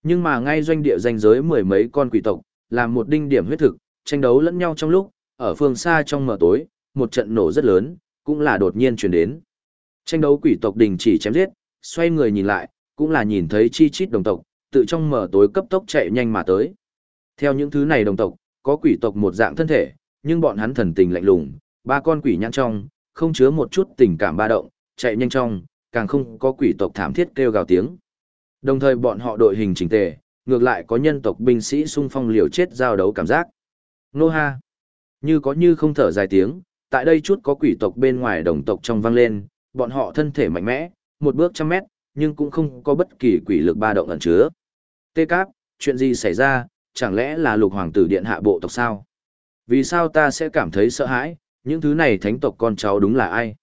Nhưng mà ngay doanh địa danh giới mười mấy con quỷ tộc, làm một đinh điểm huyết thực, tranh đấu lẫn nhau trong lúc, ở phương xa trong mờ tối, một trận nổ rất lớn, cũng là đột nhiên truyền đến. Tranh đấu quỷ tộc đình chỉ chém giết, xoay người nhìn lại, cũng là nhìn thấy chi chít đồng tộc, tự trong mở tối cấp tốc chạy nhanh mà tới. Theo những thứ này đồng tộc, có quỷ tộc một dạng thân thể, nhưng bọn hắn thần tình lạnh lùng, ba con quỷ nhãn trong, không chứa một chút tình cảm ba động, chạy nhanh trong, càng không có quỷ tộc thảm thiết kêu gào tiếng. Đồng thời bọn họ đội hình chỉnh tề, ngược lại có nhân tộc binh sĩ xung phong liều chết giao đấu cảm giác. Nô ha! Như có như không thở dài tiếng, tại đây chút có quỷ tộc bên ngoài đồng tộc trong vang lên, bọn họ thân thể mạnh mẽ, một bước trăm mét, nhưng cũng không có bất kỳ quỷ lực ba động ẩn chứa. Tê Cáp, chuyện gì xảy ra, chẳng lẽ là lục hoàng tử điện hạ bộ tộc sao? Vì sao ta sẽ cảm thấy sợ hãi, những thứ này thánh tộc con cháu đúng là ai?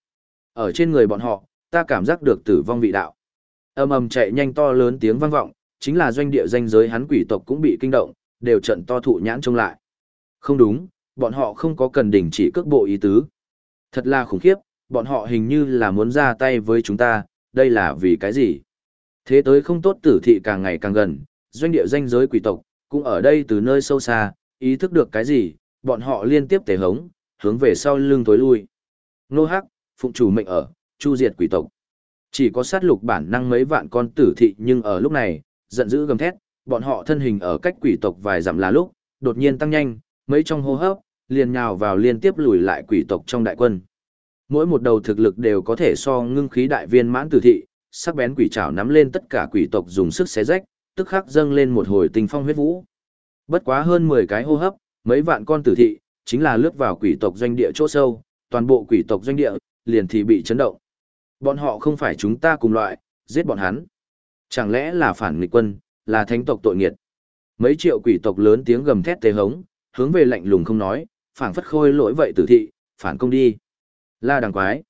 Ở trên người bọn họ, ta cảm giác được tử vong vị đạo. Âm ầm chạy nhanh to lớn tiếng vang vọng, chính là doanh địa danh giới hắn quỷ tộc cũng bị kinh động, đều trận to thụ nhãn trông lại. Không đúng, bọn họ không có cần đình chỉ cước bộ ý tứ. Thật là khủng khiếp, bọn họ hình như là muốn ra tay với chúng ta, đây là vì cái gì? Thế tới không tốt tử thị càng ngày càng gần, doanh địa danh giới quỷ tộc, cũng ở đây từ nơi sâu xa, ý thức được cái gì, bọn họ liên tiếp tề hống, hướng về sau lưng tối lui. Nô Hắc, phụng chủ mệnh ở, chu diệt quỷ tộc. Chỉ có sát lục bản năng mấy vạn con tử thị nhưng ở lúc này, giận dữ gầm thét, bọn họ thân hình ở cách quỷ tộc vài dặm là lúc, đột nhiên tăng nhanh, mấy trong hô hấp, liền nhào vào liên tiếp lùi lại quỷ tộc trong đại quân. Mỗi một đầu thực lực đều có thể so ngưng khí đại viên mãn tử thị, sắc bén quỷ trảo nắm lên tất cả quỷ tộc dùng sức xé rách, tức khắc dâng lên một hồi tình phong huyết vũ. Bất quá hơn 10 cái hô hấp, mấy vạn con tử thị, chính là lướt vào quỷ tộc doanh địa chỗ sâu, toàn bộ quỷ tộc doanh địa, liền thì bị chấn động. Bọn họ không phải chúng ta cùng loại, giết bọn hắn. Chẳng lẽ là phản nghịch quân, là thánh tộc tội nghiệt. Mấy triệu quỷ tộc lớn tiếng gầm thét tê hống, hướng về lạnh lùng không nói, phảng phất khôi lỗi vậy tử thị, phản công đi. La đằng quái.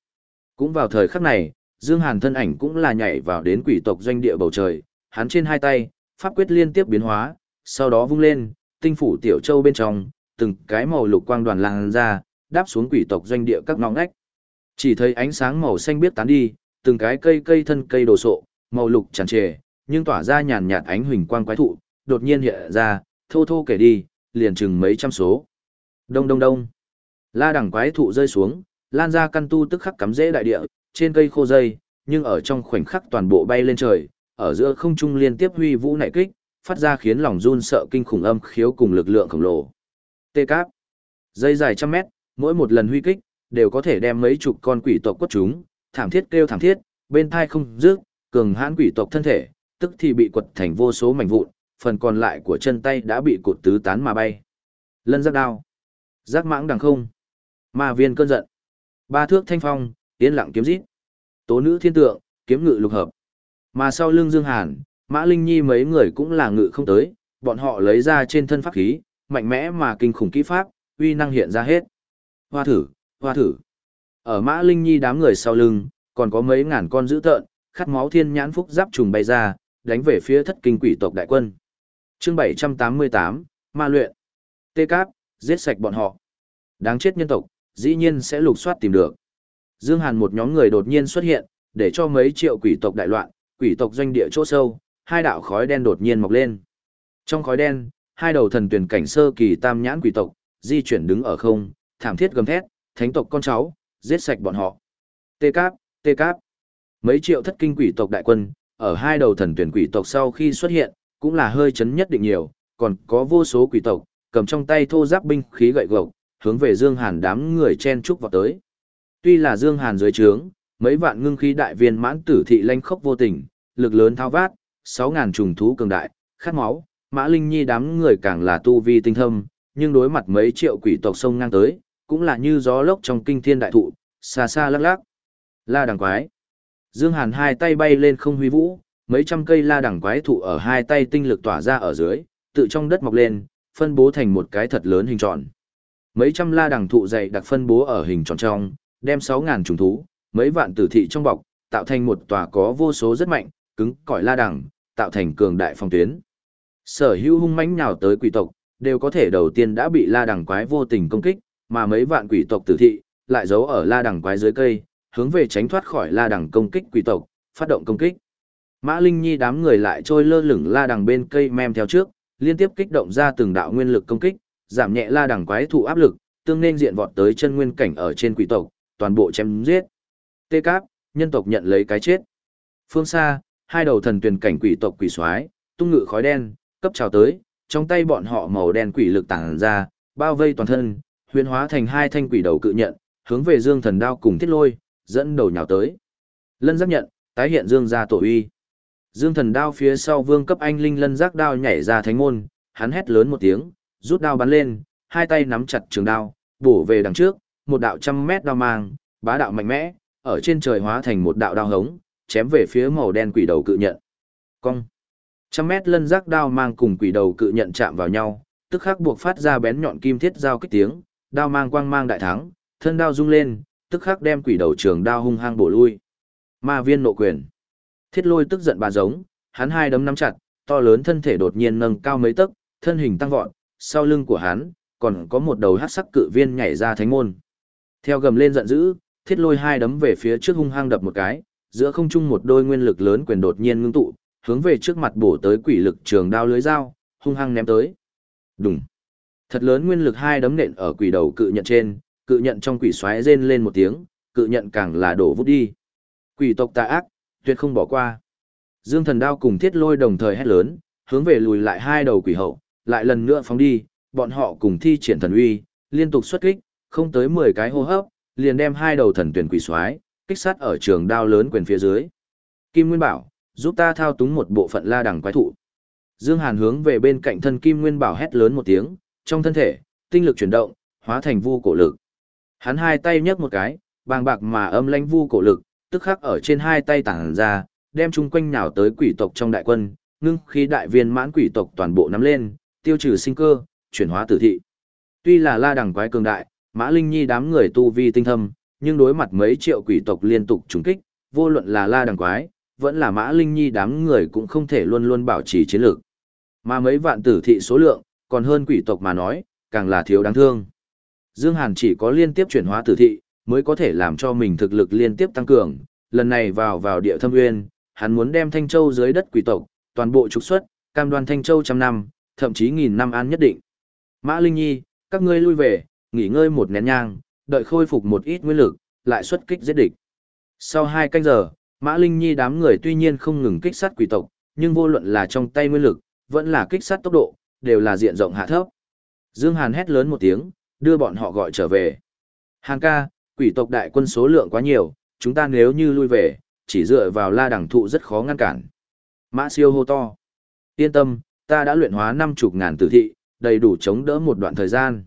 Cũng vào thời khắc này, Dương Hàn thân ảnh cũng là nhảy vào đến quỷ tộc doanh địa bầu trời, hắn trên hai tay, pháp quyết liên tiếp biến hóa, sau đó vung lên, tinh phủ tiểu châu bên trong, từng cái màu lục quang đoàn lan ra, đáp xuống quỷ tộc doanh địa các ngõ ngách. Chỉ thấy ánh sáng màu xanh biết tán đi, từng cái cây cây thân cây đồ sộ, màu lục tràn trề, nhưng tỏa ra nhàn nhạt ánh huỳnh quang quái thụ, đột nhiên hiện ra, thô thô kể đi, liền chừng mấy trăm số. Đông đông đông. La đẳng quái thụ rơi xuống, lan ra căn tu tức khắc cắm rễ đại địa, trên cây khô dây, nhưng ở trong khoảnh khắc toàn bộ bay lên trời, ở giữa không trung liên tiếp huy vũ nảy kích, phát ra khiến lòng run sợ kinh khủng âm khiếu cùng lực lượng khổng lồ. Tê cáp. Dây dài trăm mét, mỗi một lần huy kích, đều có thể đem mấy chục con quỷ tộc quất chúng, thảm thiết kêu thảm thiết, bên thai không rước, cường hãn quỷ tộc thân thể, tức thì bị quật thành vô số mảnh vụn, phần còn lại của chân tay đã bị cột tứ tán mà bay. Lân giác đao. Giác mãng đằng không. Ma viên cơn giận. Ba thước thanh phong, yên lặng kiếm rít. Tố nữ thiên tượng, kiếm ngự lục hợp. Mà sau lưng Dương Hàn, Mã Linh Nhi mấy người cũng là ngự không tới, bọn họ lấy ra trên thân pháp khí, mạnh mẽ mà kinh khủng kỹ pháp, uy năng hiện ra hết. Hoa thử, hoa thử. Ở Mã Linh Nhi đám người sau lưng, còn có mấy ngàn con dữ tợn, khát máu thiên nhãn phúc giáp trùng bay ra, đánh về phía thất kinh quỷ tộc đại quân. Chương 788, Ma luyện. Tê Cáp, giết sạch bọn họ. Đáng chết nhân tộc, dĩ nhiên sẽ lục soát tìm được. Dương Hàn một nhóm người đột nhiên xuất hiện, để cho mấy triệu quỷ tộc đại loạn, quỷ tộc doanh địa chỗ sâu, hai đạo khói đen đột nhiên mọc lên. Trong khói đen, hai đầu thần tuyển cảnh sơ kỳ tam nhãn quỷ tộc, di chuyển đứng ở không, thảm thiết gầm thét, thánh tộc con cháu, giết sạch bọn họ. Tê Cáp, Tê Cáp. Mấy triệu thất kinh quỷ tộc đại quân, ở hai đầu thần tuyển quỷ tộc sau khi xuất hiện, cũng là hơi chấn nhất định nhiều, còn có vô số quỷ tộc, cầm trong tay thô giáp binh khí gậy gộc, hướng về Dương Hàn đám người chen trúc vào tới. Tuy là Dương Hàn dưới trướng, mấy vạn ngưng khí đại viên mãn tử thị lanh khốc vô tình, lực lớn thao vát, 6.000 trùng thú cường đại, khát máu, Mã Linh Nhi đám người càng là tu vi tinh thâm, nhưng đối mặt mấy triệu quỷ tộc sông ngang tới, cũng là như gió lốc trong kinh thiên đại thụ, xa xa lắc lắc. La đằng quái. Dương Hàn hai tay bay lên không huy vũ, mấy trăm cây la đằng quái thụ ở hai tay tinh lực tỏa ra ở dưới, tự trong đất mọc lên, phân bố thành một cái thật lớn hình tròn. Mấy trăm la đằng thụ dày đặc phân bố ở hình tròn trong, đem 6.000 trùng thú, mấy vạn tử thị trong bọc, tạo thành một tòa có vô số rất mạnh, cứng, cỏi la đằng, tạo thành cường đại phong tuyến. Sở hữu hung mãnh nhào tới quỷ tộc, đều có thể đầu tiên đã bị la đằng quái vô tình công kích, mà mấy vạn quỷ tộc tử thị, lại giấu ở la đằng quái dưới cây, hướng về tránh thoát khỏi la đằng công kích quỷ tộc, phát động công kích. Mã Linh Nhi đám người lại trôi lơ lửng la đằng bên cây mem theo trước, liên tiếp kích động ra từng đạo nguyên lực công kích, giảm nhẹ la đằng quái thụ áp lực, tương nên diện vọt tới chân nguyên cảnh ở trên quỷ tộc, toàn bộ chém giết. Tê Cáp, nhân tộc nhận lấy cái chết. Phương xa, hai đầu thần tuyển cảnh quỷ tộc quỷ soái, tung ngự khói đen, cấp trào tới, trong tay bọn họ màu đen quỷ lực tản ra, bao vây toàn thân, huyền hóa thành hai thanh quỷ đầu cự nhận, hướng về Dương Thần Đao cùng Thiết Lôi, dẫn đầu nhào tới. Lân giác nhận, tái hiện Dương gia tổ uy. Dương Thần Đao phía sau vương cấp anh linh lân giác đao nhảy ra thánh môn, hắn hét lớn một tiếng, rút đao bắn lên, hai tay nắm chặt trường đao, bổ về đằng trước, một đạo trăm mét đao mang, bá đạo mạnh mẽ, ở trên trời hóa thành một đạo đao hống, chém về phía màu đen quỷ đầu cự nhận. Cong. Trăm mét lân giác đao mang cùng quỷ đầu cự nhận chạm vào nhau, tức khắc buộc phát ra bén nhọn kim thiết giao kích tiếng, đao mang quang mang đại thắng, thân đao rung lên, tức khắc đem quỷ đầu trường đao hung hăng bổ lui. Ma viên nộ quyền. Thiết lôi tức giận bà giống, hắn hai đấm nắm chặt, to lớn thân thể đột nhiên nâng cao mấy tấc, thân hình tăng vọt, sau lưng của hắn còn có một đầu hắc sắc cự viên nhảy ra thánh môn. Theo gầm lên giận dữ, thiết lôi hai đấm về phía trước hung hăng đập một cái, giữa không trung một đôi nguyên lực lớn quyền đột nhiên ngưng tụ, hướng về trước mặt bổ tới quỷ lực trường đao lưới dao, hung hăng ném tới. Đùng. Thật lớn nguyên lực hai đấm nện ở quỷ đầu cự nhận trên, cự nhận trong quỷ xoáy rên lên một tiếng, cự nhận càng là đổ vút đi. Quỷ tộc tà ác, tuyệt không bỏ qua. Dương thần đao cùng thiết lôi đồng thời hét lớn, hướng về lùi lại hai đầu quỷ hậu, lại lần nữa phóng đi, bọn họ cùng thi triển thần uy, liên tục xuất kích, không tới 10 cái hô hấp, liền đem hai đầu thần tuyển quỷ xoáy, kích sát ở trường đao lớn quyền phía dưới. Kim Nguyên bảo, giúp ta thao túng một bộ phận la đằng quái thụ. Dương Hàn hướng về bên cạnh thân Kim Nguyên bảo hét lớn một tiếng, trong thân thể, tinh lực chuyển động, hóa thành vu cổ lực. Hắn hai tay nhấc một cái, bàng bạc mà âm lãnh vu cổ lực, tức khắc ở trên hai tay tản ra, đem chung quanh nhào tới quỷ tộc trong đại quân, ngưng khí đại viên mãn quỷ tộc toàn bộ nắm lên, tiêu trừ sinh cơ, chuyển hóa tử thị. Tuy là la đằng quái cường đại, Mã Linh Nhi đám người tu vi tinh thâm, nhưng đối mặt mấy triệu quỷ tộc liên tục trúng kích, vô luận là la đằng quái, vẫn là Mã Linh Nhi đám người cũng không thể luôn luôn bảo trì chiến lược. Mà mấy vạn tử thị số lượng, còn hơn quỷ tộc mà nói, càng là thiếu đáng thương. Dương Hàn chỉ có liên tiếp chuyển hóa tử thị, mới có thể làm cho mình thực lực liên tiếp tăng cường. Lần này vào vào địa thâm nguyên, hắn muốn đem Thanh Châu dưới đất quỷ tộc, toàn bộ trục xuất, cam đoan Thanh Châu trăm năm, thậm chí nghìn năm an nhất định. Mã Linh Nhi, các ngươi lui về, nghỉ ngơi một nén nhang, đợi khôi phục một ít nguyên lực, lại xuất kích giết địch. Sau hai canh giờ, Mã Linh Nhi đám người tuy nhiên không ngừng kích sát quỷ tộc, nhưng vô luận là trong tay nguyên lực, vẫn là kích sát tốc độ, đều là diện rộng hạ thấp. Dương Hàn hét lớn một tiếng, đưa bọn họ gọi trở về. Hàn ca, quỷ tộc đại quân số lượng quá nhiều, chúng ta nếu như lui về, chỉ dựa vào la đẳng thụ rất khó ngăn cản. Mã siêu hô to. Yên tâm, ta đã luyện hóa năm chục ngàn tử thị, đầy đủ chống đỡ một đoạn thời gian.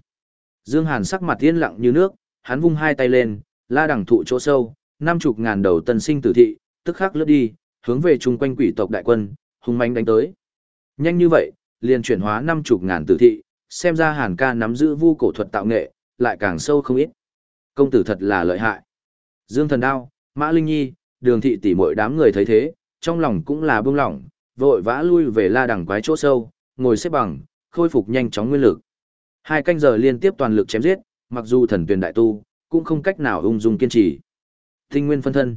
Dương Hàn sắc mặt yên lặng như nước, hắn vung hai tay lên, la đẳng thụ chỗ sâu, năm chục ngàn đầu tân sinh tử thị, tức khắc lướt đi, hướng về chung quanh quỷ tộc đại quân, hung mãnh đánh tới. Nhanh như vậy, liền chuyển hóa năm chục ngàn tử thị, xem ra Hàn ca nắm giữ vu cổ thuật tạo nghệ, lại càng sâu không ít. Công tử thật là lợi hại. Dương thần đao, Mã Linh Nhi, đường thị tỷ muội đám người thấy thế, trong lòng cũng là bưng lỏng, vội vã lui về la đằng quái chỗ sâu, ngồi xếp bằng, khôi phục nhanh chóng nguyên lực. Hai canh giờ liên tiếp toàn lực chém giết, mặc dù thần tuyển đại tu, cũng không cách nào ung dung kiên trì. Tinh nguyên phân thân.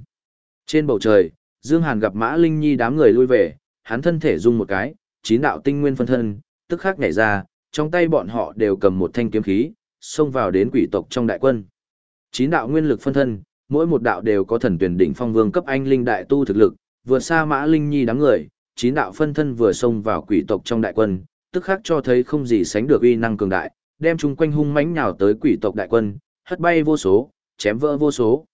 Trên bầu trời, Dương Hàn gặp Mã Linh Nhi đám người lui về, hắn thân thể rung một cái, chín đạo tinh nguyên phân thân, tức khắc nhảy ra, trong tay bọn họ đều cầm một thanh kiếm khí, xông vào đến quỷ tộc trong đại quân. Chín đạo nguyên lực phân thân, mỗi một đạo đều có thần tuyển đỉnh phong vương cấp anh linh đại tu thực lực, vừa xa Mã Linh Nhi đám người, chín đạo phân thân vừa xông vào quỷ tộc trong đại quân, tức khắc cho thấy không gì sánh được uy năng cường đại, đem chung quanh hung mãnh nhào tới quỷ tộc đại quân, hất bay vô số, chém vỡ vô số.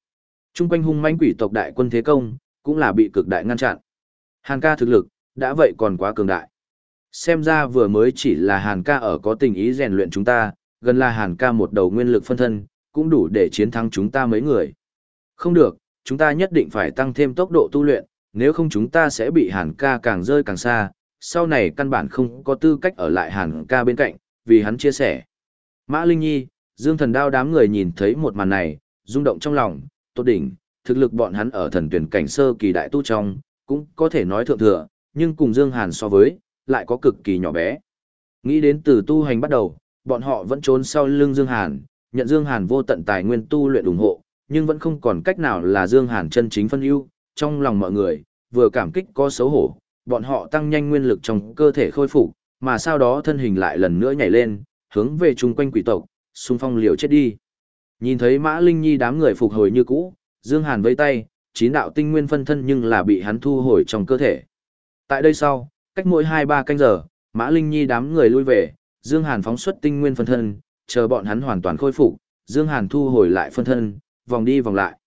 Trung quanh hung mãnh quỷ tộc đại quân thế công, cũng là bị cực đại ngăn chặn. Hàn ca thực lực, đã vậy còn quá cường đại. Xem ra vừa mới chỉ là Hàn ca ở có tình ý rèn luyện chúng ta, gần là Hàn ca một đầu nguyên lực phân thân, cũng đủ để chiến thắng chúng ta mấy người. Không được, chúng ta nhất định phải tăng thêm tốc độ tu luyện, nếu không chúng ta sẽ bị Hàn ca càng rơi càng xa, sau này căn bản không có tư cách ở lại Hàn ca bên cạnh, vì hắn chia sẻ. Mã Linh Nhi, Dương Thần Đao đám người nhìn thấy một màn này, rung động trong lòng, tốt đỉnh, thực lực bọn hắn ở thần tuyển cảnh sơ kỳ đại tu trong, cũng có thể nói thượng thừa, nhưng cùng Dương Hàn so với, lại có cực kỳ nhỏ bé. Nghĩ đến từ tu hành bắt đầu, bọn họ vẫn trốn sau lưng Dương Hàn, nhận Dương Hàn vô tận tài nguyên tu luyện ủng hộ, nhưng vẫn không còn cách nào là Dương Hàn chân chính phân ưu, trong lòng mọi người, vừa cảm kích có xấu hổ, bọn họ tăng nhanh nguyên lực trong cơ thể khôi phục, mà sau đó thân hình lại lần nữa nhảy lên, hướng về chung quanh quỷ tộc, xung phong liều chết đi. Nhìn thấy Mã Linh Nhi đám người phục hồi như cũ, Dương Hàn vẫy tay, chín đạo tinh nguyên phân thân nhưng là bị hắn thu hồi trong cơ thể. Tại đây sau, cách mỗi 2-3 canh giờ, Mã Linh Nhi đám người lui về, Dương Hàn phóng xuất tinh nguyên phân thân, chờ bọn hắn hoàn toàn khôi phục, Dương Hàn thu hồi lại phân thân, vòng đi vòng lại.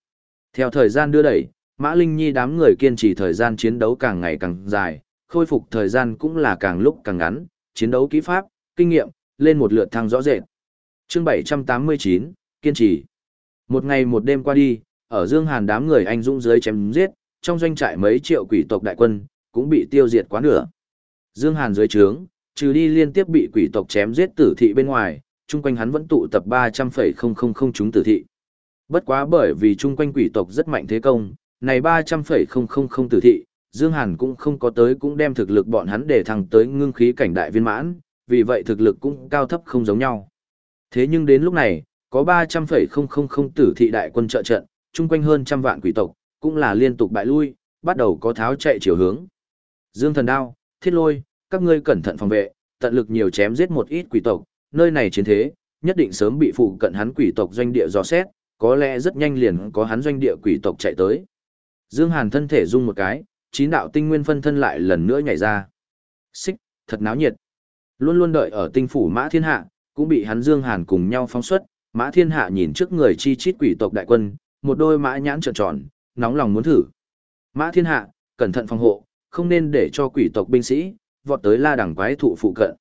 Theo thời gian đưa đẩy, Mã Linh Nhi đám người kiên trì thời gian chiến đấu càng ngày càng dài, khôi phục thời gian cũng là càng lúc càng ngắn, chiến đấu kỹ pháp, kinh nghiệm, lên một lượt thăng rõ rệt. Chương 789, kiên trì. Một ngày một đêm qua đi, ở Dương Hàn đám người anh dũng dưới chém giết, trong doanh trại mấy triệu quỷ tộc đại quân cũng bị tiêu diệt quá nửa. Dương Hàn dưới trướng, trừ đi liên tiếp bị quỷ tộc chém giết tử thị bên ngoài, chung quanh hắn vẫn tụ tập 300,000 chúng tử thị. Bất quá bởi vì chung quanh quỷ tộc rất mạnh thế công, này 300,000 tử thị, Dương Hàn cũng không có tới cũng đem thực lực bọn hắn để thăng tới ngưng khí cảnh đại viên mãn, vì vậy thực lực cũng cao thấp không giống nhau. Thế nhưng đến lúc này, có 300,000 tử thị đại quân trợ trận, chung quanh hơn trăm vạn quỷ tộc, cũng là liên tục bại lui, bắt đầu có tháo chạy chiều hướng. Dương thần đao, thiết lôi, các ngươi cẩn thận phòng vệ, tận lực nhiều chém giết một ít quỷ tộc, nơi này chiến thế, nhất định sớm bị phụ cận hắn quỷ tộc doanh địa dò xét, có lẽ rất nhanh liền có hắn doanh địa quỷ tộc chạy tới. Dương Hàn thân thể rung một cái, chín đạo tinh nguyên phân thân lại lần nữa nhảy ra. Xích, thật náo nhiệt. Luôn luôn đợi ở tinh phủ Mã Thiên Hạ, cũng bị hắn Dương Hàn cùng nhau phóng xuất, Mã Thiên Hạ nhìn trước người chi chít quỷ tộc đại quân, một đôi mã nhãn trợn tròn, nóng lòng muốn thử. Mã Thiên Hạ, cẩn thận phòng hộ, không nên để cho quỷ tộc binh sĩ vọt tới la đẳng quái thụ phụ cận.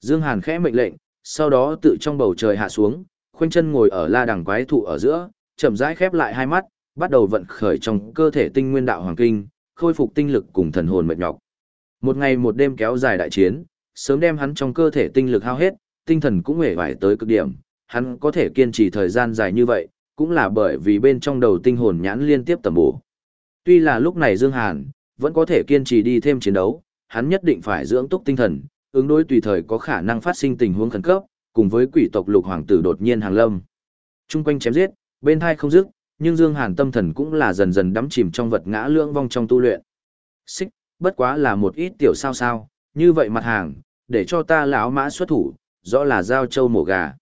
Dương Hàn khẽ mệnh lệnh, sau đó tự trong bầu trời hạ xuống, khoanh chân ngồi ở la đẳng quái thụ ở giữa, chậm rãi khép lại hai mắt, bắt đầu vận khởi trong cơ thể tinh nguyên đạo hoàng kinh, khôi phục tinh lực cùng thần hồn mệt nhọc. Một ngày một đêm kéo dài đại chiến, sớm đem hắn trong cơ thể tinh lực hao hết, tinh thần cũng hề vải tới cực điểm, hắn có thể kiên trì thời gian dài như vậy, cũng là bởi vì bên trong đầu tinh hồn nhãn liên tiếp tầm bổ. Tuy là lúc này Dương Hàn, vẫn có thể kiên trì đi thêm chiến đấu, hắn nhất định phải dưỡng túc tinh thần, ứng đối tùy thời có khả năng phát sinh tình huống khẩn cấp, cùng với quỷ tộc lục hoàng tử đột nhiên hàng lâm. Trung quanh chém giết, bên thai không dứt, nhưng Dương Hàn tâm thần cũng là dần dần đắm chìm trong vật ngã lưỡng vong trong tu luyện. Xích, bất quá là một ít tiểu sao sao, như vậy mặt hàng, để cho ta lão mã xuất thủ, rõ là giao châu mổ gà.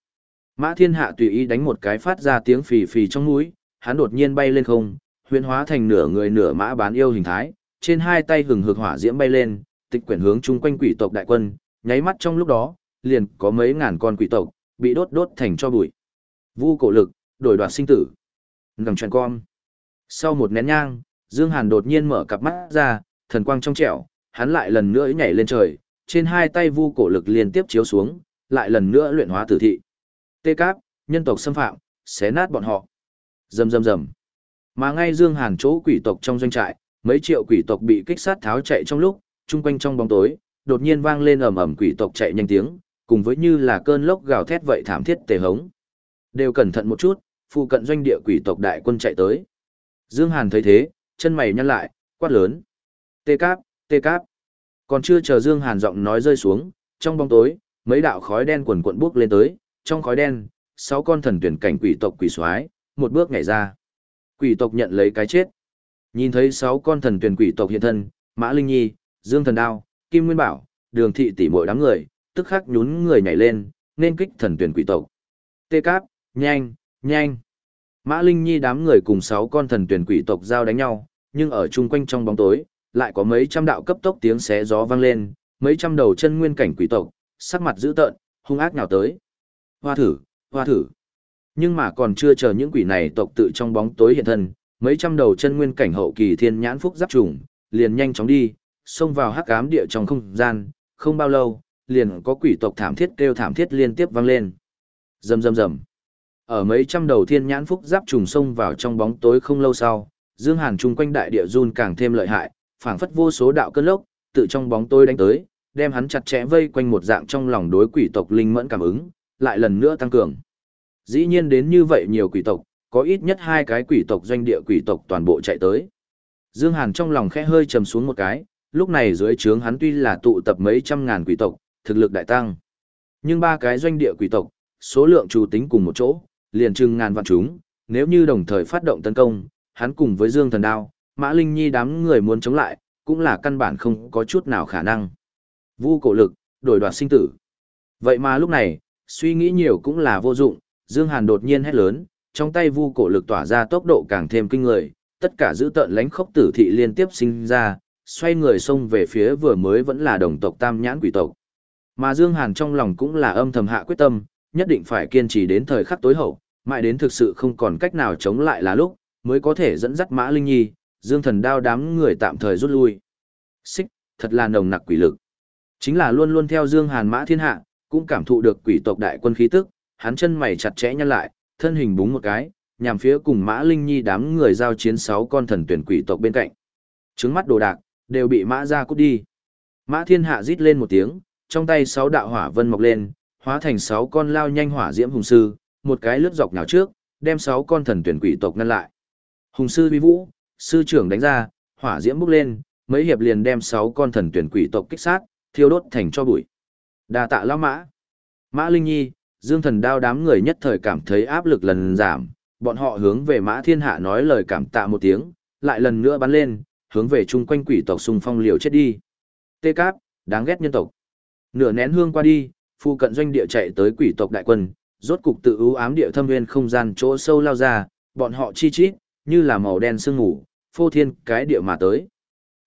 Mã thiên hạ tùy ý đánh một cái phát ra tiếng phì phì trong mũi, hắn đột nhiên bay lên không, huyễn hóa thành nửa người nửa mã bán yêu hình thái, trên hai tay hừng hực hỏa diễm bay lên, tịch quyển hướng chung quanh quỷ tộc đại quân, nháy mắt trong lúc đó, liền có mấy ngàn con quỷ tộc bị đốt đốt thành cho bụi. Vu cổ lực, đổi đoạt sinh tử. Ngầm tròn con. Sau một nén nhang, Dương Hàn đột nhiên mở cặp mắt ra, thần quang trong trẻo, hắn lại lần nữa nhảy lên trời, trên hai tay vu cổ lực liên tiếp chiếu xuống, lại lần nữa luyện hóa tử thị. Tê cáp, nhân tộc xâm phạm, xé nát bọn họ. Rầm rầm rầm. Mà ngay Dương Hàn chỗ quỷ tộc trong doanh trại, mấy triệu quỷ tộc bị kích sát tháo chạy trong lúc, chung quanh trong bóng tối, đột nhiên vang lên ầm ầm quỷ tộc chạy nhanh tiếng, cùng với như là cơn lốc gào thét vậy thảm thiết tề hống. Đều cẩn thận một chút, phụ cận doanh địa quỷ tộc đại quân chạy tới. Dương Hàn thấy thế, chân mày nhăn lại, quát lớn. Tê cáp, tê cáp. Còn chưa chờ Dương Hàn giọng nói rơi xuống, trong bóng tối, mấy đạo khói đen quần cuộn bước lên tới, trong khói đen, sáu con thần tuyển cảnh quỷ tộc quỷ soái, một bước nhảy ra. Quỷ tộc nhận lấy cái chết. Nhìn thấy sáu con thần tuyển quỷ tộc hiện thân, Mã Linh Nhi, Dương Thần Đao, Kim Nguyên Bảo, Đường Thị tỷ muội đám người, tức khắc nhún người nhảy lên, nên kích thần tuyển quỷ tộc. Tê cáp, nhanh, nhanh. Mã Linh Nhi đám người cùng sáu con thần tuyển quỷ tộc giao đánh nhau, nhưng ở chung quanh trong bóng tối, lại có mấy trăm đạo cấp tốc tiếng xé gió vang lên, mấy trăm đầu chân nguyên cảnh quỷ tộc, sắc mặt dữ tợn, hung ác nhào tới. Hoa thử, hoa thử. Nhưng mà còn chưa chờ những quỷ này tộc tự trong bóng tối hiện thân, mấy trăm đầu chân nguyên cảnh hậu kỳ thiên nhãn phúc giáp trùng, liền nhanh chóng đi, xông vào hắc ám địa trong không gian, không bao lâu, liền có quỷ tộc thảm thiết kêu thảm thiết liên tiếp vang lên. Rầm rầm rầm. Ở mấy trăm đầu thiên nhãn phúc giáp trùng xông vào trong bóng tối không lâu sau, Dương Hàn chung quanh đại địa run càng thêm lợi hại, phảng phất vô số đạo cơn lốc, tự trong bóng tối đánh tới, đem hắn chặt chẽ vây quanh một dạng trong lòng đối quỷ tộc linh mẫn cảm ứng, lại lần nữa tăng cường. Dĩ nhiên đến như vậy nhiều quỷ tộc, có ít nhất hai cái quỷ tộc doanh địa quỷ tộc toàn bộ chạy tới. Dương Hàn trong lòng khẽ hơi trầm xuống một cái, lúc này dưới trướng hắn tuy là tụ tập mấy trăm ngàn quỷ tộc, thực lực đại tăng. Nhưng ba cái doanh địa quỷ tộc, số lượng chủ tính cùng một chỗ, liền chừng ngàn vạn chúng, nếu như đồng thời phát động tấn công, hắn cùng với Dương Thần Đao, Mã Linh Nhi đám người muốn chống lại, cũng là căn bản không có chút nào khả năng. Vu cổ lực, đổi đoạt sinh tử. Vậy mà lúc này, suy nghĩ nhiều cũng là vô dụng, Dương Hàn đột nhiên hét lớn, trong tay vu cổ lực tỏa ra tốc độ càng thêm kinh người, tất cả giữ tợn lánh khốc tử thị liên tiếp sinh ra, xoay người xông về phía vừa mới vẫn là đồng tộc tam nhãn quỷ tộc. Mà Dương Hàn trong lòng cũng là âm thầm hạ quyết tâm, nhất định phải kiên trì đến thời khắc tối hậu, mãi đến thực sự không còn cách nào chống lại là lúc, mới có thể dẫn dắt Mã Linh Nhi, Dương Thần đao đám người tạm thời rút lui. Xích, thật là nồng nặc quỷ lực. Chính là luôn luôn theo Dương Hàn Mã Thiên Hạ, cũng cảm thụ được quỷ tộc đại quân khí tức, hắn chân mày chặt chẽ nhăn lại, thân hình búng một cái, nhằm phía cùng Mã Linh Nhi đám người giao chiến sáu con thần tuyển quỷ tộc bên cạnh. Trứng mắt đồ đạc, đều bị Mã ra cút đi. Mã Thiên Hạ rít lên một tiếng, trong tay sáu đạo hỏa vân mọc lên, hóa thành sáu con lao nhanh hỏa diễm hùng sư, một cái lướt dọc nhào trước, đem sáu con thần tuyển quỷ tộc ngăn lại. Hùng sư vi vũ, sư trưởng đánh ra, hỏa diễm bốc lên, mấy hiệp liền đem sáu con thần tuyển quỷ tộc kích sát, thiêu đốt thành cho bụi. Đa tạ lão mã. Mã Linh Nhi, Dương Thần Đao đám người nhất thời cảm thấy áp lực lần giảm, bọn họ hướng về Mã Thiên Hạ nói lời cảm tạ một tiếng, lại lần nữa bắn lên, hướng về chung quanh quỷ tộc xung phong liều chết đi. Tê Cáp, đáng ghét nhân tộc. Nửa nén hương qua đi, phu cận doanh địa chạy tới quỷ tộc đại quân, rốt cục tự ưu ám địa thâm nguyên không gian chỗ sâu lao ra, bọn họ chi chít, như là màu đen sương ngủ, phô thiên cái địa mà tới.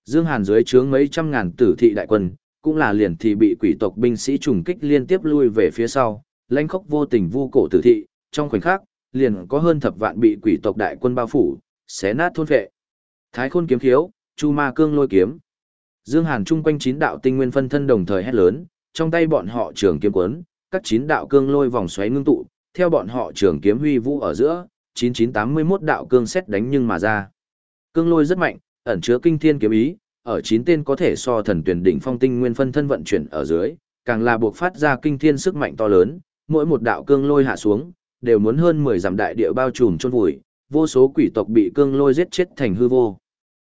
Dương Hàn dưới trướng mấy trăm ngàn tử thị đại quân, cũng là liền thì bị quỷ tộc binh sĩ trùng kích liên tiếp lui về phía sau, lãnh khốc vô tình vu cổ tử thị, trong khoảnh khắc, liền có hơn thập vạn bị quỷ tộc đại quân bao phủ, xé nát thôn vệ. Thái khôn kiếm khiếu, chu ma cương lôi kiếm. Dương Hàn trung quanh chín đạo tinh nguyên phân thân đồng thời hét lớn, trong tay bọn họ trường kiếm quấn, các chín đạo cương lôi vòng xoáy ngưng tụ, theo bọn họ trường kiếm huy vũ ở giữa, 9981 đạo cương xét đánh nhưng mà ra. Cương lôi rất mạnh, ẩn chứa kinh thiên kiếm ý, ở chín tên có thể so thần tuyển đỉnh phong tinh nguyên phân thân vận chuyển ở dưới, càng là buộc phát ra kinh thiên sức mạnh to lớn, mỗi một đạo cương lôi hạ xuống, đều muốn hơn 10 dặm đại địa bao trùm chôn vùi, vô số quỷ tộc bị cương lôi giết chết thành hư vô.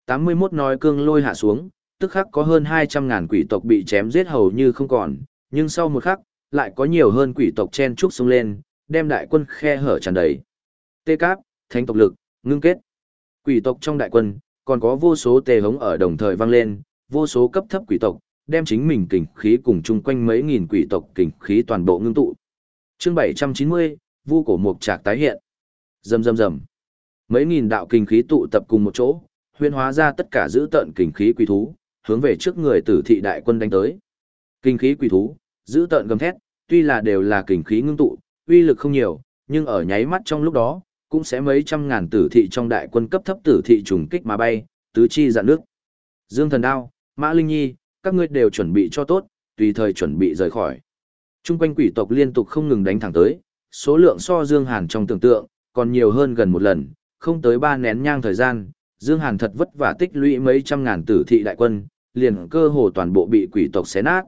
81 nói cương lôi hạ xuống, tức khắc có hơn 200 ngàn quỷ tộc bị chém giết hầu như không còn, nhưng sau một khắc, lại có nhiều hơn quỷ tộc chen trúc xuống lên, đem đại quân khe hở tràn đầy. Tê cáp, thánh tộc lực, ngưng kết. Quỷ tộc trong đại quân, còn có vô số tề hống ở đồng thời vang lên, vô số cấp thấp quỷ tộc, đem chính mình kình khí cùng chung quanh mấy nghìn quỷ tộc kình khí toàn bộ ngưng tụ. Chương 790, vu cổ mục trạc tái hiện. Rầm rầm rầm. Mấy nghìn đạo kình khí tụ tập cùng một chỗ, huyễn hóa ra tất cả giữ tận kình khí quỷ thú, hướng về trước người tử thị đại quân đánh tới. Kình khí quỷ thú, giữ tận gầm thét, tuy là đều là kình khí ngưng tụ, uy lực không nhiều, nhưng ở nháy mắt trong lúc đó, cũng sẽ mấy trăm ngàn tử thị trong đại quân cấp thấp tử thị trùng kích mà bay, tứ chi dạn nước. Dương Thần Đao, Mã Linh Nhi, các ngươi đều chuẩn bị cho tốt, tùy thời chuẩn bị rời khỏi. Trung quanh quỷ tộc liên tục không ngừng đánh thẳng tới, số lượng so Dương Hàn trong tưởng tượng, còn nhiều hơn gần một lần, không tới ba nén nhang thời gian, Dương Hàn thật vất vả tích lũy mấy trăm ngàn tử thị đại quân, liền cơ hồ toàn bộ bị quỷ tộc xé nát.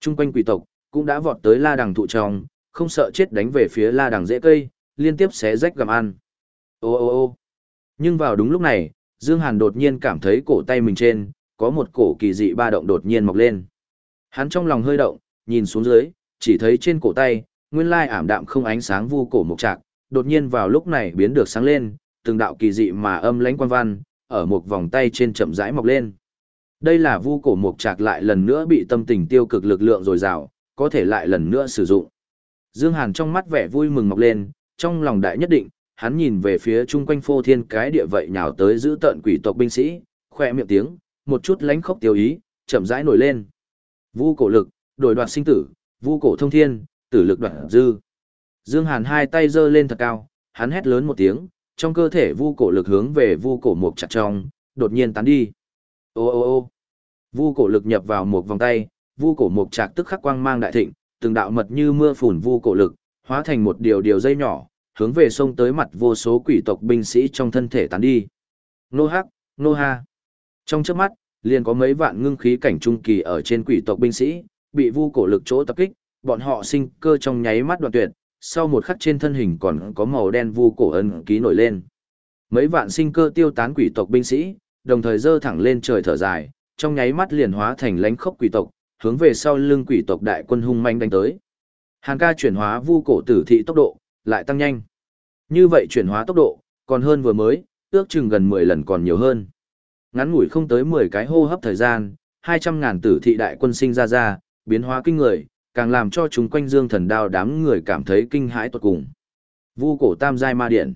Trung quanh quỷ tộc cũng đã vọt tới La Đằng thụ trong, không sợ chết đánh về phía La Đằng dễ cây, liên tiếp xé rách gầm ăn. Ô ô ô Nhưng vào đúng lúc này, Dương Hàn đột nhiên cảm thấy cổ tay mình trên, có một cổ kỳ dị ba động đột nhiên mọc lên. Hắn trong lòng hơi động, nhìn xuống dưới, chỉ thấy trên cổ tay, nguyên lai ảm đạm không ánh sáng vu cổ mục trạc, đột nhiên vào lúc này biến được sáng lên, từng đạo kỳ dị mà âm lãnh quan văn, ở một vòng tay trên chậm rãi mọc lên. Đây là vu cổ mục trạc lại lần nữa bị tâm tình tiêu cực lực lượng dồi dào, có thể lại lần nữa sử dụng. Dương Hàn trong mắt vẻ vui mừng mọc lên, trong lòng đại nhất định, hắn nhìn về phía chung quanh phô thiên cái địa vậy nhào tới giữ tận quỷ tộc binh sĩ, khoe miệng tiếng, một chút lánh khóc tiêu ý, chậm rãi nổi lên. Vu cổ lực, đổi đoạt sinh tử, vu cổ thông thiên, tử lực đoạt dư. Dương Hàn hai tay giơ lên thật cao, hắn hét lớn một tiếng, trong cơ thể vu cổ lực hướng về vu cổ mục chặt trong, đột nhiên tán đi. Ô ô ô vu cổ lực nhập vào một vòng tay, vu cổ mục chặt tức khắc quang mang đại thịnh, từng đạo mật như mưa phùn vu cổ lực, hóa thành một điều điều dây nhỏ, hướng về sông tới mặt vô số quỷ tộc binh sĩ trong thân thể tán đi. Nô hắc, nô ha. Trong chớp mắt, liền có mấy vạn ngưng khí cảnh trung kỳ ở trên quỷ tộc binh sĩ, bị vu cổ lực chỗ tập kích, bọn họ sinh cơ trong nháy mắt đoạn tuyệt, sau một khắc trên thân hình còn có màu đen vu cổ ân ký nổi lên. Mấy vạn sinh cơ tiêu tán quỷ tộc binh sĩ, đồng thời dơ thẳng lên trời thở dài, trong nháy mắt liền hóa thành lánh khốc quỷ tộc, hướng về sau lưng quỷ tộc đại quân hung manh đánh tới. Hàng ca chuyển hóa vu cổ tử thị tốc độ, lại tăng nhanh. Như vậy chuyển hóa tốc độ, còn hơn vừa mới, ước chừng gần 10 lần còn nhiều hơn. Ngắn ngủi không tới 10 cái hô hấp thời gian, 200 ngàn tử thị đại quân sinh ra ra, biến hóa kinh người, càng làm cho chúng quanh dương thần đao đám người cảm thấy kinh hãi tuột cùng. Vu cổ tam giai ma điện.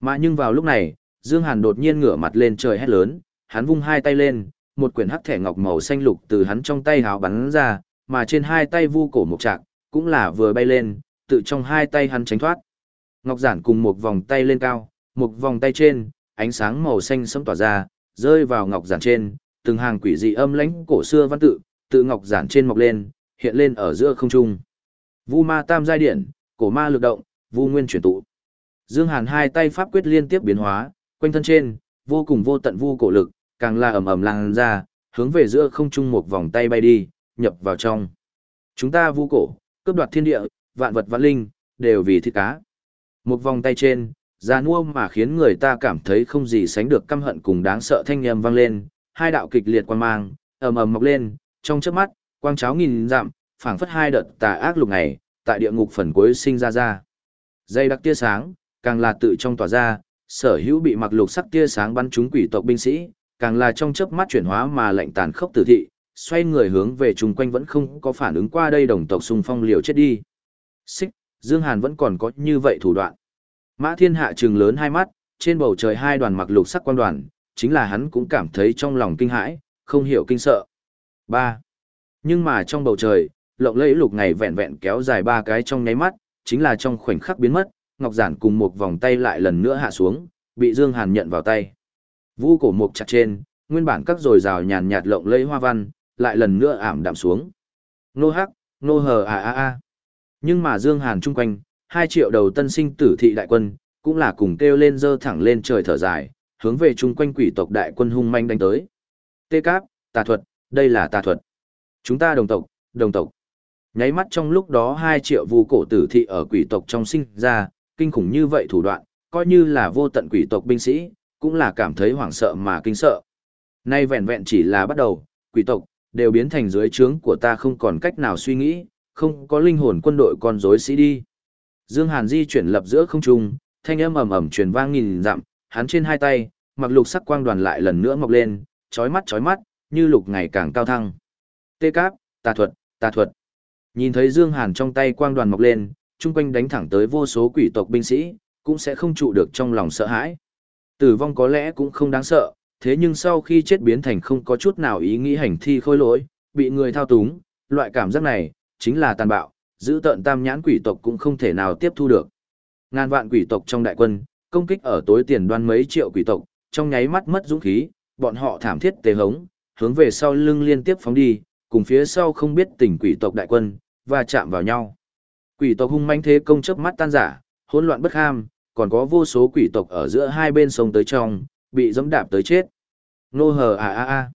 Mà nhưng vào lúc này, Dương Hàn đột nhiên ngửa mặt lên trời hét lớn, hắn vung hai tay lên, một quyển hắc thẻ ngọc màu xanh lục từ hắn trong tay hào bắn ra, mà trên hai tay vu cổ một trạc, cũng là vừa bay lên, tự trong hai tay hắn tránh thoát. Ngọc giản cùng một vòng tay lên cao, một vòng tay trên, ánh sáng màu xanh sẫm tỏa ra, rơi vào ngọc giản trên, từng hàng quỷ dị âm lãnh cổ xưa văn tự, tự ngọc giản trên mọc lên, hiện lên ở giữa không trung. Vu ma tam giai điện, cổ ma lực động, vu nguyên chuyển tụ. Dương Hàn hai tay pháp quyết liên tiếp biến hóa, quanh thân trên, vô cùng vô tận vu cổ lực, càng là ầm ầm lan ra, hướng về giữa không trung một vòng tay bay đi, nhập vào trong. Chúng ta vu cổ, cướp đoạt thiên địa, vạn vật vạn linh, đều vì thịt cá. Một vòng tay trên, ra nua mà khiến người ta cảm thấy không gì sánh được căm hận cùng đáng sợ thanh âm vang lên, hai đạo kịch liệt quang mang, ầm ầm mọc lên, trong chớp mắt, quang cháo nghìn dặm, phảng phất hai đợt tà ác lục này, tại địa ngục phần cuối sinh ra ra. Dây đặc tia sáng, càng là tự trong tỏa ra, sở hữu bị mặc lục sắc tia sáng bắn trúng quỷ tộc binh sĩ, càng là trong chớp mắt chuyển hóa mà lạnh tàn khốc tử thị, xoay người hướng về chung quanh vẫn không có phản ứng qua đây đồng tộc xung phong liều chết đi. Xích, Dương Hàn vẫn còn có như vậy thủ đoạn. Mã Thiên Hạ trừng lớn hai mắt, trên bầu trời hai đoàn mặc lục sắc quan đoàn, chính là hắn cũng cảm thấy trong lòng kinh hãi, không hiểu kinh sợ. 3. Nhưng mà trong bầu trời, lộng lẫy lục ngày vẹn vẹn kéo dài ba cái trong nháy mắt, chính là trong khoảnh khắc biến mất, Ngọc Giản cùng một vòng tay lại lần nữa hạ xuống, bị Dương Hàn nhận vào tay. Vu cổ mục chặt trên, nguyên bản các rồi rào nhàn nhạt lộng lẫy hoa văn, lại lần nữa ảm đạm xuống. Nô hắc, nô hờ a a a. Nhưng mà Dương Hàn chung quanh, hai triệu đầu tân sinh tử thị đại quân, cũng là cùng kêu lên dơ thẳng lên trời thở dài, hướng về chung quanh quỷ tộc đại quân hung manh đánh tới. Tê cáp, tà thuật, đây là tà thuật. Chúng ta đồng tộc, đồng tộc. Nháy mắt trong lúc đó hai triệu vu cổ tử thị ở quỷ tộc trong sinh ra, kinh khủng như vậy thủ đoạn, coi như là vô tận quỷ tộc binh sĩ, cũng là cảm thấy hoảng sợ mà kinh sợ. Nay vẹn vẹn chỉ là bắt đầu, quỷ tộc, đều biến thành dưới trướng của ta không còn cách nào suy nghĩ, không có linh hồn quân đội con rối sĩ đi. Dương Hàn di chuyển lập giữa không trung, thanh âm ầm ầm truyền vang nghìn dặm, hắn trên hai tay, mặc lục sắc quang đoàn lại lần nữa mọc lên, chói mắt chói mắt, như lục ngày càng cao thăng. Tê cáp, tà thuật, tà thuật. Nhìn thấy Dương Hàn trong tay quang đoàn mọc lên, chung quanh đánh thẳng tới vô số quỷ tộc binh sĩ, cũng sẽ không trụ được trong lòng sợ hãi. Tử vong có lẽ cũng không đáng sợ, thế nhưng sau khi chết biến thành không có chút nào ý nghĩ hành thi khôi lỗi, bị người thao túng, loại cảm giác này, chính là tàn bạo, giữ tận tam nhãn quỷ tộc cũng không thể nào tiếp thu được. Ngàn vạn quỷ tộc trong đại quân, công kích ở tối tiền đoan mấy triệu quỷ tộc, trong nháy mắt mất dũng khí, bọn họ thảm thiết tề hống, hướng về sau lưng liên tiếp phóng đi, cùng phía sau không biết tỉnh quỷ tộc đại quân, và chạm vào nhau. Quỷ tộc hung manh thế công chớp mắt tan giả, hỗn loạn bất ham, còn có vô số quỷ tộc ở giữa hai bên sông tới trong, bị dẫm đạp tới chết. Nô hờ à à à.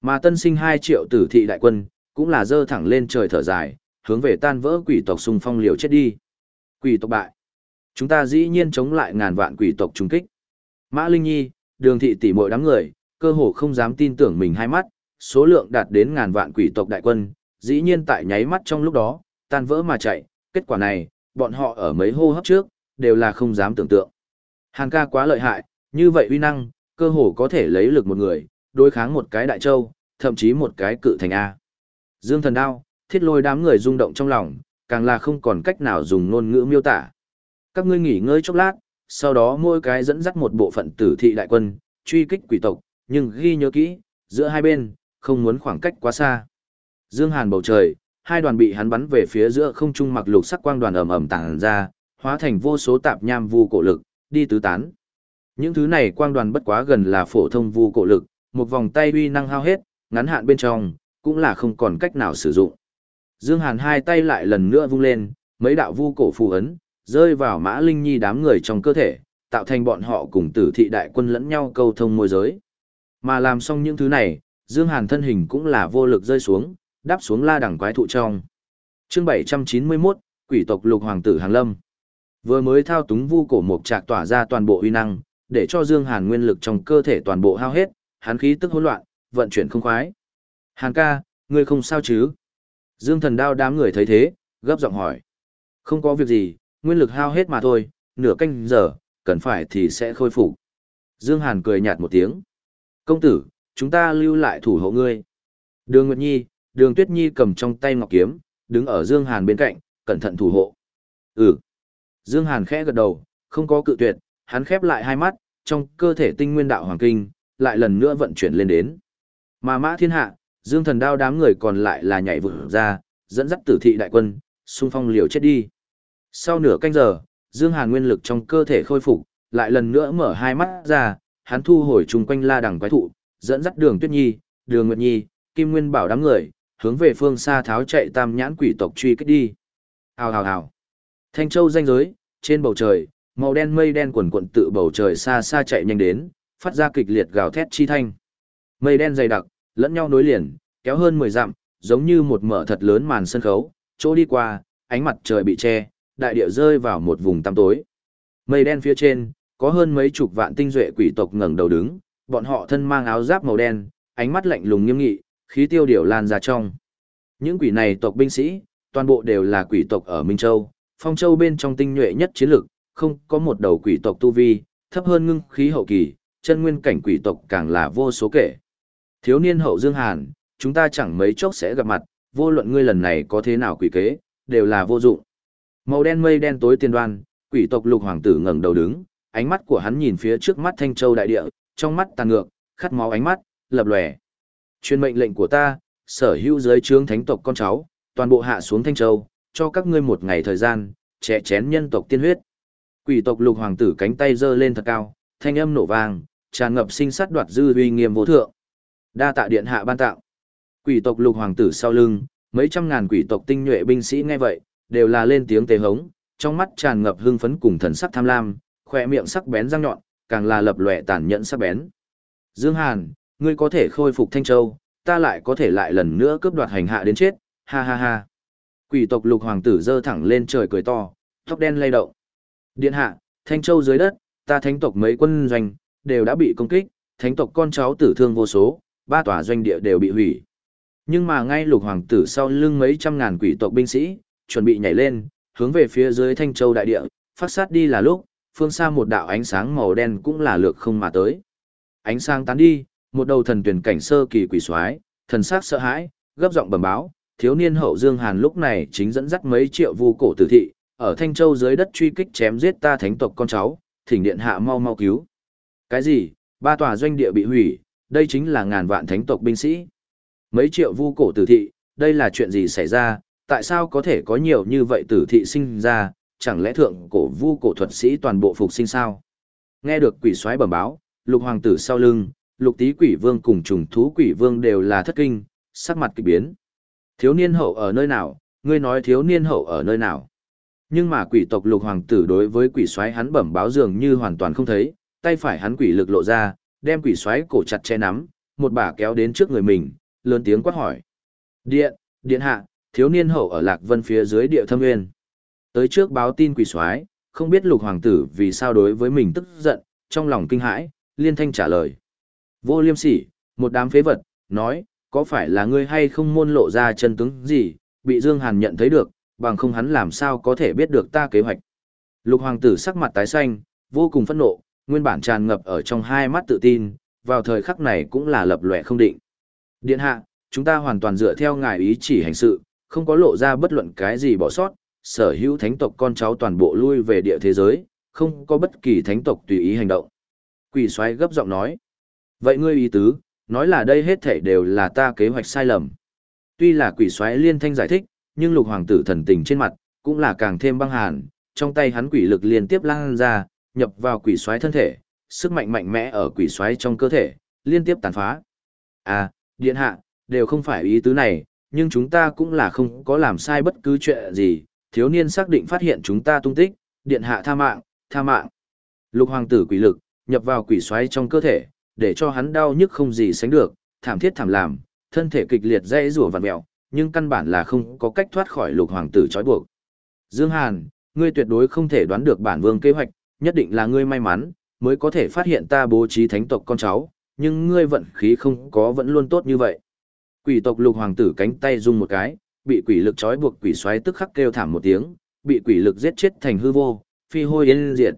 Mà tân sinh 2 triệu tử thị đại quân, cũng là dơ thẳng lên trời thở dài, hướng về tan vỡ quỷ tộc xung phong liều chết đi. Quỷ tộc bại. Chúng ta dĩ nhiên chống lại ngàn vạn quỷ tộc trung kích. Mã Linh Nhi, đường thị tỷ muội đám người, cơ hồ không dám tin tưởng mình hai mắt, số lượng đạt đến ngàn vạn quỷ tộc đại quân, dĩ nhiên tại nháy mắt trong lúc đó, tan vỡ mà chạy, kết quả này, bọn họ ở mấy hô hấp trước, đều là không dám tưởng tượng. hàng ca quá lợi hại, như vậy uy năng, cơ hồ có thể lấy lực một người, đối kháng một cái đại châu, thậm chí một cái cự thành A. Dương thần đao, thiết lôi đám người rung động trong lòng, càng là không còn cách nào dùng ngôn ngữ miêu tả. Các ngươi nghỉ ngơi chốc lát, sau đó mỗi cái dẫn dắt một bộ phận tử thị đại quân, truy kích quỷ tộc, nhưng ghi nhớ kỹ, giữa hai bên, không muốn khoảng cách quá xa. Dương Hàn bầu trời, hai đoàn bị hắn bắn về phía giữa không trung mặc lục sắc quang đoàn ầm ầm tàng ra, hóa thành vô số tạp nham vu cổ lực, đi tứ tán. Những thứ này quang đoàn bất quá gần là phổ thông vu cổ lực, một vòng tay uy năng hao hết, ngắn hạn bên trong, cũng là không còn cách nào sử dụng. Dương Hàn hai tay lại lần nữa vung lên, mấy đạo vu cổ phù ấn, rơi vào Mã Linh Nhi đám người trong cơ thể, tạo thành bọn họ cùng tử thị đại quân lẫn nhau câu thông môi giới. Mà làm xong những thứ này, Dương Hàn thân hình cũng là vô lực rơi xuống, đáp xuống la đẳng quái thụ trong. Chương 791, Quỷ tộc Lục Hoàng tử Hàng Lâm. Vừa mới thao túng vu cổ mục trạc tỏa ra toàn bộ uy năng, để cho Dương Hàn nguyên lực trong cơ thể toàn bộ hao hết, hắn khí tức hỗn loạn, vận chuyển không khoái. Hàn ca, ngươi không sao chứ? Dương thần đao đám người thấy thế, gấp giọng hỏi. Không có việc gì, nguyên lực hao hết mà thôi, nửa canh giờ, cần phải thì sẽ khôi phục. Dương Hàn cười nhạt một tiếng. Công tử, chúng ta lưu lại thủ hộ ngươi. Đường Nguyệt Nhi, đường Tuyết Nhi cầm trong tay ngọc kiếm, đứng ở Dương Hàn bên cạnh, cẩn thận thủ hộ. Ừ. Dương Hàn khẽ gật đầu, không có cự tuyệt, hắn khép lại hai mắt, trong cơ thể tinh nguyên đạo hoàng kinh, lại lần nữa vận chuyển lên đến. Mà mã thiên hạ, Dương thần đao đám người còn lại là nhảy vụt ra, dẫn dắt tử thị đại quân, xung phong liều chết đi. Sau nửa canh giờ, Dương Hàn nguyên lực trong cơ thể khôi phục, lại lần nữa mở hai mắt ra, hắn thu hồi chung quanh la đằng quái thụ, dẫn dắt đường Tuyết Nhi, đường Nguyệt Nhi, Kim Nguyên bảo đám người, hướng về phương xa tháo chạy tam nhãn quỷ tộc truy kích đi. Hào hào hào. Thanh Châu danh giới, trên bầu trời, màu đen mây đen quần quận tự bầu trời xa xa chạy nhanh đến, phát ra kịch liệt gào thét chi thanh. Mây đen dày đặc, lẫn nhau nối liền, kéo hơn 10 dặm, giống như một mở thật lớn màn sân khấu, chỗ đi qua, ánh mặt trời bị che, đại địa rơi vào một vùng tăm tối. Mây đen phía trên, có hơn mấy chục vạn tinh duệ quỷ tộc ngẩng đầu đứng, bọn họ thân mang áo giáp màu đen, ánh mắt lạnh lùng nghiêm nghị, khí tiêu điều lan ra trong. Những quỷ này tộc binh sĩ, toàn bộ đều là quỷ tộc ở Minh Châu, Phong Châu bên trong tinh nhuệ nhất chiến lực, không có một đầu quỷ tộc tu vi, thấp hơn ngưng khí hậu kỳ, chân nguyên cảnh quỷ tộc càng là vô số kể. Thiếu niên hậu Dương Hàn, chúng ta chẳng mấy chốc sẽ gặp mặt, vô luận ngươi lần này có thế nào quỷ kế, đều là vô dụng. Màu đen mây đen tối tiên đoan, quỷ tộc lục hoàng tử ngẩng đầu đứng, ánh mắt của hắn nhìn phía trước mắt Thanh Châu đại địa, trong mắt tàn ngược, khát máu ánh mắt, lập lòe. Chuyên mệnh lệnh của ta, sở hữu giới trướng thánh tộc con cháu, toàn bộ hạ xuống Thanh Châu, cho các ngươi một ngày thời gian, trẻ chén nhân tộc tiên huyết. Quỷ tộc lục hoàng tử cánh tay giơ lên thật cao, thanh âm nổ vang, tràn ngập sinh sát đoạt dư uy nghiêm vô thượng. Đa tạ điện hạ ban tạo. Quỷ tộc lục hoàng tử sau lưng, mấy trăm ngàn quỷ tộc tinh nhuệ binh sĩ nghe vậy, đều là lên tiếng tề hống, trong mắt tràn ngập hưng phấn cùng thần sắc tham lam, khỏe miệng sắc bén răng nhọn, càng là lập lòe tàn nhẫn sắc bén. Dương Hàn, ngươi có thể khôi phục Thanh Châu, ta lại có thể lại lần nữa cướp đoạt hành hạ đến chết, ha ha ha. Quỷ tộc lục hoàng tử giơ thẳng lên trời cười to, tóc đen lay động. Điện hạ, Thanh Châu dưới đất, ta thánh tộc mấy quân doanh, đều đã bị công kích, thánh tộc con cháu tử thương vô số, ba tòa doanh địa đều bị hủy. Nhưng mà ngay lục hoàng tử sau lưng mấy trăm ngàn quỷ tộc binh sĩ, chuẩn bị nhảy lên, hướng về phía dưới Thanh Châu đại địa, phát sát đi là lúc, phương xa một đạo ánh sáng màu đen cũng là lược không mà tới. Ánh sáng tán đi, một đầu thần tuyển cảnh sơ kỳ quỷ soái, thần sắc sợ hãi, gấp giọng bẩm báo, thiếu niên hậu Dương Hàn lúc này chính dẫn dắt mấy triệu vu cổ tử thị, ở Thanh Châu dưới đất truy kích chém giết ta thánh tộc con cháu, thỉnh điện hạ mau mau cứu. Cái gì? Ba tòa doanh địa bị hủy, đây chính là ngàn vạn thánh tộc binh sĩ. Mấy triệu vu cổ tử thị, đây là chuyện gì xảy ra, tại sao có thể có nhiều như vậy tử thị sinh ra, chẳng lẽ thượng cổ vu cổ thuật sĩ toàn bộ phục sinh sao? Nghe được quỷ soái bẩm báo, lục hoàng tử sau lưng, lục tý quỷ vương cùng trùng thú quỷ vương đều là thất kinh, sắc mặt kỳ biến. Thiếu niên hậu ở nơi nào, ngươi nói thiếu niên hậu ở nơi nào? Nhưng mà quỷ tộc lục hoàng tử đối với quỷ soái hắn bẩm báo dường như hoàn toàn không thấy, tay phải hắn quỷ lực lộ ra, đem quỷ xoáy cổ chặt che nắm, một bà kéo đến trước người mình, lớn tiếng quát hỏi. Điện, điện hạ, thiếu niên hậu ở lạc vân phía dưới địa thâm nguyên. Tới trước báo tin quỷ xoáy không biết lục hoàng tử vì sao đối với mình tức giận, trong lòng kinh hãi, liên thanh trả lời. Vô liêm sỉ, một đám phế vật, nói, có phải là ngươi hay không môn lộ ra chân tướng gì, bị Dương Hàn nhận thấy được, bằng không hắn làm sao có thể biết được ta kế hoạch. Lục hoàng tử sắc mặt tái xanh, vô cùng phẫn nộ, nguyên bản tràn ngập ở trong hai mắt tự tin, vào thời khắc này cũng là lập lòe không định. Điện hạ, chúng ta hoàn toàn dựa theo ngài ý chỉ hành sự, không có lộ ra bất luận cái gì bỏ sót, sở hữu thánh tộc con cháu toàn bộ lui về địa thế giới, không có bất kỳ thánh tộc tùy ý hành động. Quỷ xoáy gấp giọng nói. Vậy ngươi ý tứ, nói là đây hết thảy đều là ta kế hoạch sai lầm. Tuy là quỷ xoáy liên thanh giải thích, nhưng lục hoàng tử thần tình trên mặt, cũng là càng thêm băng hàn, trong tay hắn quỷ lực liên tiếp lan ra, nhập vào quỷ xoáy thân thể, sức mạnh mạnh mẽ ở quỷ xoáy trong cơ thể, liên tiếp tàn phá. À, điện hạ, đều không phải ý tứ này, nhưng chúng ta cũng là không có làm sai bất cứ chuyện gì, thiếu niên xác định phát hiện chúng ta tung tích, điện hạ tha mạng, tha mạng. Lục hoàng tử quỷ lực, nhập vào quỷ xoáy trong cơ thể, để cho hắn đau nhức không gì sánh được, thảm thiết thảm làm, thân thể kịch liệt dãy rủa vặn mèo, nhưng căn bản là không có cách thoát khỏi lục hoàng tử trói buộc. Dương Hàn, ngươi tuyệt đối không thể đoán được bản vương kế hoạch, nhất định là ngươi may mắn, mới có thể phát hiện ta bố trí thánh tộc con cháu, nhưng ngươi vận khí không có vẫn luôn tốt như vậy. Quỷ tộc lục hoàng tử cánh tay rung một cái, bị quỷ lực trói buộc quỷ xoáy tức khắc kêu thảm một tiếng, bị quỷ lực giết chết thành hư vô, phi hôi yên diệt.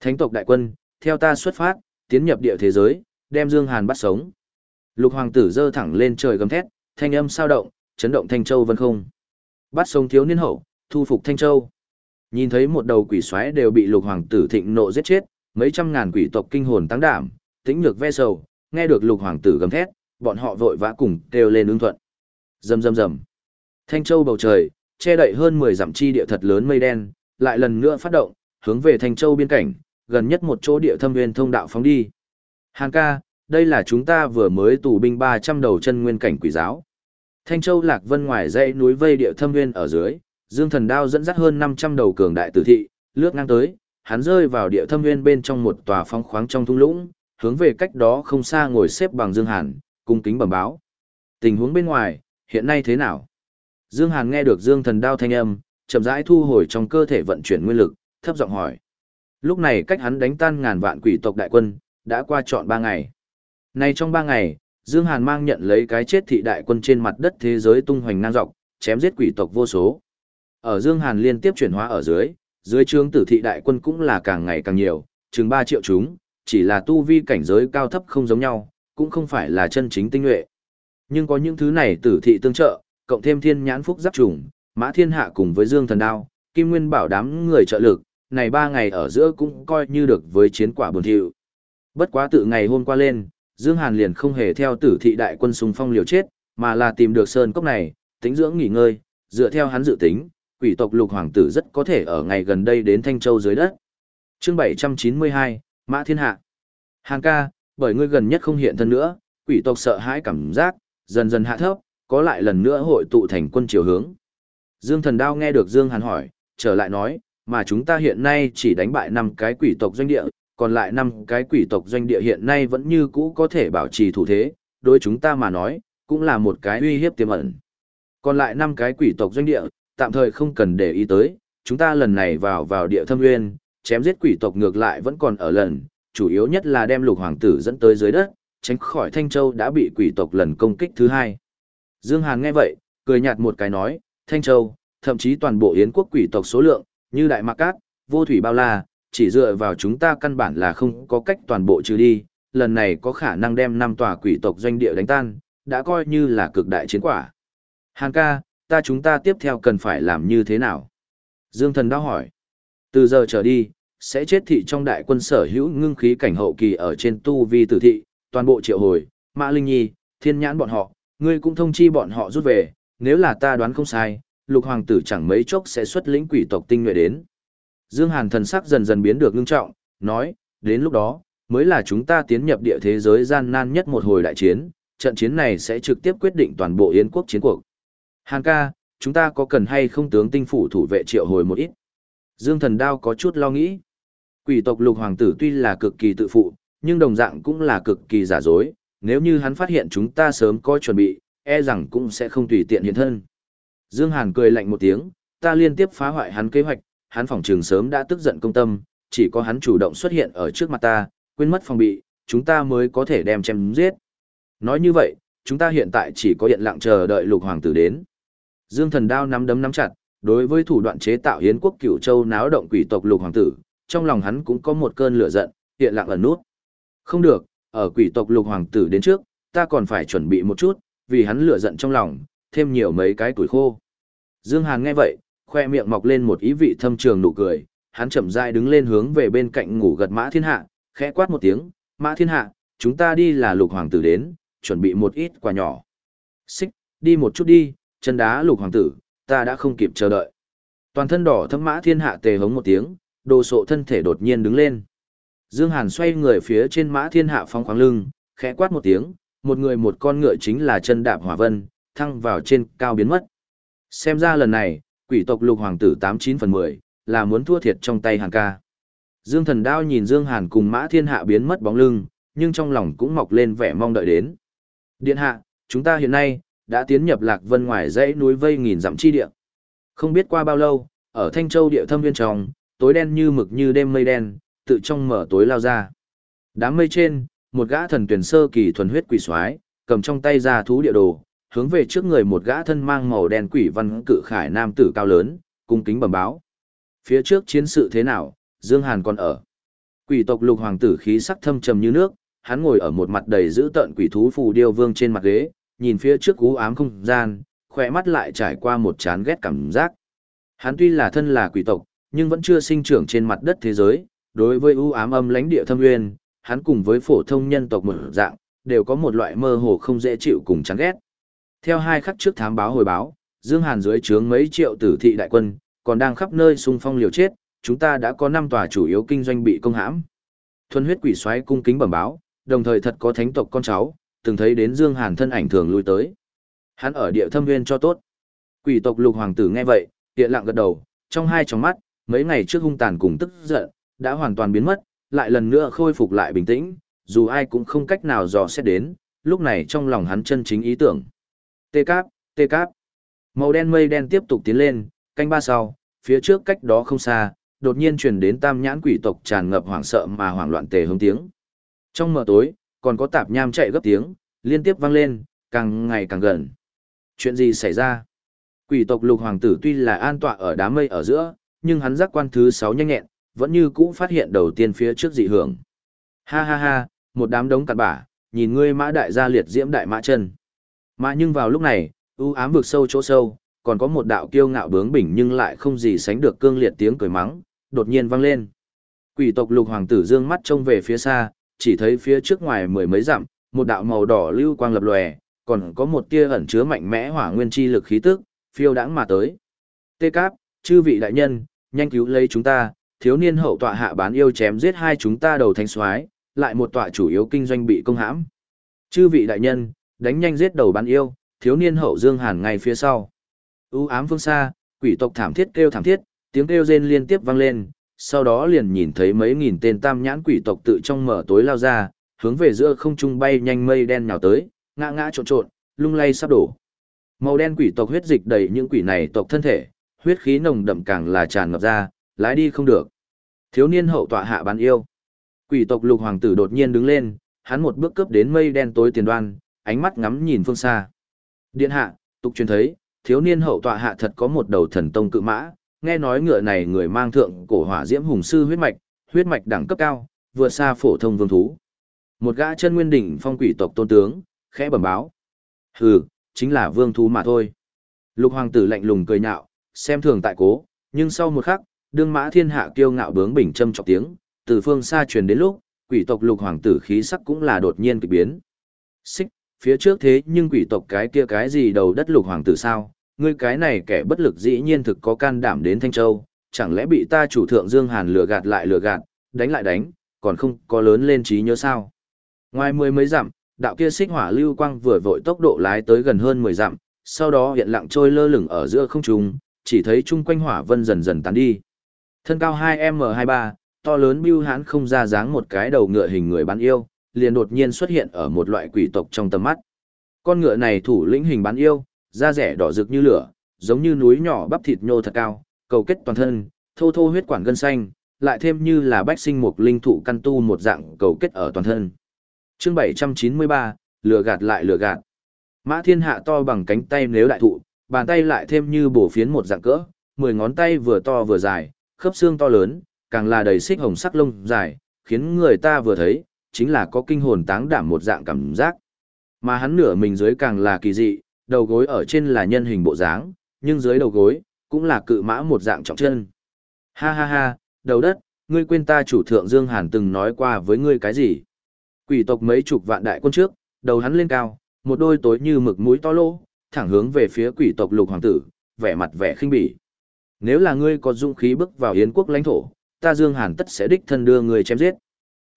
Thánh tộc đại quân, theo ta xuất phát, tiến nhập địa thế giới, đem Dương Hàn bắt sống. Lục hoàng tử giơ thẳng lên trời gầm thét, thanh âm sao động, chấn động Thanh Châu vân không. Bắt sống thiếu niên hậu, thu phục Thanh Châu. Nhìn thấy một đầu quỷ xoáy đều bị lục hoàng tử thịnh nộ giết chết, mấy trăm ngàn quỷ tộc kinh hồn tăng đảm, tĩnh nhược ve sầu, nghe được lục hoàng tử gầm thét, bọn họ vội vã cùng kêu lên ứng thuận. Rầm rầm rầm. Thanh Châu bầu trời, che đậy hơn 10 dặm chi địa thật lớn mây đen, lại lần nữa phát động, hướng về Thanh Châu biên cảnh, gần nhất một chỗ địa thâm nguyên thông đạo phóng đi. Hàng ca, đây là chúng ta vừa mới tù binh 300 đầu chân nguyên cảnh quỷ giáo. Thanh Châu Lạc Vân ngoài dãy núi vây địa thâm nguyên ở dưới, Dương Thần Đao dẫn dắt hơn 500 đầu cường đại tử thị, lướt ngang tới, hắn rơi vào địa thâm nguyên bên trong một tòa phong khoáng trong thung lũng, hướng về cách đó không xa ngồi xếp bằng Dương Hàn, cung kính bẩm báo. Tình huống bên ngoài, hiện nay thế nào? Dương Hàn nghe được Dương Thần Đao thanh âm, chậm rãi thu hồi trong cơ thể vận chuyển nguyên lực, thấp giọng hỏi. Lúc này cách hắn đánh tan ngàn vạn quỷ tộc đại quân, đã qua trọn ba ngày. Nay trong ba ngày, Dương Hàn mang nhận lấy cái chết thị đại quân trên mặt đất thế giới tung hoành ngang dọc, chém giết quỷ tộc vô số. Ở Dương Hàn liên tiếp chuyển hóa ở dưới, dưới trướng tử thị đại quân cũng là càng ngày càng nhiều, chừng 3 triệu chúng, chỉ là tu vi cảnh giới cao thấp không giống nhau, cũng không phải là chân chính tinh nhuệ. Nhưng có những thứ này tử thị tương trợ, cộng thêm thiên nhãn phúc giáp trùng, mã thiên hạ cùng với Dương thần đao, kim nguyên bảo đám người trợ lực, này ba ngày ở giữa cũng coi như được với chiến quả buồn thiệu. Bất quá tự ngày hôm qua lên, Dương Hàn liền không hề theo tử thị đại quân xung phong liều chết, mà là tìm được sơn cốc này, tính dưỡng nghỉ ngơi, dựa theo hắn dự tính, quỷ tộc lục hoàng tử rất có thể ở ngày gần đây đến Thanh Châu dưới đất. Chương 792, Mã Thiên Hạ. Hàng ca, bởi ngươi gần nhất không hiện thân nữa, quỷ tộc sợ hãi cảm giác, dần dần hạ thấp, có lại lần nữa hội tụ thành quân chiều hướng. Dương Thần Đao nghe được Dương Hàn hỏi, trở lại nói, mà chúng ta hiện nay chỉ đánh bại 5 cái quỷ tộc doanh địa, còn lại 5 cái quỷ tộc doanh địa hiện nay vẫn như cũ có thể bảo trì thủ thế, đối chúng ta mà nói, cũng là một cái uy hiếp tiềm ẩn. Còn lại 5 cái quỷ tộc doanh địa, tạm thời không cần để ý tới, chúng ta lần này vào vào địa thâm nguyên, chém giết quỷ tộc ngược lại vẫn còn ở lần, chủ yếu nhất là đem lục hoàng tử dẫn tới dưới đất, tránh khỏi Thanh Châu đã bị quỷ tộc lần công kích thứ hai. Dương Hàn nghe vậy, cười nhạt một cái nói, Thanh Châu, thậm chí toàn bộ Yến quốc quỷ tộc số lượng, như Đại Mạc Cát, Vô Thủy Bao La, chỉ dựa vào chúng ta căn bản là không có cách toàn bộ trừ đi, lần này có khả năng đem năm tòa quỷ tộc doanh địa đánh tan, đã coi như là cực đại chiến quả. Hàn ca, ta chúng ta tiếp theo cần phải làm như thế nào? Dương thần đau hỏi. Từ giờ trở đi, sẽ chết thị trong đại quân sở hữu ngưng khí cảnh hậu kỳ ở trên tu vi tử thị, toàn bộ triệu hồi, Mã Linh Nhi, thiên nhãn bọn họ, ngươi cũng thông chi bọn họ rút về, nếu là ta đoán không sai, lục hoàng tử chẳng mấy chốc sẽ xuất lĩnh quỷ tộc tinh nhuệ đến. Dương Hàn thần sắc dần dần biến được ngưng trọng, nói, đến lúc đó, mới là chúng ta tiến nhập địa thế giới gian nan nhất một hồi đại chiến, trận chiến này sẽ trực tiếp quyết định toàn bộ Yến quốc chiến cuộc. Hàn ca, chúng ta có cần hay không tướng tinh phủ thủ vệ triệu hồi một ít? Dương thần đao có chút lo nghĩ. Quỷ tộc lục hoàng tử tuy là cực kỳ tự phụ, nhưng đồng dạng cũng là cực kỳ giả dối, nếu như hắn phát hiện chúng ta sớm có chuẩn bị, e rằng cũng sẽ không tùy tiện hiện thân. Dương Hàn cười lạnh một tiếng, ta liên tiếp phá hoại hắn kế hoạch, hắn phòng trường sớm đã tức giận công tâm, chỉ có hắn chủ động xuất hiện ở trước mặt ta, quên mất phòng bị, chúng ta mới có thể đem chém giết. Nói như vậy, chúng ta hiện tại chỉ có hiện lặng chờ đợi lục hoàng tử đến. Dương thần đao nắm đấm nắm chặt, đối với thủ đoạn chế tạo hiến quốc cửu châu náo động quỷ tộc lục hoàng tử, trong lòng hắn cũng có một cơn lửa giận, hiện lặng ẩn nút. Không được, ở quỷ tộc lục hoàng tử đến trước, ta còn phải chuẩn bị một chút, vì hắn lửa giận trong lòng, thêm nhiều mấy cái tuổi khô. Dương Hàn nghe vậy, khoe miệng mọc lên một ý vị thâm trường nụ cười, hắn chậm rãi đứng lên hướng về bên cạnh ngủ gật Mã Thiên Hạ, khẽ quát một tiếng, "Mã Thiên Hạ, chúng ta đi là lục hoàng tử đến, chuẩn bị một ít quà nhỏ." "Xích, đi một chút đi, chân đá lục hoàng tử, ta đã không kịp chờ đợi." Toàn thân đỏ thâm Mã Thiên Hạ tề hống một tiếng, đồ sộ thân thể đột nhiên đứng lên. Dương Hàn xoay người phía trên Mã Thiên Hạ phóng khoáng lưng, khẽ quát một tiếng, một người một con ngựa chính là chân đạp hỏa vân, thăng vào trên cao biến mất. Xem ra lần này, quỷ tộc lục hoàng tử 89 phần 10, là muốn thua thiệt trong tay Hàn ca. Dương thần đao nhìn Dương Hàn cùng mã thiên hạ biến mất bóng lưng, nhưng trong lòng cũng mọc lên vẻ mong đợi đến. Điện hạ, chúng ta hiện nay, đã tiến nhập lạc vân ngoài dãy núi vây nghìn dặm chi địa. Không biết qua bao lâu, ở Thanh Châu địa thâm viên trong, tối đen như mực như đêm mây đen, tự trong mở tối lao ra. Đám mây trên, một gã thần tuyển sơ kỳ thuần huyết quỷ soái cầm trong tay ra thú địa đồ, hướng về trước người một gã thân mang màu đen quỷ văn cự khải nam tử cao lớn, cung kính bẩm báo. Phía trước chiến sự thế nào, Dương Hàn còn ở. Quỷ tộc lục hoàng tử khí sắc thâm trầm như nước, hắn ngồi ở một mặt đầy giữ tợn quỷ thú phù điêu vương trên mặt ghế, nhìn phía trước cú ám không gian, khỏe mắt lại trải qua một chán ghét cảm giác. Hắn tuy là thân là quỷ tộc, nhưng vẫn chưa sinh trưởng trên mặt đất thế giới, đối với u ám âm lãnh địa thâm nguyên, hắn cùng với phổ thông nhân tộc một dạng, đều có một loại mơ hồ không dễ chịu cùng chán ghét. Theo hai khắc trước thám báo hồi báo, Dương Hàn dưới trướng mấy triệu tử thị đại quân, còn đang khắp nơi xung phong liều chết, chúng ta đã có năm tòa chủ yếu kinh doanh bị công hãm. Thuần huyết quỷ xoáy cung kính bẩm báo, đồng thời thật có thánh tộc con cháu, từng thấy đến Dương Hàn thân ảnh thường lui tới. Hắn ở địa thâm nguyên cho tốt. Quỷ tộc lục hoàng tử nghe vậy, hiện lặng gật đầu, trong hai tròng mắt, mấy ngày trước hung tàn cùng tức giận, đã hoàn toàn biến mất, lại lần nữa khôi phục lại bình tĩnh, dù ai cũng không cách nào dò xét đến, lúc này trong lòng hắn chân chính ý tưởng. Tê cáp, tê cáp. Màu đen mây đen tiếp tục tiến lên, canh ba sau, phía trước cách đó không xa, đột nhiên truyền đến tam nhãn quỷ tộc tràn ngập hoảng sợ mà hoảng loạn tề hướng tiếng. Trong mờ tối, còn có tạp nham chạy gấp tiếng, liên tiếp vang lên, càng ngày càng gần. Chuyện gì xảy ra? Quỷ tộc lục hoàng tử tuy là an tọa ở đám mây ở giữa, nhưng hắn giác quan thứ sáu nhanh nhẹn, vẫn như cũ phát hiện đầu tiên phía trước dị hưởng. Ha ha ha, một đám đống cặn bả, nhìn ngươi mã đại gia liệt diễm đại mã chân. Mà nhưng vào lúc này, u ám vực sâu chỗ sâu, còn có một đạo kiêu ngạo bướng bỉnh nhưng lại không gì sánh được cương liệt tiếng cười mắng, đột nhiên vang lên. Quỷ tộc lục hoàng tử dương mắt trông về phía xa, chỉ thấy phía trước ngoài mười mấy dặm, một đạo màu đỏ lưu quang lập lòe, còn có một tia ẩn chứa mạnh mẽ hỏa nguyên chi lực khí tức, phiêu đãng mà tới. Tê Cáp, chư vị đại nhân, nhanh cứu lấy chúng ta, thiếu niên hậu tọa hạ bán yêu chém giết hai chúng ta đầu thanh soái, lại một tọa chủ yếu kinh doanh bị công hãm. Chư vị đại nhân, đánh nhanh giết đầu bán yêu, thiếu niên hậu Dương Hàn ngay phía sau. U ám phương xa, quỷ tộc thảm thiết kêu thảm thiết, tiếng kêu rên liên tiếp vang lên, sau đó liền nhìn thấy mấy nghìn tên tam nhãn quỷ tộc tự trong mở tối lao ra, hướng về giữa không trung bay nhanh mây đen nhào tới, ngã ngã trộn trộn, lung lay sắp đổ. Màu đen quỷ tộc huyết dịch đầy những quỷ này tộc thân thể, huyết khí nồng đậm càng là tràn ngập ra, lái đi không được. Thiếu niên hậu tọa hạ bán yêu. Quỷ tộc lục hoàng tử đột nhiên đứng lên, hắn một bước cướp đến mây đen tối tiền đoan, ánh mắt ngắm nhìn phương xa. Điện hạ, tục truyền thấy, thiếu niên hậu tọa hạ thật có một đầu thần tông cự mã, nghe nói ngựa này người mang thượng cổ hỏa diễm hùng sư huyết mạch, huyết mạch đẳng cấp cao, vượt xa phổ thông vương thú. Một gã chân nguyên đỉnh phong quỷ tộc tôn tướng, khẽ bẩm báo. Hừ, chính là vương thú mà thôi. Lục hoàng tử lạnh lùng cười nhạo, xem thường tại cố, nhưng sau một khắc, đương mã thiên hạ kiêu ngạo bướng bình châm chọc tiếng, từ phương xa truyền đến lúc, quỷ tộc lục hoàng tử khí sắc cũng là đột nhiên kỳ biến. Xích, phía trước thế nhưng quỷ tộc cái kia cái gì đầu đất lục hoàng tử sao, ngươi cái này kẻ bất lực dĩ nhiên thực có can đảm đến Thanh Châu, chẳng lẽ bị ta chủ thượng Dương Hàn lừa gạt lại lừa gạt, đánh lại đánh, còn không có lớn lên trí nhớ sao. Ngoài mười mấy dặm, đạo kia xích hỏa lưu quang vừa vội tốc độ lái tới gần hơn 10 dặm, sau đó hiện lặng trôi lơ lửng ở giữa không trung, chỉ thấy chung quanh hỏa vân dần dần tán đi. Thân cao 2m23, to lớn bưu hãn không ra dáng một cái đầu ngựa hình người bán yêu, liền đột nhiên xuất hiện ở một loại quỷ tộc trong tầm mắt. Con ngựa này thủ lĩnh hình bán yêu, da rẻ đỏ rực như lửa, giống như núi nhỏ bắp thịt nhô thật cao, cầu kết toàn thân, thô thô huyết quản gân xanh, lại thêm như là bách sinh mục linh thụ căn tu một dạng cầu kết ở toàn thân. Chương 793, lừa gạt lại lừa gạt. Mã Thiên Hạ to bằng cánh tay nếu đại thụ, bàn tay lại thêm như bổ phiến một dạng cỡ, mười ngón tay vừa to vừa dài, khớp xương to lớn, càng là đầy xích hồng sắc lông dài, khiến người ta vừa thấy, chính là có kinh hồn táng đảm một dạng cảm giác. Mà hắn nửa mình dưới càng là kỳ dị, đầu gối ở trên là nhân hình bộ dáng, nhưng dưới đầu gối, cũng là cự mã một dạng trọng chân. Ha ha ha, đầu đất, ngươi quên ta chủ thượng Dương Hàn từng nói qua với ngươi cái gì? Quỷ tộc mấy chục vạn đại quân trước, đầu hắn lên cao, một đôi tối như mực mũi to lỗ, thẳng hướng về phía quỷ tộc lục hoàng tử, vẻ mặt vẻ khinh bỉ. Nếu là ngươi có dũng khí bước vào Yến quốc lãnh thổ, ta Dương Hàn tất sẽ đích thân đưa ngươi chém giết.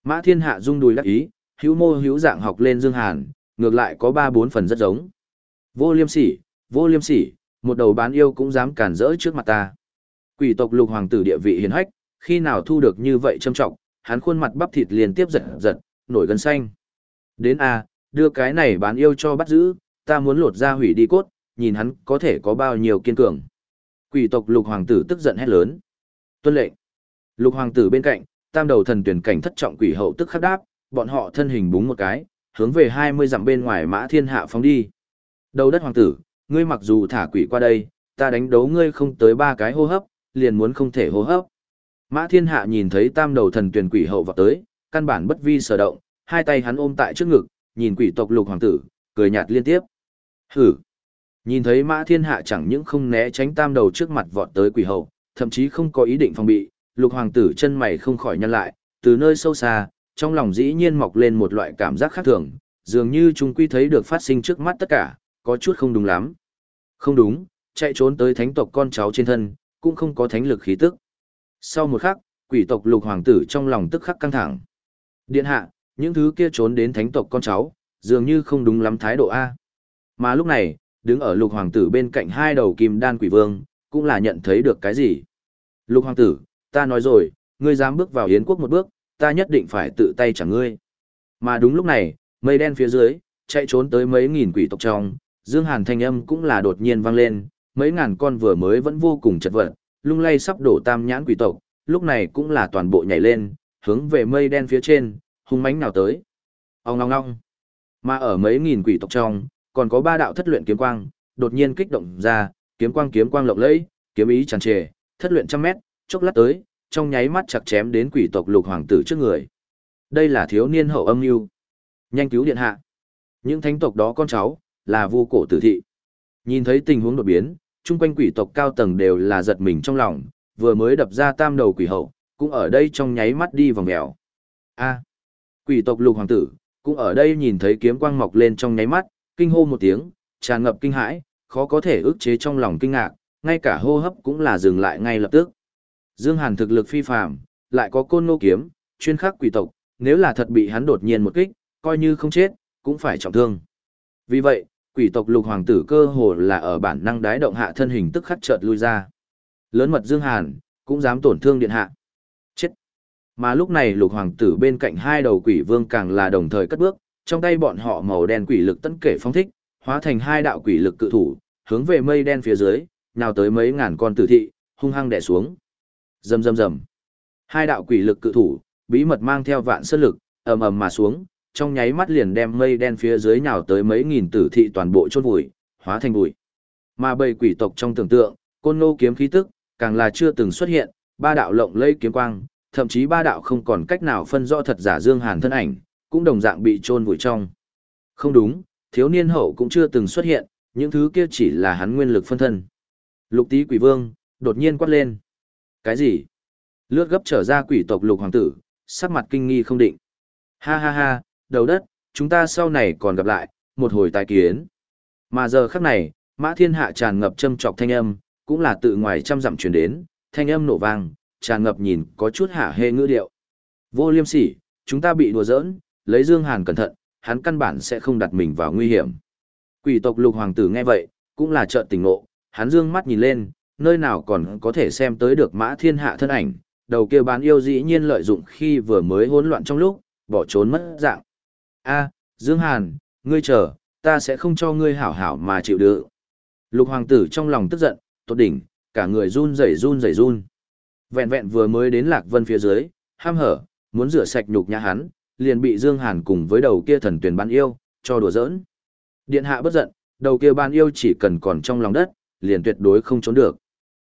Mã Thiên Hạ rung đùi lắc ý, hữu mô hữu dạng học lên Dương Hàn, ngược lại có ba bốn phần rất giống. Vô liêm sỉ, vô liêm sỉ, một đầu bán yêu cũng dám cản rỡ trước mặt ta. Quỷ tộc lục hoàng tử địa vị hiền hách, khi nào thu được như vậy trâm trọng, hắn khuôn mặt bắp thịt liên tiếp giật giật, nổi gân xanh. Đến a, đưa cái này bán yêu cho bắt giữ, ta muốn lột ra hủy đi cốt, nhìn hắn có thể có bao nhiêu kiên cường. Quỷ tộc lục hoàng tử tức giận hét lớn. Tuân lệnh. Lục hoàng tử bên cạnh, tam đầu thần tuyển cảnh thất trọng quỷ hậu tức khắc đáp, bọn họ thân hình búng một cái, hướng về 20 dặm bên ngoài mã thiên hạ phóng đi. Đầu đất hoàng tử, ngươi mặc dù thả quỷ qua đây, ta đánh đấu ngươi không tới ba cái hô hấp, liền muốn không thể hô hấp. Mã thiên hạ nhìn thấy tam đầu thần tuyển quỷ hậu vào tới, căn bản bất vi sở động, hai tay hắn ôm tại trước ngực, nhìn quỷ tộc lục hoàng tử, cười nhạt liên tiếp. Hử! Nhìn thấy mã thiên hạ chẳng những không né tránh tam đầu trước mặt vọt tới quỷ hậu, thậm chí không có ý định phòng bị, lục hoàng tử chân mày không khỏi nhăn lại, từ nơi sâu xa, trong lòng dĩ nhiên mọc lên một loại cảm giác khác thường, dường như chúng quy thấy được phát sinh trước mắt tất cả, có chút không đúng lắm. Không đúng, chạy trốn tới thánh tộc con cháu trên thân, cũng không có thánh lực khí tức. Sau một khắc, quỷ tộc lục hoàng tử trong lòng tức khắc căng thẳng. Điện hạ, những thứ kia trốn đến thánh tộc con cháu, dường như không đúng lắm thái độ A. Mà lúc này, đứng ở lục hoàng tử bên cạnh hai đầu kim đan quỷ vương, cũng là nhận thấy được cái gì. Lục hoàng tử, ta nói rồi, ngươi dám bước vào Yến quốc một bước, ta nhất định phải tự tay trả ngươi. Mà đúng lúc này, mây đen phía dưới, chạy trốn tới mấy nghìn quỷ tộc trong, Dương Hàn thanh âm cũng là đột nhiên vang lên, mấy ngàn con vừa mới vẫn vô cùng chật vật, lung lay sắp đổ tam nhãn quỷ tộc, lúc này cũng là toàn bộ nhảy lên, hướng về mây đen phía trên, hung mãnh nào tới. Ông ngong ngong. Mà ở mấy nghìn quỷ tộc trong, còn có ba đạo thất luyện kiếm quang, đột nhiên kích động ra, kiếm quang kiếm quang lộng lẫy, kiếm ý tràn trề, thất luyện trăm mét, chốc lát tới, trong nháy mắt chặt chém đến quỷ tộc lục hoàng tử trước người. Đây là thiếu niên hậu âm lưu, Nhanh cứu điện hạ. Những thánh tộc đó con cháu, là vu cổ tử thị. Nhìn thấy tình huống đột biến, chung quanh quỷ tộc cao tầng đều là giật mình trong lòng, vừa mới đập ra tam đầu quỷ hậu, cũng ở đây trong nháy mắt đi vòng mèo. A. quỷ tộc lục hoàng tử, cũng ở đây nhìn thấy kiếm quang mọc lên trong nháy mắt, kinh hô một tiếng, tràn ngập kinh hãi, khó có thể ức chế trong lòng kinh ngạc, ngay cả hô hấp cũng là dừng lại ngay lập tức. Dương Hàn thực lực phi phàm, lại có côn nô kiếm, chuyên khắc quỷ tộc, nếu là thật bị hắn đột nhiên một kích, coi như không chết, cũng phải trọng thương. Vì vậy, quỷ tộc lục hoàng tử cơ hồ là ở bản năng đái động hạ thân hình tức khắc chợt lui ra. Lớn mật Dương Hàn, cũng dám tổn thương điện hạ. Chết. Mà lúc này lục hoàng tử bên cạnh hai đầu quỷ vương càng là đồng thời cất bước, trong tay bọn họ màu đen quỷ lực tấn kể phóng thích, hóa thành hai đạo quỷ lực cự thủ, hướng về mây đen phía dưới, nào tới mấy ngàn con tử thị, hung hăng đè xuống. Rầm rầm rầm. Hai đạo quỷ lực cự thủ, bí mật mang theo vạn sơn lực, ầm ầm mà xuống, trong nháy mắt liền đem mây đen phía dưới nhào tới mấy nghìn tử thị toàn bộ chôn vùi, hóa thành bụi. Mà bầy quỷ tộc trong tưởng tượng, côn nô kiếm khí tức, càng là chưa từng xuất hiện, ba đạo lộng lây kiếm quang, thậm chí ba đạo không còn cách nào phân rõ thật giả Dương Hàn thân ảnh, cũng đồng dạng bị chôn vùi trong. Không đúng, thiếu niên hậu cũng chưa từng xuất hiện, những thứ kia chỉ là hắn nguyên lực phân thân. Lục Tý Quỷ Vương đột nhiên quát lên. Cái gì? Lướt gấp trở ra quỷ tộc Lục hoàng tử, sắc mặt kinh nghi không định. Ha ha ha, đầu đất, chúng ta sau này còn gặp lại, một hồi tài kiến. Mà giờ khắc này, Mã Thiên Hạ tràn ngập châm trọc thanh âm, cũng là tự ngoài trăm dặm truyền đến, thanh âm nổ vang, tràn ngập nhìn có chút hạ hê ngữ điệu. Vô liêm sỉ, chúng ta bị đùa giỡn, lấy Dương Hàn cẩn thận, hắn căn bản sẽ không đặt mình vào nguy hiểm. Quỷ tộc lục hoàng tử nghe vậy, cũng là trợn tỉnh ngộ, hắn dương mắt nhìn lên, nơi nào còn có thể xem tới được mã thiên hạ thân ảnh, đầu kia bán yêu dĩ nhiên lợi dụng khi vừa mới hỗn loạn trong lúc, bỏ trốn mất dạng. A, Dương Hàn, ngươi chờ, ta sẽ không cho ngươi hảo hảo mà chịu đựng. Lục hoàng tử trong lòng tức giận, tốt đỉnh, cả người run rẩy run rẩy run. Vẹn vẹn vừa mới đến Lạc Vân phía dưới, ham hở, muốn rửa sạch nhục nhã hắn, liền bị Dương Hàn cùng với đầu kia thần tuyển ban yêu, cho đùa giỡn. Điện hạ bất giận, đầu kia ban yêu chỉ cần còn trong lòng đất, liền tuyệt đối không trốn được.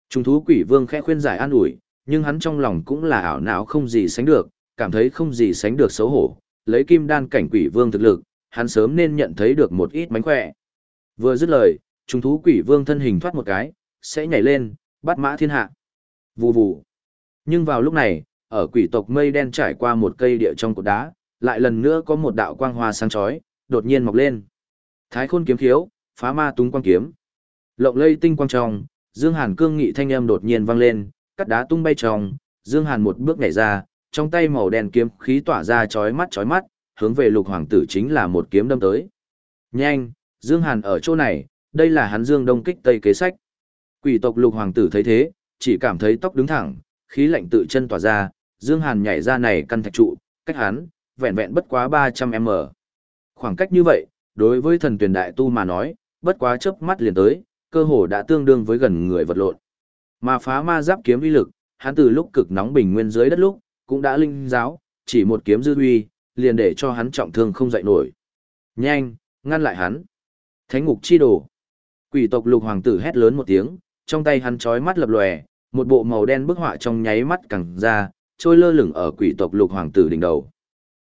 Trung thú quỷ vương khẽ khuyên giải an ủi, nhưng hắn trong lòng cũng là ảo não không gì sánh được, cảm thấy không gì sánh được xấu hổ, lấy kim đan cảnh quỷ vương thực lực, hắn sớm nên nhận thấy được một ít mánh khỏe. Vừa dứt lời, trùng thú quỷ vương thân hình thoát một cái, sẽ nhảy lên, bắt mã thiên hạ. Vù vù. Nhưng vào lúc này, ở quỷ tộc mây đen trải qua một cây địa trong cột đá, lại lần nữa có một đạo quang hoa sáng chói, đột nhiên mọc lên. Thái khôn kiếm khiếu, phá ma túng quang kiếm. Lộng lây tinh quang trong, Dương Hàn cương nghị thanh âm đột nhiên vang lên, cắt đá tung bay trong, Dương Hàn một bước nhảy ra, trong tay màu đen kiếm khí tỏa ra chói mắt chói mắt, hướng về lục hoàng tử chính là một kiếm đâm tới. Nhanh, Dương Hàn ở chỗ này, đây là hắn Dương Đông kích Tây kế sách. Quỷ tộc lục hoàng tử thấy thế, chỉ cảm thấy tóc đứng thẳng, khí lạnh tự chân tỏa ra, Dương Hàn nhảy ra này căn thạch trụ, cách hắn, vẹn vẹn bất quá 300m. Khoảng cách như vậy, đối với thần tuyển đại tu mà nói, bất quá chớp mắt liền tới, cơ hồ đã tương đương với gần người vật lộn. Mà phá ma giáp kiếm uy lực, hắn từ lúc cực nóng bình nguyên dưới đất lúc, cũng đã linh giáo, chỉ một kiếm dư uy, liền để cho hắn trọng thương không dậy nổi. Nhanh, ngăn lại hắn. Thánh ngục chi đồ. Quỷ tộc lục hoàng tử hét lớn một tiếng, trong tay hắn chói mắt lập lòe, một bộ màu đen bức họa trong nháy mắt cẳng ra, trôi lơ lửng ở quỷ tộc lục hoàng tử đỉnh đầu.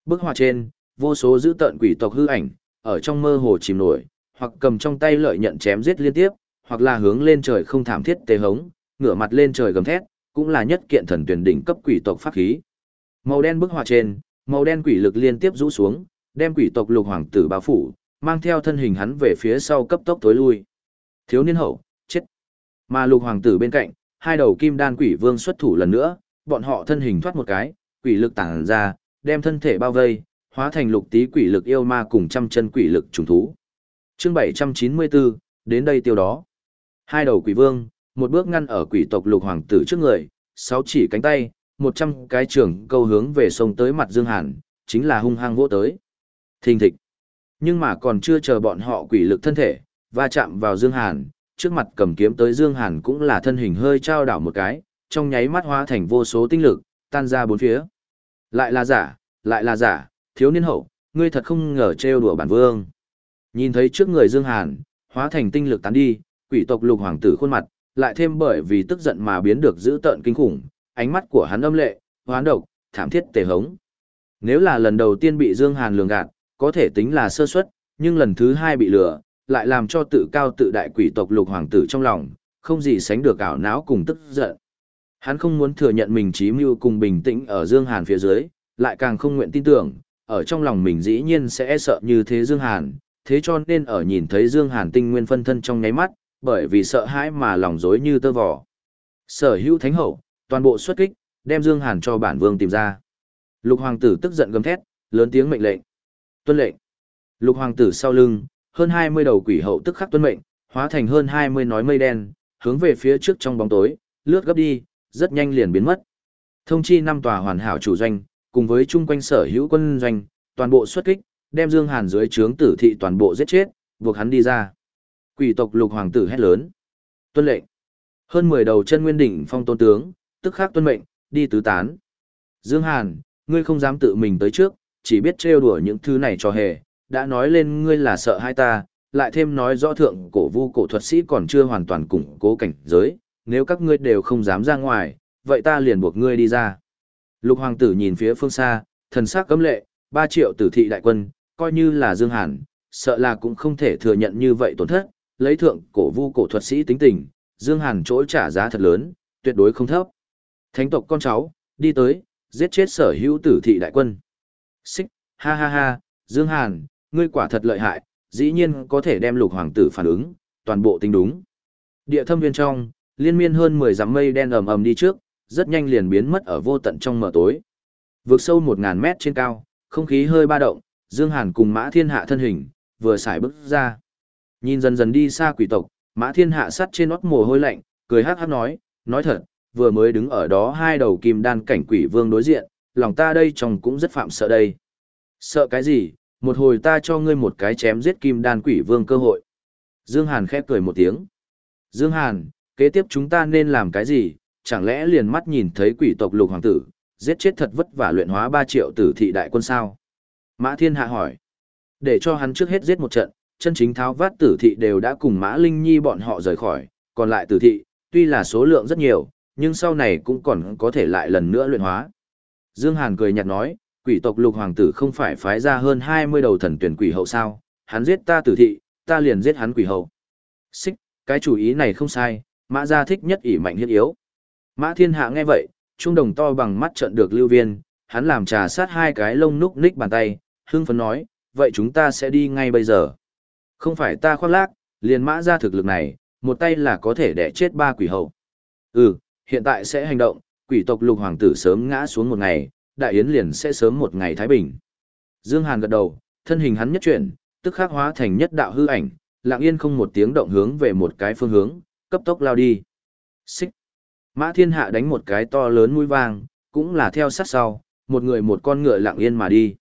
Bức họa trên, vô số giữ tợn quỷ tộc hư ảnh, ở trong mơ hồ chìm nổi, hoặc cầm trong tay lợi nhận chém giết liên tiếp, hoặc là hướng lên trời không thảm thiết tê hống, ngửa mặt lên trời gầm thét, cũng là nhất kiện thần tuyển đỉnh cấp quỷ tộc pháp khí. Màu đen bức họa trên, màu đen quỷ lực liên tiếp rũ xuống, đem quỷ tộc lục hoàng tử bao phủ, mang theo thân hình hắn về phía sau cấp tốc tối lui. Thiếu niên hậu, chết. Mà lục hoàng tử bên cạnh, hai đầu kim đan quỷ vương xuất thủ lần nữa, bọn họ thân hình thoát một cái, quỷ lực tản ra, đem thân thể bao vây, hóa thành lục tí quỷ lực yêu ma cùng trăm chân quỷ lực trùng thú. Chương 794, đến đây tiêu đó. Hai đầu quỷ vương, một bước ngăn ở quỷ tộc lục hoàng tử trước người, sáu chỉ cánh tay, một trăm cái trường câu hướng về sông tới mặt Dương Hàn, chính là hung hăng vỗ tới. Thình thịch. Nhưng mà còn chưa chờ bọn họ quỷ lực thân thể, va chạm vào Dương Hàn, trước mặt cầm kiếm tới Dương Hàn cũng là thân hình hơi trao đảo một cái, trong nháy mắt hóa thành vô số tinh lực, tan ra bốn phía. Lại là giả, lại là giả, thiếu niên hậu, ngươi thật không ngờ trêu đùa bản vương. Nhìn thấy trước người Dương Hàn, hóa thành tinh lực tán đi, quỷ tộc lục hoàng tử khuôn mặt, lại thêm bởi vì tức giận mà biến được dữ tợn kinh khủng, ánh mắt của hắn âm lệ, hoán độc, thảm thiết tề hống. Nếu là lần đầu tiên bị Dương Hàn lường gạt, có thể tính là sơ suất, nhưng lần thứ hai bị lừa, lại làm cho tự cao tự đại quỷ tộc lục hoàng tử trong lòng, không gì sánh được ảo não cùng tức giận. Hắn không muốn thừa nhận mình trí mưu cùng bình tĩnh ở Dương Hàn phía dưới, lại càng không nguyện tin tưởng, ở trong lòng mình dĩ nhiên sẽ e sợ như thế Dương Hàn, thế cho nên ở nhìn thấy Dương Hàn tinh nguyên phân thân trong nháy mắt, bởi vì sợ hãi mà lòng rối như tơ vò. Sở hữu thánh hậu, toàn bộ xuất kích, đem Dương Hàn cho bản vương tìm ra. Lục hoàng tử tức giận gầm thét, lớn tiếng mệnh lệnh. Tuân lệnh. Lục hoàng tử sau lưng, hơn 20 đầu quỷ hậu tức khắc tuân mệnh, hóa thành hơn 20 nói mây đen, hướng về phía trước trong bóng tối, lướt gấp đi, rất nhanh liền biến mất. Thông chi năm tòa hoàn hảo chủ doanh, cùng với chung quanh sở hữu quân doanh, toàn bộ xuất kích, đem Dương Hàn dưới trướng tử thị toàn bộ giết chết, buộc hắn đi ra. Quỷ tộc lục hoàng tử hét lớn. Tuân lệnh. Hơn 10 đầu chân nguyên đỉnh phong tôn tướng, tức khắc tuân mệnh, đi tứ tán. Dương Hàn, ngươi không dám tự mình tới trước, chỉ biết trêu đùa những thứ này cho hề, đã nói lên ngươi là sợ hai ta, lại thêm nói rõ thượng cổ vu cổ thuật sĩ còn chưa hoàn toàn củng cố cảnh giới, nếu các ngươi đều không dám ra ngoài, vậy ta liền buộc ngươi đi ra. Lục hoàng tử nhìn phía phương xa, thần sắc cấm lệ, 3 triệu tử thị đại quân, coi như là Dương Hàn, sợ là cũng không thể thừa nhận như vậy tổn thất, lấy thượng cổ vu cổ thuật sĩ tính tình, Dương Hàn chỗ trả giá thật lớn, tuyệt đối không thấp. Thánh tộc con cháu, đi tới, giết chết sở hữu tử thị đại quân. Xích, ha ha ha, Dương Hàn, ngươi quả thật lợi hại, dĩ nhiên có thể đem lục hoàng tử phản ứng, toàn bộ tính đúng. Địa thâm viên trong, liên miên hơn 10 dặm mây đen ầm ầm đi trước, rất nhanh liền biến mất ở vô tận trong mờ tối. Vượt sâu 1000 mét trên cao, không khí hơi ba động, Dương Hàn cùng Mã Thiên Hạ thân hình, vừa xài bước ra. Nhìn dần dần đi xa quỷ tộc, Mã Thiên Hạ sắt trên nót mồ hôi lạnh, cười hắc hắc nói, nói thật, vừa mới đứng ở đó hai đầu kim đan cảnh quỷ vương đối diện, lòng ta đây trong cũng rất phạm sợ đây. Sợ cái gì, một hồi ta cho ngươi một cái chém giết kim đan quỷ vương cơ hội. Dương Hàn khép cười một tiếng. Dương Hàn, kế tiếp chúng ta nên làm cái gì, chẳng lẽ liền mắt nhìn thấy quỷ tộc lục hoàng tử, giết chết thật vất vả luyện hóa 3 triệu tử thị đại quân sao? Mã Thiên Hạ hỏi. Để cho hắn trước hết giết một trận, chân chính tháo vát tử thị đều đã cùng Mã Linh Nhi bọn họ rời khỏi, còn lại tử thị, tuy là số lượng rất nhiều, nhưng sau này cũng còn có thể lại lần nữa luyện hóa. Dương Hàn cười nhạt nói, quỷ tộc lục hoàng tử không phải phái ra hơn 20 đầu thần tuyển quỷ hậu sao, hắn giết ta tử thị, ta liền giết hắn quỷ hậu. Xích, cái chủ ý này không sai, mã gia thích nhất ỷ mạnh hiết yếu. Mã thiên hạ nghe vậy, trung đồng to bằng mắt trợn được lưu viên, hắn làm trà sát hai cái lông núc ních bàn tay, hưng phấn nói, vậy chúng ta sẽ đi ngay bây giờ. Không phải ta khoác lác, liền mã ra thực lực này, một tay là có thể đẻ chết ba quỷ hậu. Ừ, hiện tại sẽ hành động, quỷ tộc lục hoàng tử sớm ngã xuống một ngày, đại yến liền sẽ sớm một ngày thái bình. Dương Hàn gật đầu, thân hình hắn nhất chuyển, tức khắc hóa thành nhất đạo hư ảnh, lặng yên không một tiếng động hướng về một cái phương hướng, cấp tốc lao đi. Xích. Mã thiên hạ đánh một cái to lớn mũi vang, cũng là theo sát sau, một người một con ngựa lặng yên mà đi.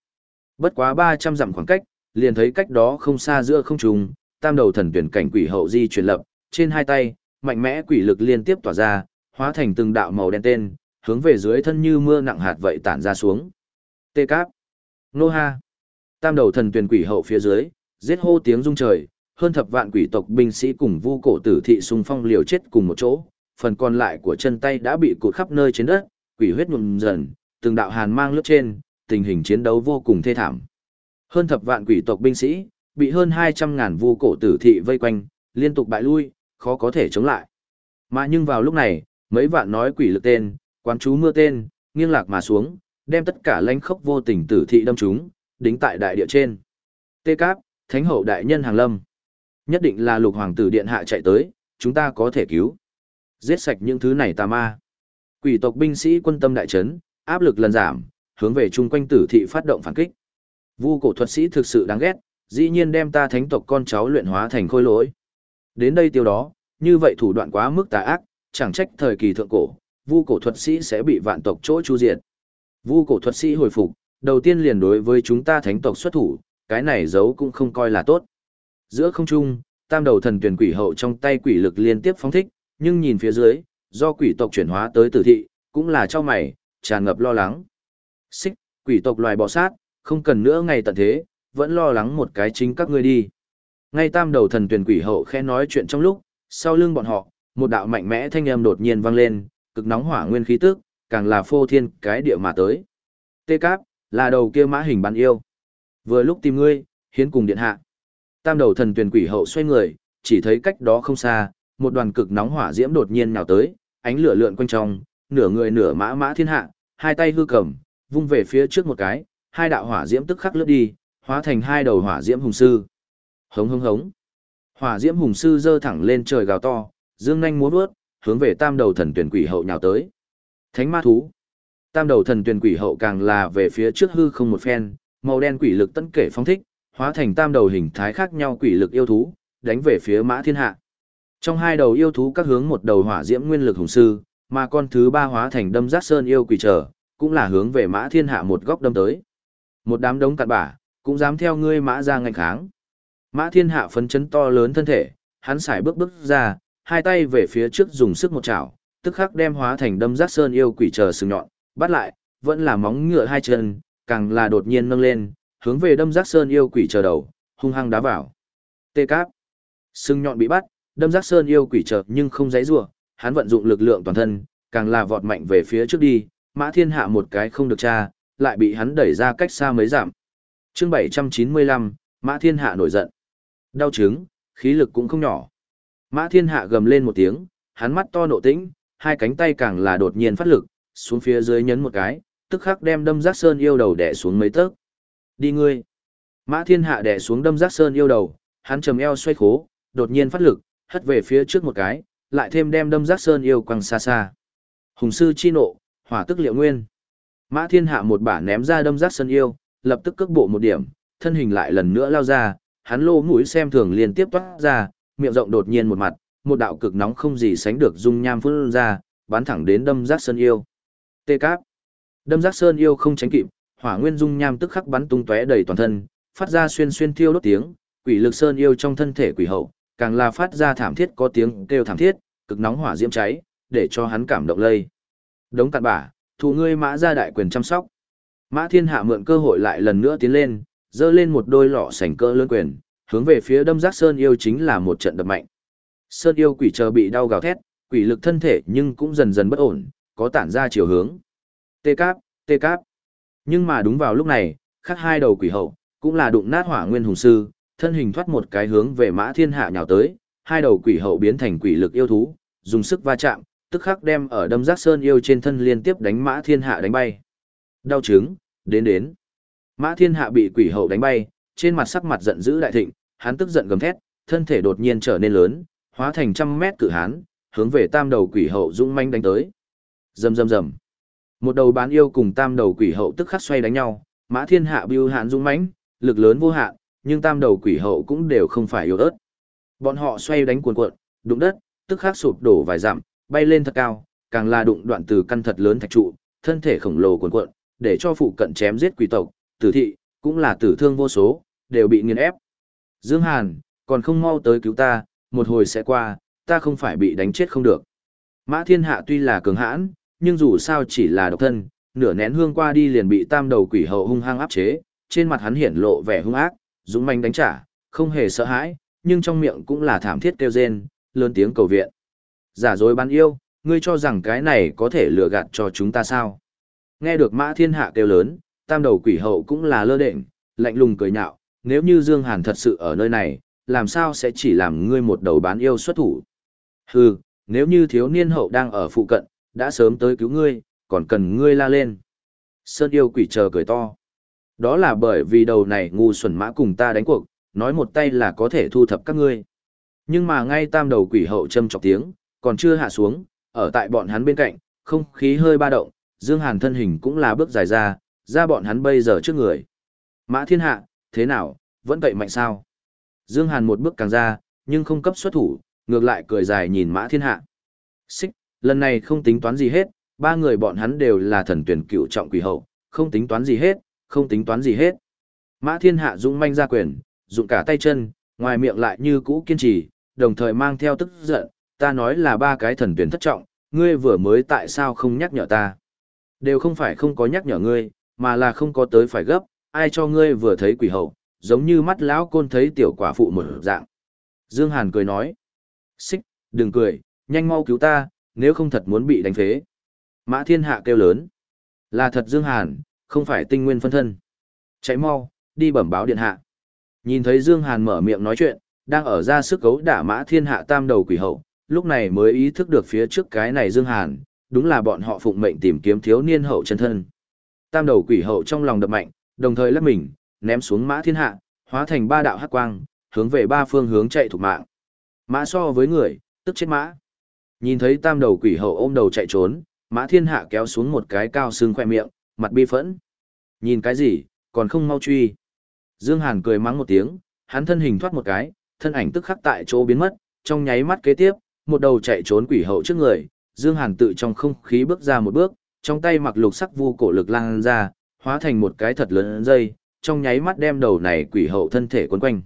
Bất quá 300 dặm khoảng cách, liền thấy cách đó không xa giữa không trung, tam đầu thần tuyển cảnh quỷ hậu di chuyển lập, trên hai tay, mạnh mẽ quỷ lực liên tiếp tỏa ra, hóa thành từng đạo màu đen tên, hướng về dưới thân như mưa nặng hạt vậy tản ra xuống. Tê cáp. Nô ha. Tam đầu thần tuyển quỷ hậu phía dưới, giết hô tiếng rung trời, hơn thập vạn quỷ tộc binh sĩ cùng vu cổ tử thị xung phong liều chết cùng một chỗ, phần còn lại của chân tay đã bị cụt khắp nơi trên đất, quỷ huyết nhuộm dần, từng đạo hàn mang lướt trên, tình hình chiến đấu vô cùng thê thảm. Hơn thập vạn quỷ tộc binh sĩ, bị hơn 200 ngàn vu cổ tử thị vây quanh, liên tục bại lui, khó có thể chống lại. Mà nhưng vào lúc này, mấy vạn nói quỷ lực tên, quán chú mưa tên, nghiêng lạc mà xuống, đem tất cả lãnh khốc vô tình tử thị đâm chúng, đính tại đại địa trên. Tê Cáp, Thánh hậu đại nhân hàng lâm. Nhất định là lục hoàng tử điện hạ chạy tới, chúng ta có thể cứu. Giết sạch những thứ này tà ma. Quỷ tộc binh sĩ quân tâm đại trấn, áp lực lần giảm, hướng về chung quanh tử thị phát động phản kích. Vu cổ thuật sĩ thực sự đáng ghét, dĩ nhiên đem ta thánh tộc con cháu luyện hóa thành khôi lỗi. Đến đây tiêu đó, như vậy thủ đoạn quá mức tà ác, chẳng trách thời kỳ thượng cổ, vu cổ thuật sĩ sẽ bị vạn tộc chỗ chu diệt. Vu cổ thuật sĩ hồi phục, đầu tiên liền đối với chúng ta thánh tộc xuất thủ, cái này giấu cũng không coi là tốt. Giữa không trung, tam đầu thần tuyển quỷ hậu trong tay quỷ lực liên tiếp phóng thích, nhưng nhìn phía dưới, do quỷ tộc chuyển hóa tới tử thị, cũng là cho mày, tràn ngập lo lắng. Xích, quỷ tộc loài bỏ sát, không cần nữa ngày tận thế, vẫn lo lắng một cái chính các ngươi đi. Ngay tam đầu thần tuyển quỷ hậu khẽ nói chuyện trong lúc, sau lưng bọn họ, một đạo mạnh mẽ thanh âm đột nhiên vang lên, cực nóng hỏa nguyên khí tức, càng là phô thiên cái địa mà tới. Tê Cáp, là đầu kia mã hình bán yêu. Vừa lúc tìm ngươi, hiến cùng điện hạ. Tam đầu thần tuyển quỷ hậu xoay người, chỉ thấy cách đó không xa, một đoàn cực nóng hỏa diễm đột nhiên nhào tới, ánh lửa lượn quanh trong, nửa người nửa mã mã thiên hạ, hai tay hư cầm, vung về phía trước một cái, hai đạo hỏa diễm tức khắc lướt đi, hóa thành hai đầu hỏa diễm hùng sư. Hống hống hống. Hỏa diễm hùng sư giơ thẳng lên trời gào to, dương nhanh múa vớt, hướng về tam đầu thần tuyển quỷ hậu nhào tới. Thánh ma thú. Tam đầu thần tuyển quỷ hậu càng là về phía trước hư không một phen, màu đen quỷ lực tấn kể phong thích, hóa thành tam đầu hình thái khác nhau quỷ lực yêu thú, đánh về phía mã thiên hạ. Trong hai đầu yêu thú các hướng một đầu hỏa diễm nguyên lực hùng sư, mà con thứ ba hóa thành đâm giác sơn yêu quỷ trở, cũng là hướng về mã thiên hạ một góc đâm tới. Một đám đống cặn bả, cũng dám theo ngươi mã ra ngành kháng. Mã thiên hạ phấn chấn to lớn thân thể, hắn xài bước bước ra, hai tay về phía trước dùng sức một chảo, tức khắc đem hóa thành đâm giác sơn yêu quỷ chờ sừng nhọn, bắt lại, vẫn là móng ngựa hai chân, càng là đột nhiên nâng lên, hướng về đâm giác sơn yêu quỷ chờ đầu, hung hăng đá vào. Tê cáp. Sừng nhọn bị bắt, đâm giác sơn yêu quỷ chờ nhưng không dãy rủa, hắn vận dụng lực lượng toàn thân, càng là vọt mạnh về phía trước đi, Mã Thiên Hạ một cái không được tra, lại bị hắn đẩy ra cách xa mấy giảm. Chương 795, Mã Thiên Hạ nổi giận. Đau chứng, khí lực cũng không nhỏ. Mã Thiên Hạ gầm lên một tiếng, hắn mắt to nộ tĩnh, hai cánh tay càng là đột nhiên phát lực, xuống phía dưới nhấn một cái, tức khắc đem đâm giác sơn yêu đầu đè xuống mấy tấc. Đi ngươi. Mã thiên hạ đè xuống đâm giác sơn yêu đầu, hắn trầm eo xoay khố, đột nhiên phát lực, hất về phía trước một cái, lại thêm đem đâm giác sơn yêu quăng xa xa. Hùng sư chi nộ, hỏa tức liệu nguyên. Mã thiên hạ một bả ném ra đâm giác sơn yêu, lập tức cước bộ một điểm, thân hình lại lần nữa lao ra, hắn lô mũi xem thường liên tiếp toát ra, miệng rộng đột nhiên một mặt, một đạo cực nóng không gì sánh được dung nham phun ra, bắn thẳng đến đâm giác sơn yêu. Tê cáp. Đâm giác sơn yêu không tránh kịp, hỏa nguyên dung nham tức khắc bắn tung tóe đầy toàn thân, phát ra xuyên xuyên thiêu đốt tiếng, quỷ lực sơn yêu trong thân thể quỷ hậu, càng là phát ra thảm thiết có tiếng kêu thảm thiết, cực nóng hỏa diễm cháy, để cho hắn cảm động lây. Đống cặn bả, thủ ngươi mã ra đại quyền chăm sóc. Mã thiên hạ mượn cơ hội lại lần nữa tiến lên, dơ lên một đôi lọ sành cỡ lớn quyền, hướng về phía đâm giác Sơn yêu chính là một trận đập mạnh. Sơn yêu quỷ chờ bị đau gào thét, quỷ lực thân thể nhưng cũng dần dần bất ổn, có tản ra chiều hướng. Tê cáp, tê cáp. Nhưng mà đúng vào lúc này, khắc hai đầu quỷ hậu, cũng là đụng nát hỏa nguyên hùng sư, thân hình thoát một cái hướng về mã thiên hạ nhào tới, hai đầu quỷ hậu biến thành quỷ lực yêu thú, dùng sức va chạm, tức khắc đem ở đâm giác sơn yêu trên thân liên tiếp đánh mã thiên hạ đánh bay. Đau chứng, đến đến. Mã thiên hạ bị quỷ hậu đánh bay, trên mặt sắc mặt giận dữ đại thịnh, hắn tức giận gầm thét, thân thể đột nhiên trở nên lớn, hóa thành trăm mét cự hán, hướng về tam đầu quỷ hậu dũng manh đánh tới. Rầm rầm rầm. Một đầu bán yêu cùng tam đầu quỷ hậu tức khắc xoay đánh nhau, Mã Thiên Hạ bưu hạn dũng mãnh, lực lớn vô hạn, nhưng tam đầu quỷ hậu cũng đều không phải yếu ớt. Bọn họ xoay đánh cuồn cuộn, đụng đất, tức khắc sụp đổ vài dặm, bay lên thật cao, càng là đụng đoạn từ căn thật lớn thạch trụ, thân thể khổng lồ cuồn cuộn, để cho phụ cận chém giết quỷ tộc, tử thị, cũng là tử thương vô số, đều bị nghiền ép. Dương Hàn, còn không mau tới cứu ta, một hồi sẽ qua, ta không phải bị đánh chết không được. Mã Thiên Hạ tuy là cường hãn, nhưng dù sao chỉ là độc thân, nửa nén hương qua đi liền bị tam đầu quỷ hậu hung hăng áp chế, trên mặt hắn hiển lộ vẻ hung ác, dũng manh đánh trả, không hề sợ hãi, nhưng trong miệng cũng là thảm thiết kêu rên, lớn tiếng cầu viện. Giả dối bán yêu, ngươi cho rằng cái này có thể lừa gạt cho chúng ta sao? Nghe được Mã Thiên Hạ kêu lớn, tam đầu quỷ hậu cũng là lơ đệnh, lạnh lùng cười nhạo, nếu như Dương Hàn thật sự ở nơi này, làm sao sẽ chỉ làm ngươi một đầu bán yêu xuất thủ? Hừ, nếu như thiếu niên hậu đang ở phụ cận, đã sớm tới cứu ngươi, còn cần ngươi la lên. Sơn yêu quỷ chờ cười to. Đó là bởi vì đầu này ngu xuẩn mã cùng ta đánh cuộc, nói một tay là có thể thu thập các ngươi. Nhưng mà ngay tam đầu quỷ hậu châm chọc tiếng, còn chưa hạ xuống, ở tại bọn hắn bên cạnh, không khí hơi ba động, Dương Hàn thân hình cũng là bước dài ra, ra bọn hắn bây giờ trước người. Mã thiên hạ, thế nào, vẫn vậy mạnh sao? Dương Hàn một bước càng ra, nhưng không cấp xuất thủ, ngược lại cười dài nhìn Mã thiên hạ. Xích, lần này không tính toán gì hết, ba người bọn hắn đều là thần tuyển cựu trọng quỷ hậu, không tính toán gì hết, không tính toán gì hết. Mã thiên hạ dũng manh ra quyền, dụng cả tay chân, ngoài miệng lại như cũ kiên trì, đồng thời mang theo tức giận, ta nói là ba cái thần tuyển thất trọng, ngươi vừa mới tại sao không nhắc nhở ta. Đều không phải không có nhắc nhở ngươi, mà là không có tới phải gấp, ai cho ngươi vừa thấy quỷ hậu, giống như mắt lão côn thấy tiểu quả phụ một dạng. Dương Hàn cười nói, xích, đừng cười, nhanh mau cứu ta, nếu không thật muốn bị đánh phế. Mã thiên hạ kêu lớn, là thật Dương Hàn, không phải tinh nguyên phân thân. Chạy mau, đi bẩm báo điện hạ. Nhìn thấy Dương Hàn mở miệng nói chuyện, đang ở ra sức cấu đả mã thiên hạ tam đầu quỷ hậu, lúc này mới ý thức được phía trước cái này Dương Hàn, đúng là bọn họ phụng mệnh tìm kiếm thiếu niên hậu chân thân. Tam đầu quỷ hậu trong lòng đập mạnh, đồng thời lắc mình, ném xuống mã thiên hạ, hóa thành ba đạo hắc quang, hướng về ba phương hướng chạy thủ mạng. Mã so với người, tức chết mã. Nhìn thấy tam đầu quỷ hậu ôm đầu chạy trốn, mã thiên hạ kéo xuống một cái cao xương khoe miệng, mặt bi phẫn. Nhìn cái gì, còn không mau truy. Dương Hàn cười mắng một tiếng, hắn thân hình thoát một cái, thân ảnh tức khắc tại chỗ biến mất, trong nháy mắt kế tiếp, một đầu chạy trốn quỷ hậu trước người, Dương Hàn tự trong không khí bước ra một bước, trong tay mặc lục sắc vu cổ lực lan ra, hóa thành một cái thật lớn dây, trong nháy mắt đem đầu này quỷ hậu thân thể quấn quanh.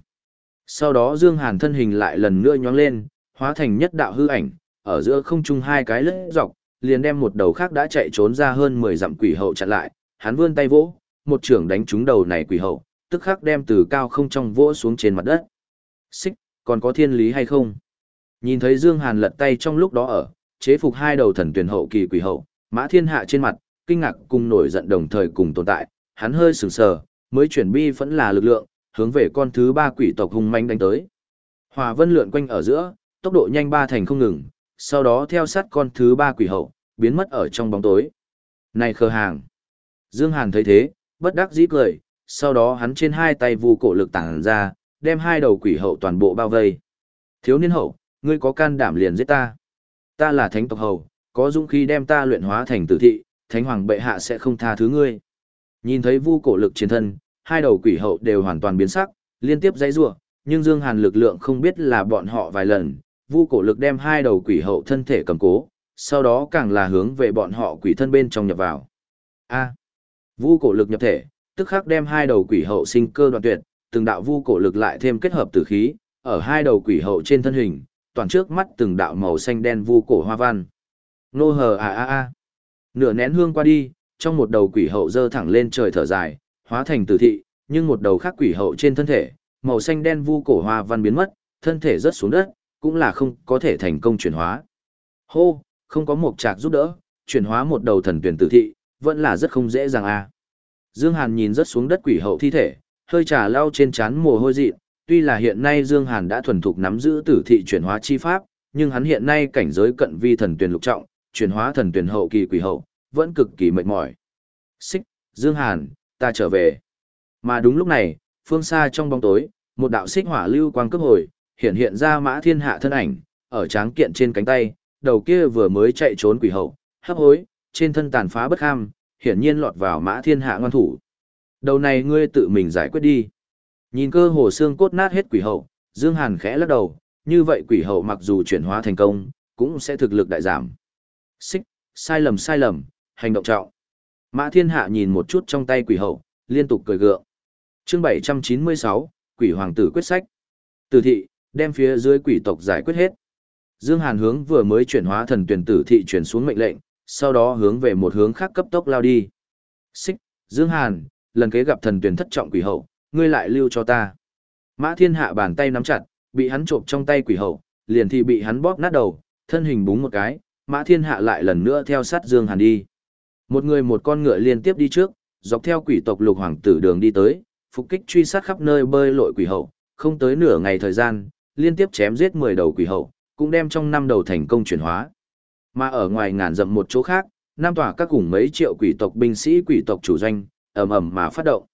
Sau đó Dương Hàn thân hình lại lần nữa nhoáng lên, hóa thành nhất đạo hư ảnh, ở giữa không trung hai cái lướt dọc, liền đem một đầu khác đã chạy trốn ra hơn 10 dặm quỷ hậu chặn lại, hắn vươn tay vỗ, một trưởng đánh trúng đầu này quỷ hậu, tức khắc đem từ cao không trong vỗ xuống trên mặt đất. Xích, còn có thiên lý hay không? Nhìn thấy Dương Hàn lật tay trong lúc đó ở, chế phục hai đầu thần tuyển hậu kỳ quỷ hậu, mã thiên hạ trên mặt, kinh ngạc cùng nổi giận đồng thời cùng tồn tại, hắn hơi sừng sờ, mới chuyển bi vẫn là lực lượng, hướng về con thứ ba quỷ tộc hung manh đánh tới. Hòa vân lượn quanh ở giữa, tốc độ nhanh ba thành không ngừng, sau đó theo sát con thứ ba quỷ hậu, biến mất ở trong bóng tối. Này khờ hàng! Dương Hàn thấy thế, bất đắc dĩ cười, sau đó hắn trên hai tay vu cổ lực tàng ra, đem hai đầu quỷ hậu toàn bộ bao vây. Thiếu niên hậu, ngươi có can đảm liền giết ta. Ta là thánh tộc hầu, có dũng khí đem ta luyện hóa thành tử thị, thánh hoàng bệ hạ sẽ không tha thứ ngươi. Nhìn thấy vu cổ lực chiến thân, hai đầu quỷ hậu đều hoàn toàn biến sắc, liên tiếp dãy rủa, nhưng Dương Hàn lực lượng không biết là bọn họ vài lần, vu cổ lực đem hai đầu quỷ hậu thân thể cầm cố, sau đó càng là hướng về bọn họ quỷ thân bên trong nhập vào. A. vu cổ lực nhập thể, tức khắc đem hai đầu quỷ hậu sinh cơ đoạn tuyệt, từng đạo vu cổ lực lại thêm kết hợp tử khí, ở hai đầu quỷ hậu trên thân hình, toàn trước mắt từng đạo màu xanh đen vu cổ hoa văn. Nô hờ a a a. Nửa nén hương qua đi, trong một đầu quỷ hậu dơ thẳng lên trời thở dài, hóa thành tử thị, nhưng một đầu khác quỷ hậu trên thân thể, màu xanh đen vu cổ hoa văn biến mất, thân thể rớt xuống đất, cũng là không có thể thành công chuyển hóa. Hô, không có một trạc giúp đỡ, chuyển hóa một đầu thần tuyển tử thị, vẫn là rất không dễ dàng à. Dương Hàn nhìn rớt xuống đất quỷ hậu thi thể, hơi trà lau trên chán mồ hôi dị, tuy là hiện nay Dương Hàn đã thuần thục nắm giữ tử thị chuyển hóa chi pháp, nhưng hắn hiện nay cảnh giới cận vi thần tuyển lục trọng, chuyển hóa thần tuyển hậu kỳ quỷ hậu, vẫn cực kỳ mệt mỏi. Xích, Dương Hàn, ta trở về. Mà đúng lúc này, phương xa trong bóng tối, một đạo xích hỏa lưu quang cấp hồi, hiện hiện ra mã thiên hạ thân ảnh, ở tráng kiện trên cánh tay, đầu kia vừa mới chạy trốn quỷ hậu, hấp hối, trên thân tàn phá bất ham, hiển nhiên lọt vào mã thiên hạ ngoan thủ. Đầu này ngươi tự mình giải quyết đi. Nhìn cơ hồ xương cốt nát hết quỷ hậu, Dương Hàn khẽ lắc đầu, như vậy quỷ hậu mặc dù chuyển hóa thành công, cũng sẽ thực lực đại giảm. Xích, sai lầm sai lầm, hành động trọng. Mã thiên hạ nhìn một chút trong tay quỷ hậu, liên tục cười gượng. Chương 796, quỷ hoàng tử quyết sách. Tử thị, đem phía dưới quỷ tộc giải quyết hết. Dương Hàn hướng vừa mới chuyển hóa thần tuyển tử thị chuyển xuống mệnh lệnh, sau đó hướng về một hướng khác cấp tốc lao đi. Xích, Dương Hàn, lần kế gặp thần tuyển thất trọng quỷ hậu, ngươi lại lưu cho ta. Mã thiên hạ bàn tay nắm chặt, bị hắn trộm trong tay quỷ hậu, liền thì bị hắn bóp nát đầu, thân hình búng một cái, mã thiên hạ lại lần nữa theo sát Dương Hàn đi. Một người một con ngựa liên tiếp đi trước, dọc theo quỷ tộc lục hoàng tử đường đi tới, phục kích truy sát khắp nơi bơi lội quỷ hậu, không tới nửa ngày thời gian, liên tiếp chém giết 10 đầu quỷ hậu, cũng đem trong năm đầu thành công chuyển hóa. Mà ở ngoài ngàn dặm một chỗ khác, nam tỏa các cùng mấy triệu quỷ tộc binh sĩ quỷ tộc chủ doanh, ầm ầm mà phát động.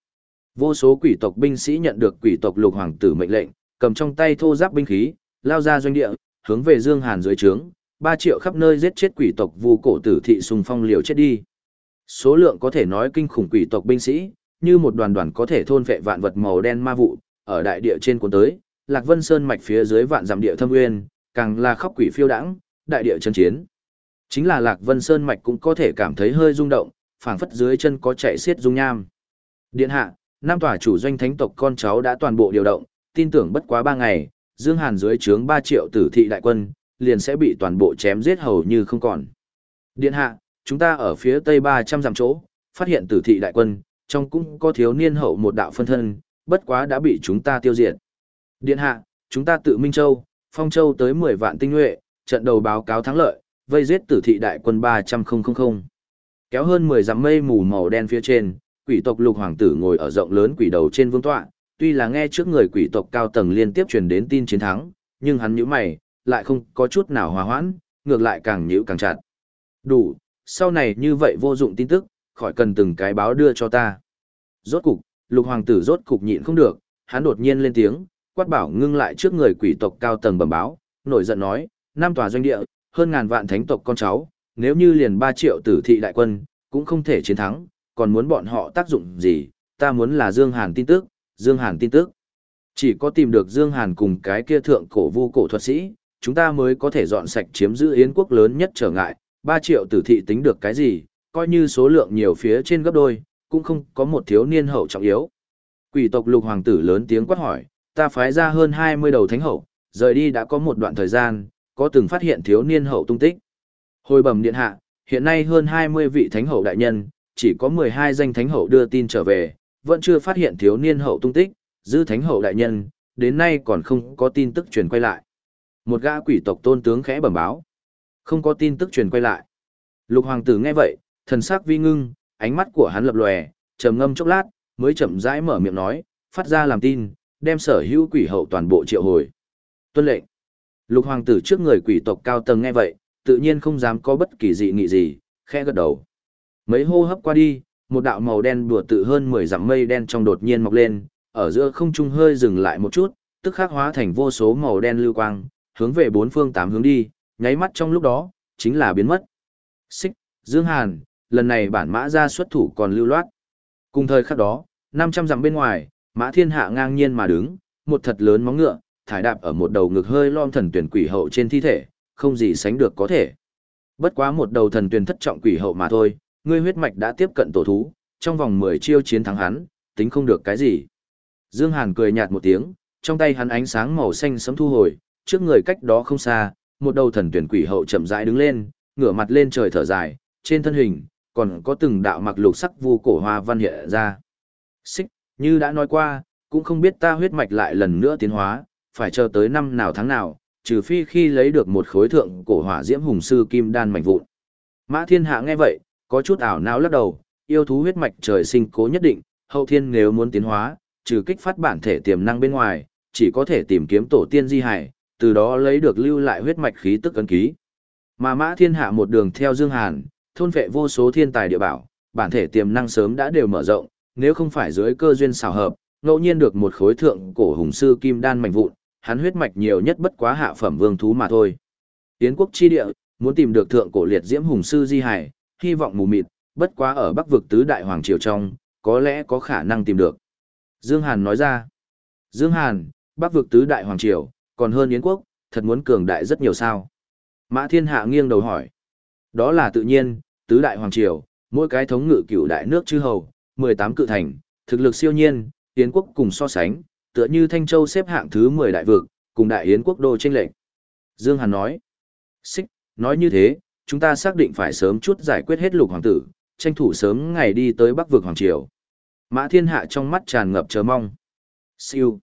Vô số quỷ tộc binh sĩ nhận được quỷ tộc lục hoàng tử mệnh lệnh, cầm trong tay thô giáp binh khí, lao ra doanh địa, hướng về Dương Hàn dưới trướng, 3 triệu khắp nơi giết chết quỷ tộc vu cổ tử thị xung phong liều chết đi. Số lượng có thể nói kinh khủng quỷ tộc binh sĩ, như một đoàn đoàn có thể thôn vệ vạn vật màu đen ma vụ, ở đại địa trên cuốn tới, Lạc Vân Sơn mạch phía dưới vạn dặm địa thâm nguyên, càng là khóc quỷ phiêu đãng, đại địa chân chiến. Chính là Lạc Vân Sơn mạch cũng có thể cảm thấy hơi rung động, phảng phất dưới chân có chạy xiết dung nham. Điện hạ, nam tòa chủ doanh thánh tộc con cháu đã toàn bộ điều động, tin tưởng bất quá 3 ngày, Dương Hàn dưới trướng 3 triệu tử thị đại quân, liền sẽ bị toàn bộ chém giết hầu như không còn. Điện hạ, chúng ta ở phía tây 300 dặm chỗ, phát hiện tử thị đại quân, trong cũng có thiếu niên hậu một đạo phân thân, bất quá đã bị chúng ta tiêu diệt. Điện hạ, chúng ta tự Minh Châu, Phong Châu tới 10 vạn tinh nhuệ, trận đầu báo cáo thắng lợi, vây giết tử thị đại quân 300 000. Kéo hơn 10 dặm mây mù màu đen phía trên, quỷ tộc lục hoàng tử ngồi ở rộng lớn quỷ đầu trên vương tọa, tuy là nghe trước người quỷ tộc cao tầng liên tiếp truyền đến tin chiến thắng, nhưng hắn nhíu mày, lại không có chút nào hòa hoãn, ngược lại càng nhíu càng chặt. Đủ, sau này như vậy vô dụng tin tức, khỏi cần từng cái báo đưa cho ta. Rốt cục, lục hoàng tử rốt cục nhịn không được, hắn đột nhiên lên tiếng, quát bảo ngưng lại trước người quỷ tộc cao tầng bẩm báo, nổi giận nói, nam tòa doanh địa, hơn ngàn vạn thánh tộc con cháu, nếu như liền 3 triệu tử thị đại quân, cũng không thể chiến thắng, còn muốn bọn họ tác dụng gì, ta muốn là Dương Hàn tin tức, Dương Hàn tin tức. Chỉ có tìm được Dương Hàn cùng cái kia thượng cổ vu cổ thuật sĩ, chúng ta mới có thể dọn sạch chiếm giữ Yến quốc lớn nhất trở ngại, 3 triệu tử thị tính được cái gì, coi như số lượng nhiều phía trên gấp đôi, cũng không có một thiếu niên hậu trọng yếu. Quỷ tộc lục hoàng tử lớn tiếng quát hỏi, ta phái ra hơn 20 đầu thánh hậu, rời đi đã có một đoạn thời gian, có từng phát hiện thiếu niên hậu tung tích. Hồi bẩm điện hạ, hiện nay hơn 20 vị thánh hậu đại nhân, chỉ có 12 danh thánh hậu đưa tin trở về, vẫn chưa phát hiện thiếu niên hậu tung tích, dư thánh hậu đại nhân, đến nay còn không có tin tức truyền quay lại. Một gã quỷ tộc tôn tướng khẽ bẩm báo. Không có tin tức truyền quay lại. Lục hoàng tử nghe vậy, thần sắc vi ngưng, ánh mắt của hắn lập lòe, trầm ngâm chốc lát, mới chậm rãi mở miệng nói, phát ra làm tin, đem sở hữu quỷ hậu toàn bộ triệu hồi. Tuân lệnh. Lục hoàng tử trước người quỷ tộc cao tầng nghe vậy, tự nhiên không dám có bất kỳ dị nghị gì, khẽ gật đầu. Mấy hô hấp qua đi, một đạo màu đen đùa tự hơn 10 dặm mây đen trong đột nhiên mọc lên, ở giữa không trung hơi dừng lại một chút, tức khắc hóa thành vô số màu đen lưu quang, hướng về bốn phương tám hướng đi, nháy mắt trong lúc đó, chính là biến mất. Xích, Dương Hàn, lần này bản mã ra xuất thủ còn lưu loát. Cùng thời khắc đó, 500 dặm bên ngoài, mã thiên hạ ngang nhiên mà đứng, một thật lớn móng ngựa, thải đạp ở một đầu ngực hơi lom thần tuyển quỷ hậu trên thi thể, không gì sánh được có thể. Bất quá một đầu thần tuyển thất trọng quỷ hậu mà thôi, ngươi huyết mạch đã tiếp cận tổ thú, trong vòng 10 chiêu chiến thắng hắn, tính không được cái gì. Dương Hàn cười nhạt một tiếng, trong tay hắn ánh sáng màu xanh sấm thu hồi, trước người cách đó không xa, một đầu thần tuyển quỷ hậu chậm rãi đứng lên, ngửa mặt lên trời thở dài, trên thân hình, còn có từng đạo mặc lục sắc vu cổ hoa văn hiện ra. Xích, như đã nói qua, cũng không biết ta huyết mạch lại lần nữa tiến hóa, phải chờ tới năm nào tháng nào, trừ phi khi lấy được một khối thượng cổ hỏa diễm hùng sư kim đan mạnh vụn. Mã thiên hạ nghe vậy, có chút ảo não lắc đầu, yêu thú huyết mạch trời sinh cố nhất định, hậu thiên nếu muốn tiến hóa, trừ kích phát bản thể tiềm năng bên ngoài, chỉ có thể tìm kiếm tổ tiên di hải, từ đó lấy được lưu lại huyết mạch khí tức ấn ký. Mà Mã Thiên Hạ một đường theo Dương Hàn, thôn vệ vô số thiên tài địa bảo, bản thể tiềm năng sớm đã đều mở rộng, nếu không phải dưới cơ duyên xảo hợp, ngẫu nhiên được một khối thượng cổ hùng sư kim đan mạnh vụn, hắn huyết mạch nhiều nhất bất quá hạ phẩm vương thú mà thôi. Tiến quốc chi địa, muốn tìm được thượng cổ liệt diễm hùng sư di hải, hy vọng mù mịt, bất quá ở Bắc vực tứ đại hoàng triều trong, có lẽ có khả năng tìm được. Dương Hàn nói ra. Dương Hàn, Bắc vực tứ đại hoàng triều, còn hơn Yến quốc, thật muốn cường đại rất nhiều sao. Mã Thiên Hạ nghiêng đầu hỏi. Đó là tự nhiên, tứ đại hoàng triều, mỗi cái thống ngự cửu đại nước chư hầu, 18 cự thành, thực lực siêu nhiên, Yến quốc cùng so sánh, tựa như Thanh Châu xếp hạng thứ 10 đại vực, cùng đại Yến quốc đô tranh lệch. Dương Hàn nói. Xích, nói như thế, chúng ta xác định phải sớm chút giải quyết hết lục hoàng tử, tranh thủ sớm ngày đi tới Bắc vực hoàng triều. Mã Thiên Hạ trong mắt tràn ngập chờ mong. Siêu.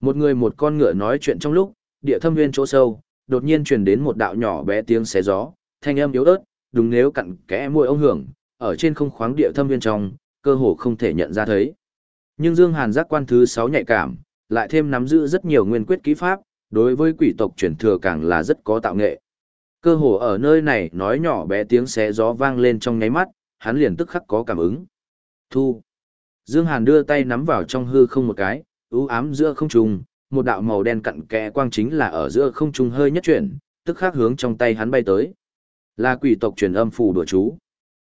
Một người một con ngựa nói chuyện trong lúc, địa thâm nguyên chỗ sâu, đột nhiên truyền đến một đạo nhỏ bé tiếng xé gió, thanh âm yếu ớt, đúng nếu cặn kẽ môi ông hưởng, ở trên không khoáng địa thâm nguyên trong, cơ hồ không thể nhận ra thấy. Nhưng Dương Hàn giác quan thứ 6 nhạy cảm, lại thêm nắm giữ rất nhiều nguyên quyết kỹ pháp, đối với quỷ tộc truyền thừa càng là rất có tạo nghệ. Cơ hồ ở nơi này nói nhỏ bé tiếng xé gió vang lên trong nháy mắt, hắn liền tức khắc có cảm ứng. Thu. Dương Hàn đưa tay nắm vào trong hư không một cái, ưu ám giữa không trung, một đạo màu đen cặn kẽ quang chính là ở giữa không trung hơi nhất chuyển, tức khắc hướng trong tay hắn bay tới. Là quỷ tộc truyền âm phù đùa chú.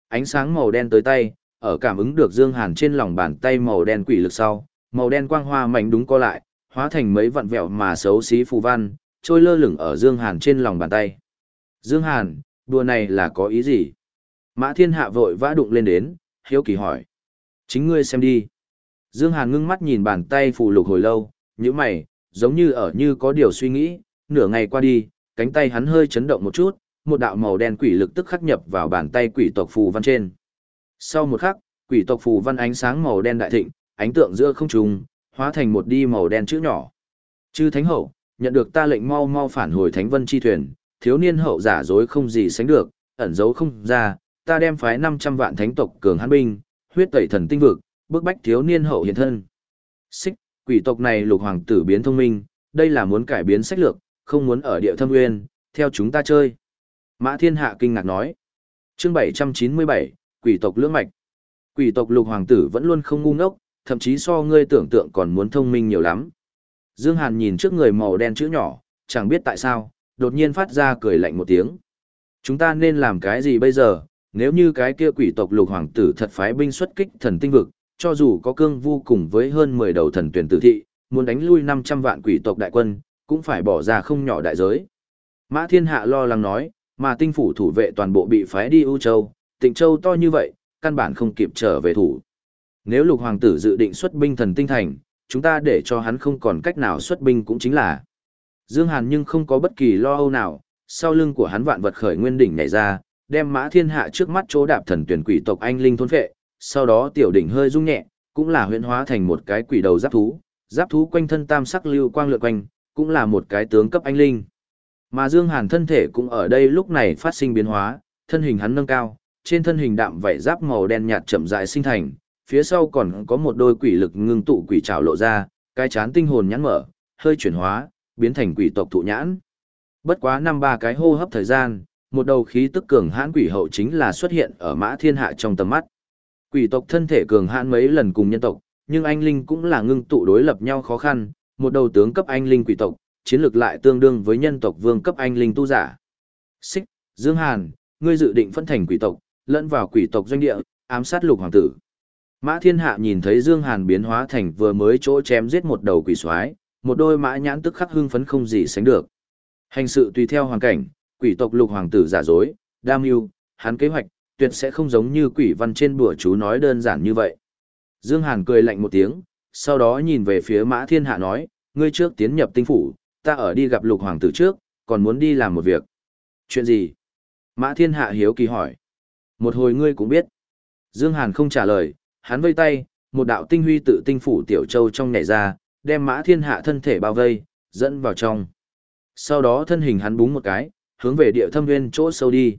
Ánh sáng màu đen tới tay, ở cảm ứng được Dương Hàn trên lòng bàn tay màu đen quỷ lực sau, màu đen quang hoa mạnh đúng co lại, hóa thành mấy vặn vẹo mà xấu xí phù văn, trôi lơ lửng ở Dương Hàn trên lòng bàn tay. Dương Hàn, đùa này là có ý gì? Mã Thiên Hạ vội vã đụng lên đến, hiếu kỳ hỏi. Chính ngươi xem đi. Dương Hàn ngưng mắt nhìn bàn tay phù lục hồi lâu, như mày, giống như ở như có điều suy nghĩ, nửa ngày qua đi, cánh tay hắn hơi chấn động một chút, một đạo màu đen quỷ lực tức khắc nhập vào bàn tay quỷ tộc phù văn trên. Sau một khắc, quỷ tộc phù văn ánh sáng màu đen đại thịnh, ánh tượng giữa không trung, hóa thành một đi màu đen chữ nhỏ. Chư Thánh Hậu, nhận được ta lệnh mau mau phản hồi Thánh Vân chi thuyền, thiếu niên hậu giả dối không gì sánh được, ẩn giấu không ra, ta đem phái 500 vạn thánh tộc cường hãn binh, huyết tẩy thần tinh vực, bức bách thiếu niên hậu hiện thân. Xích, quỷ tộc này lục hoàng tử biến thông minh, đây là muốn cải biến sách lược, không muốn ở địa thâm nguyên, theo chúng ta chơi. Mã Thiên Hạ kinh ngạc nói. Chương 797, quỷ tộc lưỡng mạch. Quỷ tộc lục hoàng tử vẫn luôn không ngu ngốc, thậm chí so ngươi tưởng tượng còn muốn thông minh nhiều lắm. Dương Hàn nhìn trước người màu đen chữ nhỏ, chẳng biết tại sao, đột nhiên phát ra cười lạnh một tiếng. Chúng ta nên làm cái gì bây giờ, nếu như cái kia quỷ tộc lục hoàng tử thật phái binh xuất kích thần tinh vực, cho dù có cương vu cùng với hơn 10 đầu thần tuyển tử thị, muốn đánh lui 500 vạn quỷ tộc đại quân, cũng phải bỏ ra không nhỏ đại giới. Mã Thiên Hạ lo lắng nói, mà tinh phủ thủ vệ toàn bộ bị phái đi ưu châu, tịnh châu to như vậy, căn bản không kịp trở về thủ. Nếu lục hoàng tử dự định xuất binh thần tinh thành, chúng ta để cho hắn không còn cách nào xuất binh cũng chính là. Dương Hàn nhưng không có bất kỳ lo âu nào, sau lưng của hắn vạn vật khởi nguyên đỉnh nhảy ra, đem mã thiên hạ trước mắt chỗ đạp thần tuyển quỷ tộc anh linh thôn phệ, sau đó tiểu đỉnh hơi rung nhẹ, cũng là huyễn hóa thành một cái quỷ đầu giáp thú, giáp thú quanh thân tam sắc lưu quang lượn quanh, cũng là một cái tướng cấp anh linh. Mà Dương Hàn thân thể cũng ở đây lúc này phát sinh biến hóa, thân hình hắn nâng cao, trên thân hình đạm vảy giáp màu đen nhạt chậm rãi sinh thành, phía sau còn có một đôi quỷ lực ngưng tụ quỷ trảo lộ ra, cái chán tinh hồn nhãn mở, hơi chuyển hóa, biến thành quỷ tộc thụ nhãn. Bất quá năm ba cái hô hấp thời gian, một đầu khí tức cường hãn quỷ hậu chính là xuất hiện ở mã thiên hạ trong tầm mắt. Quỷ tộc thân thể cường hãn mấy lần cùng nhân tộc, nhưng anh linh cũng là ngưng tụ đối lập nhau khó khăn, một đầu tướng cấp anh linh quỷ tộc, chiến lược lại tương đương với nhân tộc vương cấp anh linh tu giả. Xích, Dương Hàn, ngươi dự định phân thành quỷ tộc, lẫn vào quỷ tộc doanh địa, ám sát lục hoàng tử. Mã Thiên Hạ nhìn thấy Dương Hàn biến hóa thành vừa mới chỗ chém giết một đầu quỷ soái, một đôi mã nhãn tức khắc hưng phấn không gì sánh được. Hành sự tùy theo hoàn cảnh, quỷ tộc lục hoàng tử giả dối, đam mưu, hắn kế hoạch, tuyệt sẽ không giống như quỷ văn trên bùa chú nói đơn giản như vậy. Dương Hàn cười lạnh một tiếng, sau đó nhìn về phía mã thiên hạ nói, ngươi trước tiến nhập tinh phủ, ta ở đi gặp lục hoàng tử trước, còn muốn đi làm một việc. Chuyện gì? Mã Thiên Hạ hiếu kỳ hỏi. Một hồi ngươi cũng biết. Dương Hàn không trả lời, hắn vây tay, một đạo tinh huy tự tinh phủ tiểu châu trong nhảy ra, đem Mã Thiên Hạ thân thể bao vây, dẫn vào trong. Sau đó thân hình hắn búng một cái, hướng về địa thâm nguyên chỗ sâu đi.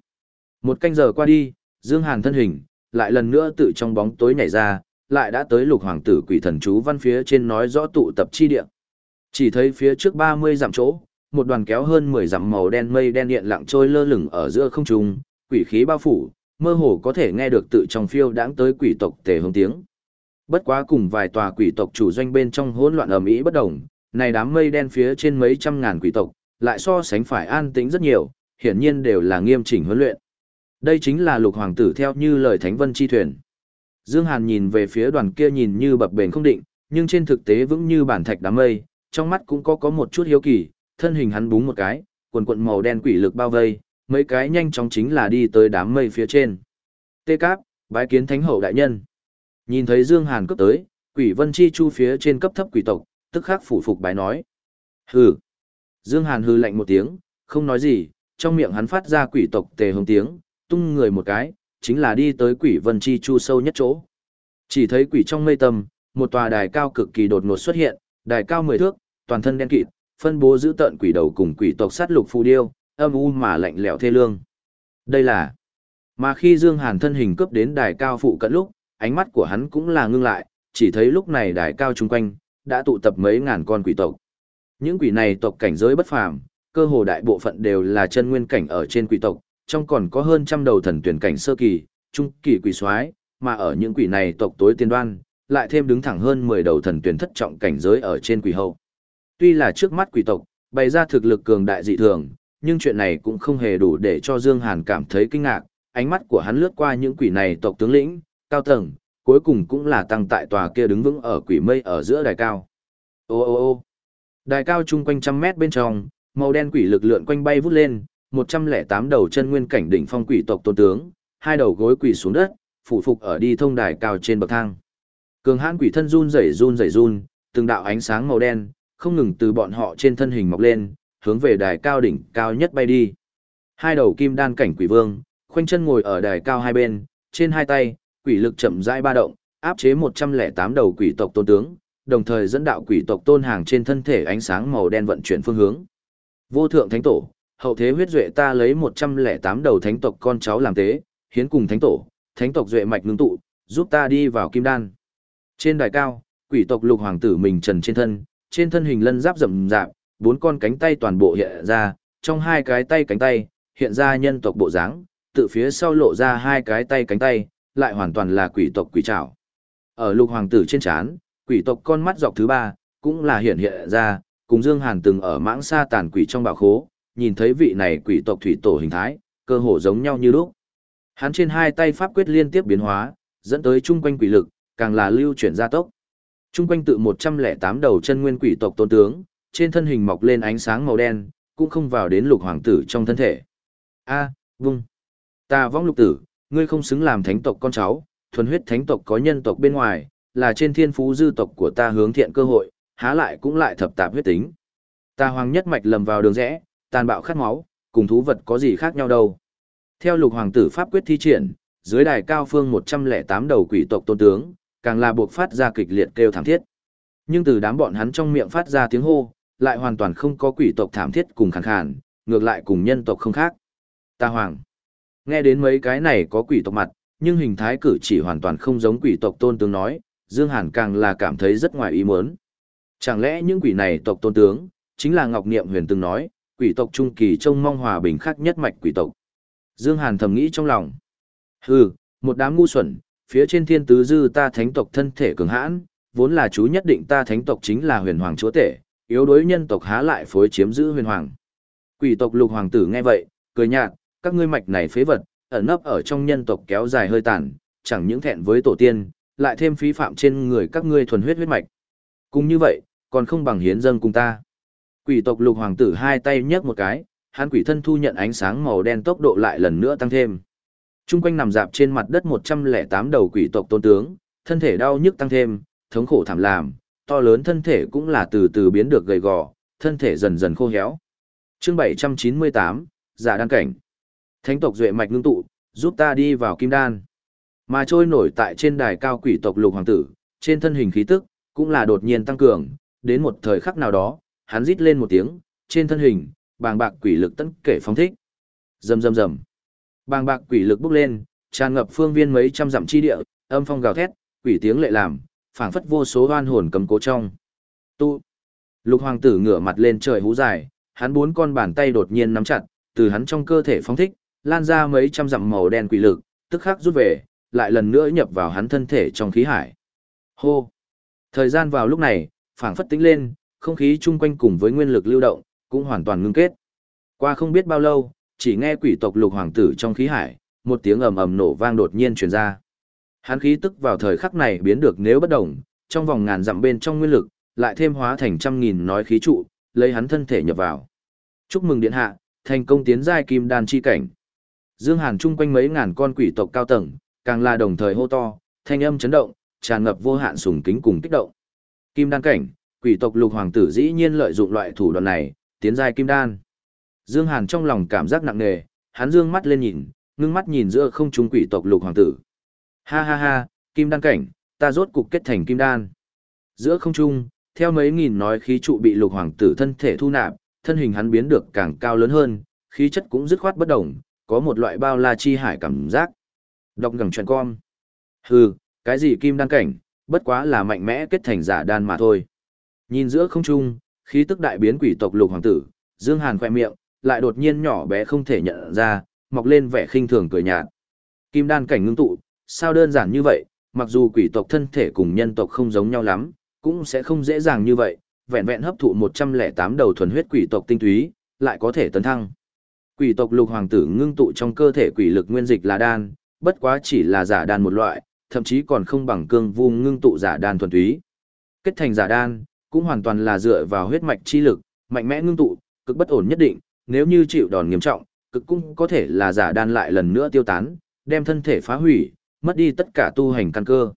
Một canh giờ qua đi, Dương Hàn thân hình, lại lần nữa tự trong bóng tối nhảy ra, lại đã tới lục hoàng tử quỷ thần chú văn phía trên nói rõ tụ tập chi địa. Chỉ thấy phía trước 30 dặm chỗ, một đoàn kéo hơn 10 dặm màu đen mây đen điện lặng trôi lơ lửng ở giữa không trung, quỷ khí bao phủ, mơ hồ có thể nghe được tự trong phiêu đãng tới quỷ tộc tề hống tiếng. Bất quá cùng vài tòa quỷ tộc chủ doanh bên trong hỗn loạn ầm ĩ bất động, này đám mây đen phía trên mấy trăm ngàn quỷ tộc, lại so sánh phải an tĩnh rất nhiều, hiển nhiên đều là nghiêm chỉnh huấn luyện. Đây chính là lục hoàng tử theo như lời Thánh Vân chi thuyền. Dương Hàn nhìn về phía đoàn kia nhìn như bập bềnh không định, nhưng trên thực tế vững như bản thạch đám mây, trong mắt cũng có có một chút hiếu kỳ, thân hình hắn búng một cái, quần quần màu đen quỷ lực bao vây, mấy cái nhanh chóng chính là đi tới đám mây phía trên. Tê Cáp, bái kiến Thánh Hậu Đại Nhân. Nhìn thấy Dương Hàn cấp tới, quỷ vân chi chu phía trên cấp thấp quỷ tộc, tức khắc phủ phục bái nói. Hừ. Dương Hàn hừ lạnh một tiếng, không nói gì, trong miệng hắn phát ra quỷ tộc tề hồng tiếng, tung người một cái, chính là đi tới quỷ vân chi chu sâu nhất chỗ. Chỉ thấy quỷ trong mây tầm, một tòa đài cao cực kỳ đột ngột xuất hiện, đài cao mười thước, toàn thân đen kịt, phân bố giữ tận quỷ đầu cùng quỷ tộc sát lục phù điêu, âm u mà lạnh lẽo thê lương. Đây là Mà khi Dương Hàn thân hình cướp đến đài cao phụ cận lúc, ánh mắt của hắn cũng là ngưng lại, chỉ thấy lúc này đài cao chung quanh đã tụ tập mấy ngàn con quỷ tộc. Những quỷ này tộc cảnh giới bất phàm, cơ hồ đại bộ phận đều là chân nguyên cảnh ở trên quỷ tộc, trong còn có hơn trăm đầu thần tuyển cảnh sơ kỳ, trung kỳ quỷ soái, mà ở những quỷ này tộc tối tiên đoan, lại thêm đứng thẳng hơn 10 đầu thần tuyển thất trọng cảnh giới ở trên quỷ hậu. Tuy là trước mắt quỷ tộc, bày ra thực lực cường đại dị thường, nhưng chuyện này cũng không hề đủ để cho Dương Hàn cảm thấy kinh ngạc, ánh mắt của hắn lướt qua những quỷ này tộc tướng lĩnh, cao tầng, cuối cùng cũng là tăng tại tòa kia đứng vững ở quỷ mây ở giữa đài cao. Ô ô ô đài cao chung quanh trăm mét bên trong, màu đen quỷ lực lượn quanh bay vút lên, 108 đầu chân nguyên cảnh đỉnh phong quỷ tộc tôn tướng, hai đầu gối quỳ xuống đất, phủ phục ở đi thông đài cao trên bậc thang. Cường hãn quỷ thân run rẩy run rẩy run, từng đạo ánh sáng màu đen không ngừng từ bọn họ trên thân hình mọc lên, hướng về đài cao đỉnh cao nhất bay đi. Hai đầu kim đan cảnh quỷ vương, khoanh chân ngồi ở đài cao hai bên, trên hai tay, quỷ lực chậm rãi ba động, áp chế 108 đầu quỷ tộc tôn tướng, đồng thời dẫn đạo quỷ tộc tôn hàng trên thân thể ánh sáng màu đen vận chuyển phương hướng. Vô thượng thánh tổ, hậu thế huyết duệ ta lấy 108 đầu thánh tộc con cháu làm tế, hiến cùng thánh tổ, thánh tộc duệ mạch ngưng tụ, giúp ta đi vào kim đan. Trên đài cao, quỷ tộc lục hoàng tử mình trần trên thân, trên thân hình lân giáp rậm rạp, bốn con cánh tay toàn bộ hiện ra, trong hai cái tay cánh tay, hiện ra nhân tộc bộ dáng, tự phía sau lộ ra hai cái tay cánh tay, lại hoàn toàn là quỷ tộc quỷ trảo. Ở lục hoàng tử trên trán, quỷ tộc con mắt dọc thứ ba, cũng là hiện hiện ra, cùng Dương Hàn từng ở mãng sa tàn quỷ trong bảo khố, nhìn thấy vị này quỷ tộc thủy tổ hình thái, cơ hồ giống nhau như lúc. Hắn trên hai tay pháp quyết liên tiếp biến hóa, dẫn tới trung quanh quỷ lực, càng là lưu chuyển gia tốc. Trung quanh tự 108 đầu chân nguyên quỷ tộc tôn tướng, trên thân hình mọc lên ánh sáng màu đen, cũng không vào đến lục hoàng tử trong thân thể. A, vung. Ta vong lục tử, ngươi không xứng làm thánh tộc con cháu, thuần huyết thánh tộc có nhân tộc bên ngoài, là trên thiên phú dư tộc của ta hướng thiện cơ hội, há lại cũng lại thập tạp huyết tính. Ta hoàng nhất mạch lầm vào đường rẽ, tàn bạo khát máu, cùng thú vật có gì khác nhau đâu. Theo lục hoàng tử pháp quyết thi triển, dưới đài cao phương 108 đầu quỷ tộc tôn tướng, càng là buộc phát ra kịch liệt kêu thảm thiết. Nhưng từ đám bọn hắn trong miệng phát ra tiếng hô, lại hoàn toàn không có quỷ tộc thảm thiết cùng khàn khàn, ngược lại cùng nhân tộc không khác. Ta hoàng. Nghe đến mấy cái này có quỷ tộc mặt, nhưng hình thái cử chỉ hoàn toàn không giống quỷ tộc tôn tướng nói, Dương Hàn càng là cảm thấy rất ngoài ý muốn. Chẳng lẽ những quỷ này tộc tôn tướng, chính là Ngọc Niệm huyền từng nói, quỷ tộc trung kỳ trông mong hòa bình khác nhất mạch quỷ tộc. Dương Hàn thầm nghĩ trong lòng. Hừ, một đám ngu xuẩn, phía trên thiên tứ dư ta thánh tộc thân thể cường hãn, vốn là chú nhất định ta thánh tộc chính là huyền hoàng chúa tể, yếu đối nhân tộc há lại phối chiếm giữ huyền hoàng. Quỷ tộc lục hoàng tử nghe vậy, cười nhạt, các ngươi mạch này phế vật, ẩn nấp ở trong nhân tộc kéo dài hơi tàn, chẳng những thẹn với tổ tiên, lại thêm phí phạm trên người các ngươi thuần huyết huyết mạch. cũng như vậy, còn không bằng hiến dâng cùng ta. Quỷ tộc lục hoàng tử hai tay nhấc một cái, hắn quỷ thân thu nhận ánh sáng màu đen tốc độ lại lần nữa tăng thêm. Trung quanh nằm dạp trên mặt đất 108 đầu quỷ tộc tôn tướng, thân thể đau nhức tăng thêm, thống khổ thảm làm, to lớn thân thể cũng là từ từ biến được gầy gò, thân thể dần dần khô héo. Chương 798, giả đăng cảnh. Thánh tộc duệ mạch ngưng tụ, giúp ta đi vào kim đan. Mà trôi nổi tại trên đài cao quỷ tộc lục hoàng tử, trên thân hình khí tức, cũng là đột nhiên tăng cường, đến một thời khắc nào đó, hắn rít lên một tiếng, trên thân hình, bàng bạc quỷ lực tấn kể phóng thích. Rầm rầm rầm. Bàng bạc quỷ lực bốc lên, tràn ngập phương viên mấy trăm dặm chi địa, âm phong gào thét, quỷ tiếng lệ làm, phảng phất vô số oan hồn cầm cố trong. Tu. Lục hoàng tử ngửa mặt lên trời hú dài, hắn bốn con bàn tay đột nhiên nắm chặt, từ hắn trong cơ thể phóng thích, lan ra mấy trăm dặm màu đen quỷ lực, tức khắc rút về, lại lần nữa nhập vào hắn thân thể trong khí hải. Hô. Thời gian vào lúc này, phảng phất tính lên, không khí chung quanh cùng với nguyên lực lưu động, cũng hoàn toàn ngưng kết. Qua không biết bao lâu, chỉ nghe quỷ tộc lục hoàng tử trong khí hải, một tiếng ầm ầm nổ vang đột nhiên truyền ra. Hắn khí tức vào thời khắc này biến được nếu bất động, trong vòng ngàn dặm bên trong nguyên lực, lại thêm hóa thành trăm nghìn nói khí trụ, lấy hắn thân thể nhập vào. Chúc mừng điện hạ, thành công tiến giai kim đan chi cảnh. Dương Hàn chung quanh mấy ngàn con quỷ tộc cao tầng, càng là đồng thời hô to, thanh âm chấn động, tràn ngập vô hạn sùng kính cùng kích động. Kim đan cảnh, quỷ tộc lục hoàng tử dĩ nhiên lợi dụng loại thủ đoạn này, tiến giai kim đan. Dương Hàn trong lòng cảm giác nặng nề, hắn dương mắt lên nhìn, ngưng mắt nhìn giữa không trung quỷ tộc lục hoàng tử. Ha ha ha, kim đan cảnh, ta rốt cục kết thành kim đan. Giữa không trung, theo mấy nghìn nói khí trụ bị lục hoàng tử thân thể thu nạp, thân hình hắn biến được càng cao lớn hơn, khí chất cũng dứt khoát bất động, có một loại bao la chi hải cảm giác. Đọc ngẳng chuyện con. Hừ, cái gì kim đan cảnh, bất quá là mạnh mẽ kết thành giả đan mà thôi. Nhìn giữa không trung, khí tức đại biến quỷ tộc lục hoàng tử, Dương Hàn khoe miệng, lại đột nhiên nhỏ bé không thể nhận ra, mọc lên vẻ khinh thường cười nhạt. Kim đan cảnh ngưng tụ, sao đơn giản như vậy, mặc dù quỷ tộc thân thể cùng nhân tộc không giống nhau lắm, cũng sẽ không dễ dàng như vậy, vẹn vẹn hấp thụ 108 đầu thuần huyết quỷ tộc tinh túy, lại có thể tấn thăng. Quỷ tộc lục hoàng tử ngưng tụ trong cơ thể quỷ lực nguyên dịch là đan, bất quá chỉ là giả đan một loại, thậm chí còn không bằng cương vu ngưng tụ giả đan thuần túy. Kết thành giả đan, cũng hoàn toàn là dựa vào huyết mạch chi lực, mạnh mẽ ngưng tụ, cực bất ổn nhất định, nếu như chịu đòn nghiêm trọng, cực cũng có thể là giả đan lại lần nữa tiêu tán, đem thân thể phá hủy, mất đi tất cả tu hành căn cơ.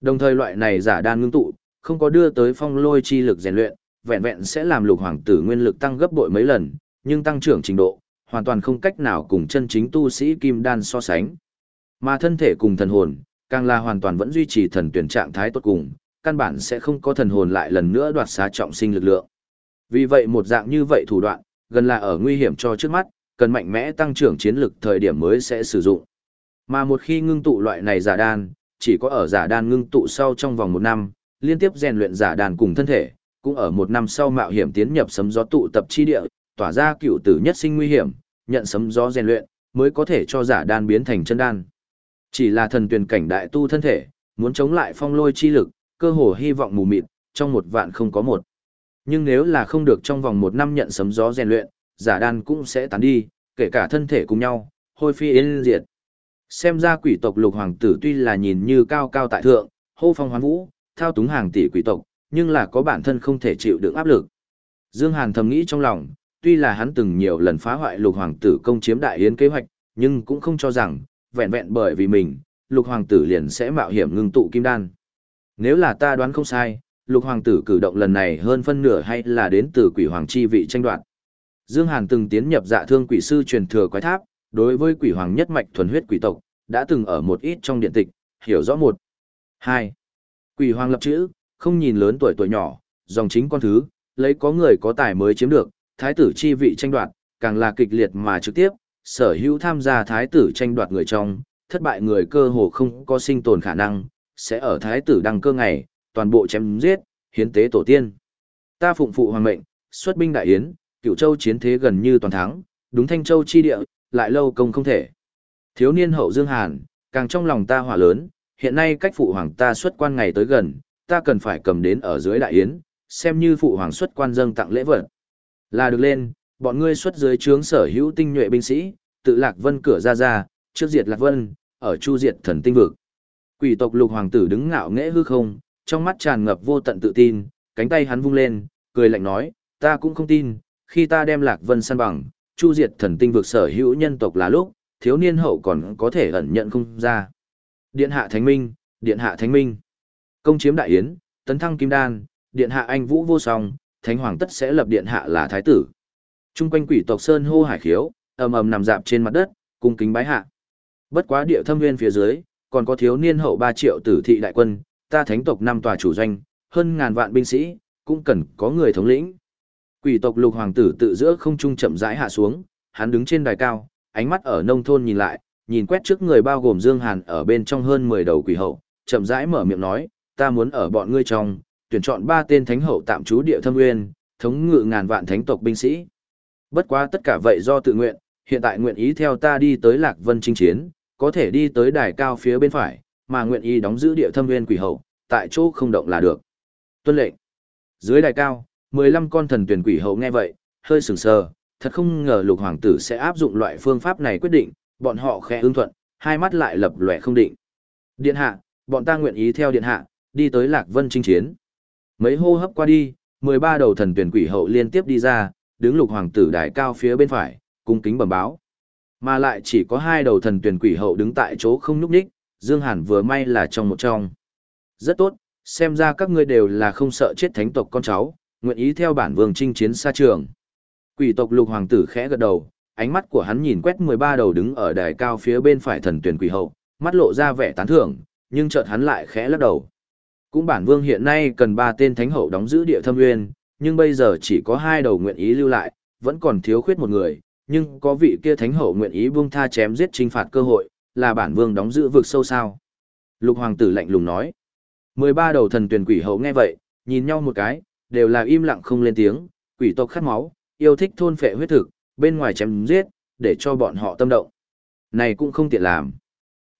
Đồng thời loại này giả đan ngưng tụ, không có đưa tới phong lôi chi lực rèn luyện, vẹn vẹn sẽ làm lục hoàng tử nguyên lực tăng gấp bội mấy lần, nhưng tăng trưởng trình độ, hoàn toàn không cách nào cùng chân chính tu sĩ kim đan so sánh. Mà thân thể cùng thần hồn, càng là hoàn toàn vẫn duy trì thần tuyển trạng thái tốt cùng, căn bản sẽ không có thần hồn lại lần nữa đoạt xá trọng sinh lực lượng. Vì vậy một dạng như vậy thủ đoạn, gần là ở nguy hiểm cho trước mắt, cần mạnh mẽ tăng trưởng chiến lực thời điểm mới sẽ sử dụng. Mà một khi ngưng tụ loại này giả đan, chỉ có ở giả đan ngưng tụ sau trong vòng một năm, liên tiếp rèn luyện giả đan cùng thân thể, cũng ở một năm sau mạo hiểm tiến nhập sấm gió tụ tập chi địa, tỏa ra cựu tử nhất sinh nguy hiểm, nhận sấm gió rèn luyện, mới có thể cho giả đan biến thành chân đan. Chỉ là thần tuyển cảnh đại tu thân thể, muốn chống lại phong lôi chi lực, cơ hồ hy vọng mù mịt, trong một vạn không có một. Nhưng nếu là không được trong vòng một năm nhận sấm gió rèn luyện, giả đan cũng sẽ tán đi, kể cả thân thể cùng nhau, hôi phi yên diệt. Xem ra quỷ tộc lục hoàng tử tuy là nhìn như cao cao tại thượng, hô phong hoán vũ, thao túng hàng tỷ quỷ tộc, nhưng là có bản thân không thể chịu đựng áp lực. Dương Hàn thầm nghĩ trong lòng, tuy là hắn từng nhiều lần phá hoại lục hoàng tử công chiếm đại yến kế hoạch, nhưng cũng không cho rằng, vẹn vẹn bởi vì mình, lục hoàng tử liền sẽ mạo hiểm ngưng tụ kim đan. Nếu là ta đoán không sai, lục hoàng tử cử động lần này hơn phân nửa hay là đến từ quỷ hoàng chi vị tranh đoạt. Dương Hàn từng tiến nhập dạ thương quỷ sư truyền thừa quái tháp, đối với quỷ hoàng nhất mạch thuần huyết quỷ tộc, đã từng ở một ít trong điện tịch, hiểu rõ một. hai Quỷ hoàng lập chữ, không nhìn lớn tuổi tuổi nhỏ, dòng chính con thứ, lấy có người có tài mới chiếm được, thái tử chi vị tranh đoạt, càng là kịch liệt mà trực tiếp, sở hữu tham gia thái tử tranh đoạt người trong, thất bại người cơ hồ không có sinh tồn khả năng, sẽ ở thái tử đăng cơ ngày, toàn bộ chém giết, hiến tế tổ tiên. Ta phụng phụ hoàng mệnh, xuất binh đại yến, cựu châu chiến thế gần như toàn thắng, đúng thanh châu chi địa, lại lâu công không thể. Thiếu niên hậu Dương Hàn, càng trong lòng ta hỏa lớn, hiện nay cách phụ hoàng ta xuất quan ngày tới gần, ta cần phải cầm đến ở dưới đại yến, xem như phụ hoàng xuất quan dâng tặng lễ vật. Là được lên, bọn ngươi xuất dưới trướng sở hữu tinh nhuệ binh sĩ, tự lạc vân cửa ra ra, trước diệt lạc vân, ở chu diệt thần tinh vực. Quỷ tộc lục hoàng tử đứng ngạo nghễ hư không, trong mắt tràn ngập vô tận tự tin, cánh tay hắn vung lên, cười lạnh nói, ta cũng không tin, khi ta đem lạc vân săn bằng, chu diệt thần tinh vực sở hữu nhân tộc là lúc, thiếu niên hậu còn có thể ẩn nhận không ra. Điện hạ thánh minh, điện hạ thánh minh. Công chiếm đại yến, tấn thăng kim đan, điện hạ anh vũ vô song, thánh hoàng tất sẽ lập điện hạ là thái tử. Trung quanh quỷ tộc sơn hô hải khiếu, ầm ầm nằm dạp trên mặt đất, cung kính bái hạ. Bất quá địa thâm nguyên phía dưới, còn có thiếu niên hậu 3 triệu tử thị đại quân, ta thánh tộc năm tòa chủ doanh, hơn ngàn vạn binh sĩ, cũng cần có người thống lĩnh. Quỷ tộc lục hoàng tử tự giữa không trung chậm rãi hạ xuống, hắn đứng trên đài cao, ánh mắt ở nông thôn nhìn lại, nhìn quét trước người bao gồm Dương Hàn ở bên trong hơn 10 đầu quỷ hậu, chậm rãi mở miệng nói, ta muốn ở bọn ngươi trong, tuyển chọn ba tên thánh hậu tạm trú địa thâm nguyên, thống ngự ngàn vạn thánh tộc binh sĩ. Bất quá tất cả vậy do tự nguyện, hiện tại nguyện ý theo ta đi tới Lạc Vân chinh chiến, có thể đi tới đài cao phía bên phải, mà nguyện ý đóng giữ địa thâm nguyên quỷ hậu, tại chỗ không động là được. Tuân lệnh. Dưới đài cao, 15 con thần tuyển quỷ hậu nghe vậy, hơi sừng sờ, thật không ngờ lục hoàng tử sẽ áp dụng loại phương pháp này quyết định, bọn họ khẽ ưng thuận, hai mắt lại lập lòe không định. Điện hạ, bọn ta nguyện ý theo điện hạ, đi tới Lạc Vân chinh chiến. Mấy hô hấp qua đi, 13 đầu thần tuyển quỷ hậu liên tiếp đi ra, đứng lục hoàng tử đài cao phía bên phải, cung kính bẩm báo. Mà lại chỉ có hai đầu thần tuyển quỷ hậu đứng tại chỗ không nhúc nhích, Dương Hàn vừa may là trong một trong. Rất tốt, xem ra các ngươi đều là không sợ chết thánh tộc con cháu, nguyện ý theo bản vương chinh chiến xa trường. Quỷ tộc lục hoàng tử khẽ gật đầu, ánh mắt của hắn nhìn quét 13 đầu đứng ở đài cao phía bên phải thần tuyển quỷ hậu, mắt lộ ra vẻ tán thưởng, nhưng chợt hắn lại khẽ lắc đầu. Cũng bản vương hiện nay cần ba tên thánh hậu đóng giữ địa thâm nguyên, nhưng bây giờ chỉ có hai đầu nguyện ý lưu lại, vẫn còn thiếu khuyết một người, nhưng có vị kia thánh hậu nguyện ý buông tha chém giết trinh phạt cơ hội, là bản vương đóng giữ vực sâu sao. Lục hoàng tử lạnh lùng nói. 13 đầu thần tuyển quỷ hậu nghe vậy, nhìn nhau một cái, đều là im lặng không lên tiếng, quỷ tộc khát máu, yêu thích thôn phệ huyết thực, bên ngoài chém giết, để cho bọn họ tâm động. Này cũng không tiện làm.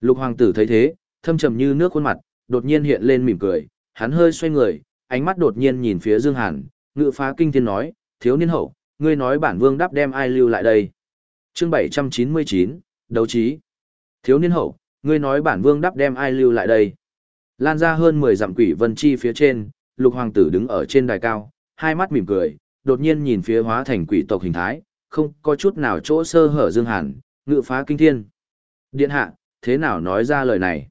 Lục hoàng tử thấy thế, thâm trầm như nước khuôn mặt, đột nhiên hiện lên mỉm cười, hắn hơi xoay người, ánh mắt đột nhiên nhìn phía Dương Hàn, ngự phá kinh thiên nói, thiếu niên hậu, ngươi nói bản vương đáp đem ai lưu lại đây. Chương 799, đấu trí. Thiếu niên hậu, ngươi nói bản vương đáp đem ai lưu lại đây. Lan ra hơn 10 dặm quỷ vân chi phía trên, lục hoàng tử đứng ở trên đài cao, hai mắt mỉm cười, đột nhiên nhìn phía hóa thành quỷ tộc hình thái, không có chút nào chỗ sơ hở Dương Hàn, ngự phá kinh thiên. Điện hạ, thế nào nói ra lời này?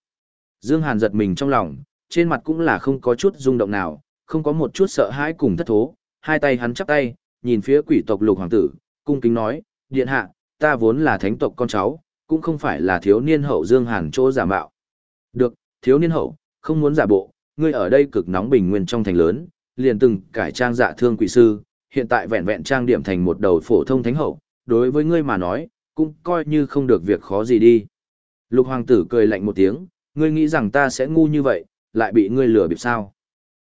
Dương Hàn giật mình trong lòng, trên mặt cũng là không có chút rung động nào, không có một chút sợ hãi cùng thất thố, hai tay hắn chắp tay, nhìn phía quỷ tộc lục hoàng tử, cung kính nói, điện hạ, ta vốn là thánh tộc con cháu, cũng không phải là thiếu niên hậu Dương Hàn chỗ giả mạo. Được, thiếu niên hậu, không muốn giả bộ, ngươi ở đây cực nóng bình nguyên trong thành lớn, liền từng cải trang dạ thương quỷ sư, hiện tại vẹn vẹn trang điểm thành một đầu phổ thông thánh hậu, đối với ngươi mà nói, cũng coi như không được việc khó gì đi. Lục hoàng tử cười lạnh một tiếng, ngươi nghĩ rằng ta sẽ ngu như vậy, lại bị ngươi lừa bịp sao.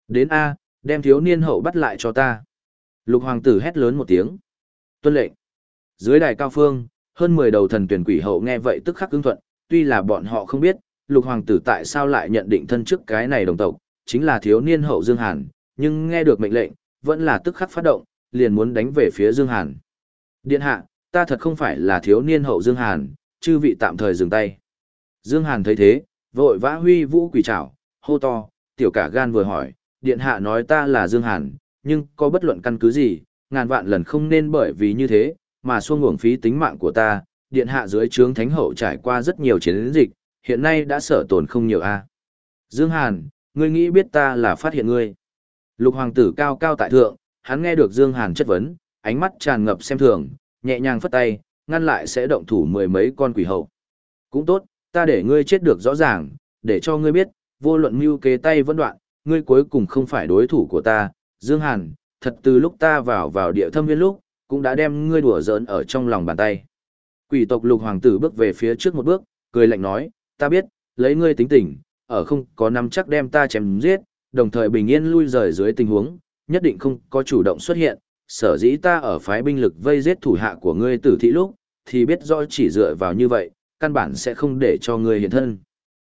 Đến A, đem thiếu niên hậu bắt lại cho ta. Lục hoàng tử hét lớn một tiếng. Tuân lệnh. Dưới đài cao phương, hơn 10 đầu thần tuyển quỷ hậu nghe vậy tức khắc ứng thuận, tuy là bọn họ không biết, lục hoàng tử tại sao lại nhận định thân trước cái này đồng tộc, chính là thiếu niên hậu Dương Hàn, nhưng nghe được mệnh lệnh, vẫn là tức khắc phát động, liền muốn đánh về phía Dương Hàn. Điện hạ, ta thật không phải là thiếu niên hậu Dương Hàn, chư vị tạm thời dừng tay. Dương Hàn thấy thế, vội vã huy vũ quỷ trảo, hô to, tiểu cả gan vừa hỏi, điện hạ nói ta là Dương Hàn, nhưng có bất luận căn cứ gì, ngàn vạn lần không nên bởi vì như thế, mà xuông uổng phí tính mạng của ta, điện hạ dưới trướng thánh hậu trải qua rất nhiều chiến dịch, hiện nay đã sở tổn không nhiều a. Dương Hàn, ngươi nghĩ biết ta là phát hiện ngươi. Lục hoàng tử cao cao tại thượng, hắn nghe được Dương Hàn chất vấn, ánh mắt tràn ngập xem thường, nhẹ nhàng phất tay, ngăn lại sẽ động thủ mười mấy con quỷ hậu. Cũng tốt, ta để ngươi chết được rõ ràng, để cho ngươi biết, vô luận mưu kế tay vẫn đoạn, ngươi cuối cùng không phải đối thủ của ta, Dương Hàn, thật từ lúc ta vào vào địa thâm viên lúc, cũng đã đem ngươi đùa giỡn ở trong lòng bàn tay. Quỷ tộc lục hoàng tử bước về phía trước một bước, cười lạnh nói, ta biết, lấy ngươi tính tình, ở không có nắm chắc đem ta chém giết, đồng thời bình yên lui rời dưới tình huống, nhất định không có chủ động xuất hiện, sở dĩ ta ở phái binh lực vây giết thủ hạ của ngươi tử thị lúc, thì biết rõ chỉ dựa vào như vậy, căn bản sẽ không để cho ngươi hiện thân.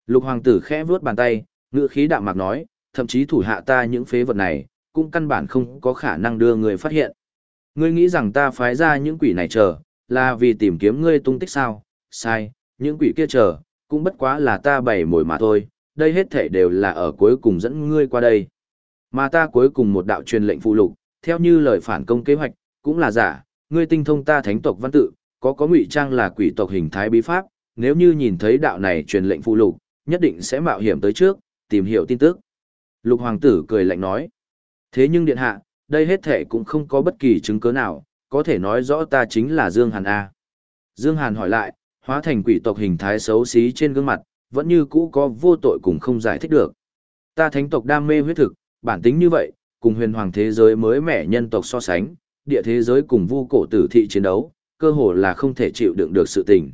Lục hoàng tử khẽ vuốt bàn tay, ngữ khí đạm mạc nói, thậm chí thủ hạ ta những phế vật này, cũng căn bản không có khả năng đưa người phát hiện. Ngươi nghĩ rằng ta phái ra những quỷ này chờ, là vì tìm kiếm ngươi tung tích sao? Sai, những quỷ kia chờ, cũng bất quá là ta bày mồi mà thôi, đây hết thể đều là ở cuối cùng dẫn ngươi qua đây. Mà ta cuối cùng một đạo truyền lệnh phụ lục, theo như lời phản công kế hoạch, cũng là giả, ngươi tinh thông ta thánh tộc văn tự, có có ngụy trang là quỷ tộc hình thái bí pháp, nếu như nhìn thấy đạo này truyền lệnh phụ lục, nhất định sẽ mạo hiểm tới trước, tìm hiểu tin tức. Lục hoàng tử cười lạnh nói. Thế nhưng điện hạ, đây hết thể cũng không có bất kỳ chứng cứ nào, có thể nói rõ ta chính là Dương Hàn A. Dương Hàn hỏi lại, Hóa thành quỷ tộc hình thái xấu xí trên gương mặt, vẫn như cũ có vô tội cùng không giải thích được. Ta thánh tộc đam mê huyết thực, bản tính như vậy, cùng huyền hoàng thế giới mới mẻ nhân tộc so sánh, địa thế giới cùng vu cổ tử thị chiến đấu, cơ hồ là không thể chịu đựng được sự tình.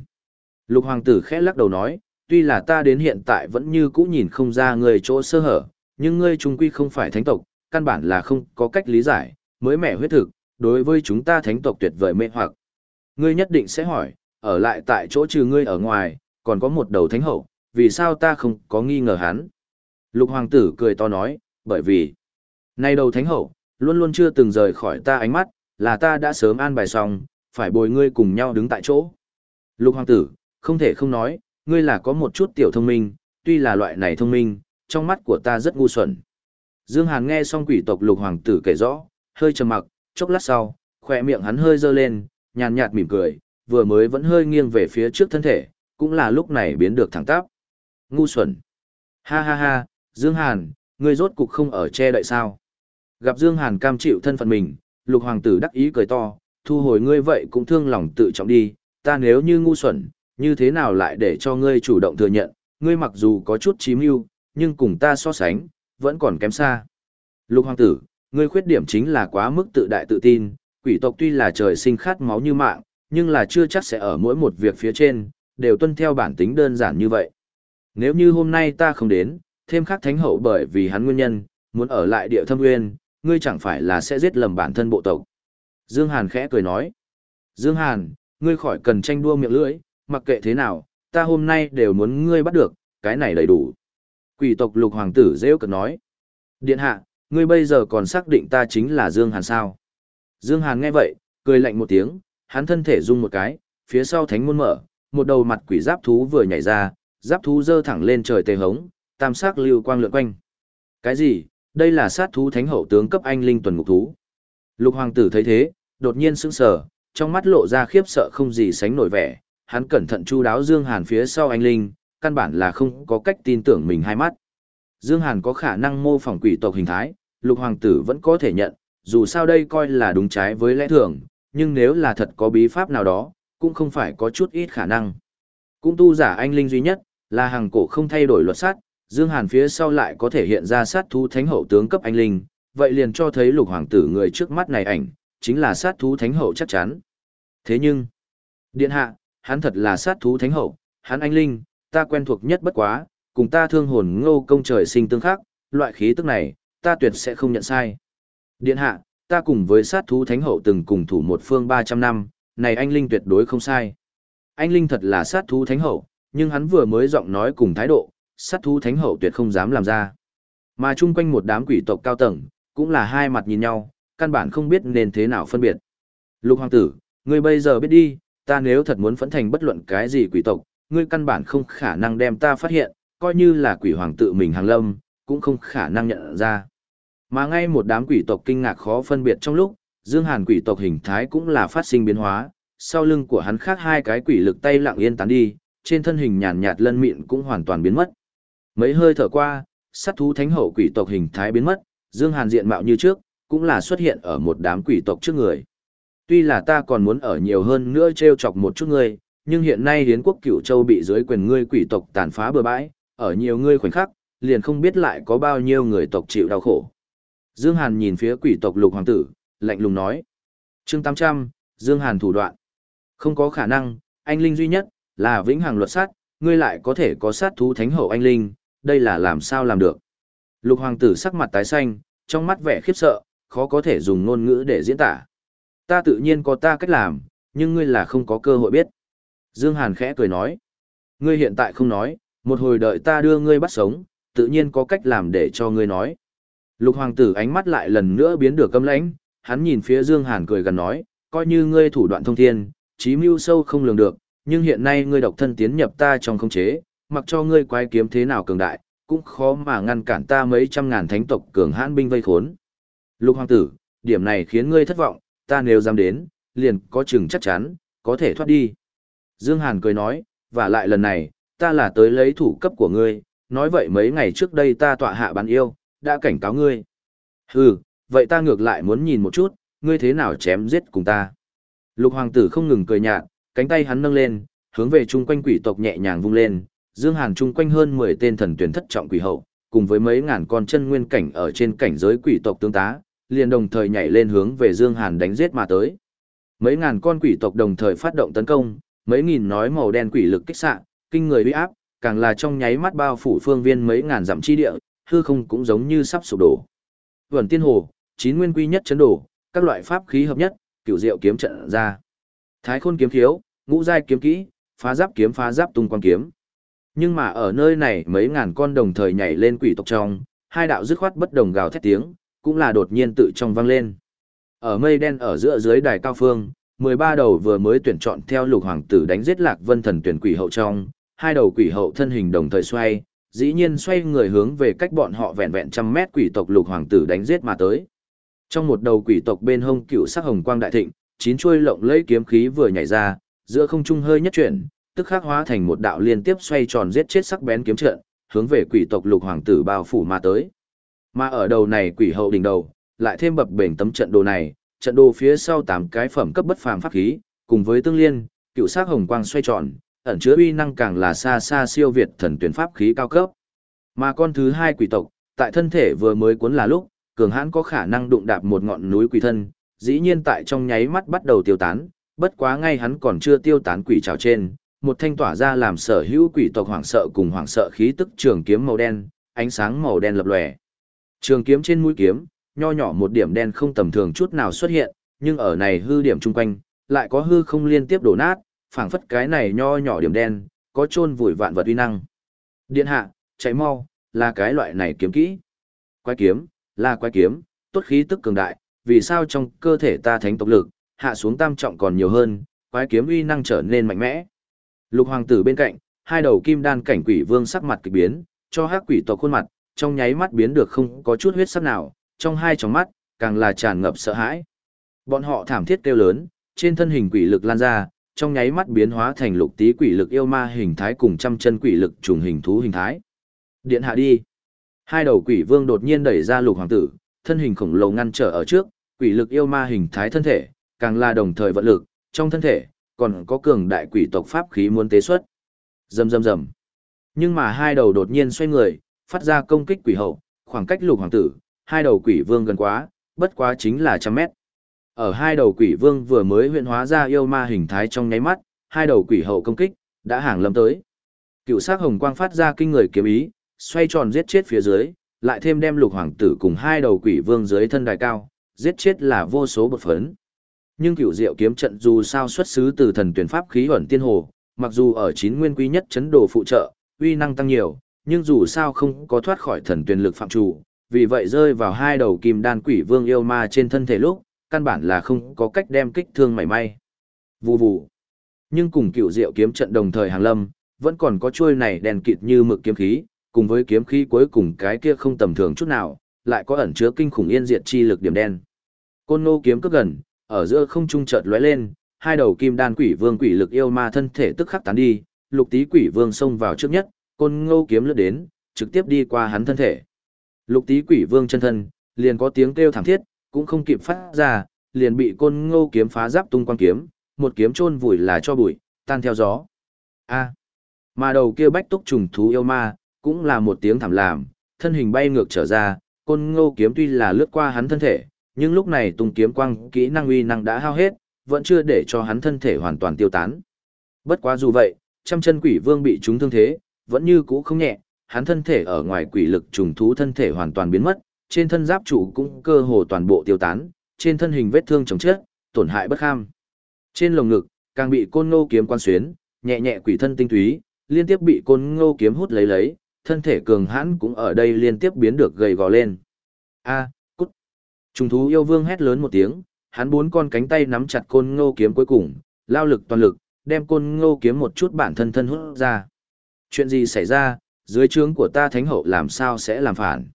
Lục hoàng tử khẽ lắc đầu nói, tuy là ta đến hiện tại vẫn như cũ nhìn không ra người chỗ sơ hở, nhưng ngươi trung quy không phải thánh tộc, căn bản là không có cách lý giải, mới mẻ huyết thực, đối với chúng ta thánh tộc tuyệt vời mê hoặc. Ngươi nhất định sẽ hỏi, ở lại tại chỗ trừ ngươi ở ngoài, còn có một đầu thánh hậu, vì sao ta không có nghi ngờ hắn? Lục hoàng tử cười to nói, bởi vì, nay đầu thánh hậu, luôn luôn chưa từng rời khỏi ta ánh mắt, là ta đã sớm an bài xong, phải bồi ngươi cùng nhau đứng tại chỗ. Lục hoàng tử, không thể không nói, ngươi là có một chút tiểu thông minh, tuy là loại này thông minh, trong mắt của ta rất ngu xuẩn. Dương Hàn nghe xong quỷ tộc lục hoàng tử kể rõ, hơi trầm mặc, chốc lát sau, khỏe miệng hắn hơi dơ lên, nhàn nhạt mỉm cười, vừa mới vẫn hơi nghiêng về phía trước thân thể, cũng là lúc này biến được thẳng tắp. Ngu xuẩn. Ha ha ha, Dương Hàn, ngươi rốt cục không ở che đậy sao. Gặp Dương Hàn cam chịu thân phận mình, lục hoàng tử đắc ý cười to, thu hồi ngươi vậy cũng thương lòng tự trọng đi, ta nếu như ngu xuẩn, như thế nào lại để cho ngươi chủ động thừa nhận, ngươi mặc dù có chút chí mưu, nhưng cùng ta so sánh, vẫn còn kém xa. Lục hoàng tử, ngươi khuyết điểm chính là quá mức tự đại tự tin, quỷ tộc tuy là trời sinh khát máu như mạng, nhưng là chưa chắc sẽ ở mỗi một việc phía trên, đều tuân theo bản tính đơn giản như vậy. Nếu như hôm nay ta không đến, thêm khắc thánh hậu bởi vì hắn nguyên nhân, muốn ở lại địa thâm nguyên, ngươi chẳng phải là sẽ giết lầm bản thân bộ tộc. Dương Hàn khẽ cười nói. Dương Hàn, ngươi khỏi cần tranh đua miệng lưỡi, mặc kệ thế nào, ta hôm nay đều muốn ngươi bắt được, cái này đầy đủ. Quỷ tộc lục hoàng tử rêu cực nói. Điện hạ, ngươi bây giờ còn xác định ta chính là Dương Hàn sao? Dương Hàn nghe vậy, cười lạnh một tiếng, hắn thân thể rung một cái, phía sau thánh môn mở, một đầu mặt quỷ giáp thú vừa nhảy ra, giáp thú dơ thẳng lên trời tề hống, tam sắc lưu quang lượn quanh. Cái gì? Đây là sát thú thánh hậu tướng cấp anh linh tuần ngục thú. Lục hoàng tử thấy thế, đột nhiên sững sờ, trong mắt lộ ra khiếp sợ không gì sánh nổi vẻ, hắn cẩn thận chu đáo Dương Hàn phía sau anh linh, căn bản là không có cách tin tưởng mình hai mắt. Dương Hàn có khả năng mô phỏng quỷ tộc hình thái, lục hoàng tử vẫn có thể nhận, dù sao đây coi là đúng trái với lẽ thường, nhưng nếu là thật có bí pháp nào đó, cũng không phải có chút ít khả năng. Cũng tu giả anh linh duy nhất, là hàng cổ không thay đổi luật sát, Dương Hàn phía sau lại có thể hiện ra sát thú thánh hậu tướng cấp anh linh, vậy liền cho thấy lục hoàng tử người trước mắt này ảnh, chính là sát thú thánh hậu chắc chắn. Thế nhưng, điện hạ, hắn thật là sát thú thánh hậu, hắn anh linh, ta quen thuộc nhất bất quá, cùng ta thương hồn ngô công trời sinh tương khắc, loại khí tức này, ta tuyệt sẽ không nhận sai. Điện hạ, ta cùng với sát thú thánh hậu từng cùng thủ một phương 300 năm, này anh Linh tuyệt đối không sai. Anh Linh thật là sát thú thánh hậu, nhưng hắn vừa mới giọng nói cùng thái độ, sát thú thánh hậu tuyệt không dám làm ra. Mà chung quanh một đám quỷ tộc cao tầng, cũng là hai mặt nhìn nhau, căn bản không biết nên thế nào phân biệt. Lục hoàng tử, ngươi bây giờ biết đi, ta nếu thật muốn phẫn thành bất luận cái gì quỷ tộc, ngươi căn bản không khả năng đem ta phát hiện, coi như là quỷ hoàng tự mình hàng lâm, cũng không khả năng nhận ra. Mà ngay một đám quỷ tộc kinh ngạc khó phân biệt trong lúc, Dương Hàn quỷ tộc hình thái cũng là phát sinh biến hóa, sau lưng của hắn khác hai cái quỷ lực tay lặng yên tán đi, trên thân hình nhàn nhạt lân mịn cũng hoàn toàn biến mất. Mấy hơi thở qua, sát thú thánh hậu quỷ tộc hình thái biến mất, Dương Hàn diện mạo như trước, cũng là xuất hiện ở một đám quỷ tộc trước người. Tuy là ta còn muốn ở nhiều hơn nữa treo chọc một chút ngươi, nhưng hiện nay hiến quốc cửu châu bị dưới quyền ngươi quỷ tộc tàn phá bừa bãi, ở nhiều ngươi khoảnh khắc, liền không biết lại có bao nhiêu người tộc chịu đau khổ. Dương Hàn nhìn phía quỷ tộc lục hoàng tử, lạnh lùng nói. chương 800, Dương Hàn thủ đoạn. Không có khả năng, anh Linh duy nhất, là vĩnh hằng luật sát, ngươi lại có thể có sát thú thánh hậu anh Linh, đây là làm sao làm được. Lục hoàng tử sắc mặt tái xanh, trong mắt vẻ khiếp sợ, khó có thể dùng ngôn ngữ để diễn tả. Ta tự nhiên có ta cách làm, nhưng ngươi là không có cơ hội biết. Dương Hàn khẽ cười nói. Ngươi hiện tại không nói, một hồi đợi ta đưa ngươi bắt sống, tự nhiên có cách làm để cho ngươi nói. Lục hoàng tử ánh mắt lại lần nữa biến được căm lãnh, hắn nhìn phía Dương Hàn cười gần nói, coi như ngươi thủ đoạn thông thiên, trí mưu sâu không lường được, nhưng hiện nay ngươi độc thân tiến nhập ta trong không chế, mặc cho ngươi quái kiếm thế nào cường đại, cũng khó mà ngăn cản ta mấy trăm ngàn thánh tộc cường hãn binh vây khốn. Lục hoàng tử, điểm này khiến ngươi thất vọng, ta nếu dám đến, liền có chừng chắc chắn, có thể thoát đi. Dương Hàn cười nói, và lại lần này, ta là tới lấy thủ cấp của ngươi, nói vậy mấy ngày trước đây ta tọa hạ bán yêu, đã cảnh cáo ngươi. Hừ, vậy ta ngược lại muốn nhìn một chút, ngươi thế nào chém giết cùng ta. Lục hoàng tử không ngừng cười nhạt, cánh tay hắn nâng lên, hướng về chung quanh quỷ tộc nhẹ nhàng vung lên, Dương Hàn chung quanh hơn 10 tên thần tuyển thất trọng quỷ hậu, cùng với mấy ngàn con chân nguyên cảnh ở trên cảnh giới quỷ tộc tương tá, liền đồng thời nhảy lên hướng về Dương Hàn đánh giết mà tới. Mấy ngàn con quỷ tộc đồng thời phát động tấn công, mấy nghìn nói màu đen quỷ lực kích xạ, kinh người uy áp, càng là trong nháy mắt bao phủ phương viên mấy ngàn dặm chi địa, hư không cũng giống như sắp sụp đổ. Vườn tiên hồ, chín nguyên quy nhất chấn đổ, các loại pháp khí hợp nhất, cửu diệu kiếm trận ra. Thái khôn kiếm khiếu, ngũ giai kiếm kỹ, phá giáp kiếm phá giáp tung quang kiếm. Nhưng mà ở nơi này mấy ngàn con đồng thời nhảy lên quỷ tộc trong, hai đạo dứt khoát bất đồng gào thét tiếng, cũng là đột nhiên tự trong vang lên. Ở mây đen ở giữa dưới đài cao phương, 13 đầu vừa mới tuyển chọn theo lục hoàng tử đánh giết lạc vân thần tuyển quỷ hậu trong, hai đầu quỷ hậu thân hình đồng thời xoay, dĩ nhiên xoay người hướng về cách bọn họ vẹn vẹn trăm mét quỷ tộc lục hoàng tử đánh giết mà tới. Trong một đầu quỷ tộc bên hông cựu sắc hồng quang đại thịnh, chín chuôi lộng lẫy kiếm khí vừa nhảy ra, giữa không trung hơi nhất chuyển, tức khắc hóa thành một đạo liên tiếp xoay tròn giết chết sắc bén kiếm trận, hướng về quỷ tộc lục hoàng tử bao phủ mà tới. Mà ở đầu này quỷ hậu đỉnh đầu, lại thêm bập bềnh tấm trận đồ này, trận đồ phía sau tám cái phẩm cấp bất phàm pháp khí, cùng với tương liên, cựu sắc hồng quang xoay tròn, ẩn chứa uy năng càng là xa xa siêu việt thần tuyển pháp khí cao cấp. Mà con thứ hai quỷ tộc, tại thân thể vừa mới cuốn là lúc, cường hãn có khả năng đụng đạp một ngọn núi quỷ thân, dĩ nhiên tại trong nháy mắt bắt đầu tiêu tán, bất quá ngay hắn còn chưa tiêu tán quỷ trào trên, một thanh tỏa ra làm sở hữu quỷ tộc hoảng sợ cùng hoảng sợ khí tức trường kiếm màu đen, ánh sáng màu đen lập lòe. Trường kiếm trên mũi kiếm, nho nhỏ một điểm đen không tầm thường chút nào xuất hiện, nhưng ở này hư điểm chung quanh, lại có hư không liên tiếp đổ nát, phảng phất cái này nho nhỏ điểm đen, có chôn vùi vạn vật uy năng. Điện hạ, cháy mau, là cái loại này kiếm kỹ. Quái kiếm, là quái kiếm, tốt khí tức cường đại, vì sao trong cơ thể ta thánh tộc lực, hạ xuống tam trọng còn nhiều hơn, quái kiếm uy năng trở nên mạnh mẽ. Lục hoàng tử bên cạnh, hai đầu kim đan cảnh quỷ vương sắc mặt kỳ biến, cho hắc quỷ tộc khuôn mặt, trong nháy mắt biến được không có chút huyết sắc nào, trong hai tròng mắt, càng là tràn ngập sợ hãi. Bọn họ thảm thiết kêu lớn, trên thân hình quỷ lực lan ra, trong nháy mắt biến hóa thành lục tí quỷ lực yêu ma hình thái cùng trăm chân quỷ lực trùng hình thú hình thái. Điện hạ đi. Hai đầu quỷ vương đột nhiên đẩy ra lục hoàng tử, thân hình khổng lồ ngăn trở ở trước, quỷ lực yêu ma hình thái thân thể, càng là đồng thời vận lực, trong thân thể, còn có cường đại quỷ tộc pháp khí muốn tế xuất. Rầm rầm rầm. Nhưng mà hai đầu đột nhiên xoay người, phát ra công kích quỷ hậu, khoảng cách lục hoàng tử, hai đầu quỷ vương gần quá, bất quá chính là trăm mét. Ở hai đầu quỷ vương vừa mới huyện hóa ra yêu ma hình thái trong nháy mắt, hai đầu quỷ hậu công kích, đã hàng lâm tới. Cựu sắc hồng quang phát ra kinh người kiếm ý, xoay tròn giết chết phía dưới, lại thêm đem lục hoàng tử cùng hai đầu quỷ vương dưới thân đài cao, giết chết là vô số bột phấn. Nhưng cựu diệu kiếm trận dù sao xuất xứ từ thần tuyển pháp khí ẩn tiên hồ, mặc dù ở chín nguyên quý nhất chấn đồ phụ trợ, uy năng tăng nhiều, nhưng dù sao không có thoát khỏi thần tuyển lực phạm chủ, vì vậy rơi vào hai đầu kim đan quỷ vương yêu ma trên thân thể lúc, căn bản là không có cách đem kích thương mảy may. Vù vù. Nhưng cùng cựu diệu kiếm trận đồng thời hàng lâm, vẫn còn có chuôi này đèn kịt như mực kiếm khí, cùng với kiếm khí cuối cùng cái kia không tầm thường chút nào, lại có ẩn chứa kinh khủng yên diệt chi lực điểm đen. Côn nô kiếm cất gần, ở giữa không trung chợt lóe lên, hai đầu kim đan quỷ vương quỷ lực yêu ma thân thể tức khắc tán đi, lục tí quỷ vương xông vào trước nhất, côn ngô kiếm lướt đến, trực tiếp đi qua hắn thân thể. Lục tí quỷ vương chân thân, liền có tiếng kêu thảm thiết, cũng không kịp phát ra, liền bị côn ngô kiếm phá giáp tung quang kiếm, một kiếm chôn vùi là cho bụi, tan theo gió. A. Mà đầu kia bách túc trùng thú yêu ma, cũng là một tiếng thảm làm, thân hình bay ngược trở ra, côn ngô kiếm tuy là lướt qua hắn thân thể, nhưng lúc này tung kiếm quang kỹ năng uy năng đã hao hết, vẫn chưa để cho hắn thân thể hoàn toàn tiêu tán. Bất quá dù vậy, trăm chân quỷ vương bị chúng thương thế, vẫn như cũ không nhẹ, hắn thân thể ở ngoài quỷ lực trùng thú thân thể hoàn toàn biến mất, trên thân giáp trụ cũng cơ hồ toàn bộ tiêu tán, trên thân hình vết thương chồng chết, tổn hại bất kham. Trên lồng ngực, càng bị côn ngô kiếm quan xuyến, nhẹ nhẹ quỷ thân tinh túy, liên tiếp bị côn ngô kiếm hút lấy lấy, thân thể cường hãn cũng ở đây liên tiếp biến được gầy gò lên. A, cút. Trùng thú yêu vương hét lớn một tiếng, hắn bốn con cánh tay nắm chặt côn ngô kiếm cuối cùng, lao lực toàn lực, đem côn ngô kiếm một chút bản thân thân hút ra. Chuyện gì xảy ra, dưới trướng của ta thánh hậu làm sao sẽ làm phản.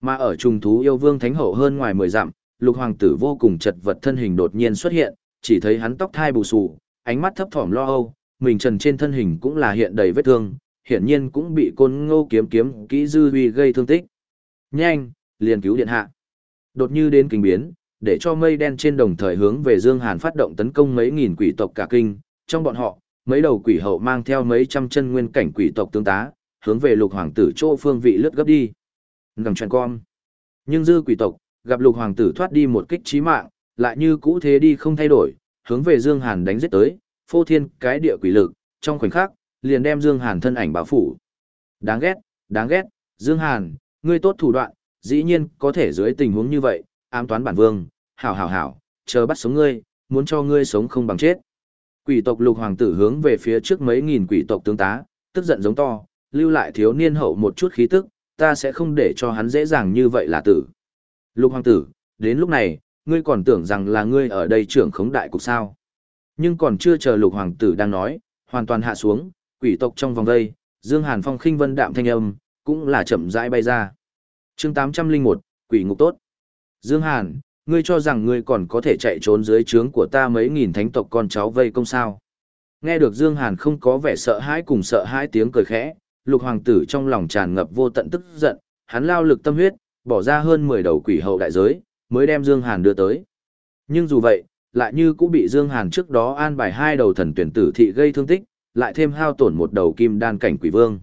Mà ở trùng thú yêu vương thánh hậu hơn ngoài mười dặm, lục hoàng tử vô cùng chật vật thân hình đột nhiên xuất hiện, chỉ thấy hắn tóc thai bù xù, ánh mắt thấp thỏm lo âu, mình trần trên thân hình cũng là hiện đầy vết thương, hiển nhiên cũng bị côn ngô kiếm kiếm kỹ dư huy gây thương tích. Nhanh, liền cứu điện hạ. Đột như đến kinh biến, để cho mây đen trên đồng thời hướng về Dương Hàn phát động tấn công mấy nghìn quỷ tộc cả kinh, trong bọn họ, mấy đầu quỷ hậu mang theo mấy trăm chân nguyên cảnh quỷ tộc tướng tá, hướng về lục hoàng tử chỗ phương vị lướt gấp đi. Ngầm truyền con. Nhưng dư quỷ tộc, gặp lục hoàng tử thoát đi một kích chí mạng, lại như cũ thế đi không thay đổi, hướng về Dương Hàn đánh giết tới, phô thiên cái địa quỷ lực, trong khoảnh khắc, liền đem Dương Hàn thân ảnh bao phủ. Đáng ghét, đáng ghét, Dương Hàn, ngươi tốt thủ đoạn, dĩ nhiên có thể dưới tình huống như vậy, ám toán bản vương, hảo hảo hảo, chờ bắt sống ngươi, muốn cho ngươi sống không bằng chết. Quỷ tộc lục hoàng tử hướng về phía trước mấy nghìn quỷ tộc tướng tá, tức giận giống to, lưu lại thiếu niên hậu một chút khí tức, ta sẽ không để cho hắn dễ dàng như vậy là tử. Lục hoàng tử, đến lúc này, ngươi còn tưởng rằng là ngươi ở đây trưởng khống đại cục sao. Nhưng còn chưa chờ lục hoàng tử đang nói, hoàn toàn hạ xuống, quỷ tộc trong vòng đây, Dương Hàn Phong khinh vân đạm thanh âm, cũng là chậm rãi bay ra. Chương 801, quỷ ngục tốt. Dương Hàn, ngươi cho rằng ngươi còn có thể chạy trốn dưới trướng của ta mấy nghìn thánh tộc con cháu vây công sao. Nghe được Dương Hàn không có vẻ sợ hãi cùng sợ hãi tiếng cười khẽ, lục hoàng tử trong lòng tràn ngập vô tận tức giận, hắn lao lực tâm huyết, bỏ ra hơn 10 đầu quỷ hậu đại giới, mới đem Dương Hàn đưa tới. Nhưng dù vậy, lại như cũng bị Dương Hàn trước đó an bài hai đầu thần tuyển tử thị gây thương tích, lại thêm hao tổn một đầu kim đan cảnh quỷ vương.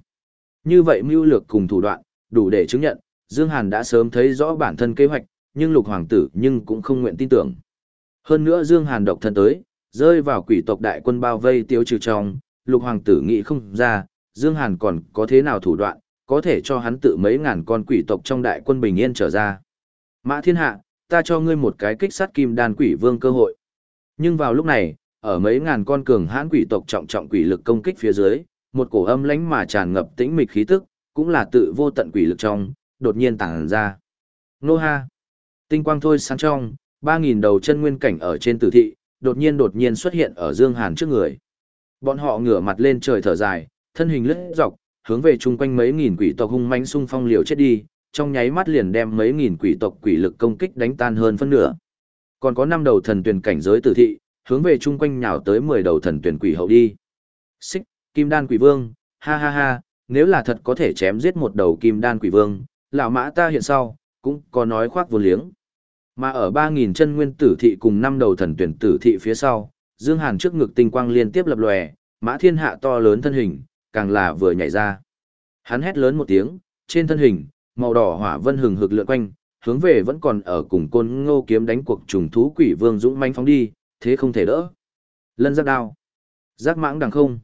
Như vậy mưu lược cùng thủ đoạn, đủ để chứng nhận, Dương Hàn đã sớm thấy rõ bản thân kế hoạch, nhưng lục hoàng tử nhưng cũng không nguyện tin tưởng. Hơn nữa Dương Hàn độc thân tới, rơi vào quỷ tộc đại quân bao vây tiêu trừ trong, lục hoàng tử nghĩ không ra, Dương Hàn còn có thế nào thủ đoạn, có thể cho hắn tự mấy ngàn con quỷ tộc trong đại quân bình yên trở ra. Mã thiên hạ, ta cho ngươi một cái kích sát kim đan quỷ vương cơ hội. Nhưng vào lúc này, ở mấy ngàn con cường hãn quỷ tộc trọng trọng quỷ lực công kích phía dưới, một cổ âm lãnh mà tràn ngập tĩnh mịch khí tức, cũng là tự vô tận quỷ lực trong, đột nhiên tàng ra. Nô ha! Tinh quang thôi sáng trong, ba nghìn đầu chân nguyên cảnh ở trên tử thị, đột nhiên đột nhiên xuất hiện ở Dương Hàn trước người. Bọn họ ngửa mặt lên trời thở dài, thân hình lướt dọc, hướng về chung quanh mấy nghìn quỷ tộc hung mãnh xung phong liều chết đi, trong nháy mắt liền đem mấy nghìn quỷ tộc quỷ lực công kích đánh tan hơn phân nửa. Còn có năm đầu thần tuyển cảnh giới tử thị, hướng về chung quanh nhào tới 10 đầu thần tuyển quỷ hậu đi. Xích, kim đan quỷ vương, ha ha ha, nếu là thật có thể chém giết một đầu kim đan quỷ vương, lão mã ta hiện sau, cũng có nói khoác vô liếng. Mà ở 3000 chân nguyên tử thị cùng năm đầu thần tuyển tử thị phía sau, Dương Hàn trước ngực tinh quang liên tiếp lập lòe, mã thiên hạ to lớn thân hình, càng là vừa nhảy ra. Hắn hét lớn một tiếng, trên thân hình, màu đỏ hỏa vân hừng hực lượn quanh, hướng về vẫn còn ở cùng côn ngô kiếm đánh cuộc trùng thú quỷ vương dũng manh phóng đi, thế không thể đỡ. Lân giác đao. Giác mãng đằng không.